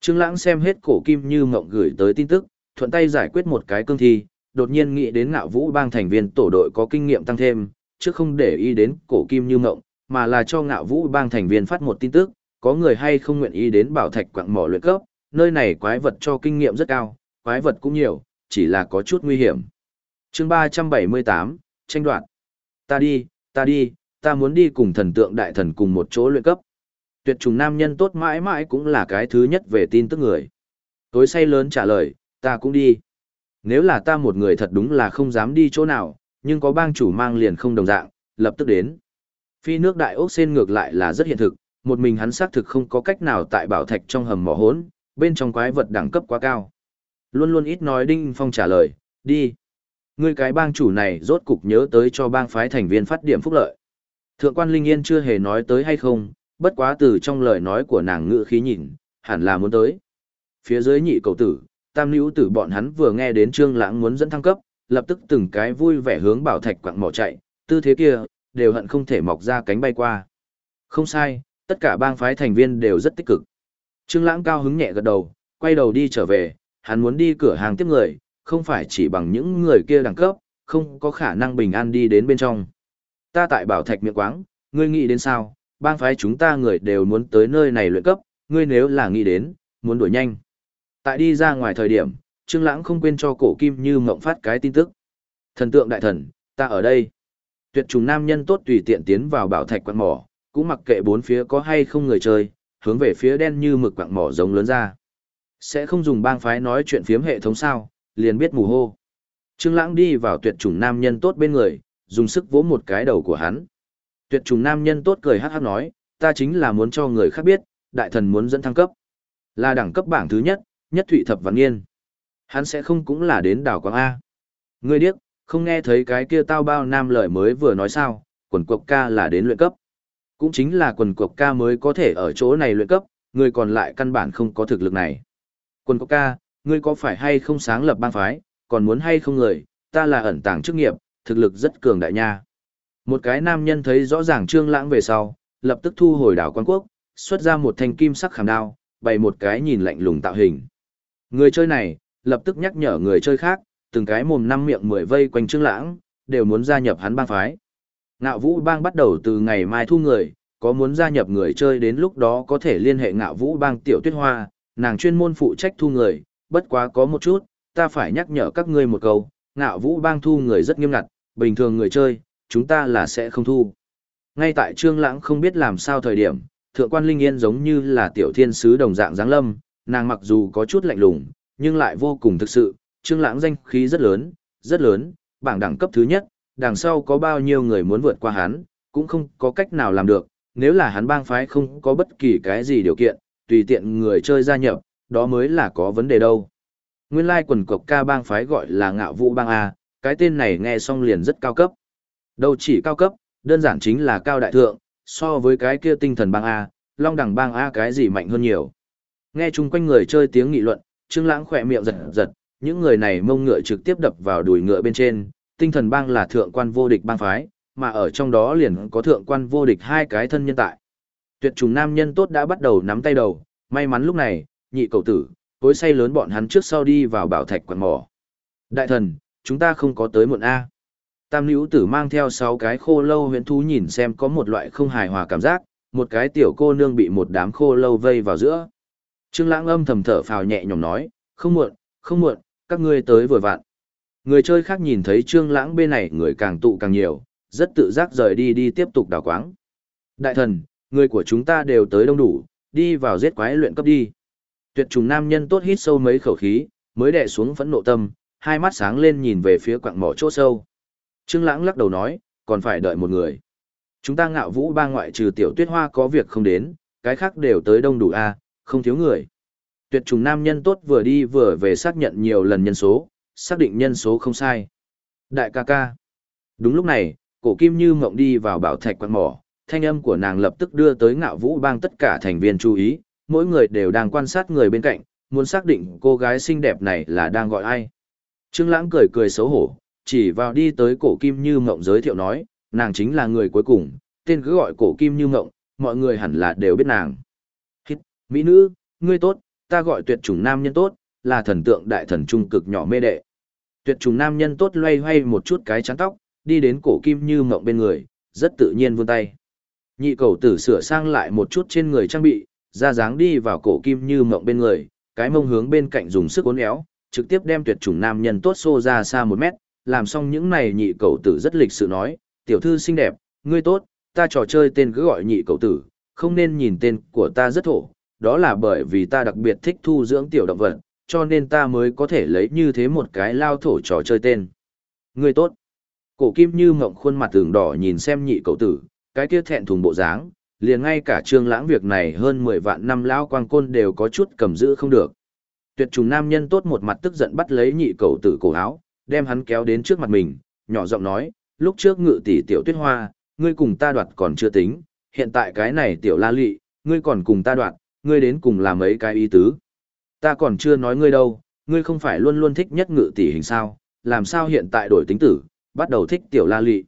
Trương Lãng xem hết cổ kim như mộng gửi tới tin tức, thuận tay giải quyết một cái cương thi, đột nhiên nghĩ đến ngạo vũ bang thành viên tổ đội có kinh nghiệm tăng thêm, chứ không để ý đến cổ kim như ngộng, mà là cho ngạo vũ bang thành viên phát một tin tức, có người hay không nguyện ý đến bảo thạch quặng mỏ luyện cấp, nơi này quái vật cho kinh nghiệm rất cao, quái vật cũng nhiều, chỉ là có chút nguy hiểm. chương 378, tranh đoạn Ta đi, ta đi, ta muốn đi cùng thần tượng đại thần cùng một chỗ luyện cấp. Tuyệt trùng nam nhân tốt mãi mãi cũng là cái thứ nhất về tin tức người. Tối say lớn trả lời, ta cũng đi. Nếu là ta một người thật đúng là không dám đi chỗ nào, nhưng có bang chủ mang liền không đồng dạng, lập tức đến. Phi nước đại ốc sen ngược lại là rất hiện thực, một mình hắn xác thực không có cách nào tại bảo thạch trong hầm mỏ hốn, bên trong quái vật đẳng cấp quá cao. Luôn luôn ít nói Đinh Phong trả lời, đi. Ngươi cái bang chủ này rốt cục nhớ tới cho bang phái thành viên phát điểm phúc lợi. Thượng quan Linh Yên chưa hề nói tới hay không, bất quá từ trong lời nói của nàng ngữ khí nhìn, hẳn là muốn tới. Phía dưới nhị cầu tử, tam nữ tử bọn hắn vừa nghe đến trương lãng muốn dẫn thăng cấp, lập tức từng cái vui vẻ hướng bảo thạch quặng mỏ chạy, tư thế kia, đều hận không thể mọc ra cánh bay qua. Không sai, tất cả bang phái thành viên đều rất tích cực. Trương lãng cao hứng nhẹ gật đầu, quay đầu đi trở về, hắn muốn đi cửa hàng tiếp người, không phải chỉ bằng những người kia đẳng cấp, không có khả năng bình an đi đến bên trong. Ta tại bảo thạch miệng quáng, ngươi nghĩ đến sao, bang phái chúng ta người đều muốn tới nơi này luyện cấp, ngươi nếu là nghĩ đến, muốn đuổi nhanh. Tại đi ra ngoài thời điểm, Trương Lãng không quên cho cổ kim như mộng phát cái tin tức. Thần tượng đại thần, ta ở đây. Tuyệt trùng nam nhân tốt tùy tiện tiến vào bảo thạch quặng mỏ, cũng mặc kệ bốn phía có hay không người chơi, hướng về phía đen như mực quặng mỏ giống lớn ra. Sẽ không dùng bang phái nói chuyện phiếm hệ thống sao, liền biết mù hô. Trương Lãng đi vào tuyệt trùng nam nhân tốt bên người, dùng sức vỗ một cái đầu của hắn. Tuyệt trùng nam nhân tốt cười hắc hắc nói, ta chính là muốn cho người khác biết, đại thần muốn dẫn thăng cấp. Là đẳng cấp bảng thứ nhất, nhất thụy thập văn nghiên. Hắn sẽ không cũng là đến đảo Quang A. Ngươi điếc, không nghe thấy cái kia tao bao nam lời mới vừa nói sao, quần Cục ca là đến luyện cấp. Cũng chính là quần Cục ca mới có thể ở chỗ này luyện cấp, người còn lại căn bản không có thực lực này. Quần Cục ca, ngươi có phải hay không sáng lập bang phái, còn muốn hay không người, ta là ẩn tàng chức nghiệp, thực lực rất cường đại nha. Một cái nam nhân thấy rõ ràng trương lãng về sau, lập tức thu hồi đảo quan quốc, xuất ra một thanh kim sắc khảm đao, bày một cái nhìn lạnh lùng tạo hình. Người chơi này, lập tức nhắc nhở người chơi khác, từng cái mồm năm miệng mười vây quanh Trương Lãng, đều muốn gia nhập hắn bang phái. Ngạo Vũ bang bắt đầu từ ngày mai thu người, có muốn gia nhập người chơi đến lúc đó có thể liên hệ Ngạo Vũ bang Tiểu Tuyết Hoa, nàng chuyên môn phụ trách thu người, bất quá có một chút, ta phải nhắc nhở các ngươi một câu, Ngạo Vũ bang thu người rất nghiêm ngặt, bình thường người chơi, chúng ta là sẽ không thu. Ngay tại Trương Lãng không biết làm sao thời điểm, Thượng quan Linh Yên giống như là tiểu thiên sứ đồng dạng dáng lâm, nàng mặc dù có chút lạnh lùng, nhưng lại vô cùng thực sự, Trương Lãng danh khí rất lớn, rất lớn, bảng đẳng cấp thứ nhất, đằng sau có bao nhiêu người muốn vượt qua hắn, cũng không có cách nào làm được, nếu là hắn bang phái không có bất kỳ cái gì điều kiện, tùy tiện người chơi gia nhập, đó mới là có vấn đề đâu. Nguyên lai quần cộc ca bang phái gọi là ngạo vũ bang A, cái tên này nghe xong liền rất cao cấp. Đâu chỉ cao cấp, đơn giản chính là cao đại thượng, so với cái kia tinh thần bang A, long đẳng bang A cái gì mạnh hơn nhiều. Nghe chung quanh người chơi tiếng nghị luận, Trương Lãng khẽ miệng giật giật, những người này mông ngựa trực tiếp đập vào đùi ngựa bên trên, tinh thần bang là thượng quan vô địch bang phái, mà ở trong đó liền có thượng quan vô địch hai cái thân nhân tại. Tuyệt trùng nam nhân tốt đã bắt đầu nắm tay đầu, may mắn lúc này, nhị cầu tử, cối say lớn bọn hắn trước sau đi vào bảo thạch quần mỏ. Đại thần, chúng ta không có tới muộn A. Tam Nữu tử mang theo sáu cái khô lâu huyền thú nhìn xem có một loại không hài hòa cảm giác, một cái tiểu cô nương bị một đám khô lâu vây vào giữa. Trương lãng âm thầm thở phào nhẹ nhõm nói, không muộn, không muộn, các ngươi tới vừa vặn. Người chơi khác nhìn thấy trương lãng bên này người càng tụ càng nhiều, rất tự giác rời đi đi tiếp tục đào quáng. Đại thần, người của chúng ta đều tới đông đủ, đi vào giết quái luyện cấp đi. Tuyệt trùng nam nhân tốt hít sâu mấy khẩu khí, mới đè xuống phẫn nộ tâm, hai mắt sáng lên nhìn về phía quặng mỏ chỗ sâu. Trương Lãng lắc đầu nói, còn phải đợi một người. Chúng ta ngạo vũ ba ngoại trừ tiểu tuyết hoa có việc không đến, cái khác đều tới đông đủ a, không thiếu người. Tuyệt trùng nam nhân tốt vừa đi vừa về xác nhận nhiều lần nhân số, xác định nhân số không sai. Đại ca ca. Đúng lúc này, cổ kim như mộng đi vào bảo thạch quan mỏ, thanh âm của nàng lập tức đưa tới ngạo vũ bang tất cả thành viên chú ý, mỗi người đều đang quan sát người bên cạnh, muốn xác định cô gái xinh đẹp này là đang gọi ai. Trương Lãng cười cười xấu hổ, chỉ vào đi tới cổ kim như mộng giới thiệu nói, nàng chính là người cuối cùng, tên cứ gọi cổ kim như mộng, mọi người hẳn là đều biết nàng. Mỹ nữ, ngươi tốt, ta gọi tuyệt chủng nam nhân tốt, là thần tượng đại thần trung cực nhỏ mê đệ. Tuyệt chủng nam nhân tốt loay hoay một chút cái chán tóc, đi đến cổ kim như mộng bên người, rất tự nhiên vươn tay. Nhị cầu tử sửa sang lại một chút trên người trang bị, ra dáng đi vào cổ kim như mộng bên người, cái mông hướng bên cạnh dùng sức uốn éo, trực tiếp đem tuyệt chủng nam nhân tốt xô ra xa một mét, làm xong những này nhị cầu tử rất lịch sự nói, tiểu thư xinh đẹp, ngươi tốt, ta trò chơi tên cứ gọi nhị cầu tử, không nên nhìn tên của ta rất thổ, đó là bởi vì ta đặc biệt thích thu dưỡng tiểu động vật, cho nên ta mới có thể lấy như thế một cái lao thổ trò chơi tên. người tốt. Cổ kim như mộng khuôn mặt tường đỏ nhìn xem nhị cậu tử, cái kia thẹn thùng bộ dáng, liền ngay cả trương lãng việc này hơn 10 vạn năm lao quang côn đều có chút cầm giữ không được. Tuyệt trùng nam nhân tốt một mặt tức giận bắt lấy nhị cậu tử cổ áo, đem hắn kéo đến trước mặt mình, nhỏ giọng nói, lúc trước ngự tỷ tiểu tuyết hoa, ngươi cùng ta đoạt còn chưa tính, hiện tại cái này tiểu la lị, ngươi còn cùng ta đoạt, ngươi đến cùng làm ấy cái ý tứ. Ta còn chưa nói ngươi đâu, ngươi không phải luôn luôn thích nhất ngự tỷ hình sao, làm sao hiện tại đổi tính tử, bắt đầu thích tiểu la lị.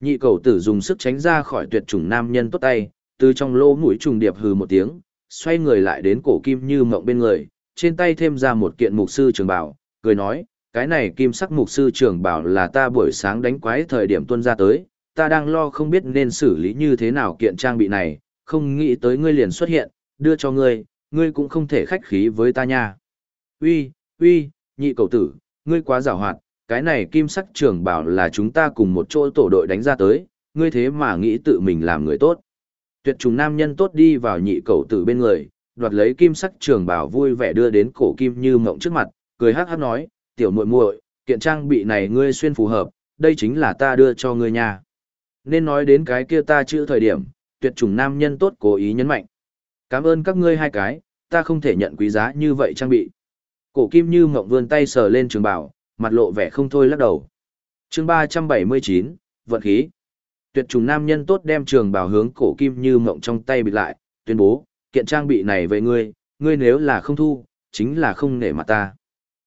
Nhị cầu tử dùng sức tránh ra khỏi tuyệt chủng nam nhân tốt tay, từ trong lỗ mũi trùng điệp hừ một tiếng, xoay người lại đến cổ kim như mộng bên người, trên tay thêm ra một kiện mục sư trường bảo, cười nói, cái này kim sắc mục sư trường bảo là ta buổi sáng đánh quái thời điểm tuân ra tới, ta đang lo không biết nên xử lý như thế nào kiện trang bị này, không nghĩ tới ngươi liền xuất hiện, đưa cho ngươi, ngươi cũng không thể khách khí với ta nha. Uy, uy, nhị cầu tử, ngươi quá giàu hoạt, cái này kim sắc trường bảo là chúng ta cùng một chỗ tổ đội đánh ra tới, ngươi thế mà nghĩ tự mình làm người tốt. Tuyệt trùng nam nhân tốt đi vào nhị cầu tử bên người, đoạt lấy kim sắc trường bảo vui vẻ đưa đến cổ kim như mộng trước mặt, cười hát hát nói, tiểu muội muội, kiện trang bị này ngươi xuyên phù hợp, đây chính là ta đưa cho ngươi nha. Nên nói đến cái kia ta chữ thời điểm, tuyệt trùng nam nhân tốt cố ý nhấn mạnh. Cảm ơn các ngươi hai cái, ta không thể nhận quý giá như vậy trang bị. Cổ kim như mộng vươn tay sờ lên trường bảo, mặt lộ vẻ không thôi lắc đầu. chương 379, vận khí. Tuyệt trùng nam nhân tốt đem trường bảo hướng cổ kim như mộng trong tay bịt lại, tuyên bố, kiện trang bị này với ngươi, ngươi nếu là không thu, chính là không nể mặt ta.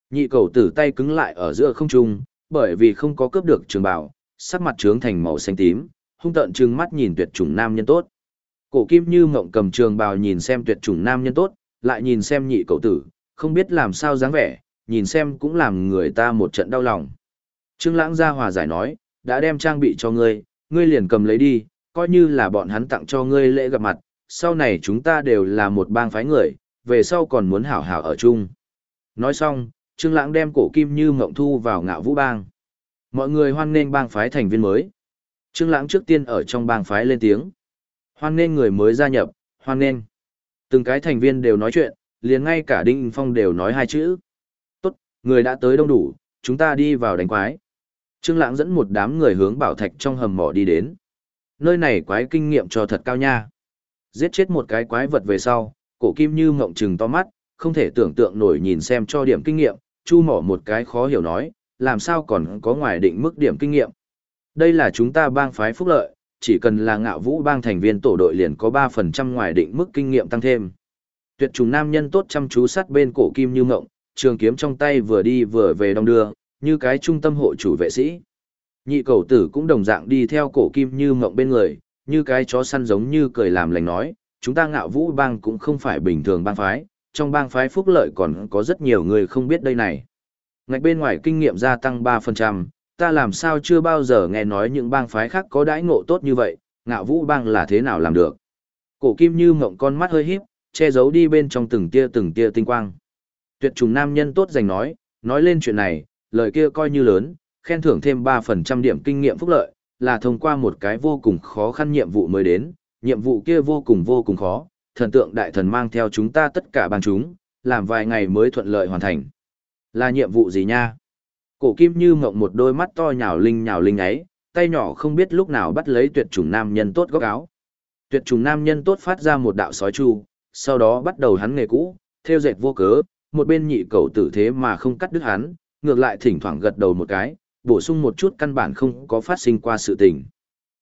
Nhị cầu tử tay cứng lại ở giữa không trung, bởi vì không có cướp được trường bảo, sắc mặt trướng thành màu xanh tím, hung tợn trừng mắt nhìn tuyệt trùng nam nhân tốt. Cổ kim như mộng cầm trường bào nhìn xem tuyệt chủng nam nhân tốt, lại nhìn xem nhị cậu tử, không biết làm sao dáng vẻ, nhìn xem cũng làm người ta một trận đau lòng. Trương lãng ra hòa giải nói, đã đem trang bị cho ngươi, ngươi liền cầm lấy đi, coi như là bọn hắn tặng cho ngươi lễ gặp mặt, sau này chúng ta đều là một bang phái người, về sau còn muốn hảo hảo ở chung. Nói xong, Trương Lãng đem cổ kim như mộng thu vào ngạo vũ bang. Mọi người hoan nghênh bang phái thành viên mới. Trương Lãng trước tiên ở trong bang phái lên tiếng. Hoan nghênh người mới gia nhập, hoan nghênh. Từng cái thành viên đều nói chuyện, liền ngay cả Đinh Phong đều nói hai chữ. Tốt, người đã tới đông đủ, chúng ta đi vào đánh quái. Trương Lãng dẫn một đám người hướng bảo thạch trong hầm mỏ đi đến. Nơi này quái kinh nghiệm cho thật cao nha. Giết chết một cái quái vật về sau, cổ kim như ngậm trừng to mắt, không thể tưởng tượng nổi nhìn xem cho điểm kinh nghiệm, chu mỏ một cái khó hiểu nói, làm sao còn có ngoài định mức điểm kinh nghiệm. Đây là chúng ta bang phái phúc lợi, chỉ cần là ngạo vũ bang thành viên tổ đội liền có 3% ngoài định mức kinh nghiệm tăng thêm. Tuyệt trùng nam nhân tốt chăm chú sát bên cổ kim như ngộng, trường kiếm trong tay vừa đi vừa về đong đưa, như cái trung tâm hộ chủ vệ sĩ. Nhị cầu tử cũng đồng dạng đi theo cổ kim như ngộng bên người, như cái chó săn giống như cười làm lành nói, chúng ta ngạo vũ bang cũng không phải bình thường bang phái, trong bang phái phúc lợi còn có rất nhiều người không biết đây này. Ngạch bên ngoài kinh nghiệm gia tăng 3%, ta làm sao chưa bao giờ nghe nói những bang phái khác có đãi ngộ tốt như vậy, ngạo vũ bang là thế nào làm được. Cổ kim như mộng con mắt hơi híp, che giấu đi bên trong từng tia từng tia tinh quang. Tuyệt trùng nam nhân tốt dành nói, nói lên chuyện này, lời kia coi như lớn, khen thưởng thêm 3% điểm kinh nghiệm phúc lợi, là thông qua một cái vô cùng khó khăn nhiệm vụ mới đến, nhiệm vụ kia vô cùng vô cùng khó, thần tượng đại thần mang theo chúng ta tất cả bằng chúng, làm vài ngày mới thuận lợi hoàn thành. Là nhiệm vụ gì nha? Cổ kim như mộng một đôi mắt to nhào linh nhào linh ấy, tay nhỏ không biết lúc nào bắt lấy tuyệt trùng nam nhân tốt góc áo. Tuyệt trùng nam nhân tốt phát ra một đạo sói chu, sau đó bắt đầu hắn nghề cũ, theo dệt vô cớ, một bên nhị cầu tử thế mà không cắt đứt hắn, ngược lại thỉnh thoảng gật đầu một cái, bổ sung một chút căn bản không có phát sinh qua sự tình.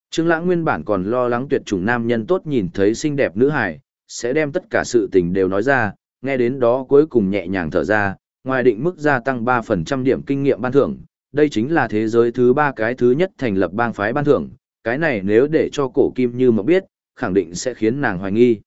Trương Lãng nguyên bản còn lo lắng tuyệt chủng nam nhân tốt nhìn thấy xinh đẹp nữ hài, sẽ đem tất cả sự tình đều nói ra, nghe đến đó cuối cùng nhẹ nhàng thở ra, ngoài định mức gia tăng 3% điểm kinh nghiệm ban thưởng, đây chính là thế giới thứ ba cái thứ nhất thành lập bang phái ban thưởng, cái này nếu để cho cổ kim như mà biết, khẳng định sẽ khiến nàng hoài nghi.